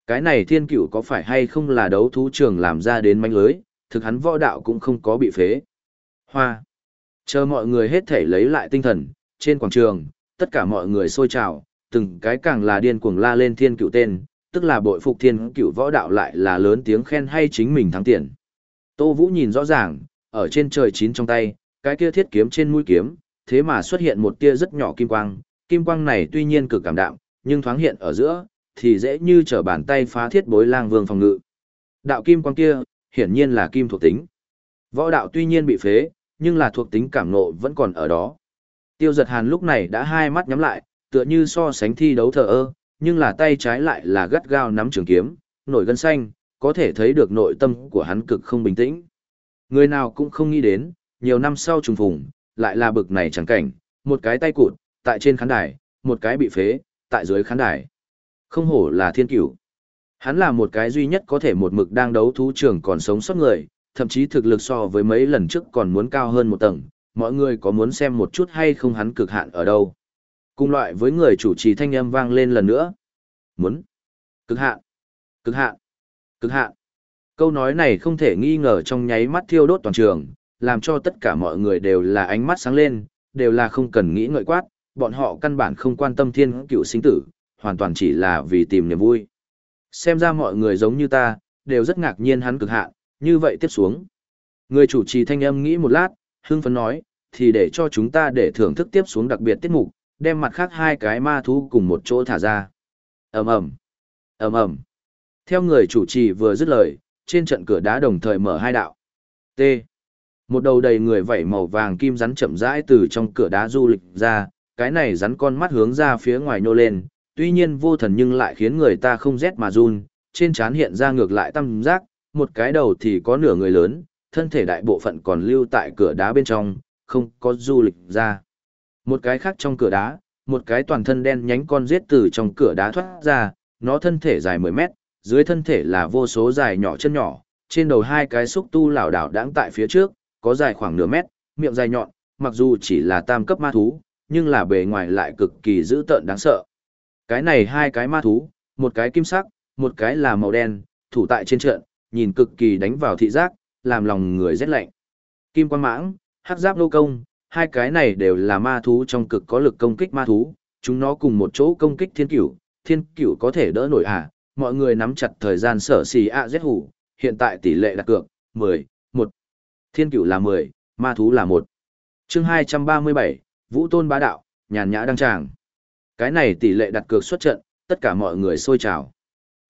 Cái này thiên cửu có phải hay không là đấu thú trường làm ra đến manh lưới, thực hắn võ đạo cũng không có bị phế. Hoa. Chờ mọi người hết thể lấy lại tinh thần, trên quảng trường, tất cả mọi người sôi trào, từng cái càng là điên cuồng la lên thiên cửu tên, tức là bội phục thiên cửu võ đạo lại là lớn tiếng khen hay chính mình thắng tiền. Tô Vũ nhìn rõ ràng, ở trên trời chín trong tay, cái kia thiết kiếm trên mũi kiếm, thế mà xuất hiện một tia rất nhỏ kim quang, kim quang này tuy nhiên cực cảm đạm, nhưng thoáng hiện ở giữa, thì dễ như trở bàn tay phá thiết bối lang vương phòng ngự. Đạo kim quang kia, hiển nhiên là kim thuộc tính. Võ đạo tuy nhiên bị phế, nhưng là thuộc tính cảm nộ vẫn còn ở đó. Tiêu giật hàn lúc này đã hai mắt nhắm lại, tựa như so sánh thi đấu thờ ơ, nhưng là tay trái lại là gắt gao nắm trường kiếm, nổi gân xanh, có thể thấy được nội tâm của hắn cực không bình tĩnh. Người nào cũng không nghĩ đến, nhiều năm sau trùng phùng, lại là bực này chẳng cảnh, một cái tay cụt, tại trên khán đài, một cái bị phế, tại dưới khán đài. Không hổ là thiên cửu. Hắn là một cái duy nhất có thể một mực đang đấu thú trường còn sống sót người, thậm chí thực lực so với mấy lần trước còn muốn cao hơn một tầng. Mọi người có muốn xem một chút hay không hắn cực hạn ở đâu? Cùng loại với người chủ trì thanh âm vang lên lần nữa. Muốn. Cực hạn. Cực hạn. Cực hạn. Câu nói này không thể nghi ngờ trong nháy mắt thiêu đốt toàn trường, làm cho tất cả mọi người đều là ánh mắt sáng lên, đều là không cần nghĩ ngợi quát, bọn họ căn bản không quan tâm thiên cựu sinh tử, hoàn toàn chỉ là vì tìm niềm vui. Xem ra mọi người giống như ta, đều rất ngạc nhiên hắn cực hạn, như vậy tiếp xuống. Người chủ trì thanh âm nghĩ một lát, hưng phấn nói, thì để cho chúng ta để thưởng thức tiếp xuống đặc biệt tiết mục, đem mặt khác hai cái ma thú cùng một chỗ thả ra. ầm ầm ầm ầm Theo người chủ trì vừa dứt lời, trên trận cửa đá đồng thời mở hai đạo. T. Một đầu đầy người vảy màu vàng kim rắn chậm rãi từ trong cửa đá du lịch ra, cái này rắn con mắt hướng ra phía ngoài nô lên, tuy nhiên vô thần nhưng lại khiến người ta không rét mà run, trên trán hiện ra ngược lại tâm giác, một cái đầu thì có nửa người lớn, thân thể đại bộ phận còn lưu tại cửa đá bên trong, không có du lịch ra. Một cái khác trong cửa đá, một cái toàn thân đen nhánh con giết từ trong cửa đá thoát ra, nó thân thể dài 10 mét, dưới thân thể là vô số dài nhỏ chân nhỏ, trên đầu hai cái xúc tu lảo đảo đãng tại phía trước, có dài khoảng nửa mét, miệng dài nhọn, mặc dù chỉ là tam cấp ma thú, nhưng là bề ngoài lại cực kỳ dữ tợn đáng sợ. Cái này hai cái ma thú, một cái kim sắc, một cái là màu đen, thủ tại trên trận, nhìn cực kỳ đánh vào thị giác, làm lòng người rét lạnh. Kim quan mãng, hắc giáp lô công, hai cái này đều là ma thú trong cực có lực công kích ma thú, chúng nó cùng một chỗ công kích thiên cửu, thiên cửu có thể đỡ nổi à, mọi người nắm chặt thời gian sở xì a z hủ, hiện tại tỷ lệ đặt cược, 10, 1. Thiên cửu là 10, ma thú là 1. chương 237, Vũ Tôn Bá Đạo, nhàn nhã đăng tràng. Cái này tỷ lệ đặt cược xuất trận, tất cả mọi người sôi trào.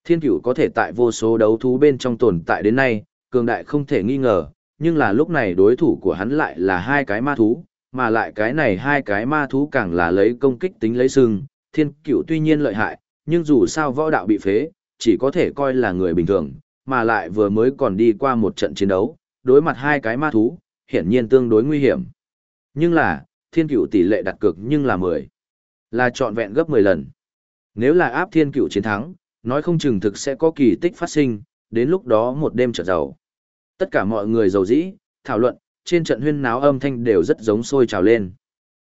Thiên cửu có thể tại vô số đấu thú bên trong tồn tại đến nay, cường đại không thể nghi ngờ, nhưng là lúc này đối thủ của hắn lại là hai cái ma thú, mà lại cái này hai cái ma thú càng là lấy công kích tính lấy sưng, thiên cửu tuy nhiên lợi hại, nhưng dù sao võ đạo bị phế, chỉ có thể coi là người bình thường, mà lại vừa mới còn đi qua một trận chiến đấu, đối mặt hai cái ma thú, hiển nhiên tương đối nguy hiểm. Nhưng là, thiên cửu tỷ lệ đặt cược nhưng là 10, là trọn vẹn gấp 10 lần. Nếu là áp thiên Cựu chiến thắng, nói không chừng thực sẽ có kỳ tích phát sinh, đến lúc đó một đêm trở giàu. Tất cả mọi người giàu dĩ, thảo luận, trên trận huyên náo âm thanh đều rất giống sôi trào lên.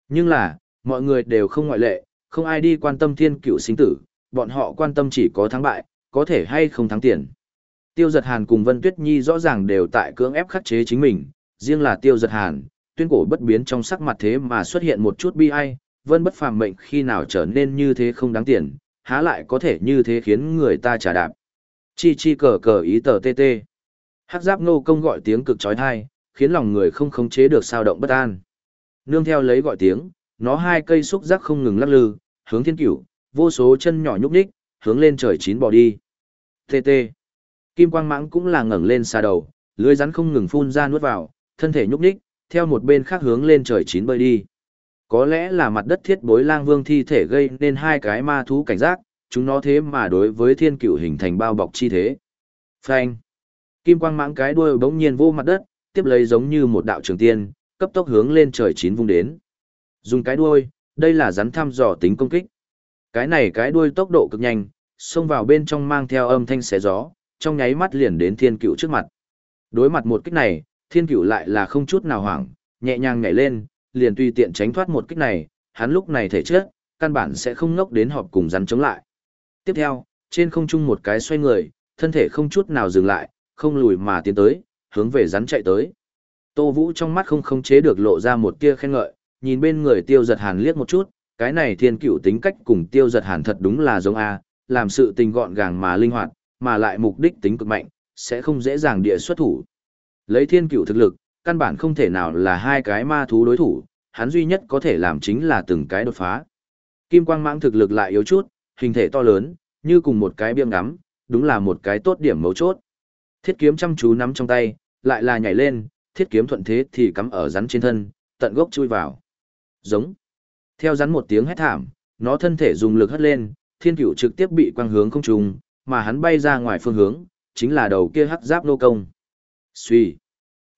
Nhưng là, mọi người đều không ngoại lệ, không ai đi quan tâm thiên cựu sinh tử, bọn họ quan tâm chỉ có thắng bại, có thể hay không thắng tiền. Tiêu giật hàn cùng Vân Tuyết Nhi rõ ràng đều tại cưỡng ép khắc chế chính mình, riêng là tiêu giật hàn, tuyên cổ bất biến trong sắc mặt thế mà xuất hiện một chút bi ai, Vân bất phàm mệnh khi nào trở nên như thế không đáng tiền, há lại có thể như thế khiến người ta trả đạp. Chi chi cờ cờ ý tờ tê tê. Hắc giáp nô công gọi tiếng cực trói thai, khiến lòng người không khống chế được sao động bất an. Nương theo lấy gọi tiếng, nó hai cây xúc giác không ngừng lắc lư, hướng thiên cửu, vô số chân nhỏ nhúc nhích, hướng lên trời chín bỏ đi. Tê tê. Kim quang mãng cũng là ngẩng lên xa đầu, lưới rắn không ngừng phun ra nuốt vào, thân thể nhúc nhích, theo một bên khác hướng lên trời chín bơi đi. Có lẽ là mặt đất thiết bối lang vương thi thể gây nên hai cái ma thú cảnh giác, chúng nó thế mà đối với thiên cựu hình thành bao bọc chi thế. Phanh. Kim quang mãng cái đuôi bỗng nhiên vô mặt đất, tiếp lấy giống như một đạo trường tiên, cấp tốc hướng lên trời chín vung đến. Dùng cái đuôi, đây là rắn thăm dò tính công kích. Cái này cái đuôi tốc độ cực nhanh, xông vào bên trong mang theo âm thanh xé gió, trong nháy mắt liền đến thiên cựu trước mặt. Đối mặt một kích này, thiên cựu lại là không chút nào hoảng, nhẹ nhàng nhảy lên, liền tùy tiện tránh thoát một kích này, hắn lúc này thể chất, căn bản sẽ không ngốc đến họp cùng rắn chống lại. Tiếp theo, trên không trung một cái xoay người, thân thể không chút nào dừng lại, không lùi mà tiến tới, hướng về rắn chạy tới. Tô Vũ trong mắt không khống chế được lộ ra một tia khen ngợi, nhìn bên người tiêu giật hàn liếc một chút, cái này thiên cửu tính cách cùng tiêu giật hàn thật đúng là giống A, làm sự tình gọn gàng mà linh hoạt, mà lại mục đích tính cực mạnh, sẽ không dễ dàng địa xuất thủ. Lấy thiên cửu thực lực, căn bản không thể nào là hai cái ma thú đối thủ, hắn duy nhất có thể làm chính là từng cái đột phá. Kim quang mãng thực lực lại yếu chút, hình thể to lớn, như cùng một cái biêm ngắm, đúng là một cái tốt điểm mấu chốt. Thiết kiếm chăm chú nắm trong tay, lại là nhảy lên, thiết kiếm thuận thế thì cắm ở rắn trên thân, tận gốc chui vào. Giống. Theo rắn một tiếng hét thảm, nó thân thể dùng lực hất lên, thiên cửu trực tiếp bị quang hướng không trùng, mà hắn bay ra ngoài phương hướng, chính là đầu kia hắc giáp nô công. Xuy.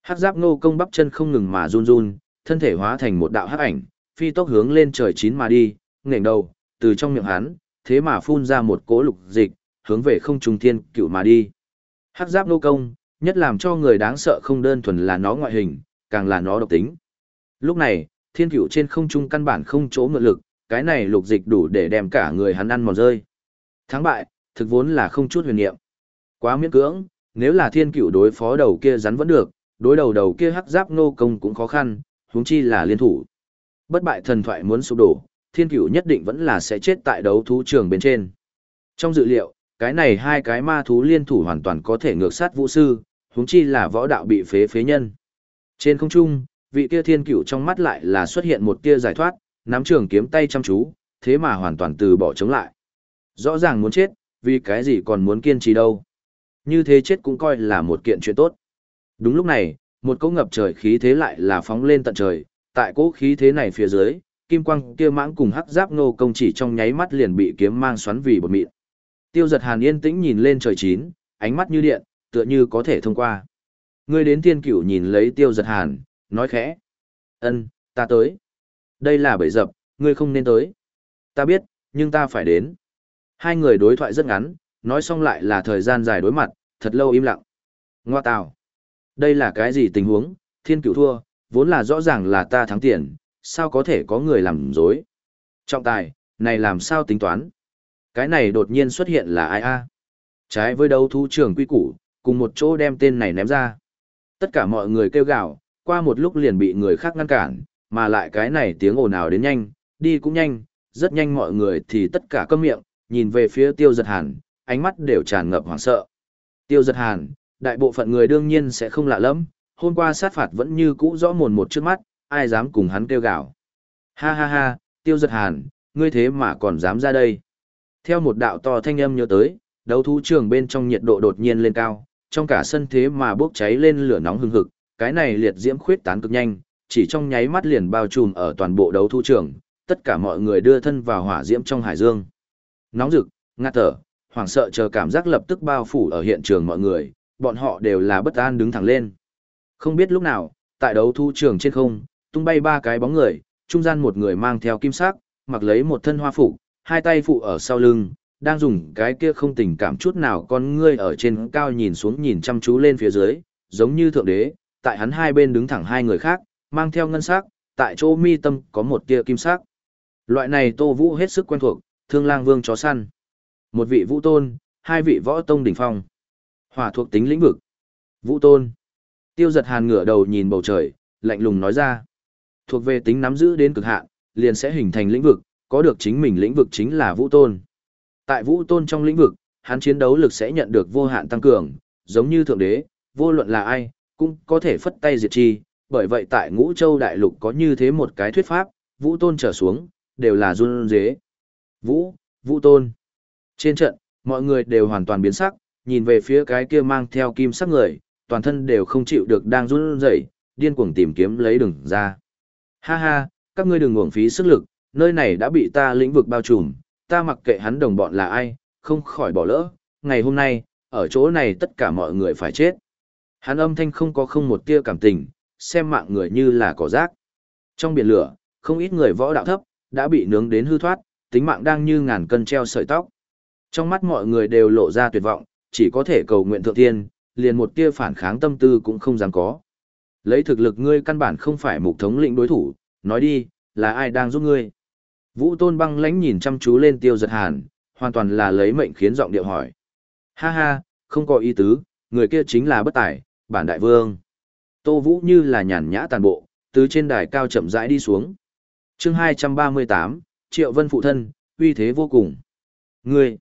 Hắc giáp nô công bắp chân không ngừng mà run run, thân thể hóa thành một đạo hắc ảnh, phi tốc hướng lên trời chín mà đi, ngẩng đầu, từ trong miệng hắn, thế mà phun ra một cỗ lục dịch, hướng về không trung thiên cựu mà đi. Hắc giáp nô công, nhất làm cho người đáng sợ không đơn thuần là nó ngoại hình, càng là nó độc tính. Lúc này, thiên cựu trên không trung căn bản không chỗ ngựa lực, cái này lục dịch đủ để đem cả người hắn ăn mòn rơi. Thắng bại, thực vốn là không chút huyền niệm. Quá miễn cưỡng, nếu là thiên cựu đối phó đầu kia rắn vẫn được, đối đầu đầu kia hắc giáp nô công cũng khó khăn, huống chi là liên thủ. Bất bại thần thoại muốn sụp đổ, thiên cửu nhất định vẫn là sẽ chết tại đấu thú trường bên trên. Trong dự liệu, cái này hai cái ma thú liên thủ hoàn toàn có thể ngược sát vũ sư, huống chi là võ đạo bị phế phế nhân. Trên không trung, vị kia thiên cửu trong mắt lại là xuất hiện một tia giải thoát, nắm trường kiếm tay chăm chú, thế mà hoàn toàn từ bỏ chống lại. Rõ ràng muốn chết, vì cái gì còn muốn kiên trì đâu. Như thế chết cũng coi là một kiện chuyện tốt. Đúng lúc này, một cỗ ngập trời khí thế lại là phóng lên tận trời, tại cỗ khí thế này phía dưới, kim quang kia mãng cùng hắc giáp nô công chỉ trong nháy mắt liền bị kiếm mang xoắn vì bột mịn. Tiêu giật hàn yên tĩnh nhìn lên trời chín, ánh mắt như điện, tựa như có thể thông qua. Ngươi đến tiên cửu nhìn lấy tiêu giật hàn, nói khẽ. ân ta tới. Đây là bẫy dập, ngươi không nên tới. Ta biết, nhưng ta phải đến. Hai người đối thoại rất ngắn, nói xong lại là thời gian dài đối mặt, thật lâu im lặng. Ngoa tào. Đây là cái gì tình huống, thiên cửu thua, vốn là rõ ràng là ta thắng tiền, sao có thể có người làm dối. Trọng tài, này làm sao tính toán? Cái này đột nhiên xuất hiện là ai a? Trái với đấu thú trưởng quy củ, cùng một chỗ đem tên này ném ra. Tất cả mọi người kêu gào, qua một lúc liền bị người khác ngăn cản, mà lại cái này tiếng ồn ào đến nhanh, đi cũng nhanh, rất nhanh mọi người thì tất cả câm miệng, nhìn về phía tiêu giật hàn, ánh mắt đều tràn ngập hoảng sợ. Tiêu giật hàn, đại bộ phận người đương nhiên sẽ không lạ lẫm. hôm qua sát phạt vẫn như cũ rõ mồn một trước mắt, ai dám cùng hắn kêu gào. Ha ha ha, tiêu giật hàn, ngươi thế mà còn dám ra đây. Theo một đạo to thanh âm nhớ tới, đấu thú trường bên trong nhiệt độ đột nhiên lên cao, trong cả sân thế mà bốc cháy lên lửa nóng hừng hực, cái này liệt diễm khuyết tán cực nhanh, chỉ trong nháy mắt liền bao trùm ở toàn bộ đấu thú trường, tất cả mọi người đưa thân vào hỏa diễm trong hải dương. Nóng rực, ngạt thở, hoảng sợ chờ cảm giác lập tức bao phủ ở hiện trường mọi người, bọn họ đều là bất an đứng thẳng lên. Không biết lúc nào, tại đấu thu trường trên không, tung bay ba cái bóng người, trung gian một người mang theo kim sắc, mặc lấy một thân hoa phục, hai tay phụ ở sau lưng, đang dùng cái kia không tình cảm chút nào con ngươi ở trên cao nhìn xuống nhìn chăm chú lên phía dưới, giống như thượng đế, tại hắn hai bên đứng thẳng hai người khác, mang theo ngân sắc, tại chỗ mi tâm có một tia kim sắc. Loại này Tô Vũ hết sức quen thuộc, Thương Lang Vương chó săn. Một vị Vũ Tôn, hai vị Võ Tông đỉnh phong. Hỏa thuộc tính lĩnh vực. Vũ Tôn. Tiêu Giật Hàn ngửa đầu nhìn bầu trời, lạnh lùng nói ra. Thuộc về tính nắm giữ đến cực hạn, liền sẽ hình thành lĩnh vực, có được chính mình lĩnh vực chính là Vũ Tôn. Tại Vũ Tôn trong lĩnh vực, hắn chiến đấu lực sẽ nhận được vô hạn tăng cường, giống như thượng đế, vô luận là ai, cũng có thể phất tay diệt chi, bởi vậy tại Ngũ Châu đại lục có như thế một cái thuyết pháp, Vũ Tôn trở xuống, đều là run dế. Vũ, Vũ Tôn. Trên trận, mọi người đều hoàn toàn biến sắc, nhìn về phía cái kia mang theo kim sắc người, toàn thân đều không chịu được đang run rẩy, điên cuồng tìm kiếm lấy đường ra. Ha ha, các ngươi đừng uổng phí sức lực, nơi này đã bị ta lĩnh vực bao trùm, ta mặc kệ hắn đồng bọn là ai, không khỏi bỏ lỡ, ngày hôm nay, ở chỗ này tất cả mọi người phải chết. Hắn âm thanh không có không một tia cảm tình, xem mạng người như là cỏ rác. Trong biển lửa, không ít người võ đạo thấp, đã bị nướng đến hư thoát, tính mạng đang như ngàn cân treo sợi tóc. Trong mắt mọi người đều lộ ra tuyệt vọng, chỉ có thể cầu nguyện thượng thiên, liền một tia phản kháng tâm tư cũng không dám có. Lấy thực lực ngươi căn bản không phải mục thống lĩnh đối thủ, nói đi, là ai đang giúp ngươi? Vũ Tôn băng lãnh nhìn chăm chú lên Tiêu Giật Hàn, hoàn toàn là lấy mệnh khiến giọng điệu hỏi. Ha ha, không có ý tứ, người kia chính là bất tài, bản đại vương. Tô Vũ như là nhàn nhã tàn bộ, từ trên đài cao chậm rãi đi xuống. chương 238, Triệu Vân phụ thân, uy thế vô cùng. Ngươi!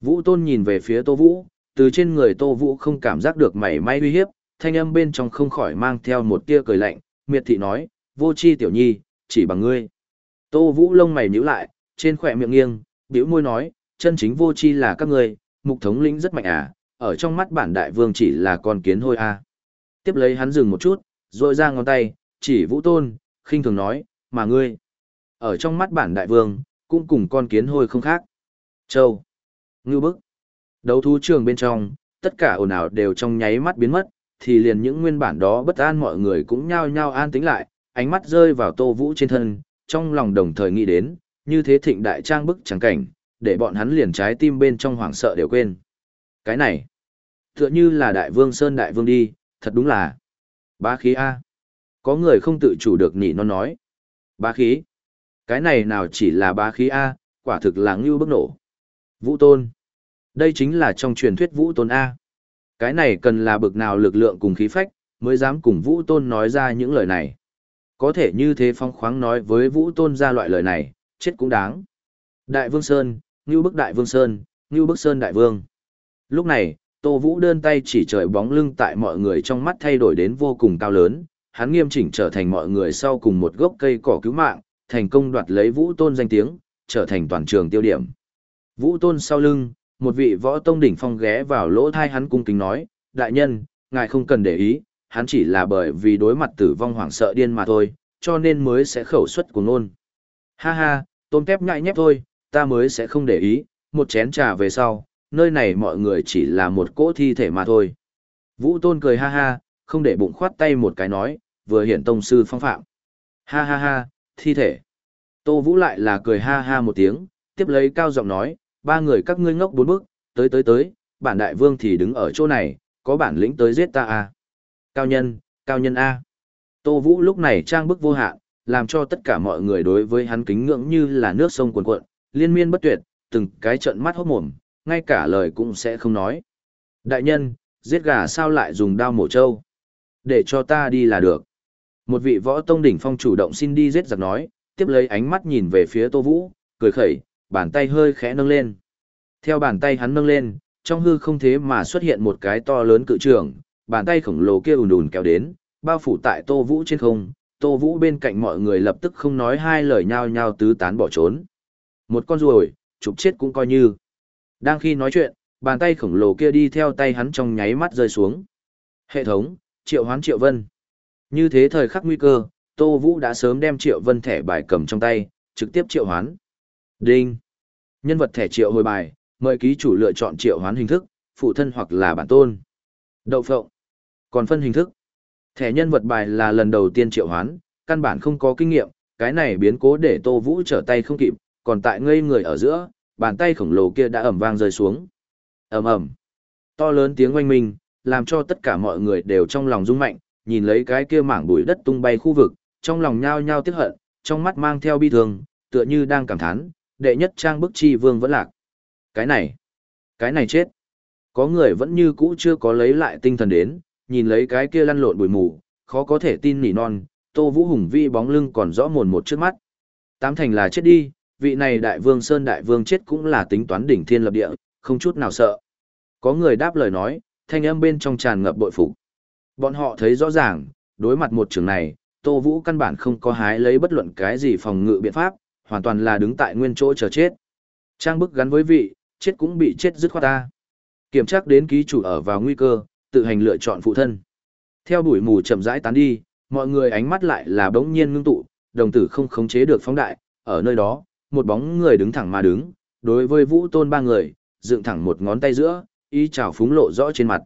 Vũ Tôn nhìn về phía Tô Vũ, từ trên người Tô Vũ không cảm giác được mảy may uy hiếp, thanh âm bên trong không khỏi mang theo một tia cười lạnh, miệt thị nói, vô chi tiểu nhi, chỉ bằng ngươi. Tô Vũ lông mày nhíu lại, trên khỏe miệng nghiêng, bĩu môi nói, chân chính vô chi là các ngươi, mục thống lĩnh rất mạnh à, ở trong mắt bản đại vương chỉ là con kiến hôi à. Tiếp lấy hắn dừng một chút, rồi ra ngón tay, chỉ Vũ Tôn, khinh thường nói, mà ngươi. Ở trong mắt bản đại vương, cũng cùng con kiến hôi không khác. Châu. Ngưu bức. Đấu thú trường bên trong, tất cả ồn ào đều trong nháy mắt biến mất, thì liền những nguyên bản đó bất an mọi người cũng nhao nhao an tĩnh lại, ánh mắt rơi vào Tô Vũ trên thân, trong lòng đồng thời nghĩ đến, như thế thịnh đại trang bức chẳng cảnh, để bọn hắn liền trái tim bên trong hoảng sợ đều quên. Cái này, tựa như là đại vương Sơn đại vương đi, thật đúng là bá khí A. Có người không tự chủ được nỉ nó nói. Bá khí. Cái này nào chỉ là bá khí A, quả thực là ngưu bức nổ. Vũ tôn. Đây chính là trong truyền thuyết vũ tôn A. Cái này cần là bực nào lực lượng cùng khí phách, mới dám cùng vũ tôn nói ra những lời này. Có thể như thế phong khoáng nói với vũ tôn ra loại lời này, chết cũng đáng. Đại Vương Sơn, Ngưu Bức Đại Vương Sơn, Ngưu Bức Sơn Đại Vương. Lúc này, Tô Vũ đơn tay chỉ trời bóng lưng tại mọi người trong mắt thay đổi đến vô cùng cao lớn, hắn nghiêm chỉnh trở thành mọi người sau cùng một gốc cây cỏ cứu mạng, thành công đoạt lấy Vũ Tôn danh tiếng, trở thành toàn trường tiêu điểm. Vũ Tôn sau lưng, một vị võ tông đỉnh phong ghé vào lỗ thai hắn cung kính nói, đại nhân, ngài không cần để ý, hắn chỉ là bởi vì đối mặt tử vong hoảng sợ điên mà thôi, cho nên mới sẽ khẩu xuất của nôn. Ha ha, tôm tép ngại nhép thôi, ta mới sẽ không để ý, một chén trà về sau, nơi này mọi người chỉ là một cỗ thi thể mà thôi. Vũ Tôn cười ha ha, không để bụng khoát tay một cái nói, vừa hiện tông sư phong phạm. Ha ha ha, thi thể. Tô Vũ lại là cười ha ha một tiếng, tiếp lấy cao giọng nói, ba người các ngươi ngốc bốn bước, tới tới tới, bản đại vương thì đứng ở chỗ này, có bản lĩnh tới giết ta à. Cao nhân, cao nhân A. Tô Vũ lúc này trang bức vô hạn, làm cho tất cả mọi người đối với hắn kính ngưỡng như là nước sông cuồn cuộn, liên miên bất tuyệt, từng cái trận mắt hốt mồm, ngay cả lời cũng sẽ không nói. Đại nhân, giết gà sao lại dùng đao mổ trâu? Để cho ta đi là được. Một vị võ tông đỉnh phong chủ động xin đi giết giặc nói, tiếp lấy ánh mắt nhìn về phía Tô Vũ, cười khẩy, bàn tay hơi khẽ nâng lên. Theo bàn tay hắn nâng lên, trong hư không thế mà xuất hiện một cái to lớn cự trường, bàn tay khổng lồ kia ùn ùn kéo đến, bao phủ tại Tô Vũ trên không, Tô Vũ bên cạnh mọi người lập tức không nói hai lời nhau nhau tứ tán bỏ trốn. Một con ruồi, chụp chết cũng coi như. Đang khi nói chuyện, bàn tay khổng lồ kia đi theo tay hắn trong nháy mắt rơi xuống. Hệ thống, triệu hoán triệu vân. Như thế thời khắc nguy cơ, Tô Vũ đã sớm đem triệu vân thẻ bài cầm trong tay, trực tiếp triệu hoán. Đinh. Nhân vật thẻ triệu hồi bài, mời ký chủ lựa chọn triệu hoán hình thức, phụ thân hoặc là bản tôn. Đậu phộng. Còn phân hình thức. Thẻ nhân vật bài là lần đầu tiên triệu hoán, căn bản không có kinh nghiệm, cái này biến cố để Tô Vũ trở tay không kịp, còn tại ngây người ở giữa, bàn tay khổng lồ kia đã ầm vang rơi xuống. Ầm ầm. To lớn tiếng oanh minh, làm cho tất cả mọi người đều trong lòng rung mạnh, nhìn lấy cái kia mảng bụi đất tung bay khu vực, trong lòng nhao nhao tiếc hận, trong mắt mang theo bi thương, tựa như đang cảm thán, đệ nhất trang bức chi vương vẫn lạc. Cái này, cái này chết. Có người vẫn như cũ chưa có lấy lại tinh thần đến, nhìn lấy cái kia lăn lộn bụi mù, khó có thể tin nỉ non, Tô Vũ Hùng vi bóng lưng còn rõ mồn một trước mắt. Tám thành là chết đi, vị này đại vương Sơn đại vương chết cũng là tính toán đỉnh thiên lập địa, không chút nào sợ. Có người đáp lời nói, thanh âm bên trong tràn ngập bội phục. Bọn họ thấy rõ ràng, đối mặt một trường này, Tô Vũ căn bản không có hái lấy bất luận cái gì phòng ngự biện pháp, hoàn toàn là đứng tại nguyên chỗ chờ chết. Trang bức gắn với vị, chết cũng bị chết dứt khoát ta. Kiểm tra đến ký chủ ở vào nguy cơ, tự hành lựa chọn phụ thân. Theo đuổi mù chậm rãi tán đi, mọi người ánh mắt lại là bỗng nhiên ngưng tụ, đồng tử không khống chế được phóng đại, ở nơi đó, một bóng người đứng thẳng mà đứng, đối với Vũ Tôn ba người, dựng thẳng một ngón tay giữa, ý chào phúng lộ rõ trên mặt.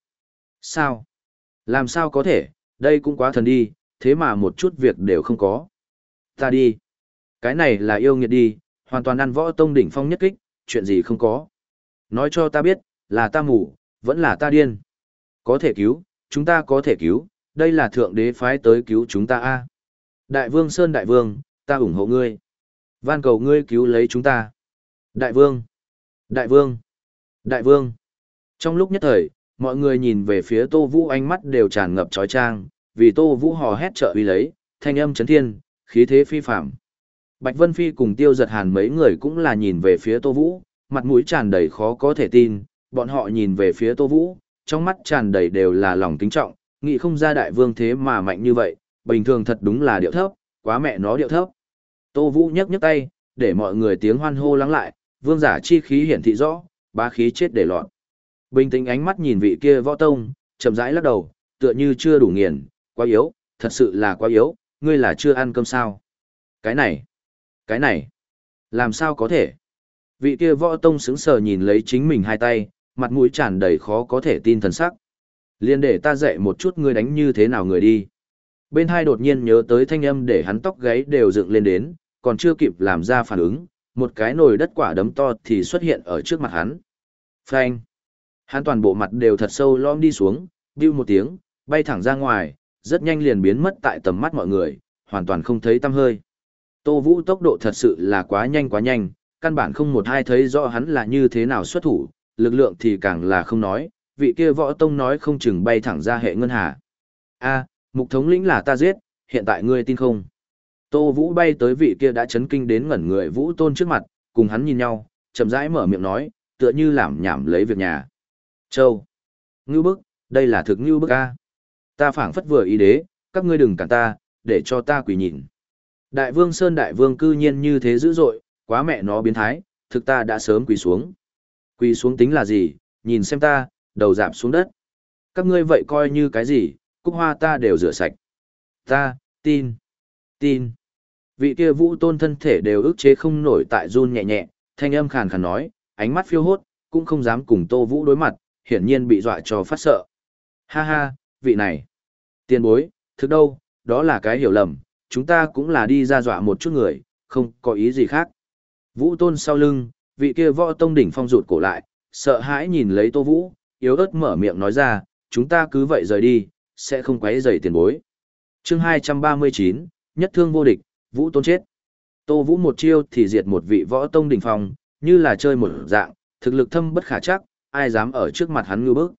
Sao? Làm sao có thể, đây cũng quá thần đi, thế mà một chút việc đều không có. Ta đi. Cái này là yêu nghiệt đi, hoàn toàn ăn võ tông đỉnh phong nhất kích, chuyện gì không có. Nói cho ta biết, là ta mù, vẫn là ta điên. Có thể cứu, chúng ta có thể cứu, đây là thượng đế phái tới cứu chúng ta a. Đại vương Sơn Đại vương, ta ủng hộ ngươi. Van cầu ngươi cứu lấy chúng ta. Đại vương, Đại vương, Đại vương. Trong lúc nhất thời, mọi người nhìn về phía Tô Vũ ánh mắt đều tràn ngập trói trang, vì Tô Vũ hò hét trợ uy lấy, thanh âm chấn thiên, khí thế phi phạm. Bạch Vân Phi cùng Tiêu Giật Hàn mấy người cũng là nhìn về phía Tô Vũ, mặt mũi tràn đầy khó có thể tin, bọn họ nhìn về phía Tô Vũ, trong mắt tràn đầy đều là lòng kính trọng, nghĩ không ra đại vương thế mà mạnh như vậy, bình thường thật đúng là điệu thấp, quá mẹ nó điệu thấp. Tô Vũ nhấc nhấc tay, để mọi người tiếng hoan hô lắng lại, vương giả chi khí hiển thị rõ, ba khí chết để lọt. Bình tĩnh ánh mắt nhìn vị kia võ tông, chậm rãi lắc đầu, tựa như chưa đủ nghiền, quá yếu, thật sự là quá yếu, ngươi là chưa ăn cơm sao. Cái này, cái này, làm sao có thể? Vị kia võ tông sững sờ nhìn lấy chính mình hai tay, mặt mũi tràn đầy khó có thể tin thần sắc. Liên để ta dạy một chút ngươi đánh như thế nào người đi. Bên hai đột nhiên nhớ tới thanh âm để hắn tóc gáy đều dựng lên đến, còn chưa kịp làm ra phản ứng, một cái nồi đất quả đấm to thì xuất hiện ở trước mặt hắn. Phanh. Hắn toàn bộ mặt đều thật sâu lom đi xuống, bưu một tiếng, bay thẳng ra ngoài, rất nhanh liền biến mất tại tầm mắt mọi người, hoàn toàn không thấy tăm hơi. Tô Vũ tốc độ thật sự là quá nhanh quá nhanh, căn bản không một ai thấy rõ hắn là như thế nào xuất thủ, lực lượng thì càng là không nói, vị kia võ tông nói không chừng bay thẳng ra hệ ngân hà. A, mục thống lĩnh là ta giết, hiện tại ngươi tin không? Tô Vũ bay tới vị kia đã chấn kinh đến ngẩn người Vũ Tôn trước mặt, cùng hắn nhìn nhau, chậm rãi mở miệng nói, tựa như làm nhảm lấy việc nhà. Châu. Ngưu bức, đây là thực ngưu bức a. Ta phảng phất vừa ý đế, các ngươi đừng cản ta, để cho ta quỳ nhìn. Đại vương Sơn Đại vương cư nhiên như thế dữ dội, quá mẹ nó biến thái, thực ta đã sớm quỳ xuống. Quỳ xuống tính là gì, nhìn xem ta, đầu dạp xuống đất. Các ngươi vậy coi như cái gì, cúc hoa ta đều rửa sạch. Ta, tin, tin. Vị kia vũ tôn thân thể đều ức chế không nổi tại run nhẹ nhẹ, thanh âm khàn khàn nói, ánh mắt phiêu hốt, cũng không dám cùng tô vũ đối mặt, hiển nhiên bị dọa cho phát sợ. Ha ha, vị này. Tiền bối, thực đâu, đó là cái hiểu lầm, chúng ta cũng là đi ra dọa một chút người, không có ý gì khác. Vũ tôn sau lưng, vị kia võ tông đỉnh phong rụt cổ lại, sợ hãi nhìn lấy tô vũ, yếu ớt mở miệng nói ra, chúng ta cứ vậy rời đi, sẽ không quấy rầy tiền bối. chương 239, nhất thương vô địch, vũ tôn chết. Tô vũ một chiêu thì diệt một vị võ tông đỉnh phong, như là chơi một dạng, thực lực thâm bất khả chắc, ai dám ở trước mặt hắn ngư bức.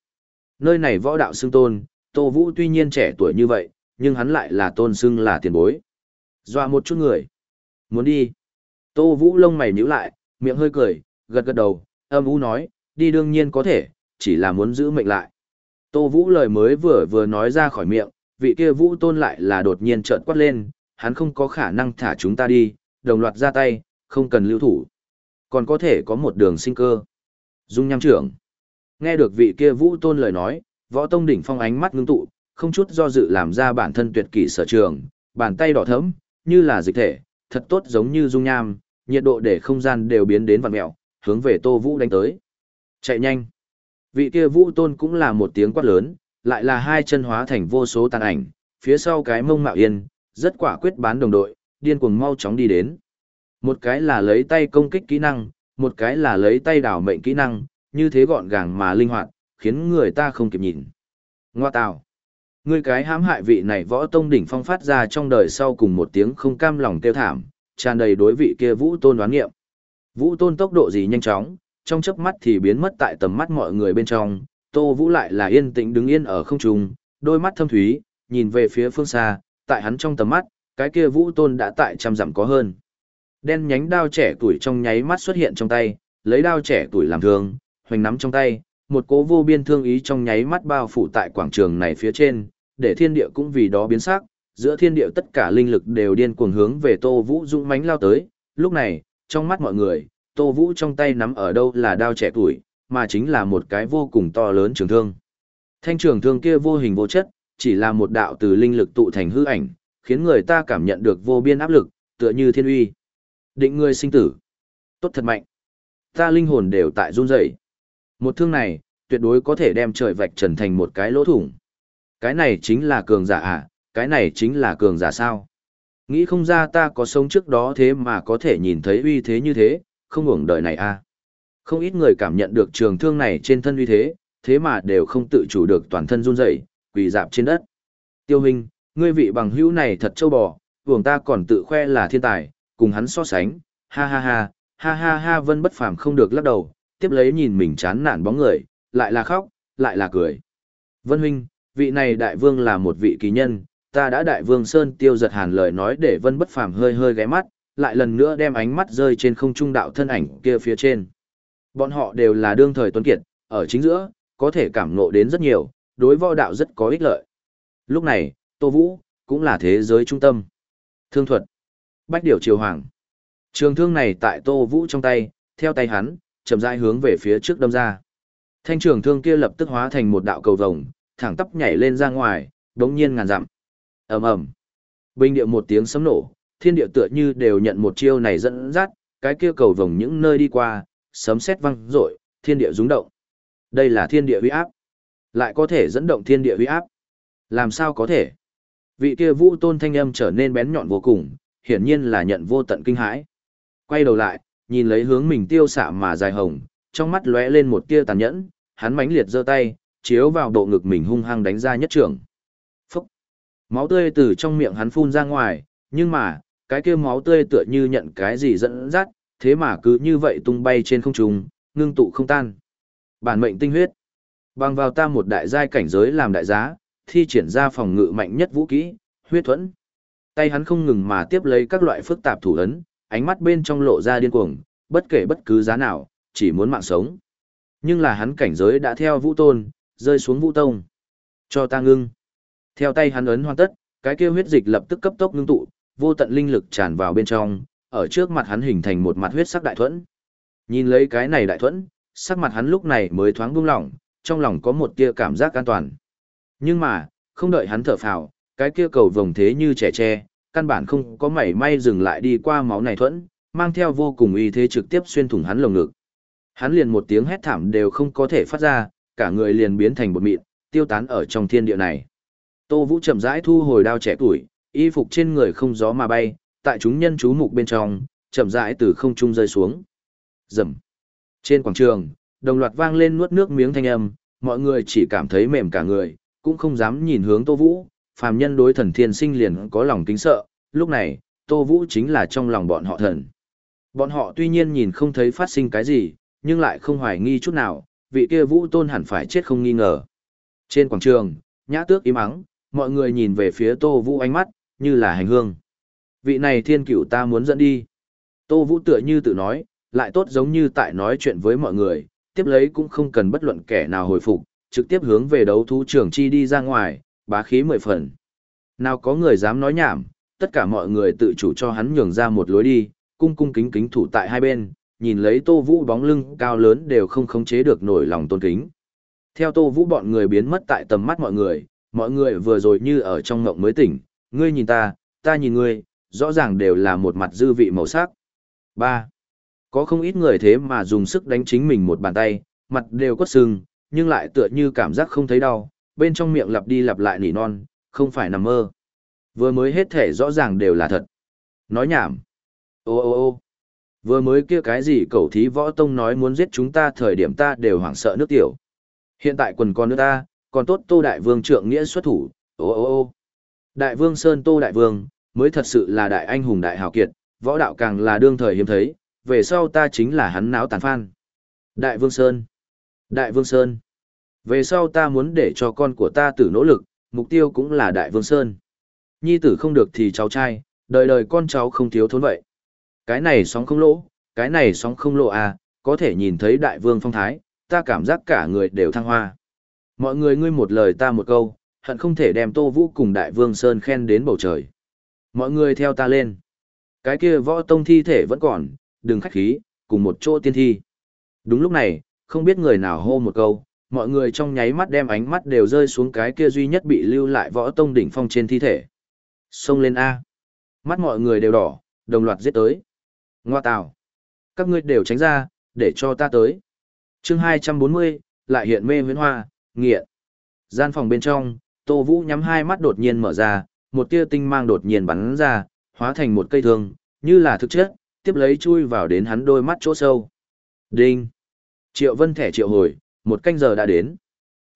Nơi này võ đạo xưng tôn, Tô Vũ tuy nhiên trẻ tuổi như vậy, nhưng hắn lại là tôn xưng là tiền bối. Dọa một chút người. Muốn đi. Tô Vũ lông mày nhíu lại, miệng hơi cười, gật gật đầu, âm u nói, đi đương nhiên có thể, chỉ là muốn giữ mệnh lại. Tô Vũ lời mới vừa vừa nói ra khỏi miệng, vị kia Vũ tôn lại là đột nhiên trợn quát lên, hắn không có khả năng thả chúng ta đi, đồng loạt ra tay, không cần lưu thủ. Còn có thể có một đường sinh cơ. Dung nham trưởng. Nghe được vị kia Vũ tôn lời nói, võ tông đỉnh phong ánh mắt ngưng tụ, không chút do dự làm ra bản thân tuyệt kỷ sở trường, bàn tay đỏ thẫm, như là dịch thể, thật tốt giống như dung nham, nhiệt độ để không gian đều biến đến vặn mèo, hướng về Tô Vũ đánh tới. Chạy nhanh. Vị kia Vũ Tôn cũng là một tiếng quát lớn, lại là hai chân hóa thành vô số tàn ảnh, phía sau cái mông mạo yên, rất quả quyết bán đồng đội, điên cuồng mau chóng đi đến. Một cái là lấy tay công kích kỹ năng, một cái là lấy tay đảo mệnh kỹ năng, như thế gọn gàng mà linh hoạt, khiến người ta không kịp nhìn. Ngoa tào. Ngươi cái hãm hại vị này võ tông đỉnh phong phát ra trong đời sau cùng một tiếng không cam lòng tiêu thảm, tràn đầy đối vị kia vũ tôn đoán nghiệm. Vũ tôn tốc độ gì nhanh chóng, trong chớp mắt thì biến mất tại tầm mắt mọi người bên trong, tô vũ lại là yên tĩnh đứng yên ở không trung, đôi mắt thâm thúy, nhìn về phía phương xa, tại hắn trong tầm mắt, cái kia vũ tôn đã tại trăm dặm có hơn. Đen nhánh đao trẻ tuổi trong nháy mắt xuất hiện trong tay, lấy đao trẻ tuổi làm thương, hoành nắm trong tay, một cố vô biên thương ý trong nháy mắt bao phủ tại quảng trường này phía trên, để thiên địa cũng vì đó biến sắc, giữa thiên địa tất cả linh lực đều điên cuồng hướng về Tô Vũ dũng mãnh lao tới, lúc này, trong mắt mọi người, Tô Vũ trong tay nắm ở đâu là đao trẻ tuổi, mà chính là một cái vô cùng to lớn trường thương. Thanh trường thương kia vô hình vô chất, chỉ là một đạo từ linh lực tụ thành hư ảnh, khiến người ta cảm nhận được vô biên áp lực, tựa như thiên uy. Định người sinh tử. Tốt thật mạnh. Ta linh hồn đều tại run rẩy. Một thương này, tuyệt đối có thể đem trời vạch trần thành một cái lỗ thủng. Cái này chính là cường giả à, cái này chính là cường giả sao. Nghĩ không ra ta có sống trước đó thế mà có thể nhìn thấy uy thế như thế, không hưởng đời này à. Không ít người cảm nhận được trường thương này trên thân uy thế, thế mà đều không tự chủ được toàn thân run rẩy, quỳ dạp trên đất. Tiêu hình, ngươi vị bằng hữu này thật châu bò, vùng ta còn tự khoe là thiên tài, cùng hắn so sánh, ha ha ha, ha ha ha vân bất phàm không được lắc đầu, tiếp lấy nhìn mình chán nản bóng người, lại là khóc, lại là cười. Vân huynh, vị này đại vương là một vị kỳ nhân, ta đã đại vương Sơn tiêu giật hàn lời nói để vân bất phàm hơi hơi ghé mắt, lại lần nữa đem ánh mắt rơi trên không trung đạo thân ảnh kia phía trên. Bọn họ đều là đương thời tuấn kiệt, ở chính giữa, có thể cảm ngộ đến rất nhiều, đối võ đạo rất có ích lợi. Lúc này, Tô Vũ, cũng là thế giới trung tâm. Thương thuật. Bách điểu triều hoàng. Trường thương này tại Tô Vũ trong tay, theo tay hắn, chậm rãi hướng về phía trước đâm ra. Thanh trường thương kia lập tức hóa thành một đạo cầu vồng, thẳng tắp nhảy lên ra ngoài, đống nhiên ngàn dặm. ầm ầm, bình địa một tiếng sấm nổ, thiên địa tựa như đều nhận một chiêu này dẫn dắt, cái kia cầu vồng những nơi đi qua, sấm sét vang rội, thiên địa rung động. Đây là thiên địa uy áp, lại có thể dẫn động thiên địa uy áp. Làm sao có thể? Vị kia vũ tôn thanh âm trở nên bén nhọn vô cùng, hiển nhiên là nhận vô tận kinh hãi. Quay đầu lại, nhìn lấy hướng mình tiêu xạ mà dài hồng, trong mắt lóe lên một tia tàn nhẫn, hắn mãnh liệt giơ tay, chiếu vào độ ngực mình hung hăng đánh ra nhất trưởng. Phúc! Máu tươi từ trong miệng hắn phun ra ngoài, nhưng mà, cái kia máu tươi tựa như nhận cái gì dẫn dắt, thế mà cứ như vậy tung bay trên không trung, ngưng tụ không tan. Bản mệnh tinh huyết. Bằng vào ta một đại giai cảnh giới làm đại giá, thi triển ra phòng ngự mạnh nhất vũ kỹ, huyết thuẫn. Tay hắn không ngừng mà tiếp lấy các loại phức tạp thủ ấn, ánh mắt bên trong lộ ra điên cuồng, bất kể bất cứ giá nào, chỉ muốn mạng sống. Nhưng là hắn cảnh giới đã theo vũ tôn, rơi xuống vũ tông. Cho ta ngưng. Theo tay hắn ấn hoàn tất, cái kia huyết dịch lập tức cấp tốc ngưng tụ, vô tận linh lực tràn vào bên trong, ở trước mặt hắn hình thành một mặt huyết sắc đại thuẫn. Nhìn lấy cái này đại thuẫn, sắc mặt hắn lúc này mới thoáng buông lỏng, trong lòng có một tia cảm giác an toàn. Nhưng mà, không đợi hắn thở phào, cái kia cầu vồng thế như trẻ tre, căn bản không có mảy may dừng lại đi qua máu này thuẫn, mang theo vô cùng uy thế trực tiếp xuyên thủng hắn lồng ngực. Hắn liền một tiếng hét thảm đều không có thể phát ra, cả người liền biến thành bột mịn, tiêu tán ở trong thiên địa này. Tô Vũ chậm rãi thu hồi đao trẻ tuổi, y phục trên người không gió mà bay, tại chúng nhân chú mục bên trong, chậm rãi từ không trung rơi xuống. Rầm. Trên quảng trường, đồng loạt vang lên nuốt nước miếng thanh âm, mọi người chỉ cảm thấy mềm cả người, cũng không dám nhìn hướng Tô Vũ, phàm nhân đối thần thiên sinh liền có lòng kính sợ, lúc này, Tô Vũ chính là trong lòng bọn họ thần. Bọn họ tuy nhiên nhìn không thấy phát sinh cái gì, nhưng lại không hoài nghi chút nào, vị kia Vũ Tôn hẳn phải chết không nghi ngờ. Trên quảng trường, nhã tước im ắng, mọi người nhìn về phía Tô Vũ ánh mắt, như là hành hương. Vị này thiên cửu ta muốn dẫn đi. Tô Vũ tựa như tự nói, lại tốt giống như tại nói chuyện với mọi người, tiếp lấy cũng không cần bất luận kẻ nào hồi phục, trực tiếp hướng về đấu thú trường chi đi ra ngoài, bá khí mười phần. Nào có người dám nói nhảm, tất cả mọi người tự chủ cho hắn nhường ra một lối đi, cung cung kính kính thủ tại hai bên, nhìn lấy Tô Vũ bóng lưng cao lớn đều không khống chế được nổi lòng tôn kính. Theo Tô Vũ bọn người biến mất tại tầm mắt mọi người, mọi người vừa rồi như ở trong ngộng mới tỉnh, ngươi nhìn ta, ta nhìn ngươi, rõ ràng đều là một mặt dư vị màu sắc. 3. Có không ít người thế mà dùng sức đánh chính mình một bàn tay, mặt đều quất sưng, nhưng lại tựa như cảm giác không thấy đau, bên trong miệng lặp đi lặp lại nỉ non, không phải nằm mơ. Vừa mới hết thể rõ ràng đều là thật. Nói nhảm. Ô ô ô vừa mới kia cái gì cậu thí võ tông nói muốn giết chúng ta thời điểm ta đều hoảng sợ nước tiểu. Hiện tại quần con nước ta, còn tốt Tô Đại Vương trượng nghĩa xuất thủ, ô ô ô. Đại Vương Sơn Tô Đại Vương, mới thật sự là đại anh hùng đại hào kiệt, võ đạo càng là đương thời hiếm thấy, về sau ta chính là hắn náo tàn phan. Đại Vương Sơn. Đại Vương Sơn. Về sau ta muốn để cho con của ta tử nỗ lực, mục tiêu cũng là Đại Vương Sơn. Nhi tử không được thì cháu trai, đời đời con cháu không thiếu thốn vậy. Cái này sóng không lỗ, cái này sóng không lỗ à, có thể nhìn thấy Đại Vương phong thái, ta cảm giác cả người đều thăng hoa. Mọi người ngươi một lời ta một câu, hận không thể đem Tô Vũ cùng Đại Vương Sơn khen đến bầu trời. Mọi người theo ta lên. Cái kia võ tông thi thể vẫn còn, đừng khách khí, cùng một chỗ tiên thi. Đúng lúc này, không biết người nào hô một câu, mọi người trong nháy mắt đem ánh mắt đều rơi xuống cái kia duy nhất bị lưu lại võ tông đỉnh phong trên thi thể. Xông lên A. Mắt mọi người đều đỏ, đồng loạt giết tới. Ngoa tào. Các ngươi đều tránh ra, để cho ta tới. chương 240, lại hiện mê huyến hoa, nghiện. Gian phòng bên trong, Tô Vũ nhắm hai mắt đột nhiên mở ra, một tia tinh mang đột nhiên bắn ra, hóa thành một cây thương, như là thực chất, tiếp lấy chui vào đến hắn đôi mắt chỗ sâu. Đinh! Triệu Vân thẻ triệu hồi, một canh giờ đã đến.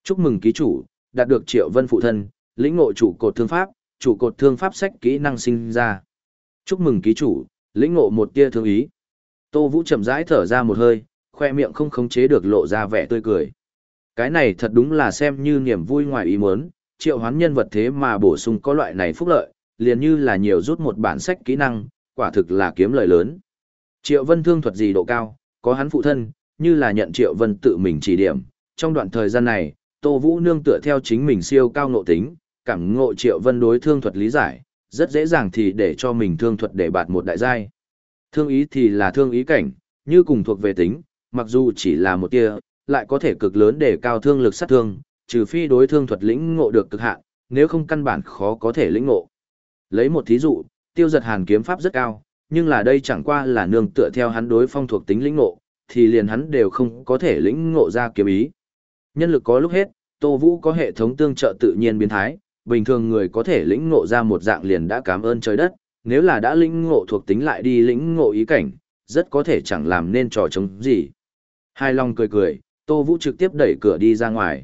Chúc mừng ký chủ, đạt được Triệu Vân phụ thân, lĩnh ngộ chủ cột thương pháp, chủ cột thương pháp sách kỹ năng sinh ra. Chúc mừng ký chủ, lĩnh ngộ một tia thương ý. Tô Vũ chậm rãi thở ra một hơi, khoe miệng không khống chế được lộ ra vẻ tươi cười. Cái này thật đúng là xem như niềm vui ngoài ý muốn, triệu hoán nhân vật thế mà bổ sung có loại này phúc lợi, liền như là nhiều rút một bản sách kỹ năng, quả thực là kiếm lợi lớn. Triệu Vân thương thuật gì độ cao, có hắn phụ thân, như là nhận Triệu Vân tự mình chỉ điểm. Trong đoạn thời gian này, Tô Vũ nương tựa theo chính mình siêu cao ngộ tính, cảm ngộ Triệu Vân đối thương thuật lý giải, rất dễ dàng thì để cho mình thương thuật để bạt một đại giai. Thương ý thì là thương ý cảnh, như cùng thuộc về tính, mặc dù chỉ là một tia, lại có thể cực lớn để cao thương lực sát thương, trừ phi đối thương thuật lĩnh ngộ được cực hạn, nếu không căn bản khó có thể lĩnh ngộ. Lấy một thí dụ, tiêu giật hàn kiếm pháp rất cao, nhưng là đây chẳng qua là nương tựa theo hắn đối phong thuộc tính lĩnh ngộ, thì liền hắn đều không có thể lĩnh ngộ ra kiếm ý. Nhân lực có lúc hết, Tô Vũ có hệ thống tương trợ tự nhiên biến thái, bình thường người có thể lĩnh ngộ ra một dạng liền đã cảm ơn trời đất, nếu là đã lĩnh ngộ thuộc tính lại đi lĩnh ngộ ý cảnh, rất có thể chẳng làm nên trò chống gì. Hai Long cười cười, Tô Vũ trực tiếp đẩy cửa đi ra ngoài.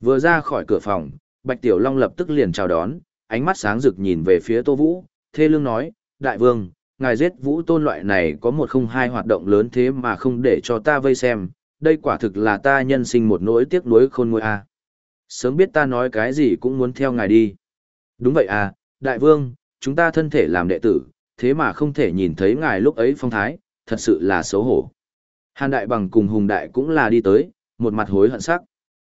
Vừa ra khỏi cửa phòng, Bạch Tiểu Long lập tức liền chào đón, ánh mắt sáng rực nhìn về phía Tô Vũ, thê lương nói, Đại vương, ngài giết Vũ tôn loại này có một không hai hoạt động lớn thế mà không để cho ta vây xem, đây quả thực là ta nhân sinh một nỗi tiếc nuối khôn nguôi a. Sớm biết ta nói cái gì cũng muốn theo ngài đi. Đúng vậy à, Đại vương, chúng ta thân thể làm đệ tử, thế mà không thể nhìn thấy ngài lúc ấy phong thái, thật sự là xấu hổ. Hàn Đại Bằng cùng Hùng Đại cũng là đi tới, một mặt hối hận sắc.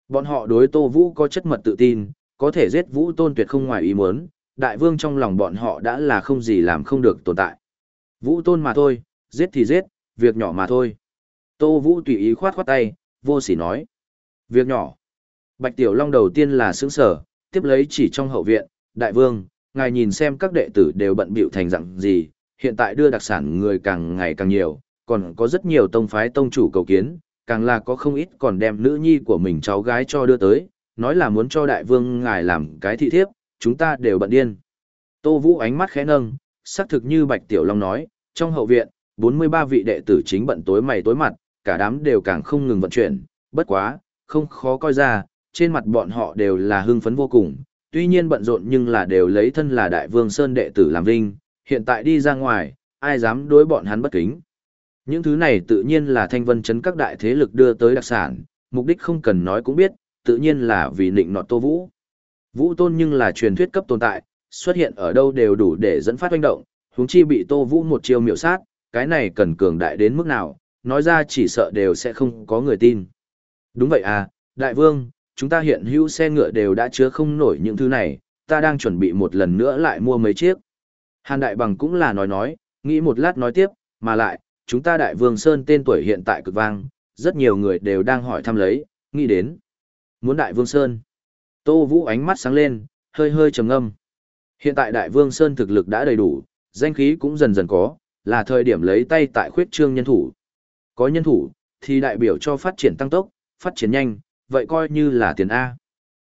Bọn họ đối Tô Vũ có chất mật tự tin, có thể giết Vũ Tôn tuyệt không ngoài ý muốn, đại vương trong lòng bọn họ đã là không gì làm không được tồn tại. Vũ Tôn mà thôi, giết thì giết, việc nhỏ mà thôi. Tô Vũ tùy ý khoát khoát tay, vô sỉ nói. Việc nhỏ. Bạch Tiểu Long đầu tiên là sướng sở, tiếp lấy chỉ trong hậu viện, đại vương, ngài nhìn xem các đệ tử đều bận bịu thành dạng gì, hiện tại đưa đặc sản người càng ngày càng nhiều, còn có rất nhiều tông phái tông chủ cầu kiến, càng là có không ít còn đem nữ nhi của mình cháu gái cho đưa tới, nói là muốn cho đại vương ngài làm cái thị thiếp, chúng ta đều bận điên. Tô Vũ ánh mắt khẽ nâng, xác thực như Bạch Tiểu Long nói, trong hậu viện, 43 vị đệ tử chính bận tối mày tối mặt, cả đám đều càng không ngừng vận chuyển, bất quá, không khó coi ra, trên mặt bọn họ đều là hưng phấn vô cùng, tuy nhiên bận rộn nhưng là đều lấy thân là đại vương Sơn đệ tử làm vinh, hiện tại đi ra ngoài, ai dám đối bọn hắn bất kính. Những thứ này tự nhiên là thanh vân chấn các đại thế lực đưa tới đặc sản, mục đích không cần nói cũng biết, tự nhiên là vì nịnh nọt Tô Vũ. Vũ Tôn nhưng là truyền thuyết cấp tồn tại, xuất hiện ở đâu đều đủ để dẫn phát hoành động, huống chi bị Tô Vũ một chiêu miểu sát, cái này cần cường đại đến mức nào, nói ra chỉ sợ đều sẽ không có người tin. Đúng vậy à, đại vương, chúng ta hiện hữu xe ngựa đều đã chứa không nổi những thứ này, ta đang chuẩn bị một lần nữa lại mua mấy chiếc. Hàn Đại Bằng cũng là nói nói, nghĩ một lát nói tiếp, mà lại, chúng ta Đại Vương Sơn tên tuổi hiện tại cực vang, rất nhiều người đều đang hỏi thăm lấy, nghĩ đến. Muốn Đại Vương Sơn. Tô Vũ ánh mắt sáng lên, hơi hơi trầm ngâm. Hiện tại Đại Vương Sơn thực lực đã đầy đủ, danh khí cũng dần dần có, là thời điểm lấy tay tại khuyết trương nhân thủ. Có nhân thủ, thì đại biểu cho phát triển tăng tốc, phát triển nhanh, vậy coi như là tiền A.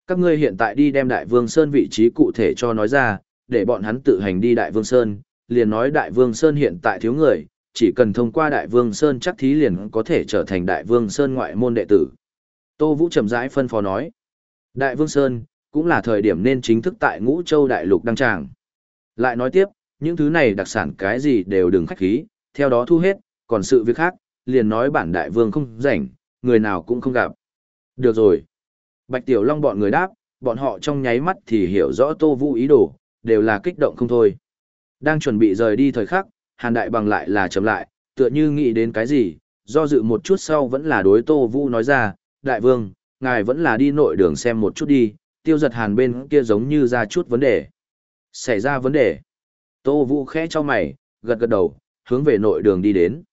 Các ngươi hiện tại đi đem Đại Vương Sơn vị trí cụ thể cho nói ra, để bọn hắn tự hành đi Đại Vương Sơn, liền nói Đại Vương Sơn hiện tại thiếu người, chỉ cần thông qua Đại Vương Sơn chắc thí liền có thể trở thành Đại Vương Sơn ngoại môn đệ tử. Tô Vũ chậm rãi phân phó nói. Đại Vương Sơn, cũng là thời điểm nên chính thức tại Ngũ Châu Đại Lục đăng tràng. Lại nói tiếp, những thứ này đặc sản cái gì đều đừng khách khí, theo đó thu hết, còn sự việc khác, liền nói bản đại vương không rảnh, người nào cũng không gặp. Được rồi. Bạch Tiểu Long bọn người đáp, bọn họ trong nháy mắt thì hiểu rõ Tô Vũ ý đồ, đều là kích động không thôi. Đang chuẩn bị rời đi thời khắc, Hàn Đại bằng lại là chấm lại, tựa như nghĩ đến cái gì, do dự một chút sau vẫn là đối Tô Vũ nói ra, Đại Vương, ngài vẫn là đi nội đường xem một chút đi, tiêu giật Hàn bên kia giống như ra chút vấn đề. Xảy ra vấn đề. Tô Vũ khẽ cho mày, gật gật đầu, hướng về nội đường đi đến.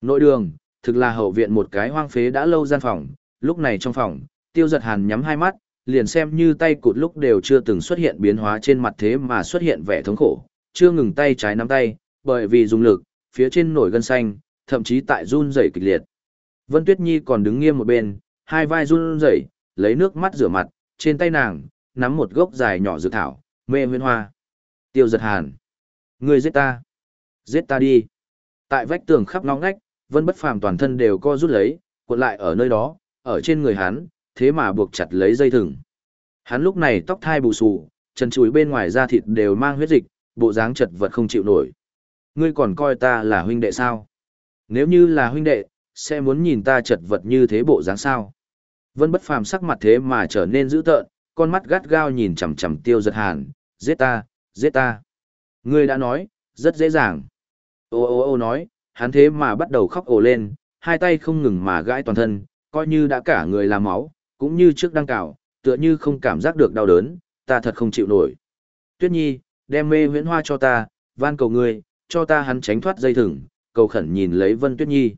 Nội đường, thực là hậu viện một cái hoang phế đã lâu gian phòng, lúc này trong phòng, tiêu giật hàn nhắm hai mắt, liền xem như tay cụt lúc đều chưa từng xuất hiện biến hóa trên mặt thế mà xuất hiện vẻ thống khổ, chưa ngừng tay trái nắm tay, bởi vì dùng lực, phía trên nổi gân xanh, thậm chí tại run rẩy kịch liệt. Vân Tuyết Nhi còn đứng nghiêm một bên, hai vai run rẩy, lấy nước mắt rửa mặt, trên tay nàng, nắm một gốc dài nhỏ dược thảo, mê nguyên hoa. Tiêu giật hàn. Người giết ta. Giết ta đi. Tại vách tường khắp ngóng ngách, Vân Bất Phàm toàn thân đều co rút lấy, cuộn lại ở nơi đó, ở trên người hắn, thế mà buộc chặt lấy dây thừng. Hắn lúc này tóc thai bù xù, chân chuối bên ngoài da thịt đều mang huyết dịch, bộ dáng chật vật không chịu nổi. Ngươi còn coi ta là huynh đệ sao? Nếu như là huynh đệ, sẽ muốn nhìn ta chật vật như thế bộ dáng sao? Vân bất phàm sắc mặt thế mà trở nên dữ tợn, con mắt gắt gao nhìn chằm chằm tiêu giật hàn, giết ta, giết ta. Ngươi đã nói, rất dễ dàng. Ô ô ô nói, hắn thế mà bắt đầu khóc ồ lên, hai tay không ngừng mà gãi toàn thân, coi như đã cả người làm máu, cũng như trước đang cào, tựa như không cảm giác được đau đớn, ta thật không chịu nổi. Tuyết Nhi, đem mê huyễn hoa cho ta, van cầu ngươi, cho ta hắn tránh thoát dây thừng, cầu khẩn nhìn lấy Vân Tuyết Nhi.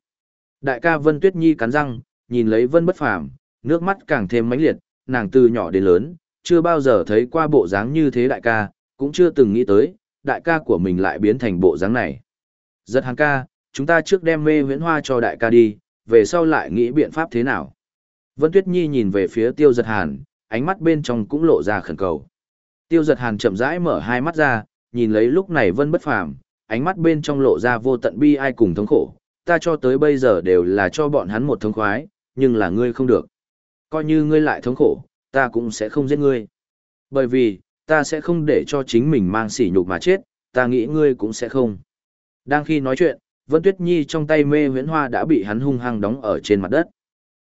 Đại ca Vân Tuyết Nhi cắn răng, nhìn lấy Vân bất phàm, nước mắt càng thêm mãnh liệt, nàng từ nhỏ đến lớn, chưa bao giờ thấy qua bộ dáng như thế đại ca, cũng chưa từng nghĩ tới, đại ca của mình lại biến thành bộ dáng này. Giật hàng ca, chúng ta trước đem mê huyễn hoa cho đại ca đi, về sau lại nghĩ biện pháp thế nào. Vân Tuyết Nhi nhìn về phía tiêu giật hàn, ánh mắt bên trong cũng lộ ra khẩn cầu. Tiêu giật hàn chậm rãi mở hai mắt ra, nhìn lấy lúc này Vân bất phàm, ánh mắt bên trong lộ ra vô tận bi ai cùng thống khổ. Ta cho tới bây giờ đều là cho bọn hắn một thống khoái, nhưng là ngươi không được. Coi như ngươi lại thống khổ, ta cũng sẽ không giết ngươi. Bởi vì, ta sẽ không để cho chính mình mang sỉ nhục mà chết, ta nghĩ ngươi cũng sẽ không. Đang khi nói chuyện, Vân Tuyết Nhi trong tay mê huyễn hoa đã bị hắn hung hăng đóng ở trên mặt đất.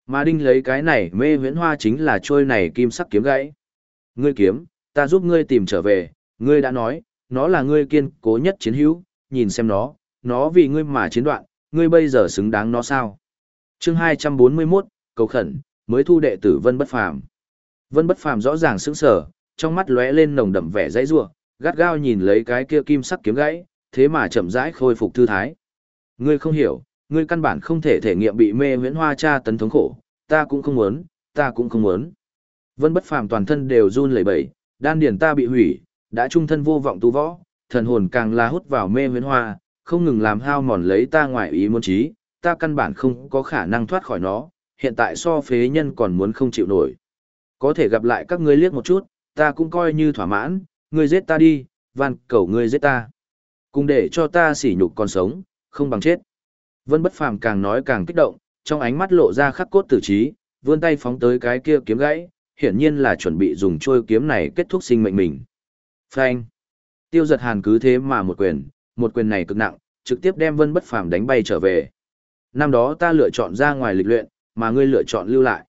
Mà đinh lấy cái này mê huyễn hoa chính là trôi này kim sắc kiếm gãy. Ngươi kiếm, ta giúp ngươi tìm trở về, ngươi đã nói, nó là ngươi kiên cố nhất chiến hữu, nhìn xem nó, nó vì ngươi mà chiến đoạn, ngươi bây giờ xứng đáng nó sao? Chương 241, cầu khẩn, mới thu đệ tử Vân Bất Phàm. Vân Bất Phàm rõ ràng sững sờ, trong mắt lóe lên nồng đậm vẻ dãy rủa, gắt gao nhìn lấy cái kia kim sắc kiếm gãy, thế mà chậm rãi khôi phục thư thái. Ngươi không hiểu, ngươi căn bản không thể thể nghiệm bị mê huyễn hoa cha tấn thống khổ, ta cũng không muốn, ta cũng không muốn. Vân bất phàm toàn thân đều run lẩy bẩy, đan điển ta bị hủy, đã trung thân vô vọng tu võ, thần hồn càng là hút vào mê huyễn hoa, không ngừng làm hao mòn lấy ta ngoài ý muốn trí, ta căn bản không có khả năng thoát khỏi nó, hiện tại so phế nhân còn muốn không chịu nổi. Có thể gặp lại các ngươi liếc một chút, ta cũng coi như thỏa mãn, ngươi giết ta đi, van cầu ngươi giết ta. Cùng để cho ta sỉ nhục còn sống, không bằng chết. Vân bất phàm càng nói càng kích động, trong ánh mắt lộ ra khắc cốt tử trí, vươn tay phóng tới cái kia kiếm gãy, hiển nhiên là chuẩn bị dùng trôi kiếm này kết thúc sinh mệnh mình. Phanh! Tiêu giật hàn cứ thế mà một quyền, một quyền này cực nặng, trực tiếp đem vân bất phàm đánh bay trở về. Năm đó ta lựa chọn ra ngoài lịch luyện, mà ngươi lựa chọn lưu lại.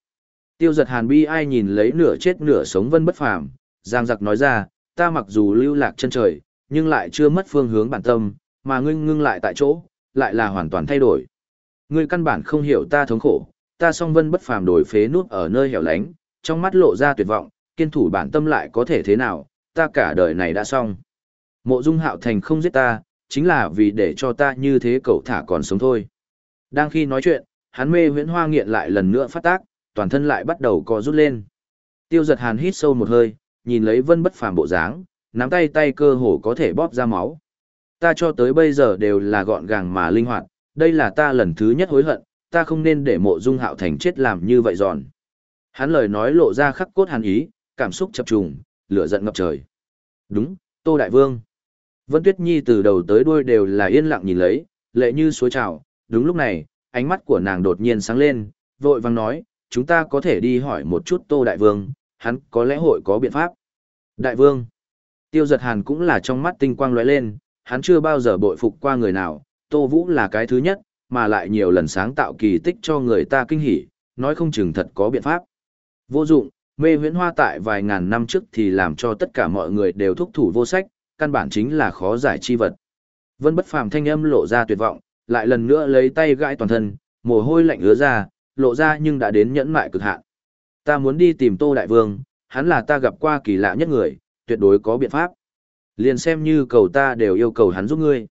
Tiêu giật hàn bi ai nhìn lấy nửa chết nửa sống vân bất phàm, giang giặc nói ra, ta mặc dù lưu lạc chân trời, nhưng lại chưa mất phương hướng bản tâm, mà ngưng ngưng lại tại chỗ, lại là hoàn toàn thay đổi. Ngươi căn bản không hiểu ta thống khổ, ta song vân bất phàm đổi phế nút ở nơi hẻo lánh, trong mắt lộ ra tuyệt vọng, kiên thủ bản tâm lại có thể thế nào, ta cả đời này đã xong. Mộ dung hạo thành không giết ta, chính là vì để cho ta như thế cậu thả còn sống thôi. Đang khi nói chuyện, hắn mê huyễn hoa nghiện lại lần nữa phát tác, toàn thân lại bắt đầu co rút lên. Tiêu giật hàn hít sâu một hơi, nhìn lấy vân bất phàm bộ dáng, nắm tay tay cơ hồ có thể bóp ra máu. Ta cho tới bây giờ đều là gọn gàng mà linh hoạt, đây là ta lần thứ nhất hối hận, ta không nên để mộ dung hạo thành chết làm như vậy giòn. Hắn lời nói lộ ra khắc cốt hàn ý, cảm xúc chập trùng, lửa giận ngập trời. Đúng, Tô Đại Vương. Vân Tuyết Nhi từ đầu tới đuôi đều là yên lặng nhìn lấy, lệ như suối trào. Đúng lúc này, ánh mắt của nàng đột nhiên sáng lên, vội vang nói, chúng ta có thể đi hỏi một chút Tô Đại Vương, hắn có lẽ hội có biện pháp. Đại Vương. Tiêu giật hàn cũng là trong mắt tinh quang lóe lên, hắn chưa bao giờ bội phục qua người nào, Tô Vũ là cái thứ nhất, mà lại nhiều lần sáng tạo kỳ tích cho người ta kinh hỉ, nói không chừng thật có biện pháp. Vô dụng, mê huyễn hoa tại vài ngàn năm trước thì làm cho tất cả mọi người đều thúc thủ vô sách, căn bản chính là khó giải chi vật. Vân bất phàm thanh âm lộ ra tuyệt vọng, lại lần nữa lấy tay gãi toàn thân, mồ hôi lạnh ứa ra, lộ ra nhưng đã đến nhẫn mại cực hạn. Ta muốn đi tìm Tô Đại Vương, hắn là ta gặp qua kỳ lạ nhất người, tuyệt đối có biện pháp. Liền xem như cầu ta đều yêu cầu hắn giúp ngươi.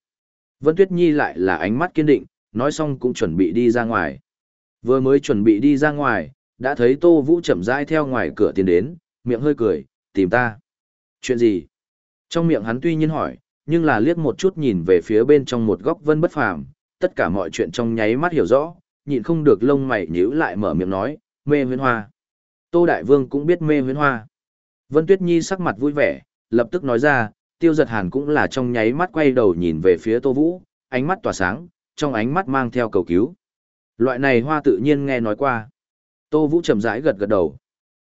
Vân Tuyết Nhi lại là ánh mắt kiên định, nói xong cũng chuẩn bị đi ra ngoài. Vừa mới chuẩn bị đi ra ngoài, đã thấy Tô Vũ chậm rãi theo ngoài cửa tiến đến, miệng hơi cười, tìm ta. Chuyện gì? Trong miệng hắn tuy nhiên hỏi, nhưng là liếc một chút nhìn về phía bên trong một góc vân bất phàm, tất cả mọi chuyện trong nháy mắt hiểu rõ, nhịn không được lông mày nhíu lại mở miệng nói, mê huyến hoa. Tô Đại Vương cũng biết mê huyến hoa. Vân Tuyết Nhi sắc mặt vui vẻ, lập tức nói ra, tiêu giật hàn cũng là trong nháy mắt quay đầu nhìn về phía Tô Vũ, ánh mắt tỏa sáng, trong ánh mắt mang theo cầu cứu. Loại này hoa tự nhiên nghe nói qua. Tô Vũ chậm rãi gật gật đầu.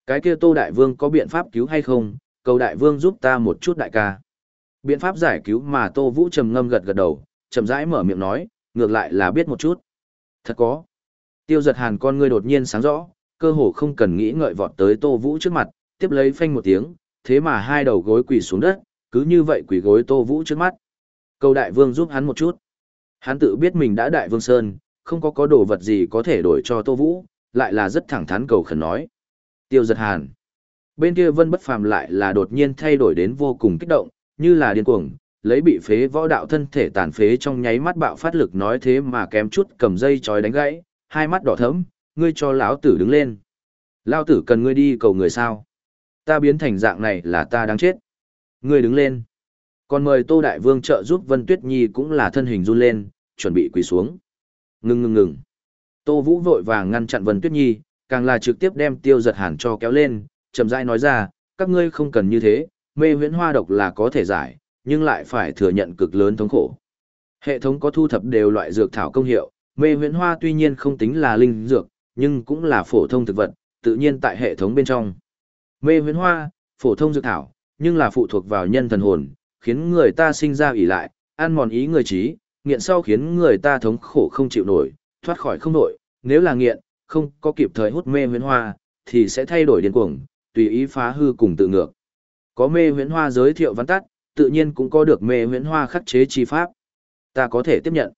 Cái kia Tô Đại Vương có biện pháp cứu hay không, cầu Đại Vương giúp ta một chút đại ca. Biện pháp giải cứu mà Tô Vũ trầm ngâm gật gật đầu, chậm rãi mở miệng nói, ngược lại là biết một chút. Thật có. Tiêu giật hàn con ngươi đột nhiên sáng rõ, cơ hồ không cần nghĩ ngợi vọt tới Tô Vũ trước mặt, tiếp lấy phanh một tiếng, thế mà hai đầu gối quỳ xuống đất, cứ như vậy quỷ gối Tô Vũ trước mắt. Cầu đại vương giúp hắn một chút. Hắn tự biết mình đã đại vương sơn, không có có đồ vật gì có thể đổi cho Tô Vũ, lại là rất thẳng thắn cầu khẩn nói. Tiêu giật hàn. Bên kia vân bất phàm lại là đột nhiên thay đổi đến vô cùng kích động, như là điên cuồng, lấy bị phế võ đạo thân thể tàn phế trong nháy mắt bạo phát lực nói thế mà kém chút cầm dây chói đánh gãy, hai mắt đỏ thẫm, ngươi cho lão tử đứng lên. Lão tử cần ngươi đi cầu người sao? Ta biến thành dạng này là ta đáng chết. Ngươi đứng lên. Còn mời Tô Đại Vương trợ giúp Vân Tuyết Nhi cũng là thân hình run lên, chuẩn bị quỳ xuống. Ngừng ngừng ngừng. Tô Vũ vội vàng ngăn chặn Vân Tuyết Nhi, càng là trực tiếp đem tiêu giật hàn cho kéo lên, chậm rãi nói ra, các ngươi không cần như thế, mê huyễn hoa độc là có thể giải, nhưng lại phải thừa nhận cực lớn thống khổ. Hệ thống có thu thập đều loại dược thảo công hiệu, mê huyễn hoa tuy nhiên không tính là linh dược, nhưng cũng là phổ thông thực vật, tự nhiên tại hệ thống bên trong. Mê huyễn hoa, phổ thông dược thảo, nhưng là phụ thuộc vào nhân thần hồn, khiến người ta sinh ra ủy lại, ăn mòn ý người trí, nghiện sau khiến người ta thống khổ không chịu nổi, thoát khỏi không nổi, nếu là nghiện, không có kịp thời hút mê huyễn hoa, thì sẽ thay đổi điên cuồng, tùy ý phá hư cùng tự ngược. Có mê huyễn hoa giới thiệu văn tắt, tự nhiên cũng có được mê huyễn hoa khắc chế chi pháp. Ta có thể tiếp nhận.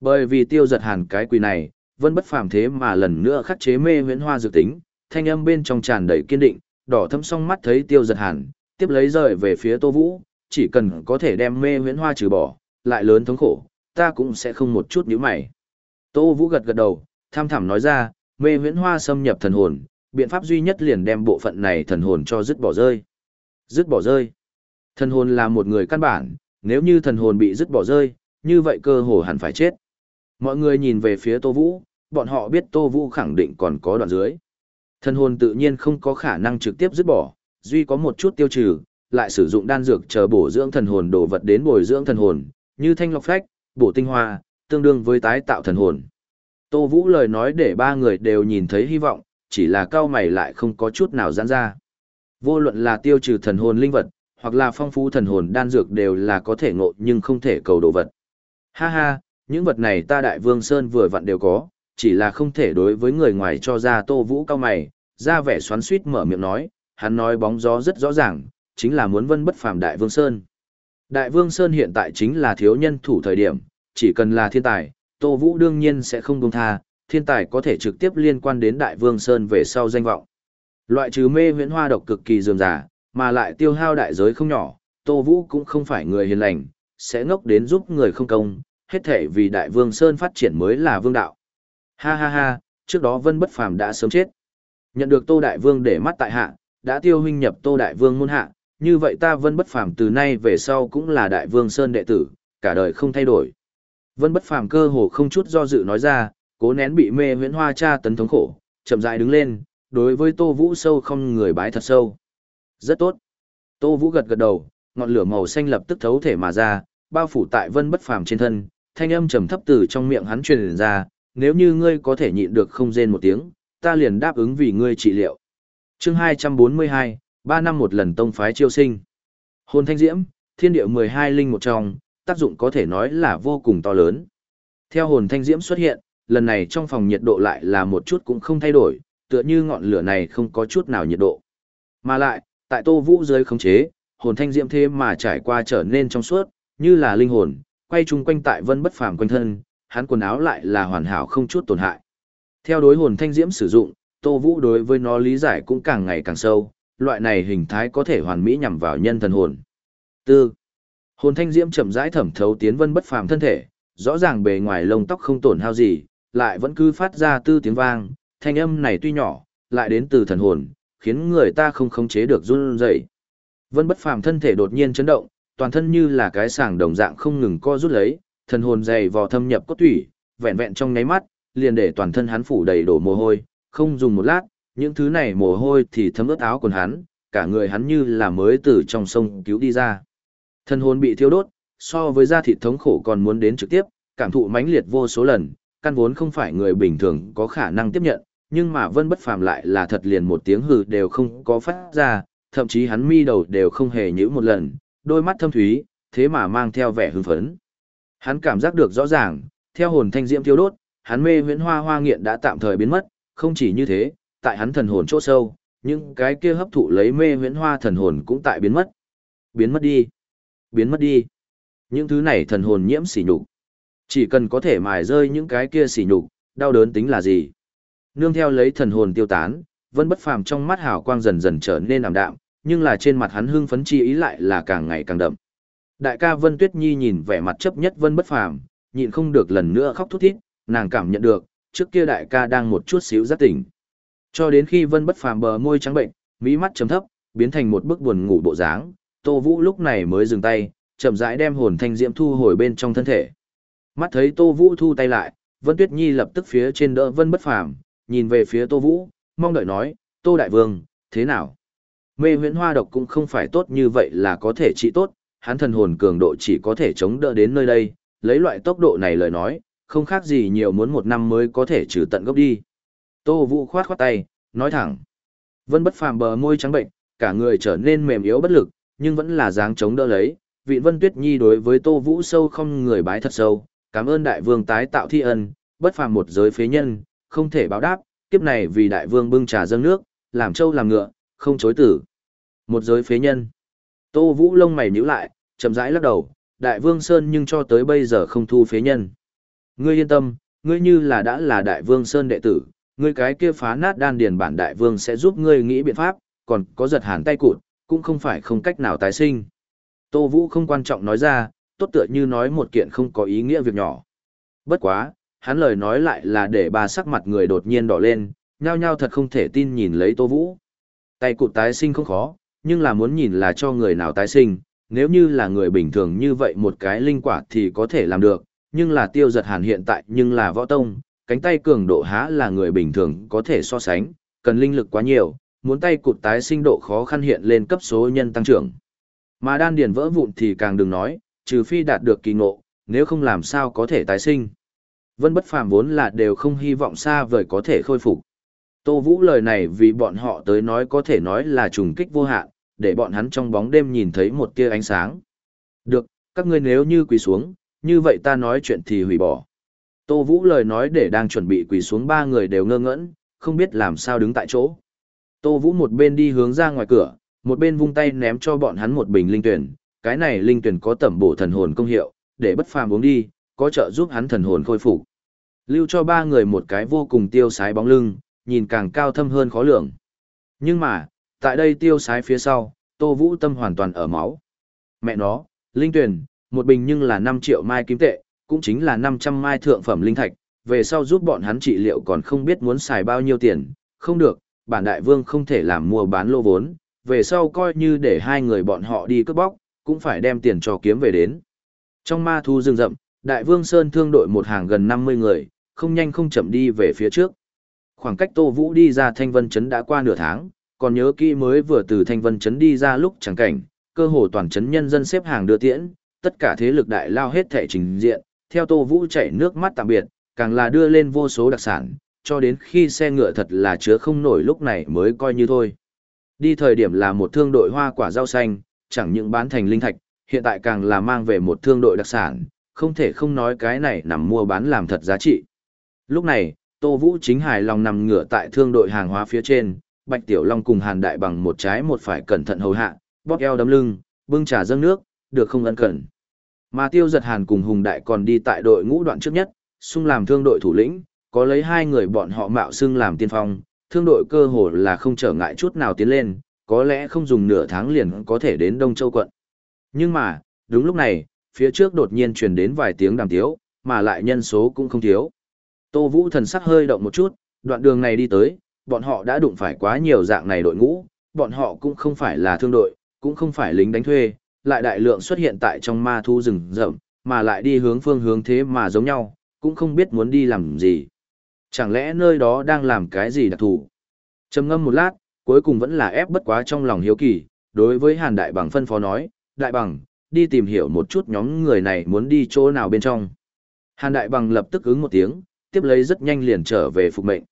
Bởi vì tiêu giật hàn cái quỳ này, vẫn bất phàm thế mà lần nữa khắc chế mê huyễn hoa dược tính, thanh âm bên trong tràn đầy kiên định, đỏ thâm song mắt thấy tiêu giật hàn, tiếp lấy rời về phía Tô Vũ, chỉ cần có thể đem mê huyễn hoa trừ bỏ, lại lớn thống khổ, ta cũng sẽ không một chút nhíu mày. Tô Vũ gật gật đầu, tham thẳm nói ra, mê huyễn hoa xâm nhập thần hồn, biện pháp duy nhất liền đem bộ phận này thần hồn cho dứt bỏ rơi. Dứt bỏ rơi. Thần hồn là một người căn bản, nếu như thần hồn bị dứt bỏ rơi, như vậy cơ hồ hẳn phải chết. Mọi người nhìn về phía Tô Vũ, bọn họ biết Tô Vũ khẳng định còn có đoạn dưới. Thần hồn tự nhiên không có khả năng trực tiếp dứt bỏ, duy có một chút tiêu trừ, lại sử dụng đan dược chờ bổ dưỡng thần hồn đồ vật đến bồi dưỡng thần hồn, như thanh lọc phách, bổ tinh hoa, tương đương với tái tạo thần hồn. Tô Vũ lời nói để ba người đều nhìn thấy hy vọng, chỉ là cao mày lại không có chút nào giãn ra. Vô luận là tiêu trừ thần hồn linh vật, hoặc là phong phú thần hồn đan dược đều là có thể ngộ nhưng không thể cầu đồ vật. Ha ha, những vật này ta Đại Vương Sơn vừa vặn đều có, chỉ là không thể đối với người ngoài cho ra Tô Vũ cao mày, ra vẻ xoắn suýt mở miệng nói, hắn nói bóng gió rất rõ ràng, chính là muốn vân bất phàm Đại Vương Sơn. Đại Vương Sơn hiện tại chính là thiếu nhân thủ thời điểm, chỉ cần là thiên tài, Tô Vũ đương nhiên sẽ không buông tha, thiên tài có thể trực tiếp liên quan đến Đại Vương Sơn về sau danh vọng. Loại trừ mê huyễn hoa độc cực kỳ dườm giả, mà lại tiêu hao đại giới không nhỏ, Tô Vũ cũng không phải người hiền lành, sẽ ngốc đến giúp người không công, hết thể vì Đại Vương Sơn phát triển mới là vương đạo. Ha ha ha, trước đó Vân Bất Phàm đã sớm chết. Nhận được Tô Đại Vương để mắt tại hạ, đã tiêu huynh nhập Tô Đại Vương môn hạ, như vậy ta Vân Bất Phàm từ nay về sau cũng là Đại Vương Sơn đệ tử, cả đời không thay đổi. Vân Bất Phàm cơ hồ không chút do dự nói ra, cố nén bị mê huyễn hoa tra tấn thống khổ, chậm rãi đứng lên, đối với Tô Vũ sâu không người bái thật sâu. Rất tốt. Tô Vũ gật gật đầu, ngọn lửa màu xanh lập tức thấu thể mà ra, bao phủ tại Vân Bất Phàm trên thân, thanh âm trầm thấp từ trong miệng hắn truyền ra, nếu như ngươi có thể nhịn được không rên một tiếng, ta liền đáp ứng vì ngươi trị liệu. Chương 242, 3 năm một lần tông phái chiêu sinh. Hồn thanh diễm, thiên địa 12 linh một trong, tác dụng có thể nói là vô cùng to lớn. Theo hồn thanh diễm xuất hiện, lần này trong phòng nhiệt độ lại là một chút cũng không thay đổi, tựa như ngọn lửa này không có chút nào nhiệt độ. Mà lại, tại Tô Vũ dưới khống chế, hồn thanh diễm thế mà trải qua trở nên trong suốt, như là linh hồn, quay chung quanh tại vân bất phàm quanh thân, hắn quần áo lại là hoàn hảo không chút tổn hại. Theo đối hồn thanh diễm sử dụng, Tô Vũ đối với nó lý giải cũng càng ngày càng sâu, loại này hình thái có thể hoàn mỹ nhằm vào nhân thần hồn. Tư. Hồn thanh diễm chậm rãi thẩm thấu tiến vân bất phàm thân thể, rõ ràng bề ngoài lông tóc không tổn hao gì, lại vẫn cứ phát ra tư tiếng vang, thanh âm này tuy nhỏ, lại đến từ thần hồn, khiến người ta không khống chế được run rẩy. Vân bất phàm thân thể đột nhiên chấn động, toàn thân như là cái sàng đồng dạng không ngừng co rút lấy, thần hồn dày vò thâm nhập cốt tủy, vẹn vẹn trong nháy mắt, liền để toàn thân hắn phủ đầy đổ mồ hôi, không dùng một lát, những thứ này mồ hôi thì thấm ướt áo quần hắn, cả người hắn như là mới từ trong sông cứu đi ra. thân hồn bị thiêu đốt, so với da thịt thống khổ còn muốn đến trực tiếp, cảm thụ mãnh liệt vô số lần, căn vốn không phải người bình thường có khả năng tiếp nhận, nhưng mà Vân Bất Phàm lại là thật liền một tiếng hừ đều không có phát ra, thậm chí hắn mi đầu đều không hề nhíu một lần, đôi mắt thâm thúy, thế mà mang theo vẻ hưng phấn. Hắn cảm giác được rõ ràng, theo hồn thanh diễm thiêu đốt, hắn mê huyễn hoa hoa nghiện đã tạm thời biến mất, không chỉ như thế, tại hắn thần hồn chỗ sâu, những cái kia hấp thụ lấy mê huyễn hoa thần hồn cũng tại biến mất. Biến mất đi. Biến mất đi. Những thứ này thần hồn nhiễm sỉ nhục. Chỉ cần có thể mài rơi những cái kia sỉ nhục, đau đớn tính là gì? Nương theo lấy thần hồn tiêu tán, Vân Bất Phàm trong mắt hào quang dần dần trở nên ảm đạm, nhưng là trên mặt hắn hưng phấn chi ý lại là càng ngày càng đậm. Đại ca Vân Tuyết Nhi nhìn vẻ mặt chấp nhất Vân Bất Phàm, nhịn không được lần nữa khóc thút thít, nàng cảm nhận được, trước kia đại ca đang một chút xíu giác tỉnh. Cho đến khi Vân Bất Phàm bờ môi trắng bệnh, mí mắt chấm thấp, biến thành một bức buồn ngủ bộ dáng, Tô Vũ lúc này mới dừng tay, chậm rãi đem hồn thanh diễm thu hồi bên trong thân thể. Mắt thấy Tô Vũ thu tay lại, Vân Tuyết Nhi lập tức phía trên đỡ Vân Bất Phàm, nhìn về phía Tô Vũ, mong đợi nói, Tô Đại Vương, thế nào? Mê huyễn hoa độc cũng không phải tốt như vậy là có thể trị tốt, hắn thần hồn cường độ chỉ có thể chống đỡ đến nơi đây, lấy loại tốc độ này lời nói, không khác gì nhiều muốn một năm mới có thể trừ tận gốc đi. Tô Vũ khoát khoát tay, nói thẳng. Vân bất phàm bờ môi trắng bệnh, cả người trở nên mềm yếu bất lực, nhưng vẫn là dáng chống đỡ lấy. Vị Vân Tuyết Nhi đối với Tô Vũ sâu không người bái thật sâu, cảm ơn đại vương tái tạo thi ân, bất phàm một giới phế nhân, không thể báo đáp, kiếp này vì đại vương bưng trà dâng nước, làm trâu làm ngựa, không chối tử. Một giới phế nhân. Tô Vũ lông mày nhíu lại, Chậm rãi lắc đầu, Đại Vương Sơn nhưng cho tới bây giờ không thu phế nhân. Ngươi yên tâm, ngươi như là đã là Đại Vương Sơn đệ tử, ngươi cái kia phá nát đan điền bản Đại Vương sẽ giúp ngươi nghĩ biện pháp, còn có giật hàn tay cụt, cũng không phải không cách nào tái sinh. Tô Vũ không quan trọng nói ra, tốt tựa như nói một kiện không có ý nghĩa việc nhỏ. Bất quá, hắn lời nói lại là để bà sắc mặt người đột nhiên đỏ lên, nhao nhao thật không thể tin nhìn lấy Tô Vũ. Tay cụt tái sinh không khó, nhưng là muốn nhìn là cho người nào tái sinh, nếu như là người bình thường như vậy một cái linh quả thì có thể làm được, nhưng là tiêu giật hàn hiện tại nhưng là võ tông, cánh tay cường độ há là người bình thường có thể so sánh, cần linh lực quá nhiều, muốn tay cụt tái sinh độ khó khăn hiện lên cấp số nhân tăng trưởng. Mà đan điền vỡ vụn thì càng đừng nói, trừ phi đạt được kỳ ngộ, nếu không làm sao có thể tái sinh. Vân bất phàm vốn là đều không hy vọng xa vời có thể khôi phục. Tô Vũ lời này vì bọn họ tới nói có thể nói là trùng kích vô hạn, để bọn hắn trong bóng đêm nhìn thấy một tia ánh sáng. Được, các ngươi nếu như quỳ xuống, như vậy ta nói chuyện thì hủy bỏ. Tô Vũ lời nói để đang chuẩn bị quỳ xuống ba người đều ngơ ngẫn, không biết làm sao đứng tại chỗ. Tô Vũ một bên đi hướng ra ngoài cửa, một bên vung tay ném cho bọn hắn một bình linh tuyển, cái này linh tuyển có tẩm bổ thần hồn công hiệu, để bất phàm uống đi, có trợ giúp hắn thần hồn khôi phục. Lưu cho ba người một cái vô cùng tiêu sái bóng lưng, nhìn càng cao thâm hơn khó lường. Nhưng mà, tại đây tiêu sái phía sau, Tô Vũ tâm hoàn toàn ở máu. Mẹ nó, linh tuyển, một bình nhưng là 5 triệu mai kim tệ, cũng chính là 500 mai thượng phẩm linh thạch, về sau giúp bọn hắn trị liệu còn không biết muốn xài bao nhiêu tiền, không được, bản đại vương không thể làm mua bán lô vốn, về sau coi như để hai người bọn họ đi cướp bóc, cũng phải đem tiền cho kiếm về đến. Trong ma thu rừng rậm, đại vương Sơn thương đội một hàng gần 50 người, không nhanh không chậm đi về phía trước. Khoảng cách Tô Vũ đi ra Thanh Vân Trấn đã qua nửa tháng, còn nhớ kỹ mới vừa từ Thanh Vân Trấn đi ra lúc chẳng cảnh, cơ hồ toàn trấn nhân dân xếp hàng đưa tiễn, tất cả thế lực đại lao hết thể trình diện, theo Tô Vũ chảy nước mắt tạm biệt, càng là đưa lên vô số đặc sản, cho đến khi xe ngựa thật là chứa không nổi lúc này mới coi như thôi. Đi thời điểm là một thương đội hoa quả rau xanh, chẳng những bán thành linh thạch, hiện tại càng là mang về một thương đội đặc sản, không thể không nói cái này nằm mua bán làm thật giá trị. Lúc này, Tô Vũ chính hài lòng nằm ngửa tại thương đội hàng hóa phía trên, Bạch Tiểu Long cùng Hàn Đại bằng một trái một phải cẩn thận hầu hạ, bóp eo đấm lưng, bưng trà dâng nước, được không ân cần, Mà Tiêu Giật Hàn cùng Hùng Đại còn đi tại đội ngũ đoạn trước nhất, xung làm thương đội thủ lĩnh, có lấy hai người bọn họ mạo xưng làm tiên phong, thương đội cơ hồ là không trở ngại chút nào tiến lên, có lẽ không dùng nửa tháng liền có thể đến Đông Châu quận. Nhưng mà, đúng lúc này, phía trước đột nhiên truyền đến vài tiếng đàm tiếu, mà lại nhân số cũng không thiếu. Tô Vũ thần sắc hơi động một chút, đoạn đường này đi tới, bọn họ đã đụng phải quá nhiều dạng này đội ngũ, bọn họ cũng không phải là thương đội, cũng không phải lính đánh thuê, lại đại lượng xuất hiện tại trong ma thu rừng rậm, mà lại đi hướng phương hướng thế mà giống nhau, cũng không biết muốn đi làm gì. Chẳng lẽ nơi đó đang làm cái gì đặc thù? Trầm ngâm một lát, cuối cùng vẫn là ép bất quá trong lòng hiếu kỳ, đối với Hàn Đại Bằng phân phó nói, Đại Bằng, đi tìm hiểu một chút nhóm người này muốn đi chỗ nào bên trong. Hàn Đại Bằng lập tức ứng một tiếng, tiếp lấy rất nhanh liền trở về phục mệnh.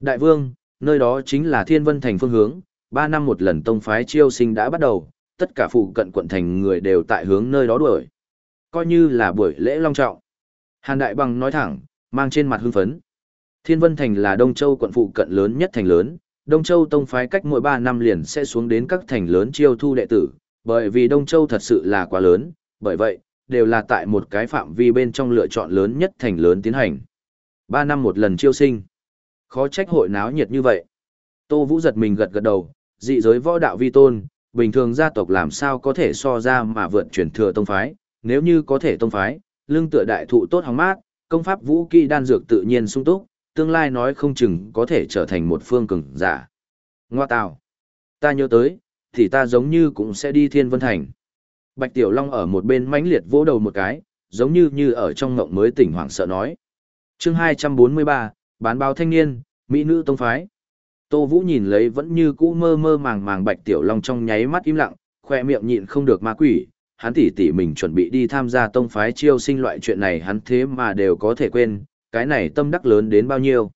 Đại Vương, nơi đó chính là Thiên Vân Thành phương hướng, ba năm một lần tông phái chiêu sinh đã bắt đầu, tất cả phụ cận quận thành người đều tại hướng nơi đó đuổi. Coi như là buổi lễ long trọng. Hàn Đại Bằng nói thẳng, mang trên mặt hưng phấn. Thiên Vân Thành là Đông Châu quận phụ cận lớn nhất thành lớn, Đông Châu tông phái cách mỗi 3 năm liền sẽ xuống đến các thành lớn chiêu thu đệ tử, bởi vì Đông Châu thật sự là quá lớn, bởi vậy, đều là tại một cái phạm vi bên trong lựa chọn lớn nhất thành lớn tiến hành. 3 năm một lần chiêu sinh. Khó trách hội náo nhiệt như vậy. Tô Vũ giật mình gật gật đầu, dị giới võ đạo vi tôn, bình thường gia tộc làm sao có thể so ra mà vượt chuyển thừa tông phái, nếu như có thể tông phái, lương tựa đại thụ tốt hóng mát, công pháp vũ kỹ đan dược tự nhiên sung túc, tương lai nói không chừng có thể trở thành một phương cường giả. Ngoa tào. Ta nhớ tới, thì ta giống như cũng sẽ đi thiên vân thành. Bạch Tiểu Long ở một bên mãnh liệt vỗ đầu một cái, giống như như ở trong ngộng mới tỉnh hoảng sợ nói. chương 243, bán báo thanh niên, mỹ nữ tông phái. Tô Vũ nhìn lấy vẫn như cũ mơ mơ màng màng Bạch Tiểu Long trong nháy mắt im lặng, khoe miệng nhịn không được ma quỷ, hắn tỉ tỉ mình chuẩn bị đi tham gia tông phái chiêu sinh loại chuyện này hắn thế mà đều có thể quên, cái này tâm đắc lớn đến bao nhiêu.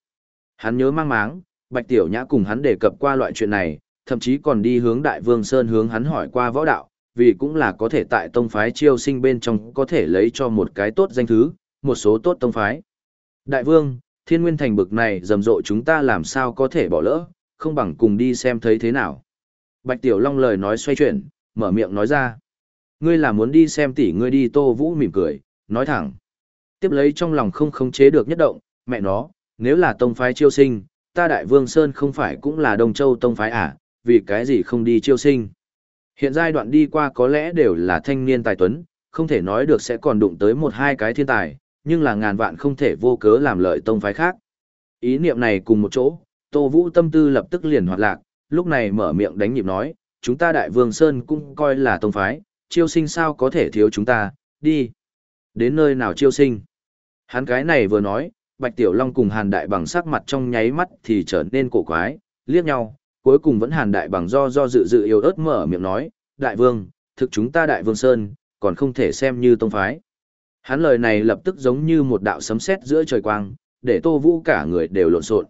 Hắn nhớ mang máng, Bạch Tiểu Nhã cùng hắn đề cập qua loại chuyện này, thậm chí còn đi hướng Đại Vương Sơn hướng hắn hỏi qua võ đạo, vì cũng là có thể tại tông phái chiêu sinh bên trong có thể lấy cho một cái tốt danh thứ, một số tốt tông phái. Đại Vương, Thiên Nguyên Thành bực này rầm rộ chúng ta làm sao có thể bỏ lỡ, không bằng cùng đi xem thấy thế nào. Bạch Tiểu Long lời nói xoay chuyển, mở miệng nói ra. Ngươi là muốn đi xem tỷ ngươi đi Tô Vũ mỉm cười, nói thẳng. Tiếp lấy trong lòng không khống chế được nhất động, mẹ nó, nếu là tông phái chiêu sinh, ta Đại Vương Sơn không phải cũng là Đông Châu tông phái à, vì cái gì không đi chiêu sinh. Hiện giai đoạn đi qua có lẽ đều là thanh niên tài tuấn, không thể nói được sẽ còn đụng tới một hai cái thiên tài, nhưng là ngàn vạn không thể vô cớ làm lợi tông phái khác. Ý niệm này cùng một chỗ, Tô Vũ tâm tư lập tức liền hoạt lạc, lúc này mở miệng đánh nhịp nói, chúng ta Đại Vương Sơn cũng coi là tông phái, chiêu sinh sao có thể thiếu chúng ta, đi. Đến nơi nào chiêu sinh? Hắn cái này vừa nói, Bạch Tiểu Long cùng Hàn Đại Bằng sắc mặt trong nháy mắt thì trở nên cổ quái, liếc nhau, cuối cùng vẫn Hàn Đại Bằng do do dự dự yếu ớt mở miệng nói, Đại Vương, thực chúng ta Đại Vương Sơn, còn không thể xem như tông phái. Hắn lời này lập tức giống như một đạo sấm sét giữa trời quang, để Tô Vũ cả người đều lộn xộn.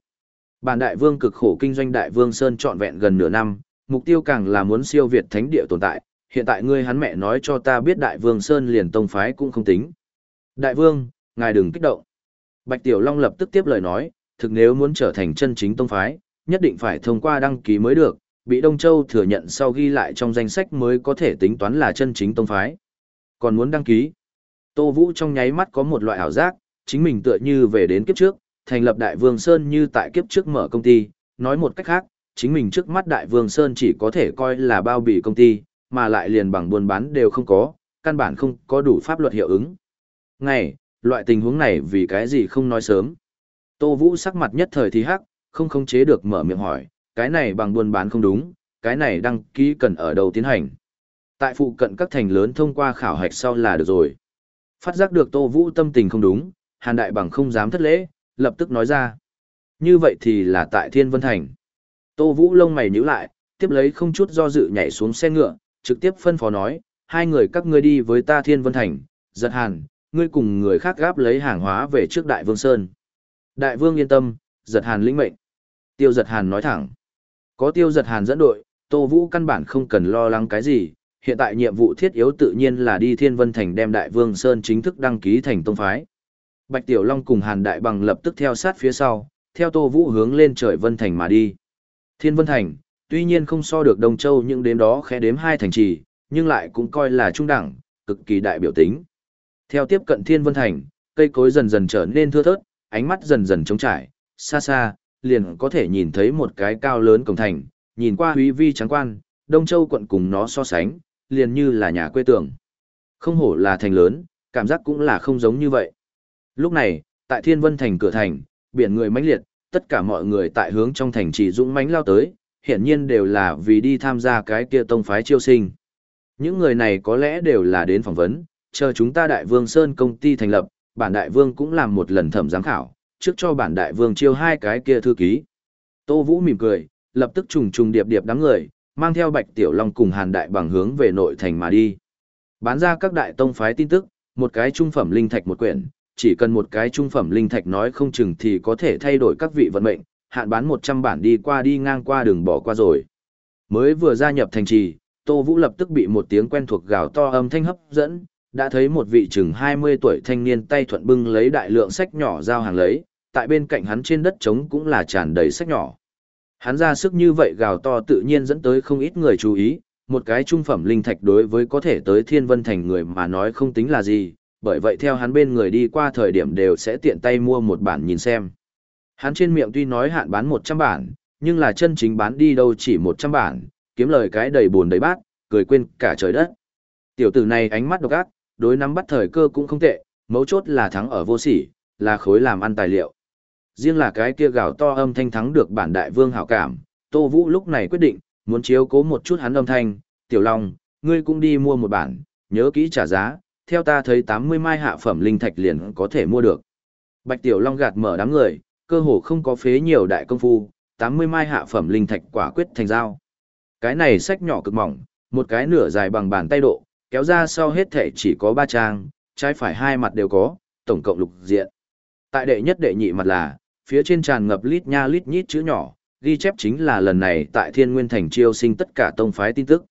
Bản đại vương cực khổ kinh doanh đại vương sơn trọn vẹn gần nửa năm, mục tiêu càng là muốn siêu việt thánh địa tồn tại, hiện tại ngươi hắn mẹ nói cho ta biết đại vương sơn liền tông phái cũng không tính. Đại vương, ngài đừng kích động. Bạch Tiểu Long lập tức tiếp lời nói, thực nếu muốn trở thành chân chính tông phái, nhất định phải thông qua đăng ký mới được, bị Đông Châu thừa nhận sau ghi lại trong danh sách mới có thể tính toán là chân chính tông phái. Còn muốn đăng ký. Tô Vũ trong nháy mắt có một loại ảo giác, chính mình tựa như về đến kiếp trước, thành lập Đại Vương Sơn như tại kiếp trước mở công ty, nói một cách khác, chính mình trước mắt Đại Vương Sơn chỉ có thể coi là bao bì công ty, mà lại liền bằng buôn bán đều không có, căn bản không có đủ pháp luật hiệu ứng. Ngày, loại tình huống này vì cái gì không nói sớm. Tô Vũ sắc mặt nhất thời thì hắc, không khống chế được mở miệng hỏi, cái này bằng buôn bán không đúng, cái này đăng ký cần ở đâu tiến hành. Tại phụ cận các thành lớn thông qua khảo hạch sau là được rồi. Phát giác được Tô Vũ tâm tình không đúng, Hàn Đại Bằng không dám thất lễ, lập tức nói ra. Như vậy thì là tại Thiên Vân Thành. Tô Vũ lông mày nhíu lại, tiếp lấy không chút do dự nhảy xuống xe ngựa, trực tiếp phân phó nói, hai người các ngươi đi với ta Thiên Vân Thành, giật hàn, ngươi cùng người khác gáp lấy hàng hóa về trước Đại Vương Sơn. Đại Vương yên tâm, giật hàn lĩnh mệnh. Tiêu giật hàn nói thẳng. Có tiêu giật hàn dẫn đội, Tô Vũ căn bản không cần lo lắng cái gì, hiện tại nhiệm vụ thiết yếu tự nhiên là đi Thiên Vân Thành đem Đại Vương Sơn chính thức đăng ký thành tông phái. Bạch Tiểu Long cùng Hàn Đại Bằng lập tức theo sát phía sau, theo Tô Vũ hướng lên trời Vân Thành mà đi. Thiên Vân Thành, tuy nhiên không so được Đông Châu nhưng đến đó khẽ đếm hai thành trì, nhưng lại cũng coi là trung đẳng, cực kỳ đại biểu tính. Theo tiếp cận Thiên Vân Thành, cây cối dần dần trở nên thưa thớt, ánh mắt dần dần trống trải, xa xa, liền có thể nhìn thấy một cái cao lớn cổng thành, nhìn qua huy vi trắng quan, Đông Châu quận cùng nó so sánh, liền như là nhà quê tường. Không hổ là thành lớn, cảm giác cũng là không giống như vậy. Lúc này, tại Thiên Vân Thành cửa thành, biển người mãnh liệt, tất cả mọi người tại hướng trong thành chỉ dũng mãnh lao tới, hiển nhiên đều là vì đi tham gia cái kia tông phái chiêu sinh. Những người này có lẽ đều là đến phỏng vấn, chờ chúng ta Đại Vương Sơn công ty thành lập, bản Đại Vương cũng làm một lần thẩm giám khảo, trước cho bản Đại Vương chiêu hai cái kia thư ký. Tô Vũ mỉm cười, lập tức trùng trùng điệp điệp đám người, mang theo Bạch Tiểu Long cùng Hàn Đại bằng hướng về nội thành mà đi. Bán ra các đại tông phái tin tức, một cái trung phẩm linh thạch một quyển, chỉ cần một cái trung phẩm linh thạch nói không chừng thì có thể thay đổi các vị vận mệnh, hạn bán 100 bản đi qua đi ngang qua đường bỏ qua rồi. Mới vừa gia nhập thành trì, Tô Vũ lập tức bị một tiếng quen thuộc gào to âm thanh hấp dẫn, đã thấy một vị chừng 20 tuổi thanh niên tay thuận bưng lấy đại lượng sách nhỏ giao hàng lấy, tại bên cạnh hắn trên đất trống cũng là tràn đầy sách nhỏ. Hắn ra sức như vậy gào to tự nhiên dẫn tới không ít người chú ý, một cái trung phẩm linh thạch đối với có thể tới thiên vân thành người mà nói không tính là gì, bởi vậy theo hắn bên người đi qua thời điểm đều sẽ tiện tay mua một bản nhìn xem. Hắn trên miệng tuy nói hạn bán 100 bản, nhưng là chân chính bán đi đâu chỉ 100 bản, kiếm lời cái đầy buồn đầy bát, cười quên cả trời đất. Tiểu tử này ánh mắt độc ác, đối nắm bắt thời cơ cũng không tệ, mấu chốt là thắng ở vô sỉ, là khối làm ăn tài liệu. Riêng là cái kia gào to âm thanh thắng được bản đại vương hảo cảm, Tô Vũ lúc này quyết định, muốn chiếu cố một chút hắn âm thanh, tiểu long, ngươi cũng đi mua một bản, nhớ kỹ trả giá, theo ta thấy 80 mai hạ phẩm linh thạch liền có thể mua được. Bạch tiểu long gạt mở đám người, cơ hồ không có phế nhiều đại công phu, 80 mai hạ phẩm linh thạch quả quyết thành giao. Cái này sách nhỏ cực mỏng, một cái nửa dài bằng bàn tay độ, kéo ra sau hết thể chỉ có 3 trang, trái phải hai mặt đều có, tổng cộng lục diện. Tại đệ nhất đệ nhị mặt là, phía trên tràn ngập lít nha lít nhít chữ nhỏ, ghi chép chính là lần này tại Thiên Nguyên Thành chiêu sinh tất cả tông phái tin tức.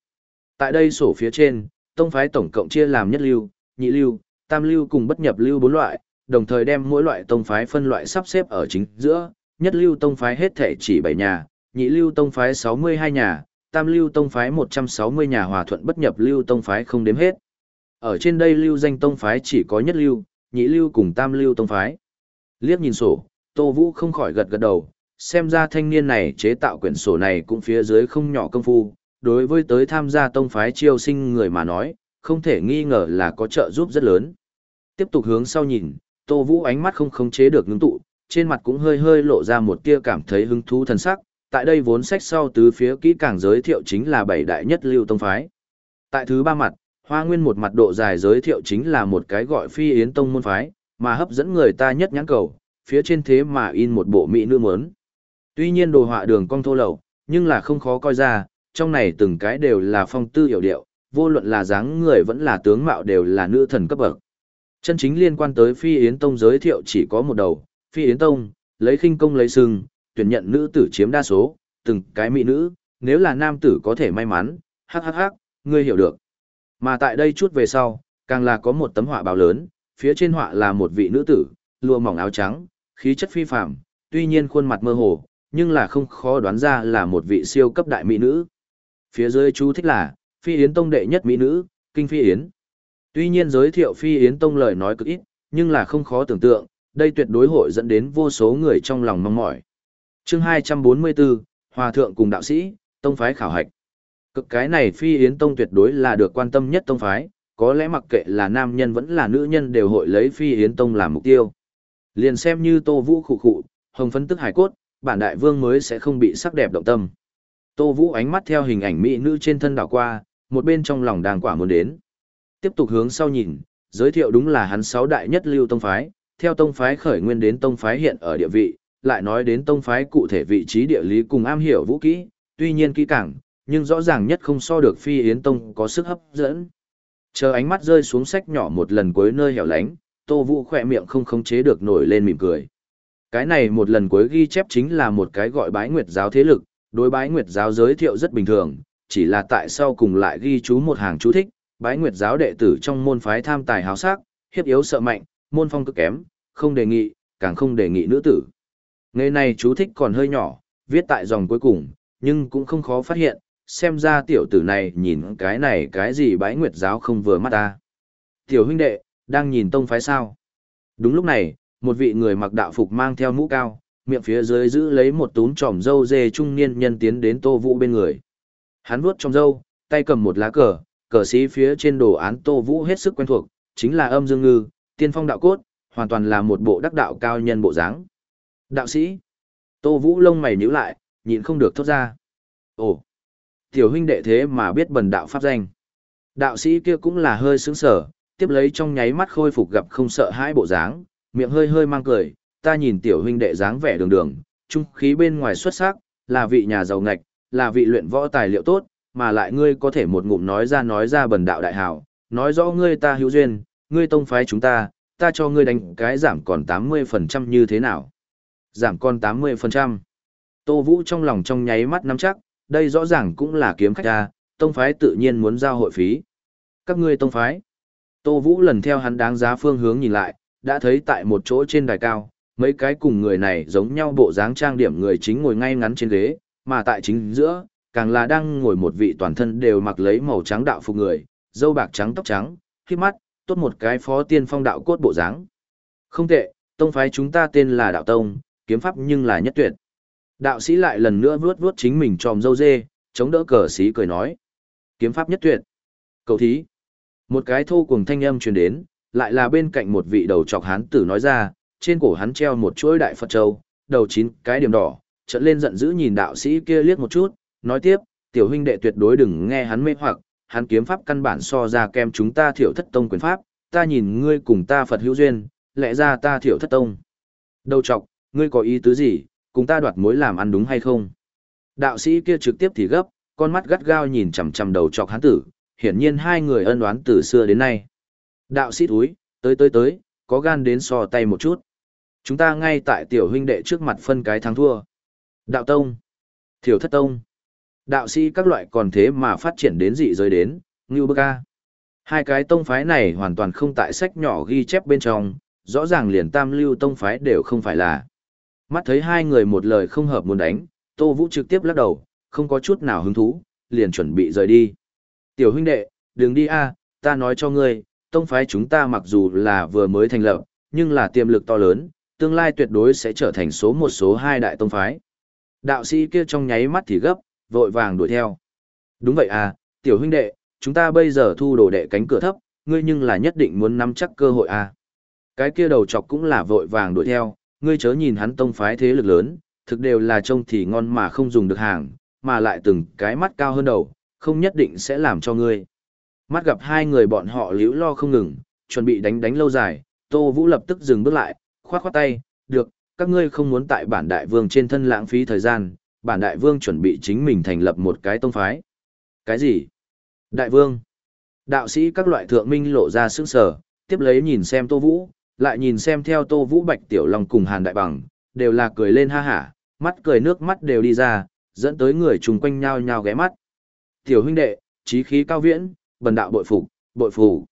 Tại đây sổ phía trên, tông phái tổng cộng chia làm nhất lưu, nhị lưu, tam lưu cùng bất nhập lưu bốn loại, đồng thời đem mỗi loại tông phái phân loại sắp xếp ở chính giữa, nhất lưu tông phái hết thể chỉ 7 nhà, nhị lưu tông phái 62 nhà, tam lưu tông phái 160 nhà hòa thuận bất nhập lưu tông phái không đếm hết. Ở trên đây lưu danh tông phái chỉ có nhất lưu, nhị lưu cùng tam lưu tông phái. Liếc nhìn sổ, Tô Vũ không khỏi gật gật đầu, xem ra thanh niên này chế tạo quyển sổ này cũng phía dưới không nhỏ công phu, đối với tới tham gia tông phái chiêu sinh người mà nói, không thể nghi ngờ là có trợ giúp rất lớn. Tiếp tục hướng sau nhìn, Tô Vũ ánh mắt không khống chế được ngưng tụ, trên mặt cũng hơi hơi lộ ra một tia cảm thấy hứng thú thần sắc, tại đây vốn sách sau tứ phía kỹ càng giới thiệu chính là bảy đại nhất lưu tông phái. Tại thứ ba mặt, Hoa Nguyên một mặt độ dài giới thiệu chính là một cái gọi Phi Yến tông môn phái, mà hấp dẫn người ta nhất nhãn cầu, phía trên thế mà in một bộ mỹ nữ mớn. Tuy nhiên đồ họa đường cong thô lậu, nhưng là không khó coi ra, trong này từng cái đều là phong tư hiểu điệu, vô luận là dáng người vẫn là tướng mạo đều là nữ thần cấp bậc. Chân chính liên quan tới Phi Yến Tông giới thiệu chỉ có một đầu, Phi Yến Tông, lấy khinh công lấy sừng, tuyển nhận nữ tử chiếm đa số, từng cái mỹ nữ, nếu là nam tử có thể may mắn, hắc hắc hắc, ngươi hiểu được. Mà tại đây chút về sau, càng là có một tấm họa báo lớn, phía trên họa là một vị nữ tử, lụa mỏng áo trắng, khí chất phi phàm, tuy nhiên khuôn mặt mơ hồ, nhưng là không khó đoán ra là một vị siêu cấp đại mỹ nữ. Phía dưới chú thích là, Phi Yến Tông đệ nhất mỹ nữ, Kinh Phi Yến. Tuy nhiên giới thiệu Phi Yến Tông lời nói cực ít, nhưng là không khó tưởng tượng, đây tuyệt đối hội dẫn đến vô số người trong lòng mong mỏi. Chương 244, Hòa Thượng cùng Đạo Sĩ, Tông Phái Khảo Hạch. Cực cái này Phi Yến Tông tuyệt đối là được quan tâm nhất Tông Phái, có lẽ mặc kệ là nam nhân vẫn là nữ nhân đều hội lấy Phi Yến Tông làm mục tiêu. Liền xem như Tô Vũ khụ khụ, hồng phấn tức hải cốt, bản đại vương mới sẽ không bị sắc đẹp động tâm. Tô Vũ ánh mắt theo hình ảnh mỹ nữ trên thân đảo qua, một bên trong lòng đang quả muốn đến. Tiếp tục hướng sau nhìn, giới thiệu đúng là hắn sáu đại nhất lưu tông phái, theo tông phái khởi nguyên đến tông phái hiện ở địa vị, lại nói đến tông phái cụ thể vị trí địa lý cùng am hiểu vũ kỹ, tuy nhiên kỹ càng, nhưng rõ ràng nhất không so được Phi Yến Tông có sức hấp dẫn. Chờ ánh mắt rơi xuống sách nhỏ một lần cuối nơi hẻo lánh, Tô Vũ khỏe miệng không khống chế được nổi lên mỉm cười. Cái này một lần cuối ghi chép chính là một cái gọi bái nguyệt giáo thế lực, đối bái nguyệt giáo giới thiệu rất bình thường, chỉ là tại sau cùng lại ghi chú một hàng chú thích, bái nguyệt giáo đệ tử trong môn phái tham tài háo sắc, hiếp yếu sợ mạnh, môn phong cực kém, không đề nghị, càng không đề nghị nữ tử. Ngày này chú thích còn hơi nhỏ, viết tại dòng cuối cùng, nhưng cũng không khó phát hiện, xem ra tiểu tử này nhìn cái này cái gì bái nguyệt giáo không vừa mắt ta. Tiểu huynh đệ, đang nhìn tông phái sao? Đúng lúc này, một vị người mặc đạo phục mang theo mũ cao, miệng phía dưới giữ lấy một túm tròm dâu dê trung niên nhân tiến đến Tô Vũ bên người. Hắn vuốt trong dâu, tay cầm một lá cờ, cờ sĩ phía trên đồ án Tô Vũ hết sức quen thuộc, chính là âm dương ngư, tiên phong đạo cốt, hoàn toàn là một bộ đắc đạo cao nhân bộ dáng. Đạo sĩ. Tô Vũ lông mày nhíu lại, nhịn không được thốt ra. Ồ, tiểu huynh đệ thế mà biết bần đạo pháp danh. Đạo sĩ kia cũng là hơi sướng sở, tiếp lấy trong nháy mắt khôi phục gặp không sợ hãi bộ dáng, miệng hơi hơi mang cười, ta nhìn tiểu huynh đệ dáng vẻ đường đường, trung khí bên ngoài xuất sắc, là vị nhà giàu ngạch, là vị luyện võ tài liệu tốt, mà lại ngươi có thể một ngụm nói ra nói ra bần đạo đại hảo, nói rõ ngươi ta hữu duyên, ngươi tông phái chúng ta, ta cho ngươi đánh cái giảm còn 80% như thế nào? Giảm còn 80%. Tô Vũ trong lòng trong nháy mắt nắm chắc, đây rõ ràng cũng là kiếm khách ta, tông phái tự nhiên muốn giao hội phí. Các ngươi tông phái. Tô Vũ lần theo hắn đáng giá phương hướng nhìn lại, đã thấy tại một chỗ trên đài cao, mấy cái cùng người này giống nhau bộ dáng trang điểm người chính ngồi ngay ngắn trên ghế, mà tại chính giữa, càng là đang ngồi một vị toàn thân đều mặc lấy màu trắng đạo phục người, dâu bạc trắng tóc trắng, khiếp mắt, tốt một cái phó tiên phong đạo cốt bộ dáng. Không tệ, tông phái chúng ta tên là đạo tông, kiếm pháp nhưng là nhất tuyệt. Đạo sĩ lại lần nữa vuốt vuốt chính mình tròm dâu dê, chống đỡ cờ sĩ cười nói. Kiếm pháp nhất tuyệt. Cầu thí. Một cái thô cùng thanh âm truyền đến, lại là bên cạnh một vị đầu trọc hán tử nói ra, trên cổ hắn treo một chuỗi đại Phật châu, đầu chín cái điểm đỏ, trận lên giận dữ nhìn đạo sĩ kia liếc một chút, nói tiếp, tiểu huynh đệ tuyệt đối đừng nghe hắn mê hoặc, hắn kiếm pháp căn bản so ra kem chúng ta thiểu thất tông quyền pháp, ta nhìn ngươi cùng ta Phật hữu duyên, lẽ ra ta thiểu thất tông. Đầu trọc, ngươi có ý tứ gì, cùng ta đoạt mối làm ăn đúng hay không? Đạo sĩ kia trực tiếp thì gấp, con mắt gắt gao nhìn chằm chằm đầu trọc hắn tử, hiển nhiên hai người ân oán từ xưa đến nay. Đạo sĩ túi, tới tới tới, có gan đến so tay một chút. Chúng ta ngay tại tiểu huynh đệ trước mặt phân cái thắng thua. Đạo tông, thiểu thất tông, đạo sĩ các loại còn thế mà phát triển đến dị giới đến, ngưu bức ca. Hai cái tông phái này hoàn toàn không tại sách nhỏ ghi chép bên trong, rõ ràng liền tam lưu tông phái đều không phải là. Mắt thấy hai người một lời không hợp muốn đánh, Tô Vũ trực tiếp lắc đầu, không có chút nào hứng thú, liền chuẩn bị rời đi. Tiểu huynh đệ, đừng đi a ta nói cho ngươi, tông phái chúng ta mặc dù là vừa mới thành lập, nhưng là tiềm lực to lớn, tương lai tuyệt đối sẽ trở thành số một số hai đại tông phái. Đạo sĩ kia trong nháy mắt thì gấp, vội vàng đuổi theo. Đúng vậy à, tiểu huynh đệ, chúng ta bây giờ thu đồ đệ cánh cửa thấp, ngươi nhưng là nhất định muốn nắm chắc cơ hội à. Cái kia đầu chọc cũng là vội vàng đuổi theo, ngươi chớ nhìn hắn tông phái thế lực lớn, thực đều là trông thì ngon mà không dùng được hàng, mà lại từng cái mắt cao hơn đầu, không nhất định sẽ làm cho ngươi. Mắt gặp hai người bọn họ liễu lo không ngừng, chuẩn bị đánh đánh lâu dài, Tô Vũ lập tức dừng bước lại, khoát khoát tay, được, các ngươi không muốn tại bản đại vương trên thân lãng phí thời gian, bản đại vương chuẩn bị chính mình thành lập một cái tông phái. Cái gì? Đại vương? Đạo sĩ các loại thượng minh lộ ra sững sở, tiếp lấy nhìn xem Tô Vũ, lại nhìn xem theo Tô Vũ Bạch Tiểu Long cùng Hàn Đại Bằng, đều là cười lên ha hả, mắt cười nước mắt đều đi ra, dẫn tới người chung quanh nhau nhau ghé mắt. Tiểu huynh đệ, trí khí cao viễn, bần đạo bội phục, bội phủ.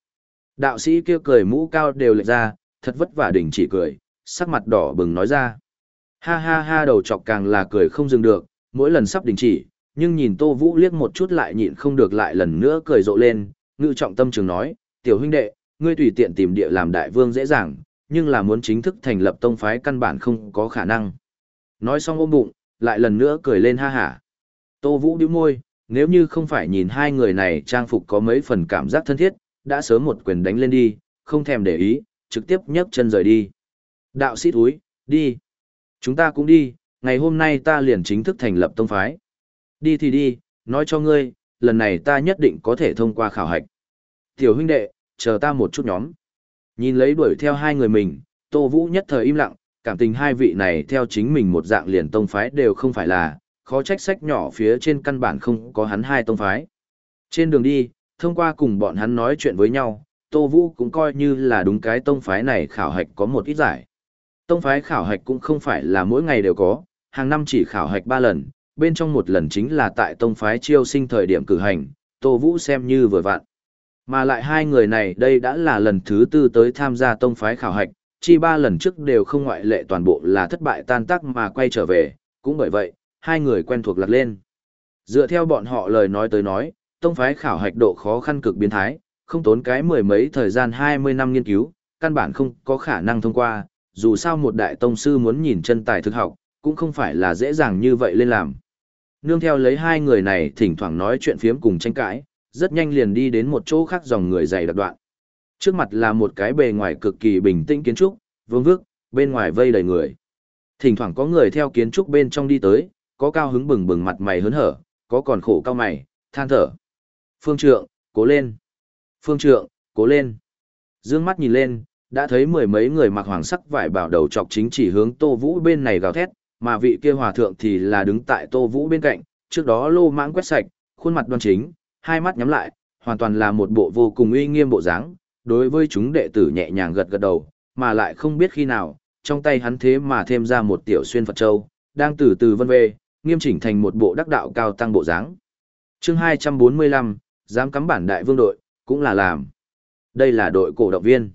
Đạo sĩ kia cười mũ cao đều lệch ra, thật vất vả đỉnh chỉ cười, sắc mặt đỏ bừng nói ra. Ha ha ha đầu chọc càng là cười không dừng được, mỗi lần sắp đình chỉ, nhưng nhìn Tô Vũ liếc một chút lại nhịn không được lại lần nữa cười rộ lên, ngự trọng tâm trường nói, tiểu huynh đệ, ngươi tùy tiện tìm địa làm đại vương dễ dàng, nhưng là muốn chính thức thành lập tông phái căn bản không có khả năng. Nói xong ôm bụng, lại lần nữa cười lên ha hả. Tô Vũ điếu môi, nếu như không phải nhìn hai người này trang phục có mấy phần cảm giác thân thiết, đã sớm một quyền đánh lên đi, không thèm để ý, trực tiếp nhấc chân rời đi. Đạo sĩ túi, đi. Chúng ta cũng đi, ngày hôm nay ta liền chính thức thành lập tông phái. Đi thì đi, nói cho ngươi, lần này ta nhất định có thể thông qua khảo hạch. Tiểu huynh đệ, chờ ta một chút nhóm. Nhìn lấy đuổi theo hai người mình, Tô Vũ nhất thời im lặng, cảm tình hai vị này theo chính mình một dạng liền tông phái đều không phải là, khó trách sách nhỏ phía trên căn bản không có hắn hai tông phái. Trên đường đi, thông qua cùng bọn hắn nói chuyện với nhau, Tô Vũ cũng coi như là đúng cái tông phái này khảo hạch có một ít giải. Tông phái khảo hạch cũng không phải là mỗi ngày đều có, hàng năm chỉ khảo hạch 3 lần, bên trong một lần chính là tại tông phái chiêu sinh thời điểm cử hành, Tô Vũ xem như vừa vặn. Mà lại hai người này đây đã là lần thứ tư tới tham gia tông phái khảo hạch, chi ba lần trước đều không ngoại lệ toàn bộ là thất bại tan tác mà quay trở về, cũng bởi vậy, hai người quen thuộc lật lên. Dựa theo bọn họ lời nói tới nói, tông phái khảo hạch độ khó khăn cực biến thái, không tốn cái mười mấy thời gian 20 năm nghiên cứu, căn bản không có khả năng thông qua, dù sao một đại tông sư muốn nhìn chân tài thực học, cũng không phải là dễ dàng như vậy lên làm. Nương theo lấy hai người này thỉnh thoảng nói chuyện phiếm cùng tranh cãi, rất nhanh liền đi đến một chỗ khác dòng người dày đặc đoạn. Trước mặt là một cái bề ngoài cực kỳ bình tĩnh kiến trúc, vương vước, bên ngoài vây đầy người. Thỉnh thoảng có người theo kiến trúc bên trong đi tới, có cao hứng bừng bừng mặt mày hớn hở, có còn khổ cao mày, than thở. Phương trượng, cố lên. Phương trượng, cố lên. Dương mắt nhìn lên, đã thấy mười mấy người mặc hoàng sắc vải bảo đầu chọc chính chỉ hướng Tô Vũ bên này gào thét, mà vị kia hòa thượng thì là đứng tại Tô Vũ bên cạnh, trước đó lô mãng quét sạch, khuôn mặt đoan chính, hai mắt nhắm lại, hoàn toàn là một bộ vô cùng uy nghiêm bộ dáng. đối với chúng đệ tử nhẹ nhàng gật gật đầu, mà lại không biết khi nào, trong tay hắn thế mà thêm ra một tiểu xuyên Phật Châu, đang từ từ vân về, nghiêm chỉnh thành một bộ đắc đạo cao tăng bộ dáng. chương 245, dám cắm bản đại vương đội, cũng là làm. Đây là đội cổ động viên.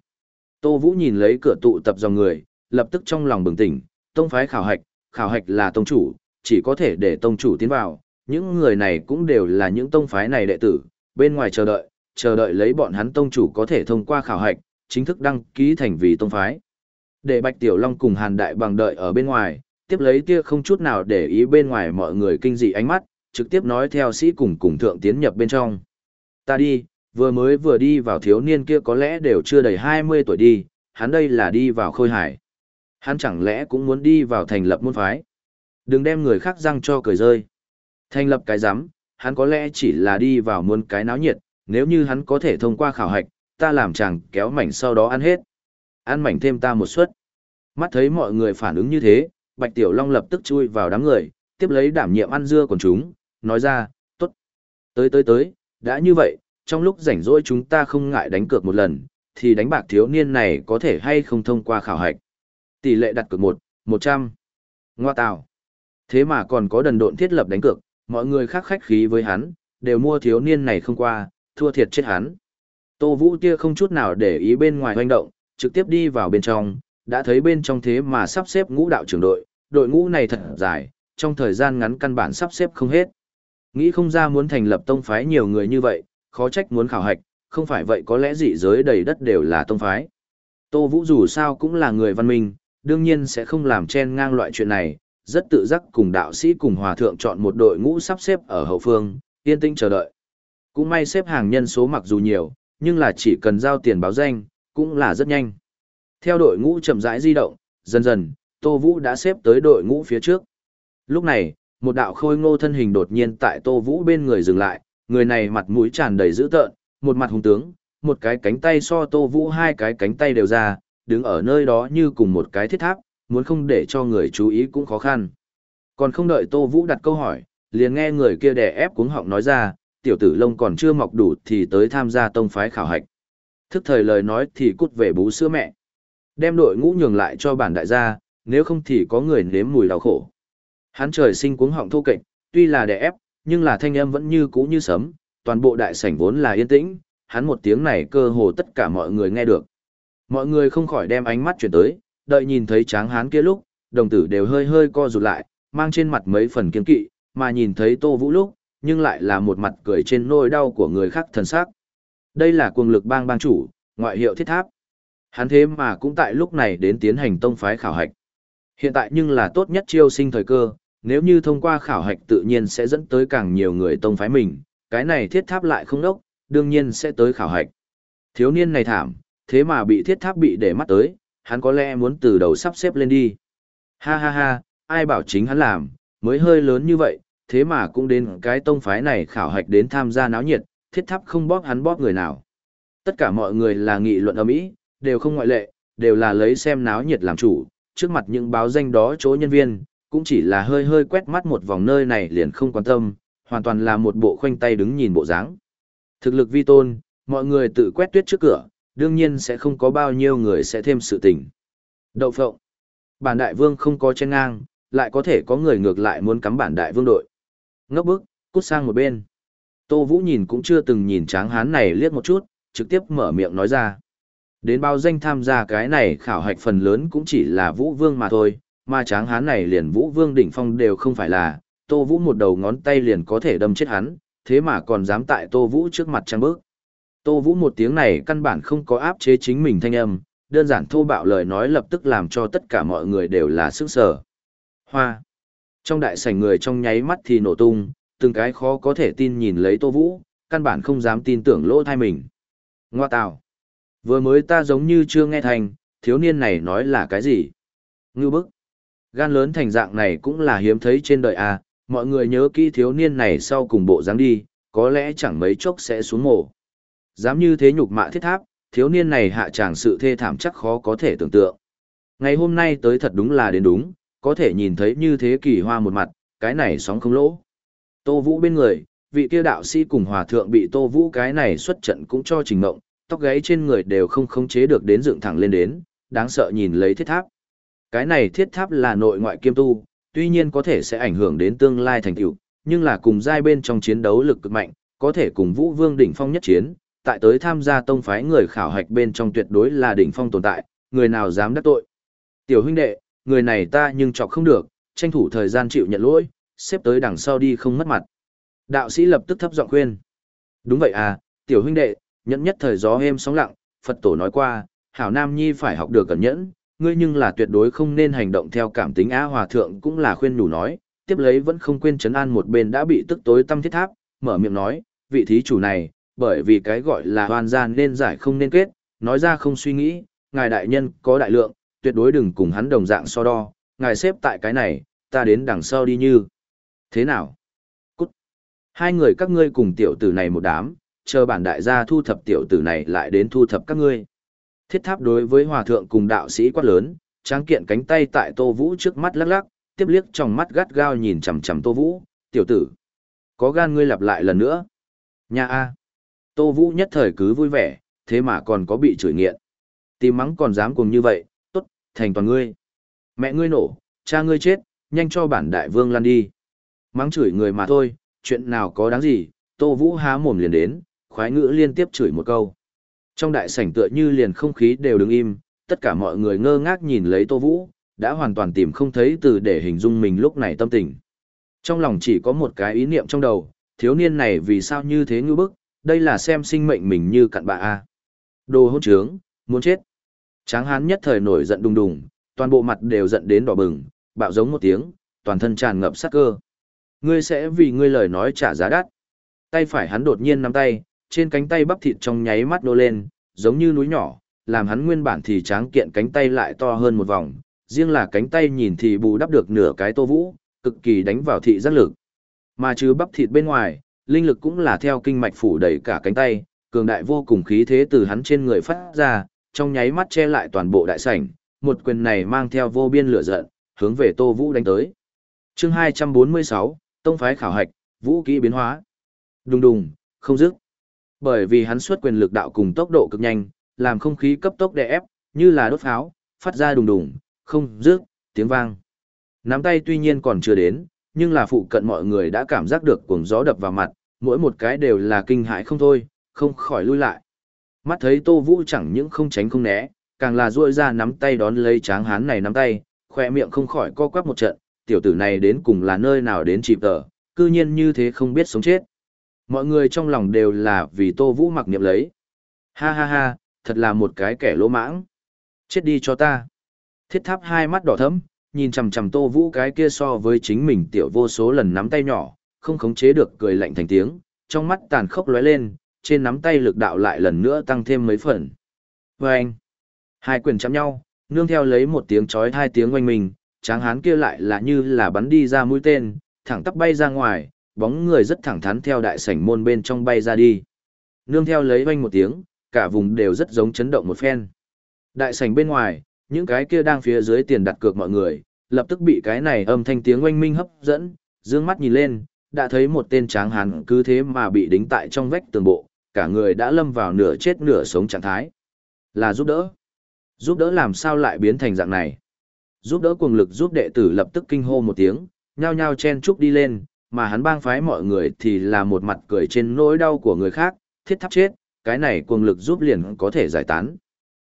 Tô Vũ nhìn lấy cửa tụ tập dòng người, lập tức trong lòng bừng tỉnh, tông phái khảo hạch, khảo hạch là tông chủ, chỉ có thể để tông chủ tiến vào, những người này cũng đều là những tông phái này đệ tử, bên ngoài chờ đợi, chờ đợi lấy bọn hắn tông chủ có thể thông qua khảo hạch, chính thức đăng ký thành vì tông phái. Để Bạch Tiểu Long cùng Hàn Đại bằng đợi ở bên ngoài, tiếp lấy tia không chút nào để ý bên ngoài mọi người kinh dị ánh mắt, trực tiếp nói theo sĩ cùng cùng thượng tiến nhập bên trong. Ta đi, vừa mới vừa đi vào thiếu niên kia có lẽ đều chưa đầy 20 tuổi đi, hắn đây là đi vào khôi hải. Hắn chẳng lẽ cũng muốn đi vào thành lập môn phái. Đừng đem người khác răng cho cười rơi. Thành lập cái giám, hắn có lẽ chỉ là đi vào muôn cái náo nhiệt, nếu như hắn có thể thông qua khảo hạch, ta làm chàng kéo mảnh sau đó ăn hết. Ăn mảnh thêm ta một suất. Mắt thấy mọi người phản ứng như thế, Bạch Tiểu Long lập tức chui vào đám người, tiếp lấy đảm nhiệm ăn dưa của chúng, nói ra, tốt. Tới tới tới, đã như vậy, trong lúc rảnh rỗi chúng ta không ngại đánh cược một lần, thì đánh bạc thiếu niên này có thể hay không thông qua khảo hạch. Tỷ lệ đặt cược 1, 100. Ngoa tào. Thế mà còn có đần độn thiết lập đánh cược, mọi người khác khách khí với hắn, đều mua thiếu niên này không qua, thua thiệt chết hắn. Tô Vũ kia không chút nào để ý bên ngoài hoành động, trực tiếp đi vào bên trong, đã thấy bên trong thế mà sắp xếp ngũ đạo trưởng đội, đội ngũ này thật dài, trong thời gian ngắn căn bản sắp xếp không hết. Nghĩ không ra muốn thành lập tông phái nhiều người như vậy, khó trách muốn khảo hạch, không phải vậy có lẽ dị giới đầy đất đều là tông phái. Tô Vũ dù sao cũng là người văn minh, đương nhiên sẽ không làm chen ngang loại chuyện này, rất tự giác cùng đạo sĩ cùng hòa thượng chọn một đội ngũ sắp xếp ở hậu phương, yên tĩnh chờ đợi. Cũng may xếp hàng nhân số mặc dù nhiều, nhưng là chỉ cần giao tiền báo danh, cũng là rất nhanh. Theo đội ngũ chậm rãi di động, dần dần, Tô Vũ đã xếp tới đội ngũ phía trước. Lúc này, một đạo khôi ngô thân hình đột nhiên tại Tô Vũ bên người dừng lại, người này mặt mũi tràn đầy dữ tợn, một mặt hùng tướng, một cái cánh tay so Tô Vũ hai cái cánh tay đều ra, đứng ở nơi đó như cùng một cái thiết tháp, muốn không để cho người chú ý cũng khó khăn. Còn không đợi Tô Vũ đặt câu hỏi, liền nghe người kia đè ép cuống họng nói ra, tiểu tử lông còn chưa mọc đủ thì tới tham gia tông phái khảo hạch. Thức thời lời nói thì cút về bú sữa mẹ. Đem đội ngũ nhường lại cho bản đại gia, nếu không thì có người nếm mùi đau khổ. Hắn trời sinh cuống họng thô kệch, tuy là đè ép, nhưng là thanh âm vẫn như cũ như sấm, toàn bộ đại sảnh vốn là yên tĩnh, hắn một tiếng này cơ hồ tất cả mọi người nghe được. Mọi người không khỏi đem ánh mắt chuyển tới, đợi nhìn thấy tráng hán kia lúc, đồng tử đều hơi hơi co rụt lại, mang trên mặt mấy phần kiên kỵ, mà nhìn thấy Tô Vũ lúc, nhưng lại là một mặt cười trên nỗi đau của người khác thần sắc. Đây là cuồng lực bang bang chủ, ngoại hiệu thiết tháp. Hắn thế mà cũng tại lúc này đến tiến hành tông phái khảo hạch. Hiện tại nhưng là tốt nhất chiêu sinh thời cơ, nếu như thông qua khảo hạch tự nhiên sẽ dẫn tới càng nhiều người tông phái mình, cái này thiết tháp lại không đốc, đương nhiên sẽ tới khảo hạch. Thiếu niên này thảm, thế mà bị thiết tháp bị để mắt tới, hắn có lẽ muốn từ đầu sắp xếp lên đi. Ha ha ha, ai bảo chính hắn làm, mới hơi lớn như vậy, thế mà cũng đến cái tông phái này khảo hạch đến tham gia náo nhiệt, thiết tháp không bóp hắn bóp người nào. Tất cả mọi người là nghị luận ầm ĩ, đều không ngoại lệ, đều là lấy xem náo nhiệt làm chủ, trước mặt những báo danh đó chỗ nhân viên, cũng chỉ là hơi hơi quét mắt một vòng nơi này liền không quan tâm, hoàn toàn là một bộ khoanh tay đứng nhìn bộ dáng. Thực lực vi tôn, mọi người tự quét tuyết trước cửa, đương nhiên sẽ không có bao nhiêu người sẽ thêm sự tình. Đậu phộng. Bản đại vương không có chen ngang, lại có thể có người ngược lại muốn cắm bản đại vương đội. Ngốc bức, cút sang một bên. Tô Vũ nhìn cũng chưa từng nhìn tráng hán này liếc một chút, trực tiếp mở miệng nói ra. Đến bao danh tham gia cái này khảo hạch phần lớn cũng chỉ là Vũ Vương mà thôi, mà tráng hán này liền Vũ Vương đỉnh phong đều không phải là, Tô Vũ một đầu ngón tay liền có thể đâm chết hắn, thế mà còn dám tại Tô Vũ trước mặt trang bước. Tô Vũ một tiếng này căn bản không có áp chế chính mình thanh âm, đơn giản thô bạo lời nói lập tức làm cho tất cả mọi người đều là sức sở. Hoa. Trong đại sảnh người trong nháy mắt thì nổ tung, từng cái khó có thể tin nhìn lấy Tô Vũ, căn bản không dám tin tưởng lỗ thai mình. Ngoa tào. Vừa mới ta giống như chưa nghe thành, thiếu niên này nói là cái gì? Ngư bức. Gan lớn thành dạng này cũng là hiếm thấy trên đời à, mọi người nhớ kỹ thiếu niên này sau cùng bộ dáng đi, có lẽ chẳng mấy chốc sẽ xuống mổ. Dám như thế nhục mạ thiết tháp, thiếu niên này hạ tràng sự thê thảm chắc khó có thể tưởng tượng. Ngày hôm nay tới thật đúng là đến đúng, có thể nhìn thấy như thế kỳ hoa một mặt, cái này sóng không lỗ. Tô Vũ bên người, vị kia đạo sĩ cùng hòa thượng bị Tô Vũ cái này xuất trận cũng cho trình ngộng, tóc gáy trên người đều không khống chế được đến dựng thẳng lên đến, đáng sợ nhìn lấy thiết tháp. Cái này thiết tháp là nội ngoại kiêm tu, tuy nhiên có thể sẽ ảnh hưởng đến tương lai thành tựu, nhưng là cùng giai bên trong chiến đấu lực cực mạnh, có thể cùng Vũ Vương đỉnh phong nhất chiến, tại tới tham gia tông phái người khảo hạch bên trong tuyệt đối là đỉnh phong tồn tại, người nào dám đắc tội. Tiểu huynh đệ, người này ta nhưng chọc không được, tranh thủ thời gian chịu nhận lỗi, xếp tới đằng sau đi không mất mặt. Đạo sĩ lập tức thấp giọng khuyên. Đúng vậy à, tiểu huynh đệ, nhẫn nhất thời gió êm sóng lặng, Phật tổ nói qua, hảo nam nhi phải học được cẩn nhẫn, ngươi nhưng là tuyệt đối không nên hành động theo cảm tính á hòa thượng cũng là khuyên nhủ nói, tiếp lấy vẫn không quên chấn an một bên đã bị tức tối tâm thiết tháp, mở miệng nói, vị thí chủ này, bởi vì cái gọi là hoàn gian nên giải không nên kết, nói ra không suy nghĩ, ngài đại nhân có đại lượng, tuyệt đối đừng cùng hắn đồng dạng so đo, ngài xếp tại cái này, ta đến đằng sau đi như. Thế nào? Cút. Hai người các ngươi cùng tiểu tử này một đám, chờ bản đại gia thu thập tiểu tử này lại đến thu thập các ngươi. Thiết tháp đối với hòa thượng cùng đạo sĩ quát lớn, tráng kiện cánh tay tại Tô Vũ trước mắt lắc lắc, tiếp liếc trong mắt gắt gao nhìn chằm chằm Tô Vũ, "Tiểu tử, có gan ngươi lặp lại lần nữa?" "Nha a." Tô Vũ nhất thời cứ vui vẻ, thế mà còn có bị chửi nghiện. Tìm mắng còn dám cùng như vậy, tốt, thành toàn ngươi. Mẹ ngươi nổ, cha ngươi chết, nhanh cho bản đại vương lăn đi. Mắng chửi người mà thôi, chuyện nào có đáng gì, Tô Vũ há mồm liền đến, khoái ngữ liên tiếp chửi một câu. Trong đại sảnh tựa như liền không khí đều đứng im, tất cả mọi người ngơ ngác nhìn lấy Tô Vũ, đã hoàn toàn tìm không thấy từ để hình dung mình lúc này tâm tình. Trong lòng chỉ có một cái ý niệm trong đầu, thiếu niên này vì sao như thế ngư bức, đây là xem sinh mệnh mình như cặn bạ a. Đồ hỗn trướng, muốn chết. Tráng hán nhất thời nổi giận đùng đùng, toàn bộ mặt đều giận đến đỏ bừng, bạo giống một tiếng, toàn thân tràn ngập sát cơ. Ngươi sẽ vì ngươi lời nói trả giá đắt. Tay phải hắn đột nhiên nắm tay, trên cánh tay bắp thịt trong nháy mắt nô lên, giống như núi nhỏ, làm hắn nguyên bản thì tráng kiện cánh tay lại to hơn một vòng, riêng là cánh tay nhìn thì bù đắp được nửa cái tô vũ, cực kỳ đánh vào thị giác lực. Mà chứ bắp thịt bên ngoài, linh lực cũng là theo kinh mạch phủ đầy cả cánh tay, cường đại vô cùng khí thế từ hắn trên người phát ra, trong nháy mắt che lại toàn bộ đại sảnh, một quyền này mang theo vô biên lửa giận, hướng về Tô Vũ đánh tới. Chương 246, Tông phái khảo hạch, vũ kỹ biến hóa. Đùng đùng, không dứt. Bởi vì hắn xuất quyền lực đạo cùng tốc độ cực nhanh, làm không khí cấp tốc đè ép, như là đốt pháo, phát ra đùng đùng, không dứt, tiếng vang. Nắm tay tuy nhiên còn chưa đến, nhưng là phụ cận mọi người đã cảm giác được cuồng gió đập vào mặt, mỗi một cái đều là kinh hãi không thôi, không khỏi lui lại. Mắt thấy Tô Vũ chẳng những không tránh không né, càng là duỗi ra nắm tay đón lấy tráng hán này nắm tay, khoe miệng không khỏi co quắp một trận, tiểu tử này đến cùng là nơi nào đến chịp tờ, cư nhiên như thế không biết sống chết. Mọi người trong lòng đều là vì Tô Vũ mặc niệm lấy. Ha ha ha, thật là một cái kẻ lỗ mãng. Chết đi cho ta. Thiết tháp hai mắt đỏ thẫm, nhìn chằm chằm Tô Vũ cái kia so với chính mình tiểu vô số lần nắm tay nhỏ, không khống chế được cười lạnh thành tiếng, trong mắt tàn khốc lóe lên, trên nắm tay lực đạo lại lần nữa tăng thêm mấy phần. Vâng! Hai quyền chạm nhau, nương theo lấy một tiếng chói hai tiếng oanh mình, tráng hán kia lại là như là bắn đi ra mũi tên, thẳng tắp bay ra ngoài, bóng người rất thẳng thắn theo đại sảnh môn bên trong bay ra đi. Nương theo lấy vang một tiếng, cả vùng đều rất giống chấn động một phen. Đại sảnh bên ngoài, những cái kia đang phía dưới tiền đặt cược mọi người, lập tức bị cái này âm thanh tiếng oanh minh hấp dẫn, dương mắt nhìn lên, đã thấy một tên tráng hán cứ thế mà bị đính tại trong vách tường bộ, cả người đã lâm vào nửa chết nửa sống trạng thái. Là giúp đỡ. Giúp đỡ làm sao lại biến thành dạng này? Giúp đỡ cuồng lực giúp đệ tử lập tức kinh hô một tiếng, nhao nhao chen chúc đi lên, mà hắn bang phái mọi người thì là một mặt cười trên nỗi đau của người khác, thiết thắp chết, cái này cuồng lực giúp liền có thể giải tán.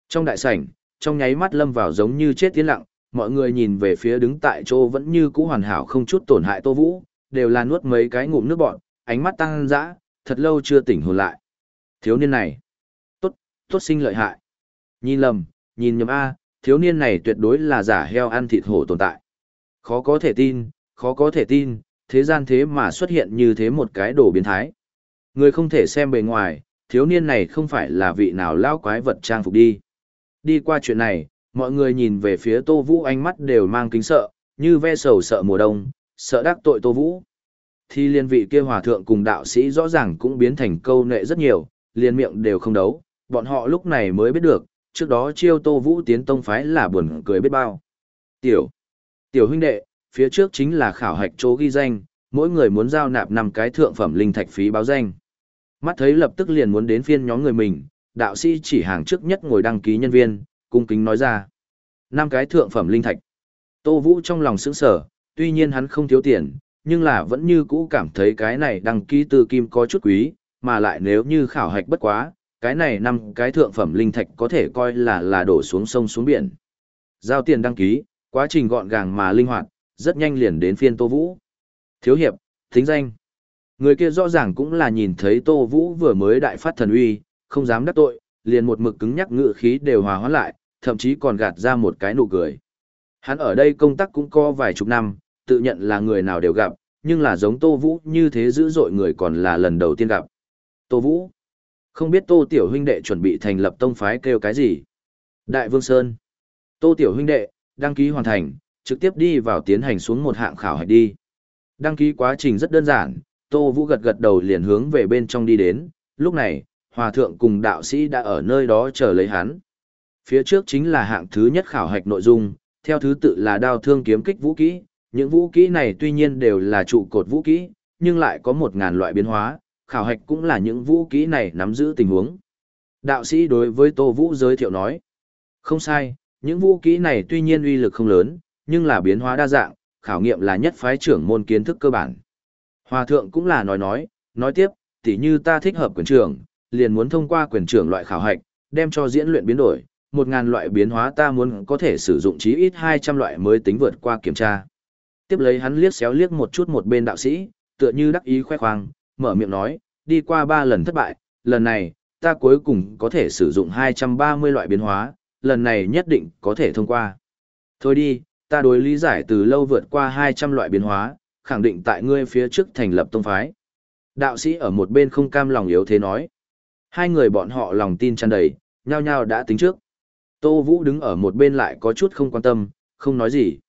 Trong đại sảnh, trong nháy mắt lâm vào giống như chết tiến lặng, mọi người nhìn về phía đứng tại chỗ vẫn như cũ hoàn hảo không chút tổn hại Tô Vũ, đều là nuốt mấy cái ngụm nước bọn, ánh mắt tăng dã, thật lâu chưa tỉnh hồn lại. Thiếu niên này, tốt, tốt sinh lợi hại. Nhìn lầm, nhìn nhầm A, thiếu niên này tuyệt đối là giả heo ăn thịt hổ tồn tại. Khó có thể tin, khó có thể tin, thế gian thế mà xuất hiện như thế một cái đồ biến thái. Người không thể xem bề ngoài, thiếu niên này không phải là vị nào lao quái vật trang phục đi. Đi qua chuyện này, mọi người nhìn về phía Tô Vũ ánh mắt đều mang kính sợ, như ve sầu sợ mùa đông, sợ đắc tội Tô Vũ. Thì liên vị kia hòa thượng cùng đạo sĩ rõ ràng cũng biến thành câu nệ rất nhiều, liền miệng đều không đấu, bọn họ lúc này mới biết được, trước đó chiêu Tô Vũ tiến tông phái là buồn cười biết bao. Tiểu, tiểu huynh đệ, phía trước chính là khảo hạch chỗ ghi danh, mỗi người muốn giao nạp năm cái thượng phẩm linh thạch phí báo danh. Mắt thấy lập tức liền muốn đến phiên nhóm người mình, đạo sĩ chỉ hàng trước nhất ngồi đăng ký nhân viên, cung kính nói ra. năm cái thượng phẩm linh thạch. Tô Vũ trong lòng sững sở, tuy nhiên hắn không thiếu tiền, nhưng là vẫn như cũ cảm thấy cái này đăng ký từ kim có chút quý, mà lại nếu như khảo hạch bất quá, cái này năm cái thượng phẩm linh thạch có thể coi là là đổ xuống sông xuống biển. Giao tiền đăng ký, quá trình gọn gàng mà linh hoạt, rất nhanh liền đến phiên Tô Vũ. Thiếu hiệp, thính danh. Người kia rõ ràng cũng là nhìn thấy Tô Vũ vừa mới đại phát thần uy, không dám đắc tội, liền một mực cứng nhắc ngự khí đều hòa hoãn lại, thậm chí còn gạt ra một cái nụ cười. Hắn ở đây công tác cũng có vài chục năm, tự nhận là người nào đều gặp, nhưng là giống Tô Vũ như thế dữ dội người còn là lần đầu tiên gặp. Tô Vũ. Không biết Tô Tiểu huynh đệ chuẩn bị thành lập tông phái kêu cái gì? Đại Vương Sơn. Tô Tiểu huynh đệ, đăng ký hoàn thành, trực tiếp đi vào tiến hành xuống một hạng khảo hạch đi. Đăng ký quá trình rất đơn giản, Tô Vũ gật gật đầu liền hướng về bên trong đi đến, lúc này, hòa thượng cùng đạo sĩ đã ở nơi đó chờ lấy hắn. Phía trước chính là hạng thứ nhất khảo hạch nội dung, theo thứ tự là đao thương kiếm kích vũ kỹ, những vũ kỹ này tuy nhiên đều là trụ cột vũ kỹ, nhưng lại có một ngàn loại biến hóa, khảo hạch cũng là những vũ kỹ này nắm giữ tình huống. Đạo sĩ đối với Tô Vũ giới thiệu nói, không sai, những vũ kỹ này tuy nhiên uy lực không lớn, nhưng là biến hóa đa dạng, khảo nghiệm là nhất phái trưởng môn kiến thức cơ bản. Hòa thượng cũng là nói nói, nói tiếp, tỉ như ta thích hợp quyền trưởng, liền muốn thông qua quyền trưởng loại khảo hạch, đem cho diễn luyện biến đổi, một ngàn loại biến hóa ta muốn có thể sử dụng chí ít 200 loại mới tính vượt qua kiểm tra. Tiếp lấy hắn liếc xéo liếc một chút một bên đạo sĩ, tựa như đắc ý khoe khoang, mở miệng nói, đi qua ba lần thất bại, lần này, ta cuối cùng có thể sử dụng 230 loại biến hóa, lần này nhất định có thể thông qua. Thôi đi, ta đối lý giải từ lâu vượt qua 200 loại biến hóa, khẳng định tại ngươi phía trước thành lập tông phái. Đạo sĩ ở một bên không cam lòng yếu thế nói. Hai người bọn họ lòng tin tràn đầy, nhao nhao đã tính trước. Tô Vũ đứng ở một bên lại có chút không quan tâm, không nói gì.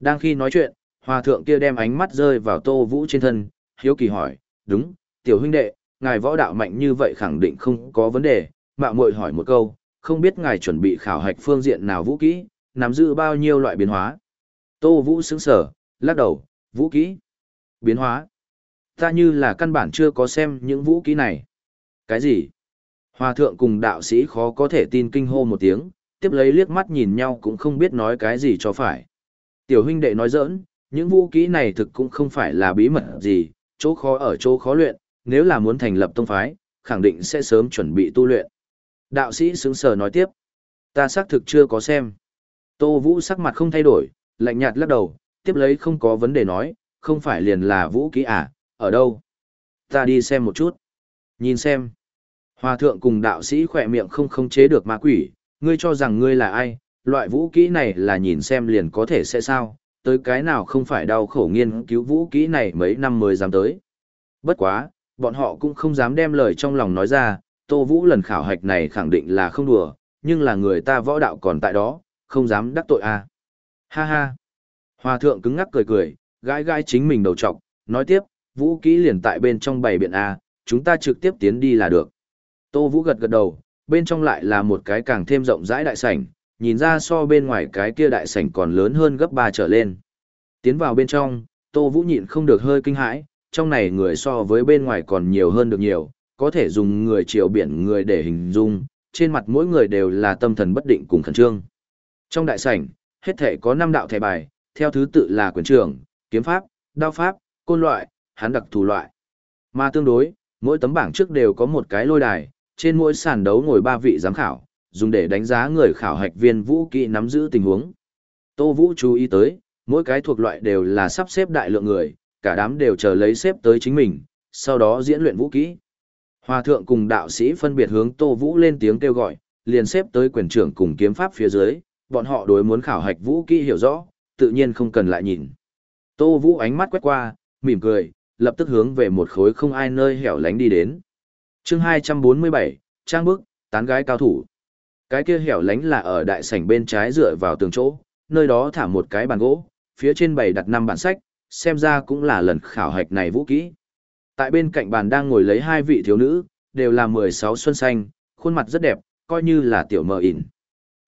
Đang khi nói chuyện, hòa thượng kia đem ánh mắt rơi vào Tô Vũ trên thân, hiếu kỳ hỏi, đúng, tiểu huynh đệ, ngài võ đạo mạnh như vậy khẳng định không có vấn đề, mạo muội hỏi một câu, không biết ngài chuẩn bị khảo hạch phương diện nào vũ kỹ, nắm giữ bao nhiêu loại biến hóa. Tô Vũ sững sở, lắc đầu, vũ kỹ, biến hóa. Ta như là căn bản chưa có xem những vũ kỹ này. Cái gì? Hòa thượng cùng đạo sĩ khó có thể tin kinh hô một tiếng, tiếp lấy liếc mắt nhìn nhau cũng không biết nói cái gì cho phải. Tiểu huynh đệ nói giỡn, những vũ kỹ này thực cũng không phải là bí mật gì, chỗ khó ở chỗ khó luyện, nếu là muốn thành lập tông phái, khẳng định sẽ sớm chuẩn bị tu luyện. Đạo sĩ sướng sờ nói tiếp, ta xác thực chưa có xem. Tô Vũ sắc mặt không thay đổi, lạnh nhạt lắc đầu, tiếp lấy không có vấn đề nói, không phải liền là vũ kỹ à, ở đâu? Ta đi xem một chút. Nhìn xem. Hòa thượng cùng đạo sĩ khỏe miệng không khống chế được ma quỷ, ngươi cho rằng ngươi là ai, loại vũ kỹ này là nhìn xem liền có thể sẽ sao, tới cái nào không phải đau khổ nghiên cứu vũ kỹ này mấy năm mới dám tới. Bất quá, bọn họ cũng không dám đem lời trong lòng nói ra, Tô Vũ lần khảo hạch này khẳng định là không đùa, nhưng là người ta võ đạo còn tại đó, không dám đắc tội à. Ha ha. Hòa thượng cứng ngắc cười cười, gãi gãi chính mình đầu trọc, nói tiếp, vũ kỹ liền tại bên trong bày biện A, chúng ta trực tiếp tiến đi là được. Tô Vũ gật gật đầu, bên trong lại là một cái càng thêm rộng rãi đại sảnh, nhìn ra so bên ngoài cái kia đại sảnh còn lớn hơn gấp 3 trở lên. Tiến vào bên trong, Tô Vũ nhịn không được hơi kinh hãi, trong này người so với bên ngoài còn nhiều hơn được nhiều, có thể dùng người triều biển người để hình dung, trên mặt mỗi người đều là tâm thần bất định cùng khẩn trương. Trong đại sảnh, hết thể có 5 đạo thẻ bài, theo thứ tự là quyền trưởng, kiếm pháp, đao pháp, côn loại, hắn đặc thù loại. Mà tương đối, mỗi tấm bảng trước đều có một cái lôi đài, trên mỗi sàn đấu ngồi ba vị giám khảo, dùng để đánh giá người khảo hạch viên vũ kỹ nắm giữ tình huống. Tô Vũ chú ý tới, mỗi cái thuộc loại đều là sắp xếp đại lượng người, cả đám đều chờ lấy xếp tới chính mình, sau đó diễn luyện vũ kỹ. Hòa thượng cùng đạo sĩ phân biệt hướng Tô Vũ lên tiếng kêu gọi, liền xếp tới quyền trưởng cùng kiếm pháp phía dưới, bọn họ đối muốn khảo hạch vũ kỹ hiểu rõ, tự nhiên không cần lại nhìn. Tô Vũ ánh mắt quét qua, mỉm cười, lập tức hướng về một khối không ai nơi hẻo lánh đi đến. chương 247, Trang bức, tán gái cao thủ. Cái kia hẻo lánh là ở đại sảnh bên trái dựa vào tường chỗ, nơi đó thả một cái bàn gỗ, phía trên bày đặt năm bản sách, xem ra cũng là lần khảo hạch này vũ kỹ. Tại bên cạnh bàn đang ngồi lấy hai vị thiếu nữ, đều là 16 xuân xanh, khuôn mặt rất đẹp, coi như là tiểu mờ ỉn.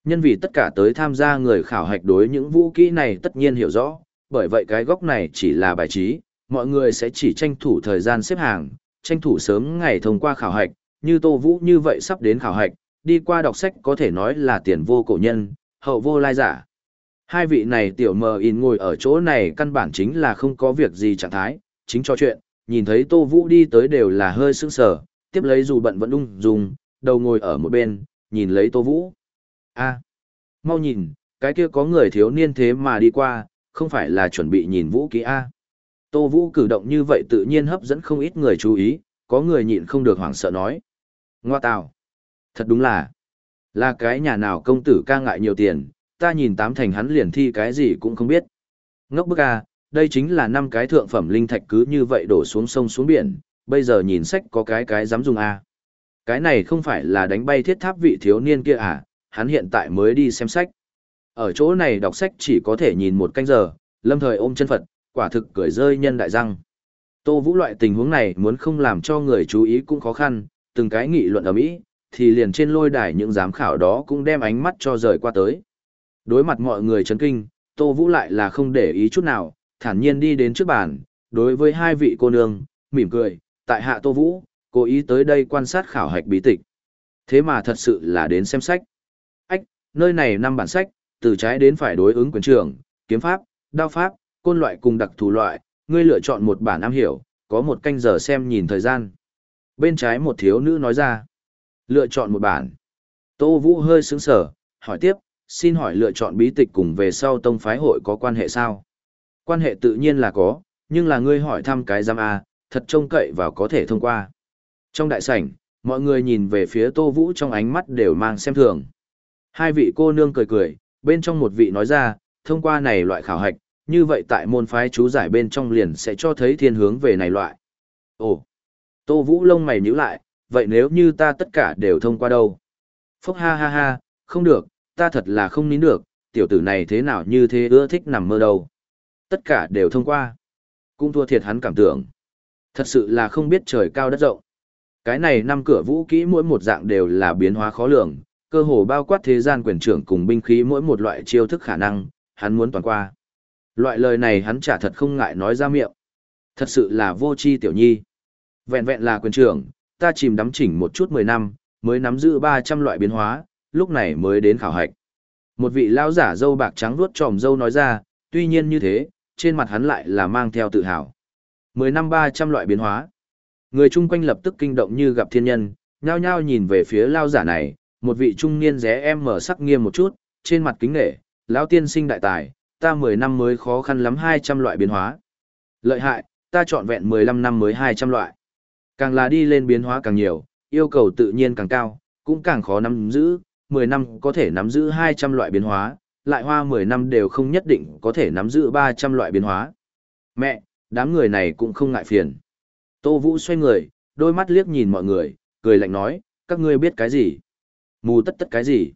Nhân vì tất cả tới tham gia người khảo hạch đối những vũ kỹ này tất nhiên hiểu rõ, bởi vậy cái góc này chỉ là bài trí, mọi người sẽ chỉ tranh thủ thời gian xếp hàng, tranh thủ sớm ngày thông qua khảo hạch, như Tô Vũ như vậy sắp đến khảo hạch, đi qua đọc sách có thể nói là tiền vô cổ nhân, hậu vô lai giả. Hai vị này tiểu mờ in ngồi ở chỗ này căn bản chính là không có việc gì trạng thái, chính cho chuyện, nhìn thấy Tô Vũ đi tới đều là hơi sững sờ, tiếp lấy dù bận vẫn ung dung, đầu ngồi ở một bên, nhìn lấy Tô Vũ a mau nhìn, cái kia có người thiếu niên thế mà đi qua, không phải là chuẩn bị nhìn Vũ ký A. Tô Vũ cử động như vậy tự nhiên hấp dẫn không ít người chú ý, có người nhịn không được hoảng sợ nói. Ngoa tào. Thật đúng là. Là cái nhà nào công tử ca ngại nhiều tiền, ta nhìn tám thành hắn liền thi cái gì cũng không biết. Ngốc bức a, đây chính là năm cái thượng phẩm linh thạch cứ như vậy đổ xuống sông xuống biển, bây giờ nhìn sách có cái cái dám dùng a? Cái này không phải là đánh bay thiết tháp vị thiếu niên kia à, hắn hiện tại mới đi xem sách. Ở chỗ này đọc sách chỉ có thể nhìn một canh giờ, lâm thời ôm chân Phật, quả thực cười rơi nhân đại răng. Tô Vũ loại tình huống này muốn không làm cho người chú ý cũng khó khăn, từng cái nghị luận ở Mỹ, thì liền trên lôi đài những giám khảo đó cũng đem ánh mắt cho rời qua tới. Đối mặt mọi người chấn kinh, Tô Vũ lại là không để ý chút nào, thản nhiên đi đến trước bàn, đối với hai vị cô nương, mỉm cười, tại hạ Tô Vũ, cố ý tới đây quan sát khảo hạch bí tịch. Thế mà thật sự là đến xem sách. Nơi này năm bản sách, từ trái đến phải đối ứng quyền trưởng, kiếm pháp, đao pháp, côn loại cùng đặc thù loại, ngươi lựa chọn một bản am hiểu, có một canh giờ xem nhìn thời gian. Bên trái một thiếu nữ nói ra, lựa chọn một bản. Tô Vũ hơi sướng sở, hỏi tiếp, xin hỏi lựa chọn bí tịch cùng về sau tông phái hội có quan hệ sao? Quan hệ tự nhiên là có, nhưng là ngươi hỏi thăm cái giam A, thật trông cậy vào có thể thông qua. Trong đại sảnh, mọi người nhìn về phía Tô Vũ trong ánh mắt đều mang xem thường. Hai vị cô nương cười cười, bên trong một vị nói ra, thông qua này loại khảo hạch, như vậy tại môn phái chú giải bên trong liền sẽ cho thấy thiên hướng về này loại. Ồ, Tô Vũ lông mày nhíu lại, vậy nếu như ta tất cả đều thông qua đâu? Phúc ha ha ha, không được, ta thật là không nín được, tiểu tử này thế nào như thế ưa thích nằm mơ đâu. Tất cả đều thông qua. Cũng thua thiệt hắn cảm tưởng. Thật sự là không biết trời cao đất rộng. Cái này năm cửa vũ kỹ mỗi một dạng đều là biến hóa khó lường, cơ hồ bao quát thế gian quyền trưởng cùng binh khí mỗi một loại chiêu thức khả năng, hắn muốn toàn qua. Loại lời này hắn chả thật không ngại nói ra miệng. Thật sự là vô chi tiểu nhi. Vẹn vẹn là quyền trưởng, ta chìm đắm chỉnh một chút 10 năm, mới nắm giữ 300 loại biến hóa, lúc này mới đến khảo hạch. Một vị lão giả dâu bạc trắng vuốt tròm dâu nói ra, tuy nhiên như thế, trên mặt hắn lại là mang theo tự hào. 10 năm 300 loại biến hóa. Người chung quanh lập tức kinh động như gặp thiên nhân, nhao nhao nhìn về phía lao giả này, một vị trung niên rẽ em mở sắc nghiêm một chút, trên mặt kính nghệ, lão tiên sinh đại tài, ta 10 năm mới khó khăn lắm 200 loại biến hóa. Lợi hại, ta chọn vẹn 15 năm mới 200 loại. Càng là đi lên biến hóa càng nhiều, yêu cầu tự nhiên càng cao, cũng càng khó nắm giữ, 10 năm có thể nắm giữ 200 loại biến hóa, lại hoa 10 năm đều không nhất định có thể nắm giữ 300 loại biến hóa. Mẹ, đám người này cũng không ngại phiền. Tô Vũ xoay người, đôi mắt liếc nhìn mọi người, cười lạnh nói, các ngươi biết cái gì? Mù tất tất cái gì?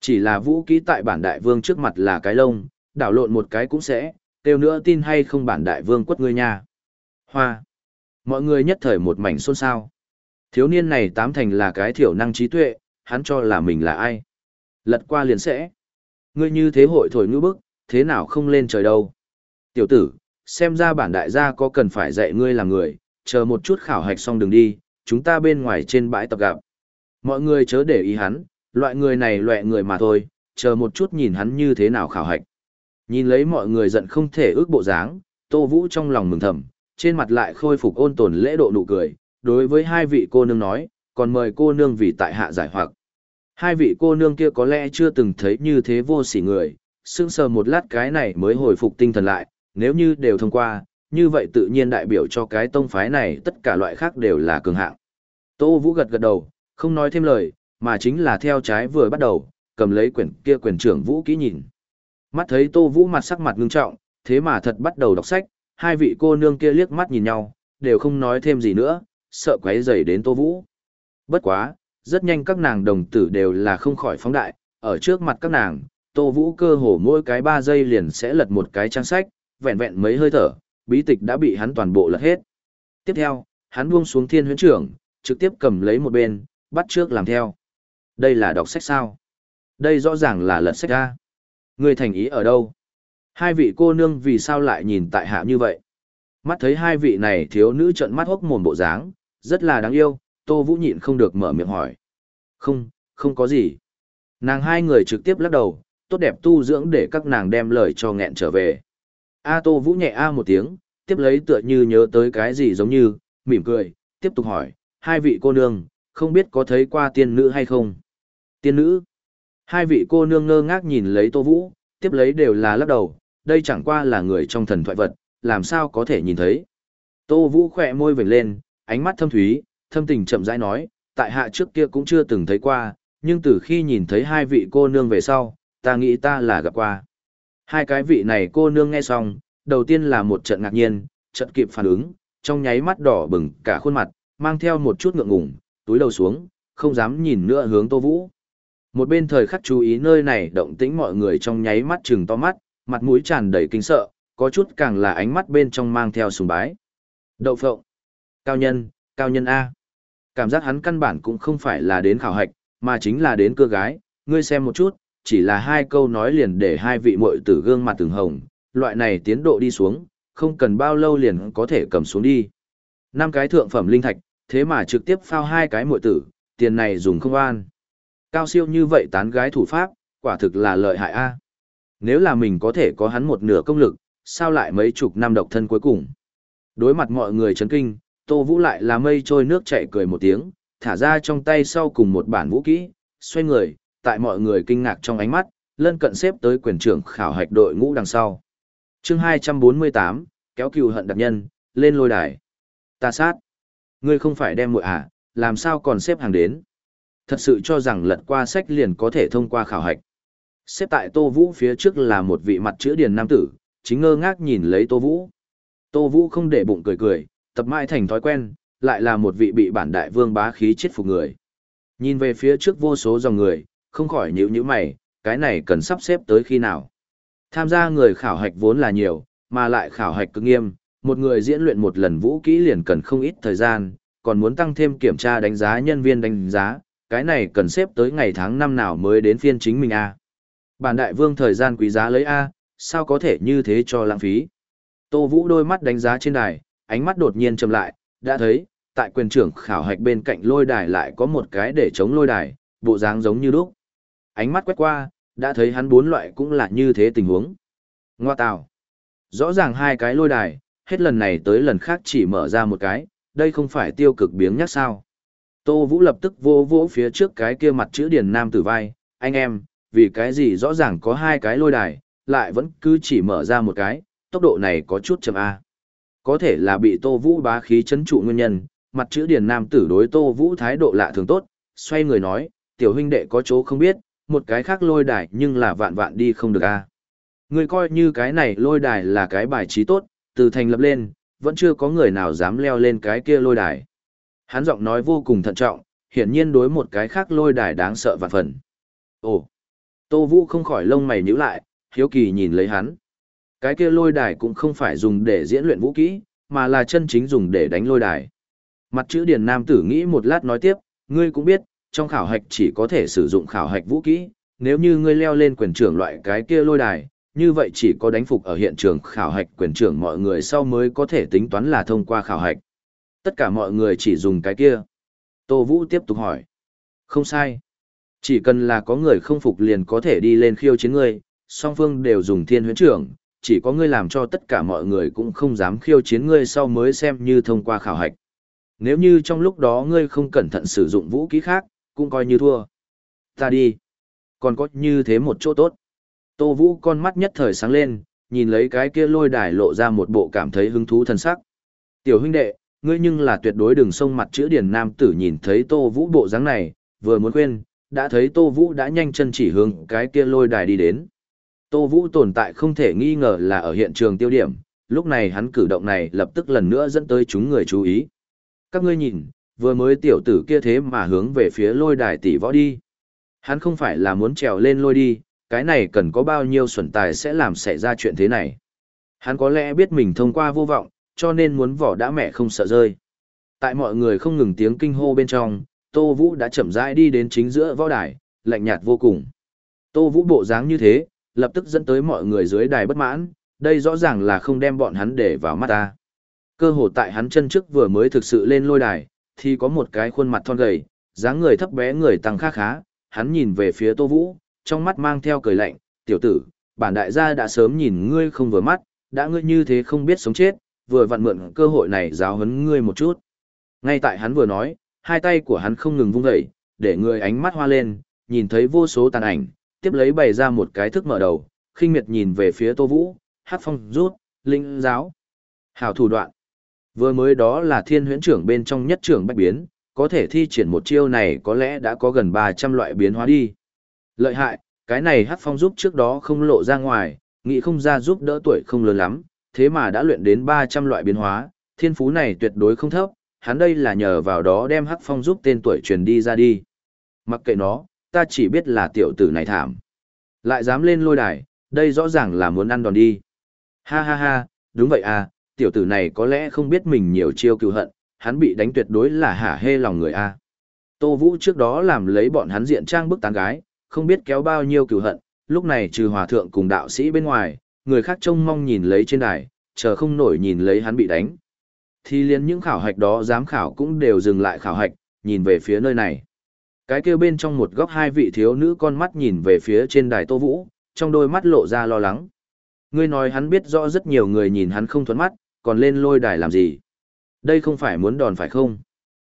Chỉ là vũ kỹ tại bản đại vương trước mặt là cái lông, đảo lộn một cái cũng sẽ, kêu nữa tin hay không bản đại vương quất ngươi nha. Hoa. Mọi người nhất thời một mảnh xôn xao. Thiếu niên này tám thành là cái thiểu năng trí tuệ, hắn cho là mình là ai. Lật qua liền sẽ. Ngươi như thế hội thổi ngữ bức, thế nào không lên trời đâu. Tiểu tử, xem ra bản đại gia có cần phải dạy ngươi làm người, chờ một chút khảo hạch xong đường đi, chúng ta bên ngoài trên bãi tập gặp. Mọi người chớ để ý hắn, loại người này loại người mà thôi, chờ một chút nhìn hắn như thế nào khảo hạch. Nhìn lấy mọi người giận không thể ước bộ dáng, Tô Vũ trong lòng mừng thầm, trên mặt lại khôi phục ôn tồn lễ độ nụ cười, đối với hai vị cô nương nói, còn mời cô nương vì tại hạ giải hoặc. Hai vị cô nương kia có lẽ chưa từng thấy như thế vô sỉ người, sững sờ một lát cái này mới hồi phục tinh thần lại, nếu như đều thông qua, như vậy tự nhiên đại biểu cho cái tông phái này tất cả loại khác đều là cường hạng. Tô Vũ gật gật đầu, không nói thêm lời, mà chính là theo trái vừa bắt đầu, cầm lấy quyển kia quyển trưởng Vũ kỹ nhìn. Mắt thấy Tô Vũ mặt sắc mặt ngưng trọng, thế mà thật bắt đầu đọc sách, hai vị cô nương kia liếc mắt nhìn nhau, đều không nói thêm gì nữa, sợ quấy rầy đến Tô Vũ. Bất quá, rất nhanh các nàng đồng tử đều là không khỏi phóng đại, ở trước mặt các nàng, Tô Vũ cơ hồ mỗi cái 3 giây liền sẽ lật một cái trang sách, vẹn vẹn mấy hơi thở, bí tịch đã bị hắn toàn bộ lật hết. Tiếp theo, hắn buông xuống thiên huyến trưởng, trực tiếp cầm lấy một bên, bắt trước làm theo. Đây là đọc sách sao? Đây rõ ràng là lật sách ra. Người thành ý ở đâu? Hai vị cô nương vì sao lại nhìn tại hạ như vậy? Mắt thấy hai vị này thiếu nữ trận mắt hốc mồm bộ dáng, rất là đáng yêu, Tô Vũ nhịn không được mở miệng hỏi. Không, không có gì. Nàng hai người trực tiếp lắc đầu, tốt đẹp tu dưỡng để các nàng đem lời cho nghẹn trở về. A Tô Vũ nhẹ A một tiếng, tiếp lấy tựa như nhớ tới cái gì giống như, mỉm cười, tiếp tục hỏi, hai vị cô nương, không biết có thấy qua tiên nữ hay không? Tiên nữ? Hai vị cô nương ngơ ngác nhìn lấy Tô Vũ, tiếp lấy đều là lắc đầu, đây chẳng qua là người trong thần thoại vật, làm sao có thể nhìn thấy. Tô Vũ khỏe môi vểnh lên, ánh mắt thâm thúy, thâm tình chậm rãi nói, tại hạ trước kia cũng chưa từng thấy qua, nhưng từ khi nhìn thấy hai vị cô nương về sau, ta nghĩ ta là gặp qua. Hai cái vị này cô nương nghe xong, đầu tiên là một trận ngạc nhiên, trận kịp phản ứng, trong nháy mắt đỏ bừng cả khuôn mặt, mang theo một chút ngượng ngùng, túi đầu xuống, không dám nhìn nữa hướng Tô Vũ. Một bên thời khắc chú ý nơi này động tĩnh mọi người trong nháy mắt trừng to mắt, mặt mũi tràn đầy kinh sợ, có chút càng là ánh mắt bên trong mang theo sùng bái. Đậu phộng. Cao nhân, cao nhân A. Cảm giác hắn căn bản cũng không phải là đến khảo hạch, mà chính là đến cưa gái, ngươi xem một chút, chỉ là hai câu nói liền để hai vị muội tử gương mặt từng hồng, loại này tiến độ đi xuống, không cần bao lâu liền có thể cầm xuống đi. Năm cái thượng phẩm linh thạch, thế mà trực tiếp phao hai cái muội tử, tiền này dùng không an. Cao siêu như vậy tán gái thủ pháp, quả thực là lợi hại a. Nếu là mình có thể có hắn một nửa công lực, sao lại mấy chục năm độc thân cuối cùng. Đối mặt mọi người chấn kinh, Tô Vũ lại là mây trôi nước chảy cười một tiếng, thả ra trong tay sau cùng một bản vũ kỹ, xoay người, tại mọi người kinh ngạc trong ánh mắt, lân cận xếp tới quyền trưởng khảo hạch đội ngũ đằng sau. chương 248, kéo cừu hận đặc nhân, lên lôi đài. Ta sát. Ngươi không phải đem muội à, làm sao còn xếp hàng đến. Thật sự cho rằng lật qua sách liền có thể thông qua khảo hạch. Xếp tại Tô Vũ phía trước là một vị mặt chữ điền nam tử, chính ngơ ngác nhìn lấy Tô Vũ. Tô Vũ không để bụng cười cười, tập mãi thành thói quen, lại là một vị bị bản đại vương bá khí chết phục người. Nhìn về phía trước vô số dòng người, không khỏi nhíu nhíu mày, cái này cần sắp xếp tới khi nào. Tham gia người khảo hạch vốn là nhiều, mà lại khảo hạch cực nghiêm, một người diễn luyện một lần vũ kỹ liền cần không ít thời gian, còn muốn tăng thêm kiểm tra đánh giá nhân viên đánh giá, cái này cần xếp tới ngày tháng năm nào mới đến phiên chính mình a. Bản đại vương thời gian quý giá lấy a, sao có thể như thế cho lãng phí. Tô Vũ đôi mắt đánh giá trên đài, ánh mắt đột nhiên chậm lại, đã thấy, tại quyền trưởng khảo hạch bên cạnh lôi đài lại có một cái để chống lôi đài, bộ dáng giống như lúc. Ánh mắt quét qua, đã thấy hắn bốn loại cũng là như thế tình huống. Ngoa tào. Rõ ràng hai cái lôi đài, hết lần này tới lần khác chỉ mở ra một cái, đây không phải tiêu cực biếng nhắc sao. Tô Vũ lập tức vô vỗ phía trước cái kia mặt chữ điển nam tử vai, anh em, vì cái gì rõ ràng có hai cái lôi đài, lại vẫn cứ chỉ mở ra một cái, tốc độ này có chút chậm A. Có thể là bị Tô Vũ bá khí chấn trụ nguyên nhân, mặt chữ điển nam tử đối Tô Vũ thái độ lạ thường tốt, xoay người nói, tiểu huynh đệ có chỗ không biết, một cái khác lôi đài nhưng là vạn vạn đi không được A. Người coi như cái này lôi đài là cái bài trí tốt, từ thành lập lên, vẫn chưa có người nào dám leo lên cái kia lôi đài. Hắn giọng nói vô cùng thận trọng, hiển nhiên đối một cái khác lôi đài đáng sợ vạn phần. Ồ! Tô Vũ không khỏi lông mày nhíu lại, hiếu kỳ nhìn lấy hắn. Cái kia lôi đài cũng không phải dùng để diễn luyện vũ kỹ, mà là chân chính dùng để đánh lôi đài. Mặt chữ điền nam tử nghĩ một lát nói tiếp, ngươi cũng biết, trong khảo hạch chỉ có thể sử dụng khảo hạch vũ kỹ, nếu như ngươi leo lên quyền trưởng loại cái kia lôi đài, như vậy chỉ có đánh phục ở hiện trường khảo hạch quyền trưởng mọi người sau mới có thể tính toán là thông qua khảo hạch. Tất cả mọi người chỉ dùng cái kia. Tô Vũ tiếp tục hỏi. Không sai. Chỉ cần là có người không phục liền có thể đi lên khiêu chiến ngươi, song phương đều dùng thiên huyến trưởng, chỉ có ngươi làm cho tất cả mọi người cũng không dám khiêu chiến ngươi sau mới xem như thông qua khảo hạch. Nếu như trong lúc đó ngươi không cẩn thận sử dụng vũ khí khác, cũng coi như thua. Ta đi. Còn có như thế một chỗ tốt. Tô Vũ con mắt nhất thời sáng lên, nhìn lấy cái kia lôi đài lộ ra một bộ cảm thấy hứng thú thân sắc. Tiểu huynh đệ, ngươi nhưng là tuyệt đối đừng sông mặt chữ điển nam tử nhìn thấy Tô Vũ bộ dáng này, vừa muốn quên, đã thấy Tô Vũ đã nhanh chân chỉ hướng cái kia lôi đài đi đến. Tô Vũ tồn tại không thể nghi ngờ là ở hiện trường tiêu điểm, lúc này hắn cử động này lập tức lần nữa dẫn tới chúng người chú ý. Các ngươi nhìn, vừa mới tiểu tử kia thế mà hướng về phía lôi đài tỷ võ đi. Hắn không phải là muốn trèo lên lôi đi, cái này cần có bao nhiêu xuẩn tài sẽ làm xảy ra chuyện thế này. Hắn có lẽ biết mình thông qua vô vọng, cho nên muốn vỏ đã mẹ không sợ rơi. Tại mọi người không ngừng tiếng kinh hô bên trong, Tô Vũ đã chậm rãi đi đến chính giữa võ đài, lạnh nhạt vô cùng. Tô Vũ bộ dáng như thế, lập tức dẫn tới mọi người dưới đài bất mãn, đây rõ ràng là không đem bọn hắn để vào mắt ta. Cơ hồ tại hắn chân trước vừa mới thực sự lên lôi đài, thì có một cái khuôn mặt thon gầy, dáng người thấp bé người tăng khá khá, hắn nhìn về phía Tô Vũ, trong mắt mang theo cười lạnh, tiểu tử, bản đại gia đã sớm nhìn ngươi không vừa mắt, đã ngươi như thế không biết sống chết, vừa vặn mượn cơ hội này giáo huấn ngươi một chút. Ngay tại hắn vừa nói, hai tay của hắn không ngừng vung dậy, để người ánh mắt hoa lên, nhìn thấy vô số tàn ảnh, tiếp lấy bày ra một cái thức mở đầu, khinh miệt nhìn về phía Tô Vũ, hát phong rút, linh giáo. Hảo thủ đoạn. Vừa mới đó là thiên huyễn trưởng bên trong nhất trưởng bách biến, có thể thi triển một chiêu này có lẽ đã có gần 300 loại biến hóa đi. Lợi hại, cái này hát phong giúp trước đó không lộ ra ngoài, nghĩ không ra giúp đỡ tuổi không lớn lắm, thế mà đã luyện đến 300 loại biến hóa, thiên phú này tuyệt đối không thấp, hắn đây là nhờ vào đó đem hắc phong giúp tên tuổi truyền đi ra đi. Mặc kệ nó, ta chỉ biết là tiểu tử này thảm. Lại dám lên lôi đài, đây rõ ràng là muốn ăn đòn đi. Ha ha ha, đúng vậy à, tiểu tử này có lẽ không biết mình nhiều chiêu cựu hận, hắn bị đánh tuyệt đối là hả hê lòng người a. À. Tô Vũ trước đó làm lấy bọn hắn diện trang bức tán gái, không biết kéo bao nhiêu cửu hận, lúc này trừ hòa thượng cùng đạo sĩ bên ngoài, người khác trông mong nhìn lấy trên đài, chờ không nổi nhìn lấy hắn bị đánh. Thì liền những khảo hạch đó giám khảo cũng đều dừng lại khảo hạch, nhìn về phía nơi này. Cái kia bên trong một góc hai vị thiếu nữ con mắt nhìn về phía trên đài Tô Vũ, trong đôi mắt lộ ra lo lắng. Ngươi nói hắn biết rõ rất nhiều người nhìn hắn không thuẫn mắt, còn lên lôi đài làm gì? Đây không phải muốn đòn phải không?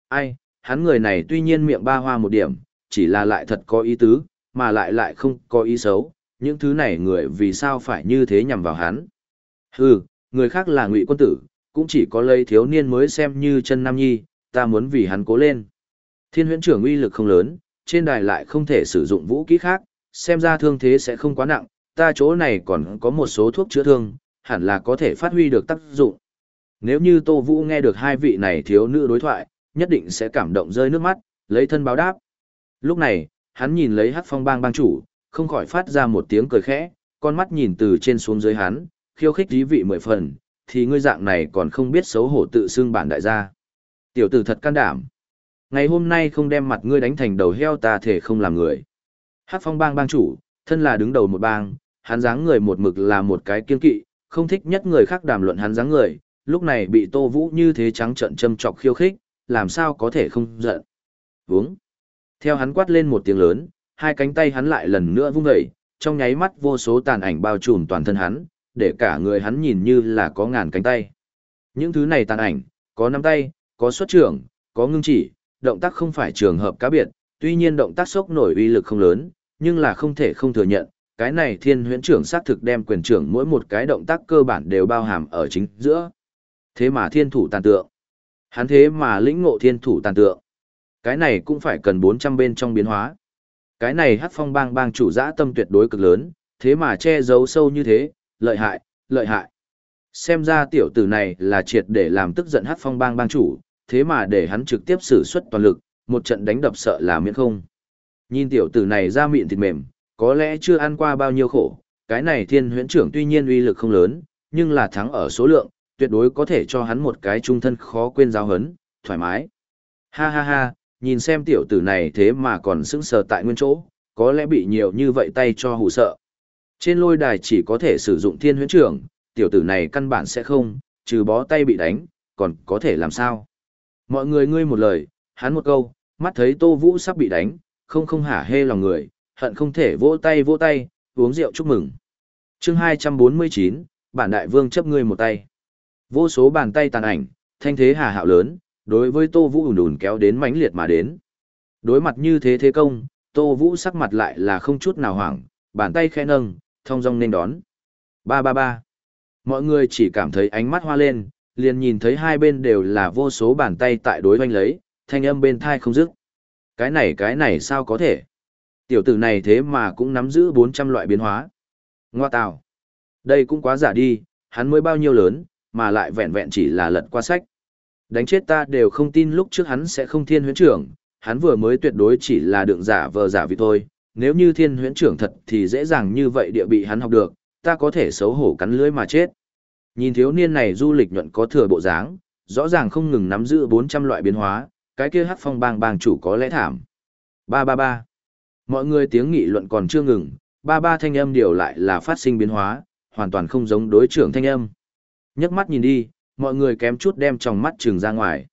Ai, hắn người này tuy nhiên miệng ba hoa một điểm, chỉ là lại thật có ý tứ, mà lại lại không có ý xấu, những thứ này người vì sao phải như thế nhằm vào hắn. Hừ, người khác là ngụy quân tử, cũng chỉ có lấy thiếu niên mới xem như chân nam nhi, ta muốn vì hắn cố lên. Thiên huyễn trưởng uy lực không lớn, trên đài lại không thể sử dụng vũ kỹ khác, xem ra thương thế sẽ không quá nặng, ta chỗ này còn có một số thuốc chữa thương, hẳn là có thể phát huy được tác dụng. Nếu như Tô Vũ nghe được hai vị này thiếu nữ đối thoại, nhất định sẽ cảm động rơi nước mắt, lấy thân báo đáp. Lúc này, hắn nhìn lấy Hắc Phong Bang bang chủ, không khỏi phát ra một tiếng cười khẽ, con mắt nhìn từ trên xuống dưới hắn, khiêu khích dí vị mười phần, thì ngươi dạng này còn không biết xấu hổ tự xưng bản đại gia. Tiểu tử thật can đảm. Ngày hôm nay không đem mặt ngươi đánh thành đầu heo ta thể không làm người. Hắc Phong Bang bang chủ, thân là đứng đầu một bang, hắn dáng người một mực là một cái kiên kỵ, không thích nhất người khác đàm luận hắn dáng người, lúc này bị Tô Vũ như thế trắng trận châm chọc khiêu khích, làm sao có thể không giận. Vướng. Theo hắn quát lên một tiếng lớn, hai cánh tay hắn lại lần nữa vung dậy, trong nháy mắt vô số tàn ảnh bao trùm toàn thân hắn, để cả người hắn nhìn như là có ngàn cánh tay. Những thứ này tàn ảnh, có nắm tay, có xuất trưởng, có ngưng chỉ, động tác không phải trường hợp cá biệt, tuy nhiên động tác sốc nổi uy lực không lớn, nhưng là không thể không thừa nhận, cái này thiên huyễn trưởng xác thực đem quyền trưởng mỗi một cái động tác cơ bản đều bao hàm ở chính giữa. Thế mà thiên thủ tàn tượng. Hắn thế mà lĩnh ngộ thiên thủ tàn tượng. Cái này cũng phải cần 400 bên trong biến hóa. Cái này hắc phong bang bang chủ dã tâm tuyệt đối cực lớn, thế mà che giấu sâu như thế, lợi hại, lợi hại. Xem ra tiểu tử này là triệt để làm tức giận hắc phong bang bang chủ, thế mà để hắn trực tiếp sử xuất toàn lực, một trận đánh đập sợ là miễn không. Nhìn tiểu tử này ra miệng thịt mềm, có lẽ chưa ăn qua bao nhiêu khổ, cái này thiên huyễn trưởng tuy nhiên uy lực không lớn, nhưng là thắng ở số lượng, tuyệt đối có thể cho hắn một cái trung thân khó quên giáo hấn, thoải mái. Ha ha ha, nhìn xem tiểu tử này thế mà còn sững sờ tại nguyên chỗ, có lẽ bị nhiều như vậy tay cho hù sợ. Trên lôi đài chỉ có thể sử dụng thiên huyễn trưởng, tiểu tử này căn bản sẽ không, trừ bó tay bị đánh, còn có thể làm sao. Mọi người ngươi một lời, hắn một câu, mắt thấy Tô Vũ sắp bị đánh, không không hả hê lòng người, hận không thể vỗ tay vỗ tay, uống rượu chúc mừng. chương 249, bản đại vương chấp ngươi một tay. Vô số bàn tay tàn ảnh, thanh thế hà hạo lớn, đối với Tô Vũ ùn ùn kéo đến mãnh liệt mà đến. Đối mặt như thế thế công, Tô Vũ sắc mặt lại là không chút nào hoảng, bàn tay khẽ nâng, thông dong nên đón. Ba ba ba. Mọi người chỉ cảm thấy ánh mắt hoa lên, liền nhìn thấy hai bên đều là vô số bàn tay tại đối hoanh lấy, thanh âm bên thai không dứt. Cái này cái này sao có thể? Tiểu tử này thế mà cũng nắm giữ 400 loại biến hóa. Ngoa tào. Đây cũng quá giả đi, hắn mới bao nhiêu lớn, mà lại vẹn vẹn chỉ là lật qua sách. Đánh chết ta đều không tin lúc trước hắn sẽ không thiên huyễn trưởng, hắn vừa mới tuyệt đối chỉ là đường giả vờ giả vì thôi, nếu như thiên huyễn trưởng thật thì dễ dàng như vậy địa bị hắn học được, ta có thể xấu hổ cắn lưới mà chết. Nhìn thiếu niên này du lịch nhuận có thừa bộ dáng, rõ ràng không ngừng nắm giữ 400 loại biến hóa, cái kia hắc phong bang bang chủ có lẽ thảm. Ba ba ba. Mọi người tiếng nghị luận còn chưa ngừng, ba ba thanh âm điều lại là phát sinh biến hóa, hoàn toàn không giống đối trưởng thanh âm. Nhấc mắt nhìn đi, mọi người kém chút đem trong mắt trường ra ngoài.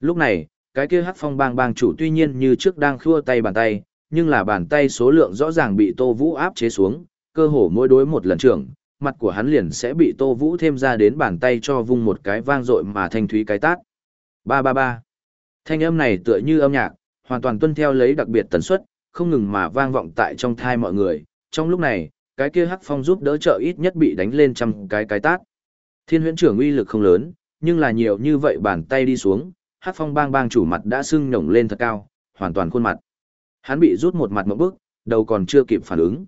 Lúc này, cái kia hắc phong bang bang chủ tuy nhiên như trước đang khua tay bàn tay, nhưng là bàn tay số lượng rõ ràng bị Tô Vũ áp chế xuống, cơ hồ mỗi đối một lần trưởng, mặt của hắn liền sẽ bị Tô Vũ thêm ra đến bàn tay cho vung một cái vang dội mà thanh thúy cái tát. Ba ba ba. Thanh âm này tựa như âm nhạc, hoàn toàn tuân theo lấy đặc biệt tần suất, không ngừng mà vang vọng tại trong thai mọi người. Trong lúc này, cái kia hắc phong giúp đỡ trợ ít nhất bị đánh lên trăm cái cái tát. Thiên huyễn trưởng uy lực không lớn, nhưng là nhiều như vậy bàn tay đi xuống, hát phong bang bang chủ mặt đã sưng nhổng lên thật cao, hoàn toàn khuôn mặt. Hắn bị rút một mặt một bước, đầu còn chưa kịp phản ứng.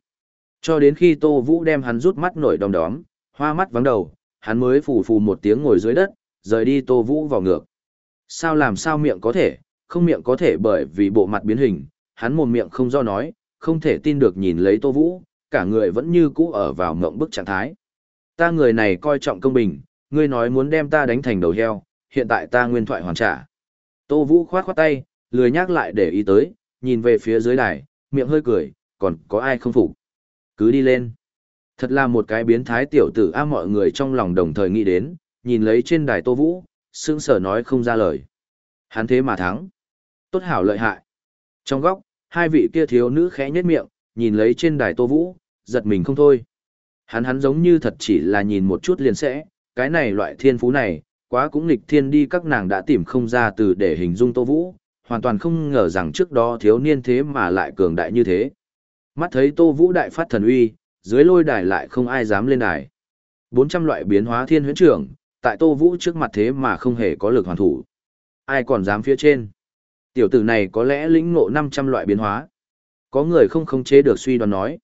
Cho đến khi Tô Vũ đem hắn rút mắt nổi đom đóm, hoa mắt vắng đầu, hắn mới phù phù một tiếng ngồi dưới đất, rời đi Tô Vũ vào ngược. Sao làm sao miệng có thể, không miệng có thể bởi vì bộ mặt biến hình, hắn mồm miệng không do nói, không thể tin được nhìn lấy Tô Vũ, cả người vẫn như cũ ở vào ngộng bức trạng thái. Ta người này coi trọng công bình, ngươi nói muốn đem ta đánh thành đầu heo, hiện tại ta nguyên thoại hoàn trả. Tô Vũ khoát khoát tay, lười nhắc lại để ý tới, nhìn về phía dưới đài, miệng hơi cười, còn có ai không phục Cứ đi lên. Thật là một cái biến thái tiểu tử a mọi người trong lòng đồng thời nghĩ đến, nhìn lấy trên đài Tô Vũ, sững sở nói không ra lời. Hắn thế mà thắng. Tốt hảo lợi hại. Trong góc, hai vị kia thiếu nữ khẽ nhếch miệng, nhìn lấy trên đài Tô Vũ, giật mình không thôi. Hắn hắn giống như thật chỉ là nhìn một chút liền sẽ, cái này loại thiên phú này, quá cũng nghịch thiên đi các nàng đã tìm không ra từ để hình dung Tô Vũ, hoàn toàn không ngờ rằng trước đó thiếu niên thế mà lại cường đại như thế. Mắt thấy Tô Vũ đại phát thần uy, dưới lôi đài lại không ai dám lên đài. 400 loại biến hóa thiên huyễn trưởng, tại Tô Vũ trước mặt thế mà không hề có lực hoàn thủ. Ai còn dám phía trên? Tiểu tử này có lẽ lĩnh ngộ 500 loại biến hóa. Có người không khống chế được suy đoán nói.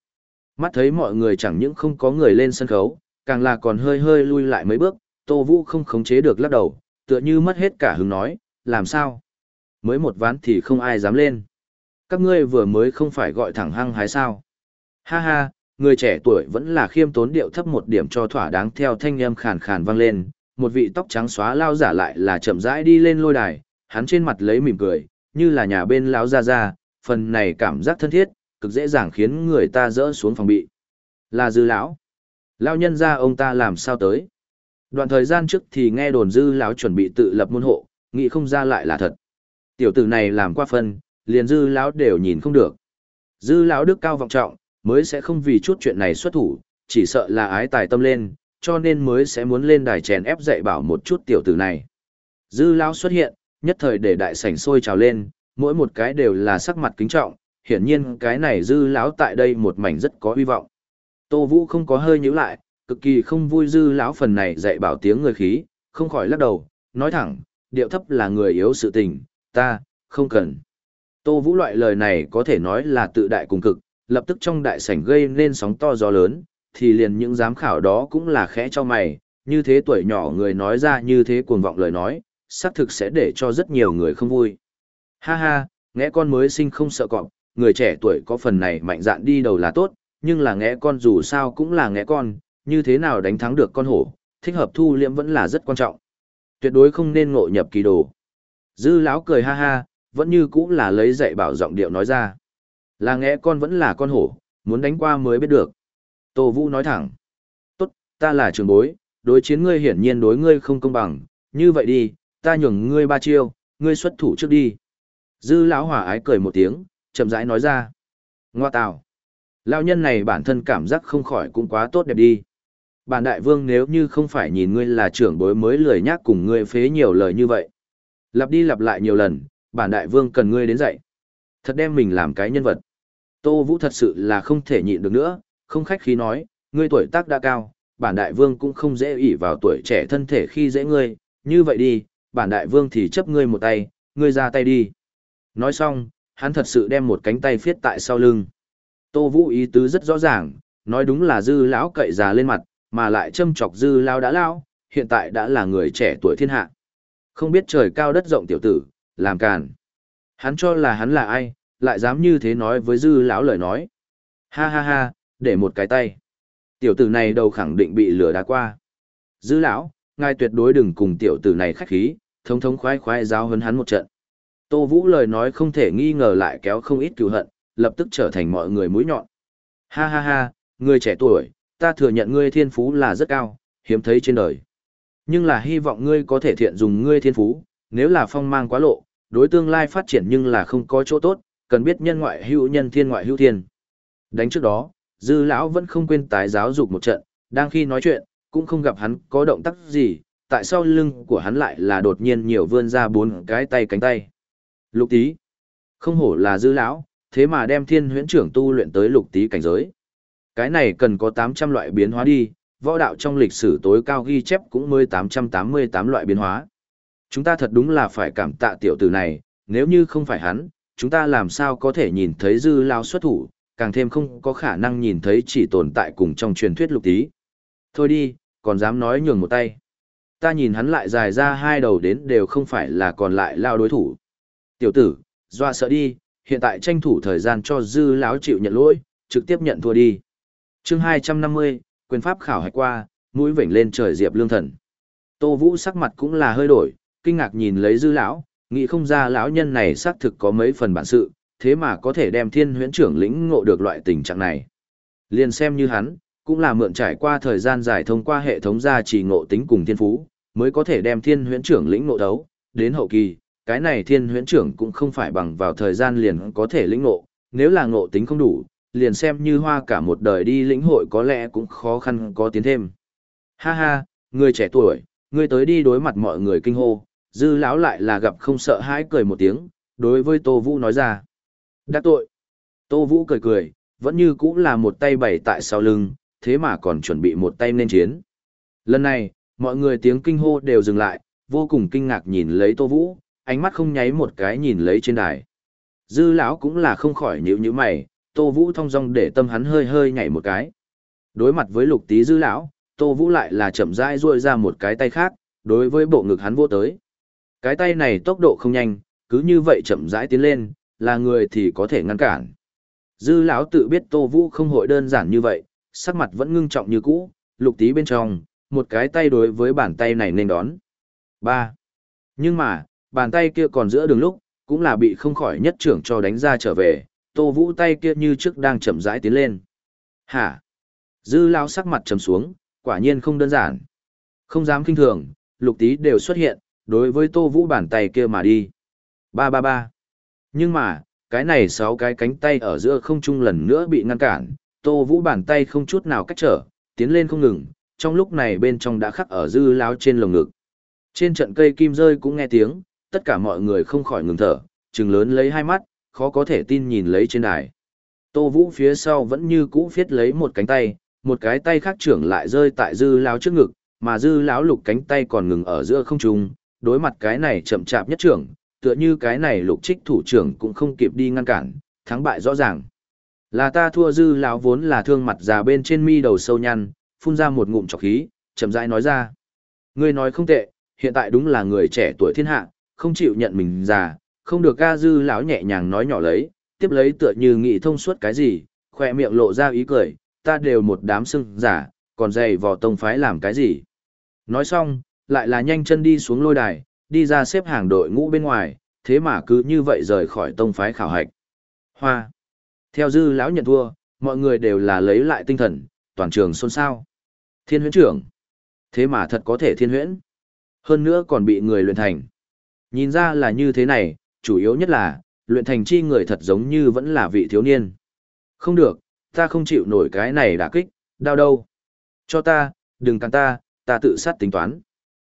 Mắt thấy mọi người chẳng những không có người lên sân khấu, càng là còn hơi hơi lui lại mấy bước, Tô Vũ không khống chế được lắc đầu, tựa như mất hết cả hứng nói, làm sao? Mới một ván thì không ai dám lên. Các ngươi vừa mới không phải gọi thẳng hăng hái sao? Ha ha, người trẻ tuổi vẫn là khiêm tốn điệu thấp một điểm cho thỏa đáng theo thanh âm khàn khàn vang lên, một vị tóc trắng xóa lao giả lại là chậm rãi đi lên lôi đài, hắn trên mặt lấy mỉm cười, như là nhà bên lão ra ra, phần này cảm giác thân thiết, cực dễ dàng khiến người ta dỡ xuống phòng bị. Là dư lão. Lão nhân ra ông ta làm sao tới? Đoạn thời gian trước thì nghe đồn dư lão chuẩn bị tự lập môn hộ, nghĩ không ra lại là thật. Tiểu tử này làm qua phân, liền dư lão đều nhìn không được. Dư lão đức cao vọng trọng, mới sẽ không vì chút chuyện này xuất thủ, chỉ sợ là ái tài tâm lên, cho nên mới sẽ muốn lên đài chèn ép dạy bảo một chút tiểu tử này. Dư lão xuất hiện, nhất thời để đại sảnh sôi trào lên, mỗi một cái đều là sắc mặt kính trọng, hiển nhiên cái này dư lão tại đây một mảnh rất có hy vọng. Tô Vũ không có hơi nhíu lại, cực kỳ không vui dư lão phần này dạy bảo tiếng người khí, không khỏi lắc đầu, nói thẳng, điệu thấp là người yếu sự tình, ta, không cần. Tô Vũ loại lời này có thể nói là tự đại cùng cực, lập tức trong đại sảnh gây nên sóng to gió lớn, thì liền những giám khảo đó cũng là khẽ cho mày, như thế tuổi nhỏ người nói ra như thế cuồng vọng lời nói, xác thực sẽ để cho rất nhiều người không vui. Ha ha, nghe con mới sinh không sợ cọp, người trẻ tuổi có phần này mạnh dạn đi đầu là tốt, nhưng là ngẽ con dù sao cũng là ngẽ con, như thế nào đánh thắng được con hổ, thích hợp thu liễm vẫn là rất quan trọng. Tuyệt đối không nên ngộ nhập kỳ đồ. Dư lão cười ha ha, vẫn như cũng là lấy dạy bảo giọng điệu nói ra. Là ngẽ con vẫn là con hổ, muốn đánh qua mới biết được. Tô Vũ nói thẳng. Tốt, ta là trường bối, đối chiến ngươi hiển nhiên đối ngươi không công bằng, như vậy đi, ta nhường ngươi ba chiêu, ngươi xuất thủ trước đi. Dư lão hỏa ái cười một tiếng, chậm rãi nói ra. Ngoa tào. Lão nhân này bản thân cảm giác không khỏi cũng quá tốt đẹp đi. Bản đại vương nếu như không phải nhìn ngươi là trưởng bối mới lười nhác cùng ngươi phế nhiều lời như vậy. Lặp đi lặp lại nhiều lần, bản đại vương cần ngươi đến dạy. Thật đem mình làm cái nhân vật. Tô Vũ thật sự là không thể nhịn được nữa, không khách khí nói, ngươi tuổi tác đã cao, bản đại vương cũng không dễ ỷ vào tuổi trẻ thân thể khi dễ ngươi, như vậy đi, bản đại vương thì chấp ngươi một tay, ngươi ra tay đi. Nói xong, hắn thật sự đem một cánh tay phiết tại sau lưng. Tô Vũ ý tứ rất rõ ràng, nói đúng là dư lão cậy già lên mặt, mà lại châm chọc dư lao đã lao, hiện tại đã là người trẻ tuổi thiên hạ. Không biết trời cao đất rộng tiểu tử, làm càn. Hắn cho là hắn là ai, lại dám như thế nói với dư lão lời nói. Ha ha ha, để một cái tay. Tiểu tử này đầu khẳng định bị lửa đá qua. Dư lão, ngài tuyệt đối đừng cùng tiểu tử này khách khí, thống thống khoái khoái giáo hấn hắn một trận. Tô Vũ lời nói không thể nghi ngờ lại kéo không ít cựu hận, lập tức trở thành mọi người mũi nhọn. Ha ha ha, người trẻ tuổi, ta thừa nhận ngươi thiên phú là rất cao, hiếm thấy trên đời. Nhưng là hy vọng ngươi có thể thiện dùng ngươi thiên phú, nếu là phong mang quá lộ, đối tương lai phát triển nhưng là không có chỗ tốt, cần biết nhân ngoại hữu nhân thiên ngoại hữu thiên. Đánh trước đó, dư lão vẫn không quên tái giáo dục một trận, đang khi nói chuyện, cũng không gặp hắn có động tác gì, tại sao lưng của hắn lại là đột nhiên nhiều vươn ra bốn cái tay cánh tay. Lục tí, không hổ là dư lão, thế mà đem thiên huyễn trưởng tu luyện tới lục tí cảnh giới. Cái này cần có 800 loại biến hóa đi, võ đạo trong lịch sử tối cao ghi chép cũng mới 888 loại biến hóa. Chúng ta thật đúng là phải cảm tạ tiểu tử này, nếu như không phải hắn, chúng ta làm sao có thể nhìn thấy dư lao xuất thủ, càng thêm không có khả năng nhìn thấy chỉ tồn tại cùng trong truyền thuyết lục tí. Thôi đi, còn dám nói nhường một tay. Ta nhìn hắn lại dài ra hai đầu đến đều không phải là còn lại lao đối thủ. Tiểu tử, doa sợ đi, hiện tại tranh thủ thời gian cho dư lão chịu nhận lỗi, trực tiếp nhận thua đi. chương 250, quyền pháp khảo hạch qua, mũi vểnh lên trời diệp lương thần. Tô Vũ sắc mặt cũng là hơi đổi, kinh ngạc nhìn lấy dư lão, nghĩ không ra lão nhân này xác thực có mấy phần bản sự, thế mà có thể đem thiên huyễn trưởng lĩnh ngộ được loại tình trạng này. Liền xem như hắn, cũng là mượn trải qua thời gian dài thông qua hệ thống gia trì ngộ tính cùng thiên phú, mới có thể đem thiên huyễn trưởng lĩnh ngộ đấu, đến hậu kỳ, cái này thiên huyễn trưởng cũng không phải bằng vào thời gian liền có thể lĩnh ngộ, nếu là ngộ tính không đủ, liền xem như hoa cả một đời đi lĩnh hội có lẽ cũng khó khăn có tiến thêm. Ha ha, người trẻ tuổi, người tới đi đối mặt mọi người kinh hô, dư lão lại là gặp không sợ hãi cười một tiếng, đối với Tô Vũ nói ra. Đã tội. Tô Vũ cười cười, vẫn như cũng là một tay bày tại sau lưng, thế mà còn chuẩn bị một tay nên chiến. Lần này, mọi người tiếng kinh hô đều dừng lại, vô cùng kinh ngạc nhìn lấy Tô Vũ, ánh mắt không nháy một cái nhìn lấy trên đài. Dư lão cũng là không khỏi nhíu nhíu mày, Tô Vũ thong dong để tâm hắn hơi hơi nhảy một cái. Đối mặt với Lục Tý Dư lão, Tô Vũ lại là chậm rãi duỗi ra một cái tay khác, đối với bộ ngực hắn vô tới. Cái tay này tốc độ không nhanh, cứ như vậy chậm rãi tiến lên, là người thì có thể ngăn cản. Dư lão tự biết Tô Vũ không hội đơn giản như vậy, sắc mặt vẫn ngưng trọng như cũ, lục tí bên trong, một cái tay đối với bàn tay này nên đón. ba Nhưng mà, bàn tay kia còn giữa đường lúc, cũng là bị không khỏi nhất trưởng cho đánh ra trở về, Tô Vũ tay kia như trước đang chậm rãi tiến lên. Hả? Dư lao sắc mặt trầm xuống, quả nhiên không đơn giản. Không dám kinh thường, lục tí đều xuất hiện, đối với Tô Vũ bàn tay kia mà đi. Ba ba ba. Nhưng mà, cái này sáu cái cánh tay ở giữa không trung lần nữa bị ngăn cản, Tô Vũ bàn tay không chút nào cách trở, tiến lên không ngừng, trong lúc này bên trong đã khắc ở dư láo trên lồng ngực. Trên trận cây kim rơi cũng nghe tiếng, tất cả mọi người không khỏi ngừng thở, trừng lớn lấy hai mắt, khó có thể tin nhìn lấy trên đài. Tô Vũ phía sau vẫn như cũ phiết lấy một cánh tay, một cái tay khác trưởng lại rơi tại dư lão trước ngực, mà dư lão lục cánh tay còn ngừng ở giữa không trung, đối mặt cái này chậm chạp nhất trưởng, tựa như cái này lục trích thủ trưởng cũng không kịp đi ngăn cản, thắng bại rõ ràng. Là ta thua dư lão vốn là thương mặt già bên trên mi đầu sâu nhăn, phun ra một ngụm trọc khí, chậm rãi nói ra. Ngươi nói không tệ, hiện tại đúng là người trẻ tuổi thiên hạ, không chịu nhận mình già, không được ca dư lão nhẹ nhàng nói nhỏ lấy, tiếp lấy tựa như nghĩ thông suốt cái gì, khỏe miệng lộ ra ý cười, ta đều một đám sưng giả, còn dày vò tông phái làm cái gì. Nói xong, lại là nhanh chân đi xuống lôi đài, đi ra xếp hàng đội ngũ bên ngoài, thế mà cứ như vậy rời khỏi tông phái khảo hạch. Hoa. Theo dư lão nhận thua, mọi người đều là lấy lại tinh thần, toàn trường xôn xao. Thiên huyễn trưởng. Thế mà thật có thể thiên huyễn. Hơn nữa còn bị người luyện thành. Nhìn ra là như thế này, chủ yếu nhất là, luyện thành chi người thật giống như vẫn là vị thiếu niên. Không được, ta không chịu nổi cái này đả kích, đau đâu. Cho ta, đừng cắn ta, ta tự sát tính toán.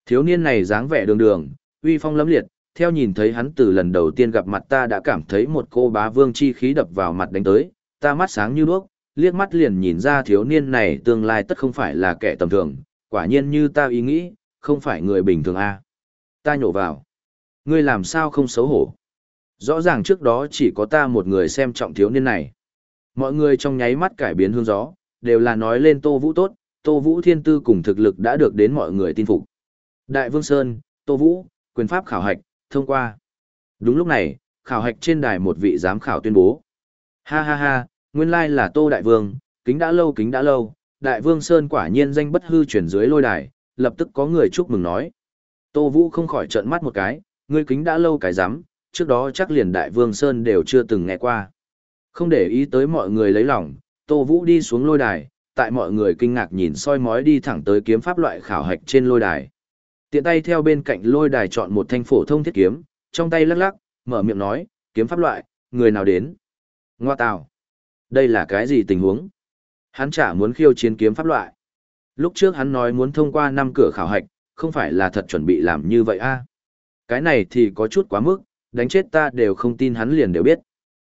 Thiếu niên này dáng vẻ đường đường, uy phong lẫm liệt, theo nhìn thấy hắn từ lần đầu tiên gặp mặt ta đã cảm thấy một cô bá vương chi khí đập vào mặt đánh tới, ta mắt sáng như đuốc, liếc mắt liền nhìn ra thiếu niên này tương lai tất không phải là kẻ tầm thường, quả nhiên như ta ý nghĩ, không phải người bình thường a. Ta nhổ vào. Ngươi làm sao không xấu hổ? Rõ ràng trước đó chỉ có ta một người xem trọng thiếu niên này. Mọi người trong nháy mắt cải biến hương gió, đều là nói lên Tô Vũ tốt, Tô Vũ thiên tư cùng thực lực đã được đến mọi người tin phục. Đại Vương Sơn, Tô Vũ, quyền pháp khảo hạch, thông qua. Đúng lúc này, khảo hạch trên đài một vị giám khảo tuyên bố. Ha ha ha, nguyên lai là Tô Đại Vương, kính đã lâu kính đã lâu, Đại Vương Sơn quả nhiên danh bất hư chuyển dưới lôi đài, lập tức có người chúc mừng nói. Tô Vũ không khỏi trợn mắt một cái, ngươi kính đã lâu cái rắm trước đó chắc liền Đại Vương Sơn đều chưa từng nghe qua. Không để ý tới mọi người lấy lòng, Tô Vũ đi xuống lôi đài, tại mọi người kinh ngạc nhìn soi mói đi thẳng tới kiếm pháp loại khảo hạch trên lôi đài. Tiện tay theo bên cạnh lôi đài chọn một thanh phổ thông thiết kiếm, trong tay lắc lắc, mở miệng nói, kiếm pháp loại, người nào đến? Ngoa tào. Đây là cái gì tình huống? Hắn chả muốn khiêu chiến kiếm pháp loại. Lúc trước hắn nói muốn thông qua năm cửa khảo hạch, không phải là thật chuẩn bị làm như vậy a cái này thì có chút quá mức, đánh chết ta đều không tin hắn liền đều biết.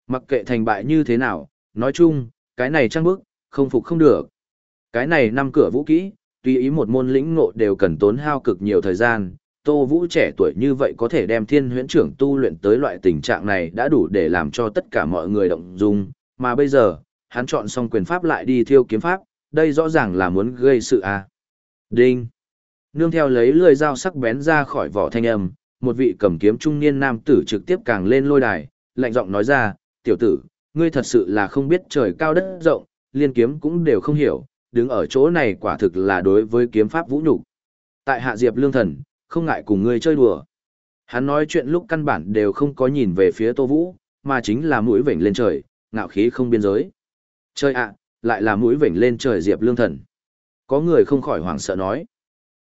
Mặc kệ thành bại như thế nào, nói chung, cái này trăng bức, không phục không được. Cái này năm cửa vũ kỹ, tùy ý một môn lĩnh ngộ đều cần tốn hao cực nhiều thời gian. Tô Vũ trẻ tuổi như vậy có thể đem thiên huyễn trưởng tu luyện tới loại tình trạng này đã đủ để làm cho tất cả mọi người động dung, mà bây giờ, hắn chọn xong quyền pháp lại đi thiêu kiếm pháp, đây rõ ràng là muốn gây sự à. Đinh! Nương theo lấy lưỡi dao sắc bén ra khỏi vỏ thanh âm, một vị cầm kiếm trung niên nam tử trực tiếp càng lên lôi đài, lạnh giọng nói ra, tiểu tử, ngươi thật sự là không biết trời cao đất rộng, liên kiếm cũng đều không hiểu, đứng ở chỗ này quả thực là đối với kiếm pháp vũ nhục. Tại hạ Diệp Lương Thần, không ngại cùng ngươi chơi đùa. Hắn nói chuyện lúc căn bản đều không có nhìn về phía Tô Vũ, mà chính là mũi vểnh lên trời, ngạo khí không biên giới. Chơi ạ, lại là mũi vểnh lên trời Diệp Lương Thần. Có người không khỏi hoảng sợ nói.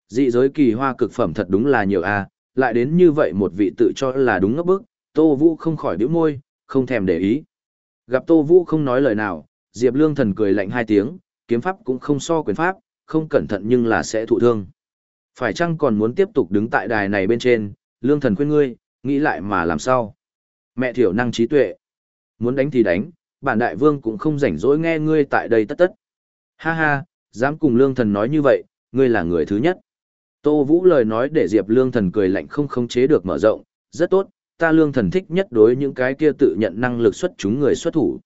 Dị giới kỳ hoa cực phẩm thật đúng là nhiều a, lại đến như vậy một vị tự cho là đúng ngấp bức, Tô Vũ không khỏi bĩu môi, không thèm để ý. Gặp Tô Vũ không nói lời nào, Diệp Lương Thần cười lạnh hai tiếng, kiếm pháp cũng không so quyền pháp, không cẩn thận nhưng là sẽ thụ thương. Phải chăng còn muốn tiếp tục đứng tại đài này bên trên, lương thần khuyên ngươi, nghĩ lại mà làm sao. Mẹ thiểu năng trí tuệ. Muốn đánh thì đánh, bản đại vương cũng không rảnh rỗi nghe ngươi tại đây tất tất. Ha ha, dám cùng lương thần nói như vậy, ngươi là người thứ nhất. Tô Vũ lời nói để Diệp lương thần cười lạnh không khống chế được mở rộng, rất tốt, ta lương thần thích nhất đối những cái kia tự nhận năng lực xuất chúng người xuất thủ.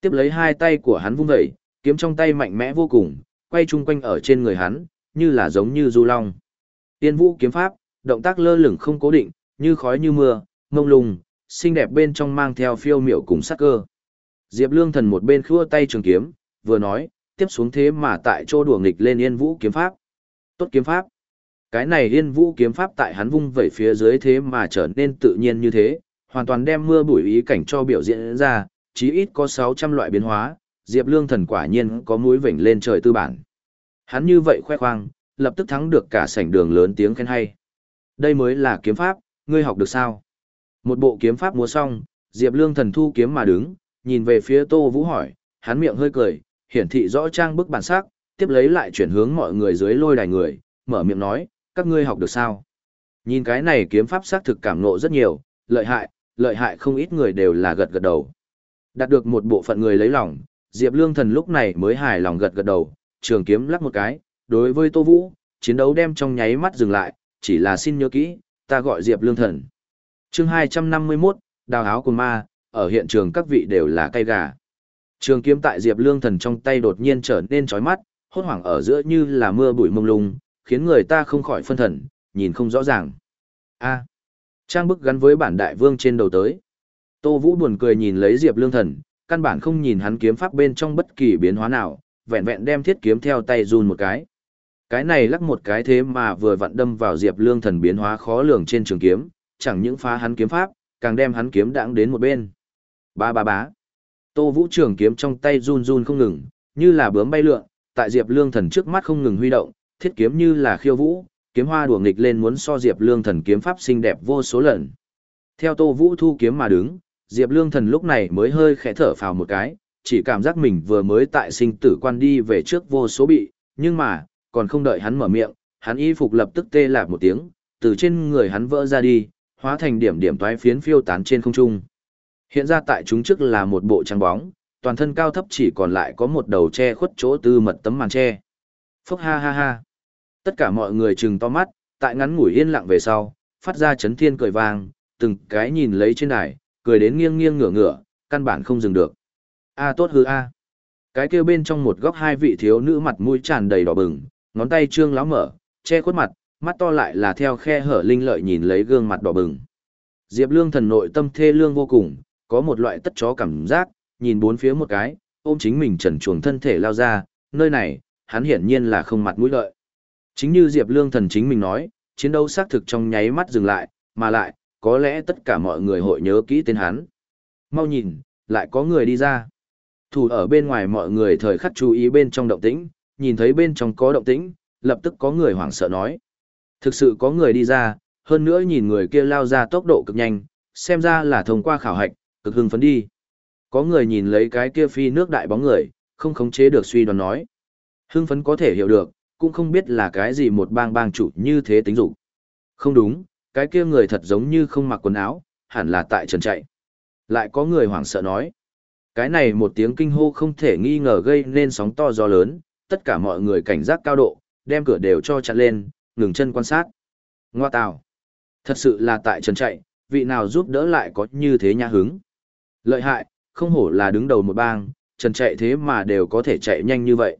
Tiếp lấy hai tay của hắn vung vẩy, kiếm trong tay mạnh mẽ vô cùng, quay chung quanh ở trên người hắn, như là giống như du long. Tiên vũ kiếm pháp, động tác lơ lửng không cố định, như khói như mưa, ngông lung, xinh đẹp bên trong mang theo phiêu miểu cùng sắc cơ. Diệp Lương Thần một bên khua tay trường kiếm, vừa nói, tiếp xuống thế mà tại chỗ đùa nghịch lên Yên Vũ kiếm pháp. Tốt kiếm pháp. Cái này Yên Vũ kiếm pháp tại hắn vung vẩy phía dưới thế mà trở nên tự nhiên như thế, hoàn toàn đem mưa bụi ý cảnh cho biểu diễn ra, chí ít có 600 loại biến hóa, Diệp Lương Thần quả nhiên có mũi vểnh lên trời tư bản. Hắn như vậy khoe khoang, lập tức thắng được cả sảnh đường lớn tiếng khen hay. Đây mới là kiếm pháp, ngươi học được sao? Một bộ kiếm pháp múa xong, Diệp Lương thần thu kiếm mà đứng, nhìn về phía Tô Vũ hỏi, hắn miệng hơi cười, hiển thị rõ trang bức bản sắc, tiếp lấy lại chuyển hướng mọi người dưới lôi đài người, mở miệng nói, các ngươi học được sao? Nhìn cái này kiếm pháp sắc thực cảm ngộ rất nhiều, lợi hại, lợi hại không ít người đều là gật gật đầu. Đạt được một bộ phận người lấy lòng, Diệp Lương thần lúc này mới hài lòng gật gật đầu, trường kiếm lắc một cái, đối với Tô Vũ, chiến đấu đem trong nháy mắt dừng lại, chỉ là xin nhớ kỹ, ta gọi Diệp Lương thần chương 251, đào áo của ma, ở hiện trường các vị đều là cây gà. Trường kiếm tại Diệp Lương Thần trong tay đột nhiên trở nên chói mắt, hốt hoảng ở giữa như là mưa bụi mông lung, khiến người ta không khỏi phân thần, nhìn không rõ ràng. A. trang bức gắn với bản đại vương trên đầu tới. Tô Vũ buồn cười nhìn lấy Diệp Lương Thần, căn bản không nhìn hắn kiếm pháp bên trong bất kỳ biến hóa nào, vẹn vẹn đem thiết kiếm theo tay run một cái. Cái này lắc một cái thế mà vừa vặn đâm vào Diệp Lương Thần biến hóa khó lường trên trường kiếm, chẳng những phá hắn kiếm pháp, càng đem hắn kiếm đãng đến một bên. Ba ba bá. Tô Vũ trường kiếm trong tay run run không ngừng, như là bướm bay lượn, tại Diệp Lương Thần trước mắt không ngừng huy động, thiết kiếm như là khiêu vũ, kiếm hoa đùa nghịch lên muốn so Diệp Lương Thần kiếm pháp xinh đẹp vô số lần. Theo Tô Vũ thu kiếm mà đứng, Diệp Lương Thần lúc này mới hơi khẽ thở phào một cái, chỉ cảm giác mình vừa mới tại sinh tử quan đi về trước vô số bị, nhưng mà, còn không đợi hắn mở miệng, hắn y phục lập tức tê lạc một tiếng, từ trên người hắn vỡ ra đi, hóa thành điểm điểm toái phiến phiêu tán trên không trung. Hiện ra tại chúng trước là một bộ trắng bóng, toàn thân cao thấp chỉ còn lại có một đầu che khuất chỗ tư mật tấm màn che. Phốc ha ha ha. Tất cả mọi người trừng to mắt, tại ngắn ngủi yên lặng về sau, phát ra chấn thiên cười vang, từng cái nhìn lấy trên đài, cười đến nghiêng nghiêng ngửa ngửa, căn bản không dừng được. A à, tốt hư a. Cái kia bên trong một góc hai vị thiếu nữ mặt mũi tràn đầy đỏ bừng, ngón tay trương láo mở, che khuất mặt, mắt to lại là theo khe hở linh lợi nhìn lấy gương mặt đỏ bừng. Diệp Lương thần nội tâm thê lương vô cùng, có một loại tất chó cảm giác, nhìn bốn phía một cái, ôm chính mình trần chuồng thân thể lao ra, nơi này, hắn hiển nhiên là không mặt mũi lợi. Chính như Diệp Lương thần chính mình nói, chiến đấu xác thực trong nháy mắt dừng lại, mà lại, có lẽ tất cả mọi người hội nhớ kỹ tên hắn. Mau nhìn, lại có người đi ra. Thủ ở bên ngoài mọi người thời khắc chú ý bên trong động tĩnh, nhìn thấy bên trong có động tĩnh, lập tức có người hoảng sợ nói. Thực sự có người đi ra, hơn nữa nhìn người kia lao ra tốc độ cực nhanh, xem ra là thông qua khảo hạch, cực hưng phấn đi. Có người nhìn lấy cái kia phi nước đại bóng người, không khống chế được suy đoán nói. Hưng phấn có thể hiểu được, cũng không biết là cái gì một bang bang chủ như thế tính dục. Không đúng, cái kia người thật giống như không mặc quần áo, hẳn là tại trần chạy. Lại có người hoảng sợ nói. Cái này một tiếng kinh hô không thể nghi ngờ gây nên sóng to gió lớn, tất cả mọi người cảnh giác cao độ, đem cửa đều cho chặn lên, ngừng chân quan sát. Ngoa tào. Thật sự là tại trần chạy, vị nào giúp đỡ lại có như thế nhã hứng. Lợi hại, không hổ là đứng đầu một bang, trần chạy thế mà đều có thể chạy nhanh như vậy.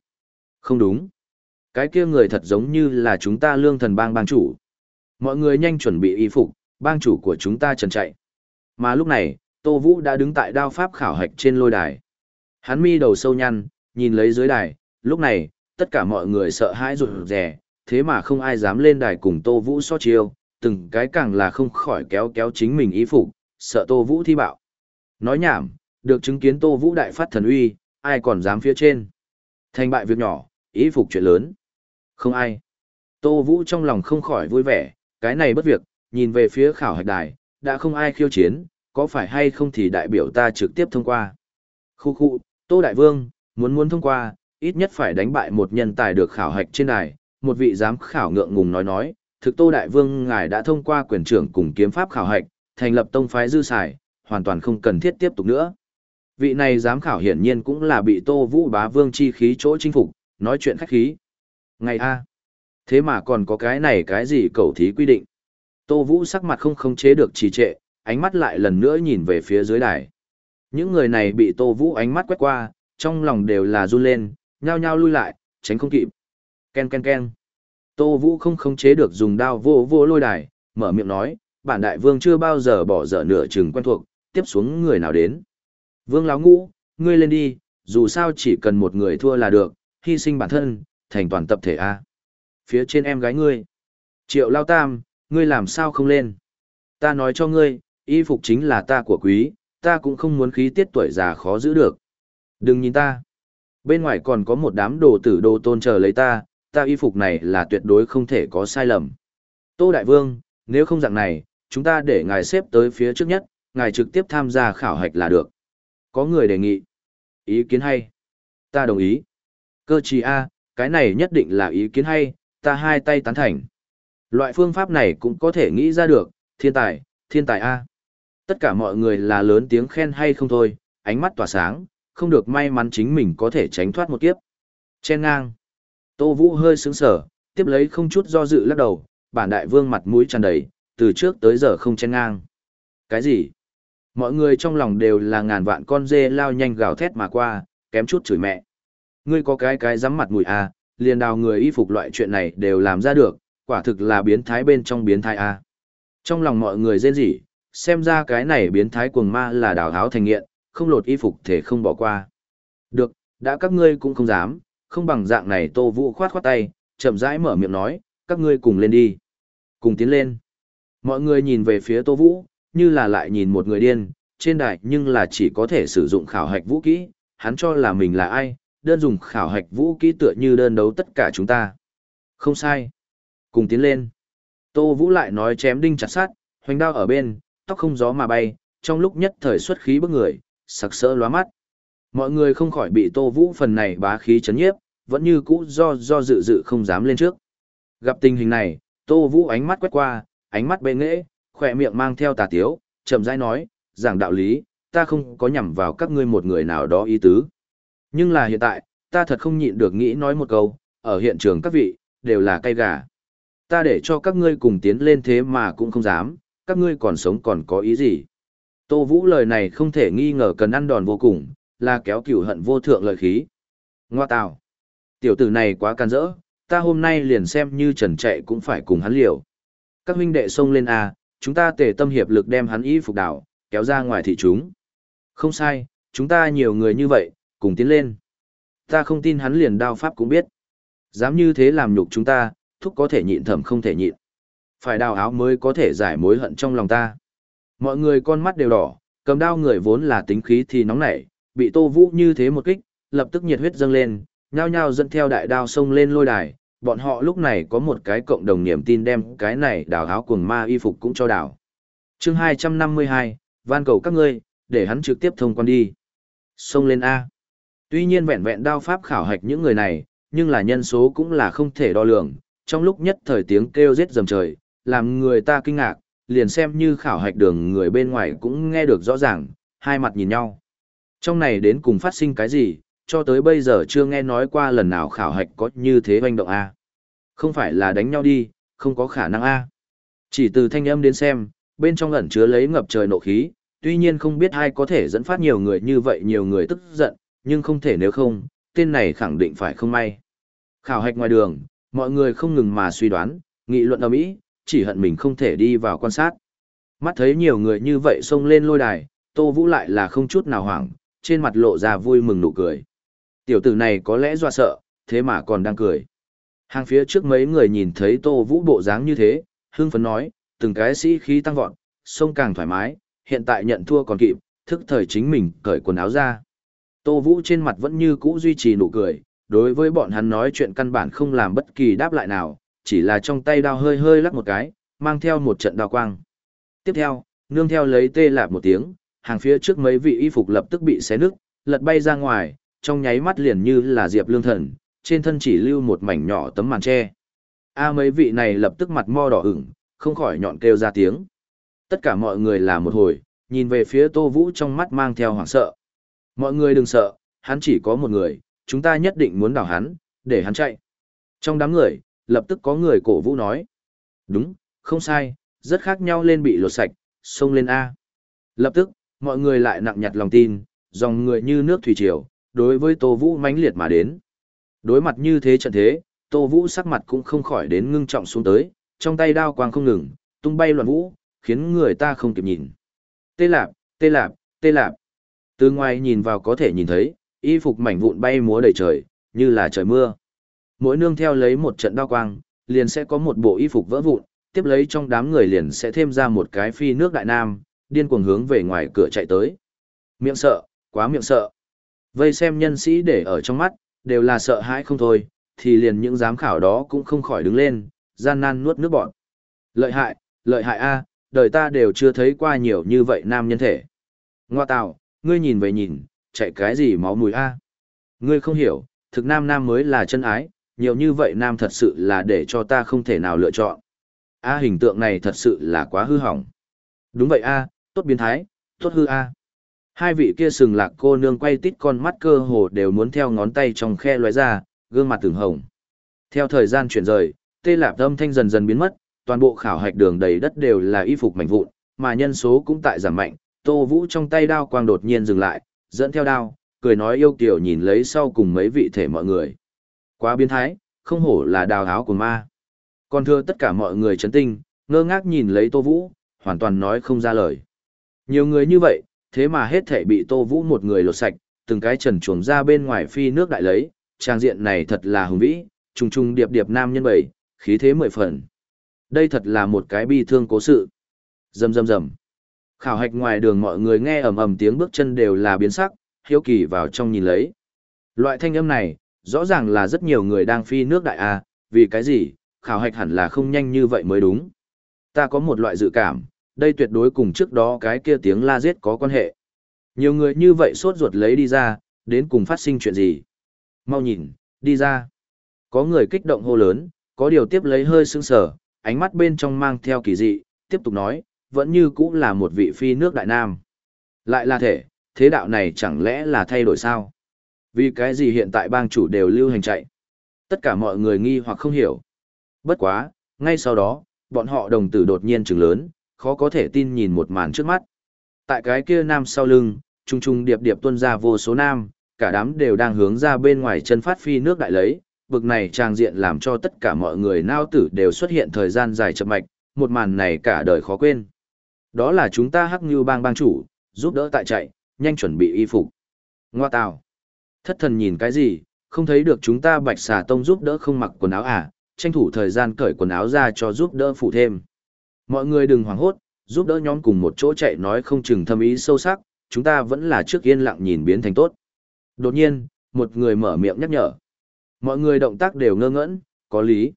Không đúng. Cái kia người thật giống như là chúng ta lương thần bang bang chủ. Mọi người nhanh chuẩn bị y phục, bang chủ của chúng ta trần chạy. Mà lúc này, Tô Vũ đã đứng tại đao pháp khảo hạch trên lôi đài. Hắn mi đầu sâu nhăn, nhìn lấy dưới đài, lúc này, tất cả mọi người sợ hãi rụt rè, thế mà không ai dám lên đài cùng Tô Vũ so chiêu, từng cái càng là không khỏi kéo kéo chính mình ý phục, sợ Tô Vũ thi bạo. Nói nhảm, được chứng kiến Tô Vũ đại phát thần uy, ai còn dám phía trên. Thành bại việc nhỏ, ý phục chuyện lớn. Không ai. Tô Vũ trong lòng không khỏi vui vẻ, cái này bất việc, nhìn về phía khảo hạch đài, đã không ai khiêu chiến, có phải hay không thì đại biểu ta trực tiếp thông qua. Khu khu, Tô Đại Vương, muốn muốn thông qua, ít nhất phải đánh bại một nhân tài được khảo hạch trên đài, một vị giám khảo ngượng ngùng nói nói, thực Tô Đại Vương ngài đã thông qua quyền trưởng cùng kiếm pháp khảo hạch, thành lập tông phái dư xài, hoàn toàn không cần thiết tiếp tục nữa. Vị này giám khảo hiển nhiên cũng là bị Tô Vũ Bá Vương chi khí chỗ chinh phục, nói chuyện khách khí. Ngày A. Thế mà còn có cái này cái gì cầu thí quy định. Tô Vũ sắc mặt không khống chế được trì trệ, ánh mắt lại lần nữa nhìn về phía dưới đài. Những người này bị Tô Vũ ánh mắt quét qua, trong lòng đều là run lên, nhao nhao lui lại, tránh không kịp. Ken ken ken. Tô Vũ không khống chế được dùng đao vô vô lôi đài, mở miệng nói, bản đại vương chưa bao giờ bỏ dở nửa chừng quen thuộc, tiếp xuống người nào đến. Vương láo ngũ, ngươi lên đi, dù sao chỉ cần một người thua là được, hy sinh bản thân, thành toàn tập thể A. Phía trên em gái ngươi. Triệu lao tam, ngươi làm sao không lên? Ta nói cho ngươi, y phục chính là ta của quý, ta cũng không muốn khí tiết tuổi già khó giữ được. Đừng nhìn ta. Bên ngoài còn có một đám đồ tử đồ tôn chờ lấy ta, ta y phục này là tuyệt đối không thể có sai lầm. Tô Đại Vương, nếu không dạng này, chúng ta để ngài xếp tới phía trước nhất, ngài trực tiếp tham gia khảo hạch là được. Có người đề nghị. Ý kiến hay. Ta đồng ý. Cơ trì A, cái này nhất định là ý kiến hay, ta hai tay tán thành. Loại phương pháp này cũng có thể nghĩ ra được, thiên tài, thiên tài A. Tất cả mọi người là lớn tiếng khen hay không thôi, ánh mắt tỏa sáng, không được may mắn chính mình có thể tránh thoát một kiếp. Chen ngang. Tô Vũ hơi sướng sở, tiếp lấy không chút do dự lắc đầu, bản đại vương mặt mũi tràn đầy, từ trước tới giờ không chen ngang. Cái gì? Mọi người trong lòng đều là ngàn vạn con dê lao nhanh gào thét mà qua, kém chút chửi mẹ. Ngươi có cái cái dám mặt mũi à, liền đào người y phục loại chuyện này đều làm ra được, quả thực là biến thái bên trong biến thái à. Trong lòng mọi người rên rỉ, xem ra cái này biến thái cuồng ma là đào háo thành nghiện, không lột y phục thể không bỏ qua. Được, đã các ngươi cũng không dám, không bằng dạng này Tô Vũ khoát khoát tay, chậm rãi mở miệng nói, các ngươi cùng lên đi. Cùng tiến lên. Mọi người nhìn về phía Tô Vũ, như là lại nhìn một người điên, trên đài nhưng là chỉ có thể sử dụng khảo hạch vũ kỹ, hắn cho là mình là ai, đơn dùng khảo hạch vũ kỹ tựa như đơn đấu tất cả chúng ta. Không sai. Cùng tiến lên. Tô Vũ lại nói chém đinh chặt sát, hoành đao ở bên, tóc không gió mà bay, trong lúc nhất thời xuất khí bức người, sặc sỡ lóa mắt. Mọi người không khỏi bị Tô Vũ phần này bá khí chấn nhiếp, vẫn như cũ do do dự dự không dám lên trước. Gặp tình hình này, Tô Vũ ánh mắt quét qua, ánh mắt bệ nghệ, khỏe miệng mang theo tà tiếu, chậm rãi nói, giảng đạo lý, ta không có nhằm vào các ngươi một người nào đó ý tứ. Nhưng là hiện tại, ta thật không nhịn được nghĩ nói một câu, ở hiện trường các vị, đều là cây gà. Ta để cho các ngươi cùng tiến lên thế mà cũng không dám, các ngươi còn sống còn có ý gì. Tô Vũ lời này không thể nghi ngờ cần ăn đòn vô cùng, là kéo cửu hận vô thượng lợi khí. Ngoa tào. Tiểu tử này quá can rỡ, ta hôm nay liền xem như trần chạy cũng phải cùng hắn liều. Các huynh đệ xông lên A, chúng ta tề tâm hiệp lực đem hắn y phục đảo, kéo ra ngoài thị chúng. Không sai, chúng ta nhiều người như vậy, cùng tiến lên. Ta không tin hắn liền đao pháp cũng biết. Dám như thế làm nhục chúng ta, thúc có thể nhịn thầm không thể nhịn. Phải đào áo mới có thể giải mối hận trong lòng ta. Mọi người con mắt đều đỏ, cầm đao người vốn là tính khí thì nóng nảy, bị Tô Vũ như thế một kích, lập tức nhiệt huyết dâng lên, nhao nhao dẫn theo đại đao xông lên lôi đài, bọn họ lúc này có một cái cộng đồng niềm tin đem cái này đào áo cuồng ma y phục cũng cho đào. chương 252, van cầu các ngươi, để hắn trực tiếp thông quan đi. Xông lên A. Tuy nhiên vẹn vẹn đao pháp khảo hạch những người này, nhưng là nhân số cũng là không thể đo lường, trong lúc nhất thời tiếng kêu giết dầm trời, làm người ta kinh ngạc, liền xem như khảo hạch đường người bên ngoài cũng nghe được rõ ràng, hai mặt nhìn nhau. Trong này đến cùng phát sinh cái gì, cho tới bây giờ chưa nghe nói qua lần nào khảo hạch có như thế hoành động A. Không phải là đánh nhau đi, không có khả năng A. Chỉ từ thanh âm đến xem, bên trong ẩn chứa lấy ngập trời nộ khí, tuy nhiên không biết ai có thể dẫn phát nhiều người như vậy nhiều người tức giận, nhưng không thể nếu không, tên này khẳng định phải không may. Khảo hạch ngoài đường, mọi người không ngừng mà suy đoán, nghị luận ở mỹ, chỉ hận mình không thể đi vào quan sát. Mắt thấy nhiều người như vậy xông lên lôi đài, Tô Vũ lại là không chút nào hoảng, trên mặt lộ ra vui mừng nụ cười. Tiểu tử này có lẽ dọa sợ, thế mà còn đang cười. Hàng phía trước mấy người nhìn thấy Tô Vũ bộ dáng như thế, hưng phấn nói, từng cái sĩ khí tăng vọt, sông càng thoải mái, hiện tại nhận thua còn kịp, thức thời chính mình cởi quần áo ra. Tô Vũ trên mặt vẫn như cũ duy trì nụ cười, đối với bọn hắn nói chuyện căn bản không làm bất kỳ đáp lại nào, chỉ là trong tay đao hơi hơi lắc một cái, mang theo một trận đao quang. Tiếp theo, nương theo lấy tê lạp một tiếng, hàng phía trước mấy vị y phục lập tức bị xé nứt, lật bay ra ngoài, trong nháy mắt liền như là diệp lương thần, trên thân chỉ lưu một mảnh nhỏ tấm màn tre. A à, mấy vị này lập tức mặt mo đỏ ửng, không khỏi nhọn kêu ra tiếng. Tất cả mọi người là một hồi, nhìn về phía Tô Vũ trong mắt mang theo hoảng sợ. Mọi người đừng sợ, hắn chỉ có một người, chúng ta nhất định muốn đảo hắn, để hắn chạy. Trong đám người, lập tức có người cổ vũ nói. Đúng, không sai, Rất khác nhau lên bị lột sạch, xông lên A. Lập tức, mọi người lại nặng nhặt lòng tin, dòng người như nước thủy triều, đối với Tô Vũ mãnh liệt mà đến. Đối mặt như thế trận thế, Tô Vũ sắc mặt cũng không khỏi đến ngưng trọng xuống tới, trong tay đao quang không ngừng, tung bay loạn vũ, khiến người ta không kịp nhìn. Tê lạp, tê lạp, tê lạp. Từ ngoài nhìn vào có thể nhìn thấy, y phục mảnh vụn bay múa đầy trời, như là trời mưa. Mỗi nương theo lấy một trận đao quang, liền sẽ có một bộ y phục vỡ vụn, tiếp lấy trong đám người liền sẽ thêm ra một cái phi nước đại nam, điên cuồng hướng về ngoài cửa chạy tới. Miệng sợ, quá miệng sợ. Vây xem nhân sĩ để ở trong mắt, đều là sợ hãi không thôi, thì liền những giám khảo đó cũng không khỏi đứng lên, gian nan nuốt nước bọn. Lợi hại, lợi hại a, đời ta đều chưa thấy qua nhiều như vậy nam nhân thể. Ngoa tạo, ngươi nhìn về nhìn, chạy cái gì máu mùi a? Ngươi không hiểu, thực nam nam mới là chân ái, nhiều như vậy nam thật sự là để cho ta không thể nào lựa chọn. A hình tượng này thật sự là quá hư hỏng. Đúng vậy a, tốt biến thái, tốt hư a. Hai vị kia sừng lạc cô nương quay tít con mắt cơ hồ đều muốn theo ngón tay trong khe lóe ra, gương mặt từng hồng. Theo thời gian chuyển rời, tê lạp âm thanh dần dần biến mất, toàn bộ khảo hạch đường đầy đất đều là y phục mảnh vụn, mà nhân số cũng tại giảm mạnh. Tô Vũ trong tay đao quang đột nhiên dừng lại, dẫn theo đao, cười nói yêu kiều nhìn lấy sau cùng mấy vị thể mọi người. Quá biến thái, không hổ là đào áo của ma. Còn thưa tất cả mọi người chấn tinh, ngơ ngác nhìn lấy Tô Vũ, hoàn toàn nói không ra lời. Nhiều người như vậy, thế mà hết thể bị Tô Vũ một người lột sạch, từng cái trần chuồng ra bên ngoài phi nước đại lấy, trang diện này thật là hùng vĩ, trùng trùng điệp điệp nam nhân bảy, khí thế mười phần. Đây thật là một cái bi thương cố sự. Rầm rầm rầm. Khảo hạch ngoài đường mọi người nghe ầm ầm tiếng bước chân đều là biến sắc, hiếu kỳ vào trong nhìn lấy. Loại thanh âm này, rõ ràng là rất nhiều người đang phi nước đại A, vì cái gì, khảo hạch hẳn là không nhanh như vậy mới đúng. Ta có một loại dự cảm, đây tuyệt đối cùng trước đó cái kia tiếng la giết có quan hệ. Nhiều người như vậy sốt ruột lấy đi ra, đến cùng phát sinh chuyện gì. Mau nhìn, đi ra. Có người kích động hô lớn, có điều tiếp lấy hơi sững sờ, ánh mắt bên trong mang theo kỳ dị, tiếp tục nói, vẫn như cũng là một vị phi nước đại nam. Lại là thể, thế đạo này chẳng lẽ là thay đổi sao? Vì cái gì hiện tại bang chủ đều lưu hành chạy? Tất cả mọi người nghi hoặc không hiểu. Bất quá, ngay sau đó, bọn họ đồng tử đột nhiên trừng lớn, khó có thể tin nhìn một màn trước mắt. Tại cái kia nam sau lưng, trung trung điệp điệp tuân ra vô số nam, cả đám đều đang hướng ra bên ngoài chân phát phi nước đại lấy, bực này trang diện làm cho tất cả mọi người nao tử đều xuất hiện thời gian dài chậm mạch, một màn này cả đời khó quên. Đó là chúng ta hắc như bang bang chủ, giúp đỡ tại chạy, nhanh chuẩn bị y phục. Ngoa tào. Thất thần nhìn cái gì, không thấy được chúng ta bạch xà tông giúp đỡ không mặc quần áo à, tranh thủ thời gian cởi quần áo ra cho giúp đỡ phụ thêm. Mọi người đừng hoảng hốt, giúp đỡ nhóm cùng một chỗ chạy nói không chừng thâm ý sâu sắc, chúng ta vẫn là trước yên lặng nhìn biến thành tốt. Đột nhiên, một người mở miệng nhắc nhở. Mọi người động tác đều ngơ ngẩn có lý.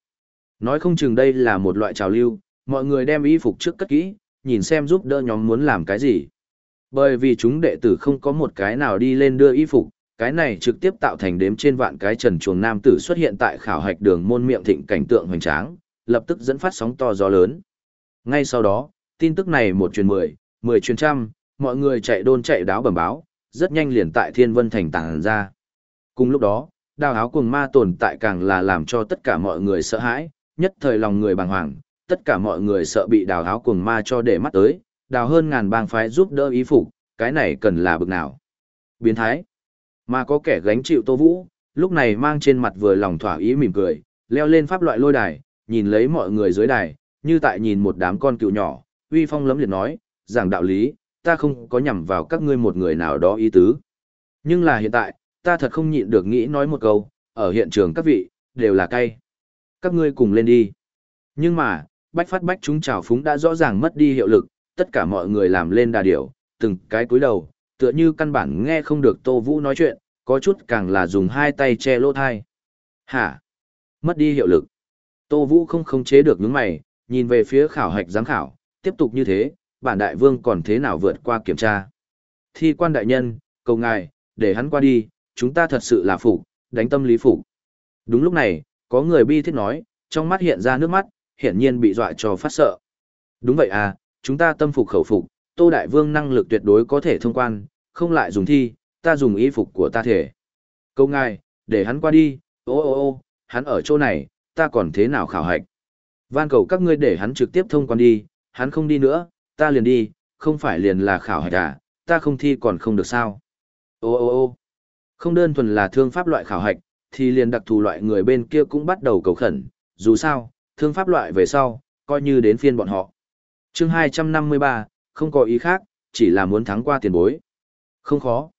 Nói không chừng đây là một loại trào lưu, mọi người đem y phục trước cất kỹ, nhìn xem giúp đỡ nhóm muốn làm cái gì. Bởi vì chúng đệ tử không có một cái nào đi lên đưa y phục, cái này trực tiếp tạo thành đếm trên vạn cái trần chuồng nam tử xuất hiện tại khảo hạch đường môn miệng thịnh cảnh tượng hoành tráng, lập tức dẫn phát sóng to gió lớn. Ngay sau đó, tin tức này một truyền mười, mười truyền trăm, mọi người chạy đôn chạy đáo bẩm báo, rất nhanh liền tại Thiên Vân Thành tàng ra. Cùng lúc đó, đào áo cuồng ma tồn tại càng là làm cho tất cả mọi người sợ hãi, nhất thời lòng người bàng hoàng, tất cả mọi người sợ bị đào tháo cuồng ma cho để mắt tới, đào hơn ngàn bang phái giúp đỡ ý phục, cái này cần là bực nào. Biến thái. Mà có kẻ gánh chịu Tô Vũ, lúc này mang trên mặt vừa lòng thỏa ý mỉm cười, leo lên pháp loại lôi đài, nhìn lấy mọi người dưới đài, như tại nhìn một đám con cựu nhỏ, uy phong lấm liệt nói, giảng đạo lý, ta không có nhằm vào các ngươi một người nào đó ý tứ. Nhưng là hiện tại, ta thật không nhịn được nghĩ nói một câu, ở hiện trường các vị, đều là cay. Các ngươi cùng lên đi. Nhưng mà, bách phát bách chúng trào phúng đã rõ ràng mất đi hiệu lực, tất cả mọi người làm lên đà điểu, từng cái cúi đầu, tựa như căn bản nghe không được Tô Vũ nói chuyện, có chút càng là dùng hai tay che lỗ thai. Hả? Mất đi hiệu lực. Tô Vũ không khống chế được những mày, nhìn về phía khảo hạch giám khảo, tiếp tục như thế, bản đại vương còn thế nào vượt qua kiểm tra. Thi quan đại nhân, cầu ngài, để hắn qua đi, chúng ta thật sự là phục, đánh tâm lý phục. Đúng lúc này, có người bi thiết nói, trong mắt hiện ra nước mắt, hiển nhiên bị dọa cho phát sợ. Đúng vậy à, chúng ta tâm phục khẩu phục, Tô Đại Vương năng lực tuyệt đối có thể thông quan, không lại dùng thi, ta dùng y phục của ta thể. Câu ngài, để hắn qua đi, ô ô ô, hắn ở chỗ này, ta còn thế nào khảo hạch. Van cầu các ngươi để hắn trực tiếp thông quan đi, hắn không đi nữa, ta liền đi, không phải liền là khảo hạch à, ta không thi còn không được sao. Ô ô ô không đơn thuần là thương pháp loại khảo hạch, thì liền đặc thù loại người bên kia cũng bắt đầu cầu khẩn, dù sao, thương pháp loại về sau, coi như đến phiên bọn họ. chương 253, không có ý khác, chỉ là muốn thắng qua tiền bối. Không khó.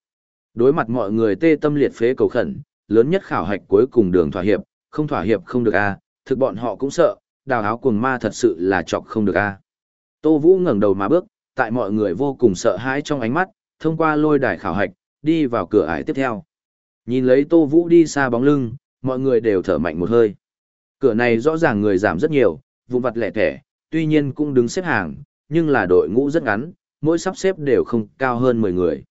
Đối mặt mọi người tê tâm liệt phế cầu khẩn, lớn nhất khảo hạch cuối cùng đường thỏa hiệp, không thỏa hiệp không được a thực bọn họ cũng sợ, đào áo cuồng ma thật sự là chọc không được a Tô Vũ ngẩng đầu mà bước, tại mọi người vô cùng sợ hãi trong ánh mắt, thông qua lôi đài khảo hạch, đi vào cửa ải tiếp theo. Nhìn lấy Tô Vũ đi xa bóng lưng, mọi người đều thở mạnh một hơi. Cửa này rõ ràng người giảm rất nhiều, vụ vặt lẻ thẻ, tuy nhiên cũng đứng xếp hàng, nhưng là đội ngũ rất ngắn, mỗi sắp xếp đều không cao hơn 10 người.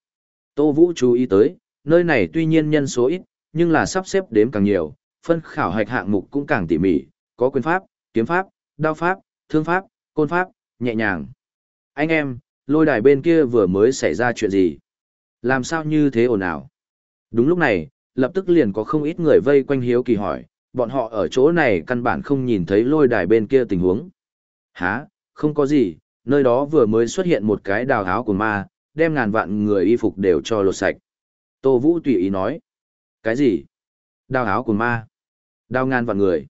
Tô Vũ chú ý tới, nơi này tuy nhiên nhân số ít, nhưng là sắp xếp đếm càng nhiều, phân khảo hạch hạng mục cũng càng tỉ mỉ, có quyền pháp, kiếm pháp, đao pháp, thương pháp, côn pháp, nhẹ nhàng. Anh em, lôi đài bên kia vừa mới xảy ra chuyện gì? Làm sao như thế ồn ào? Đúng lúc này, lập tức liền có không ít người vây quanh hiếu kỳ hỏi, bọn họ ở chỗ này căn bản không nhìn thấy lôi đài bên kia tình huống. Hả, không có gì, nơi đó vừa mới xuất hiện một cái đào áo của ma, đem ngàn vạn người y phục đều cho lột sạch. Tô Vũ tùy ý nói. Cái gì? Đào áo của ma. Đào ngàn vạn người.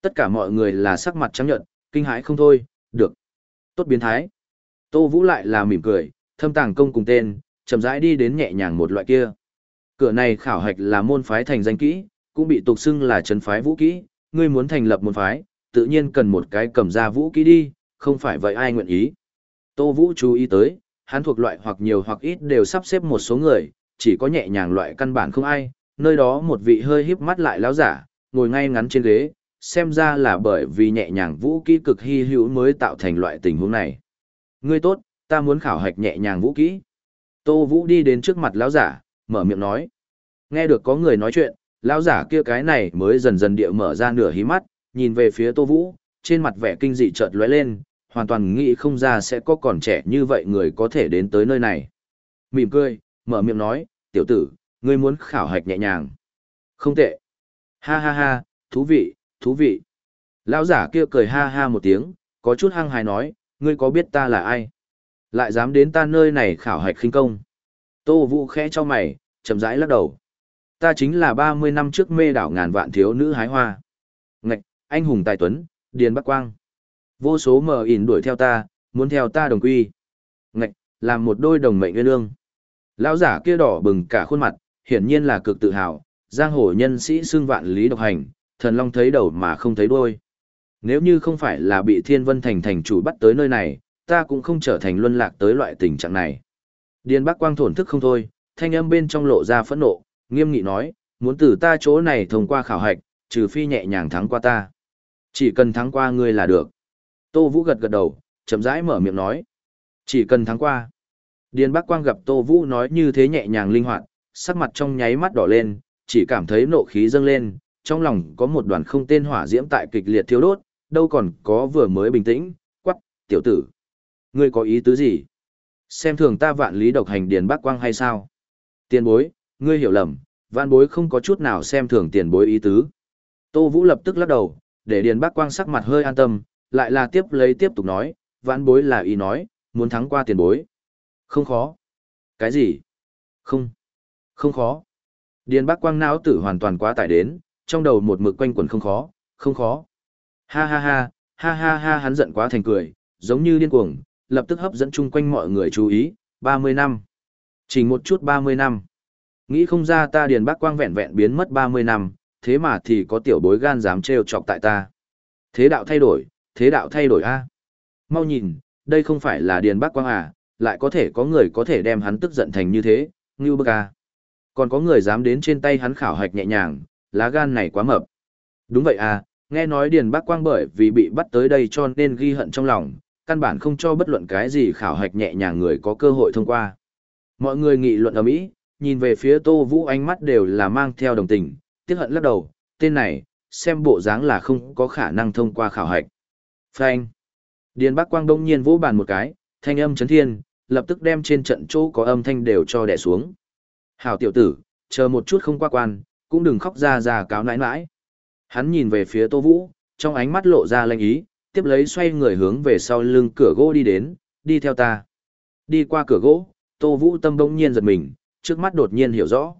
Tất cả mọi người là sắc mặt trắng nhợt, kinh hãi không thôi, được. Tốt biến thái. Tô Vũ lại là mỉm cười, thâm tàng công cùng tên, chậm rãi đi đến nhẹ nhàng một loại kia. Cửa này khảo hạch là môn phái thành danh kỹ, cũng bị tục xưng là trấn phái vũ kỹ, ngươi muốn thành lập môn phái, tự nhiên cần một cái cầm ra vũ kỹ đi, không phải vậy ai nguyện ý. Tô Vũ chú ý tới, hắn thuộc loại hoặc nhiều hoặc ít đều sắp xếp một số người, chỉ có nhẹ nhàng loại căn bản không ai, nơi đó một vị hơi híp mắt lại lão giả, ngồi ngay ngắn trên ghế, xem ra là bởi vì nhẹ nhàng vũ kỹ cực hy hữu mới tạo thành loại tình huống này. Ngươi tốt, ta muốn khảo hạch nhẹ nhàng vũ kỹ. Tô Vũ đi đến trước mặt lão giả, mở miệng nói. Nghe được có người nói chuyện, lão giả kia cái này mới dần dần địa mở ra nửa hí mắt, nhìn về phía Tô Vũ, trên mặt vẻ kinh dị chợt lóe lên, hoàn toàn nghĩ không ra sẽ có còn trẻ như vậy người có thể đến tới nơi này. Mỉm cười, mở miệng nói, tiểu tử, ngươi muốn khảo hạch nhẹ nhàng. Không tệ. Ha ha ha, thú vị, thú vị. Lão giả kia cười ha ha một tiếng, có chút hăng hài nói, ngươi có biết ta là ai? Lại dám đến ta nơi này khảo hạch khinh công. Tô Vũ khẽ cho mày, chậm rãi lắc đầu. Ta chính là 30 năm trước mê đảo ngàn vạn thiếu nữ hái hoa. Ngạch, anh hùng tài tuấn, Điền Bắc Quang. Vô số mờ ỉn đuổi theo ta, muốn theo ta đồng quy. Ngạch, làm một đôi đồng mệnh nguyên lương. Lão giả kia đỏ bừng cả khuôn mặt, hiển nhiên là cực tự hào, giang hồ nhân sĩ xương vạn lý độc hành, thần long thấy đầu mà không thấy đuôi. Nếu như không phải là bị Thiên Vân Thành thành chủ bắt tới nơi này, ta cũng không trở thành luân lạc tới loại tình trạng này. Điền Bắc Quang thổn thức không thôi, thanh âm bên trong lộ ra phẫn nộ, nghiêm nghị nói, muốn từ ta chỗ này thông qua khảo hạch, trừ phi nhẹ nhàng thắng qua ta. Chỉ cần thắng qua ngươi là được. Tô Vũ gật gật đầu, chậm rãi mở miệng nói. Chỉ cần thắng qua. Điền Bắc Quang gặp Tô Vũ nói như thế nhẹ nhàng linh hoạt, sắc mặt trong nháy mắt đỏ lên, chỉ cảm thấy nộ khí dâng lên, trong lòng có một đoàn không tên hỏa diễm tại kịch liệt thiêu đốt, đâu còn có vừa mới bình tĩnh, quắc, tiểu tử. Ngươi có ý tứ gì? Xem thường ta vạn lý độc hành Điền Bắc Quang hay sao? Tiền bối, ngươi hiểu lầm, vạn bối không có chút nào xem thường tiền bối ý tứ. Tô Vũ lập tức lắc đầu, để Điền Bác Quang sắc mặt hơi an tâm, lại là tiếp lấy tiếp tục nói, vạn bối là ý nói, muốn thắng qua tiền bối. Không khó. Cái gì? Không. Không khó. Điền Bác Quang não tử hoàn toàn quá tải đến, trong đầu một mực quanh quẩn không khó, không khó. Ha ha ha, ha ha ha hắn giận quá thành cười, giống như điên cuồng, lập tức hấp dẫn chung quanh mọi người chú ý, 30 năm. Chỉ một chút 30 năm. Nghĩ không ra ta Điền Bắc Quang vẹn vẹn biến mất 30 năm, thế mà thì có tiểu bối gan dám trêu chọc tại ta. Thế đạo thay đổi, thế đạo thay đổi a. Mau nhìn, đây không phải là Điền Bắc Quang à, lại có thể có người có thể đem hắn tức giận thành như thế, Ngưu Bức à. Còn có người dám đến trên tay hắn khảo hạch nhẹ nhàng, lá gan này quá mập. Đúng vậy à, nghe nói Điền Bắc Quang bởi vì bị bắt tới đây cho nên ghi hận trong lòng, căn bản không cho bất luận cái gì khảo hạch nhẹ nhàng người có cơ hội thông qua. Mọi người nghị luận ở Mỹ, nhìn về phía Tô Vũ ánh mắt đều là mang theo đồng tình, tiếc hận lắc đầu, tên này, xem bộ dáng là không có khả năng thông qua khảo hạch. Phanh. Điền Bắc Quang đông nhiên vỗ bàn một cái, thanh âm chấn thiên, lập tức đem trên trận chỗ có âm thanh đều cho đè xuống. Hảo tiểu tử, chờ một chút không qua quan, cũng đừng khóc ra ra cáo nãi nãi. Hắn nhìn về phía Tô Vũ, trong ánh mắt lộ ra lanh ý, tiếp lấy xoay người hướng về sau lưng cửa gỗ đi đến, đi theo ta. Đi qua cửa gỗ, Tô Vũ Tâm bỗng nhiên giật mình, trước mắt đột nhiên hiểu rõ.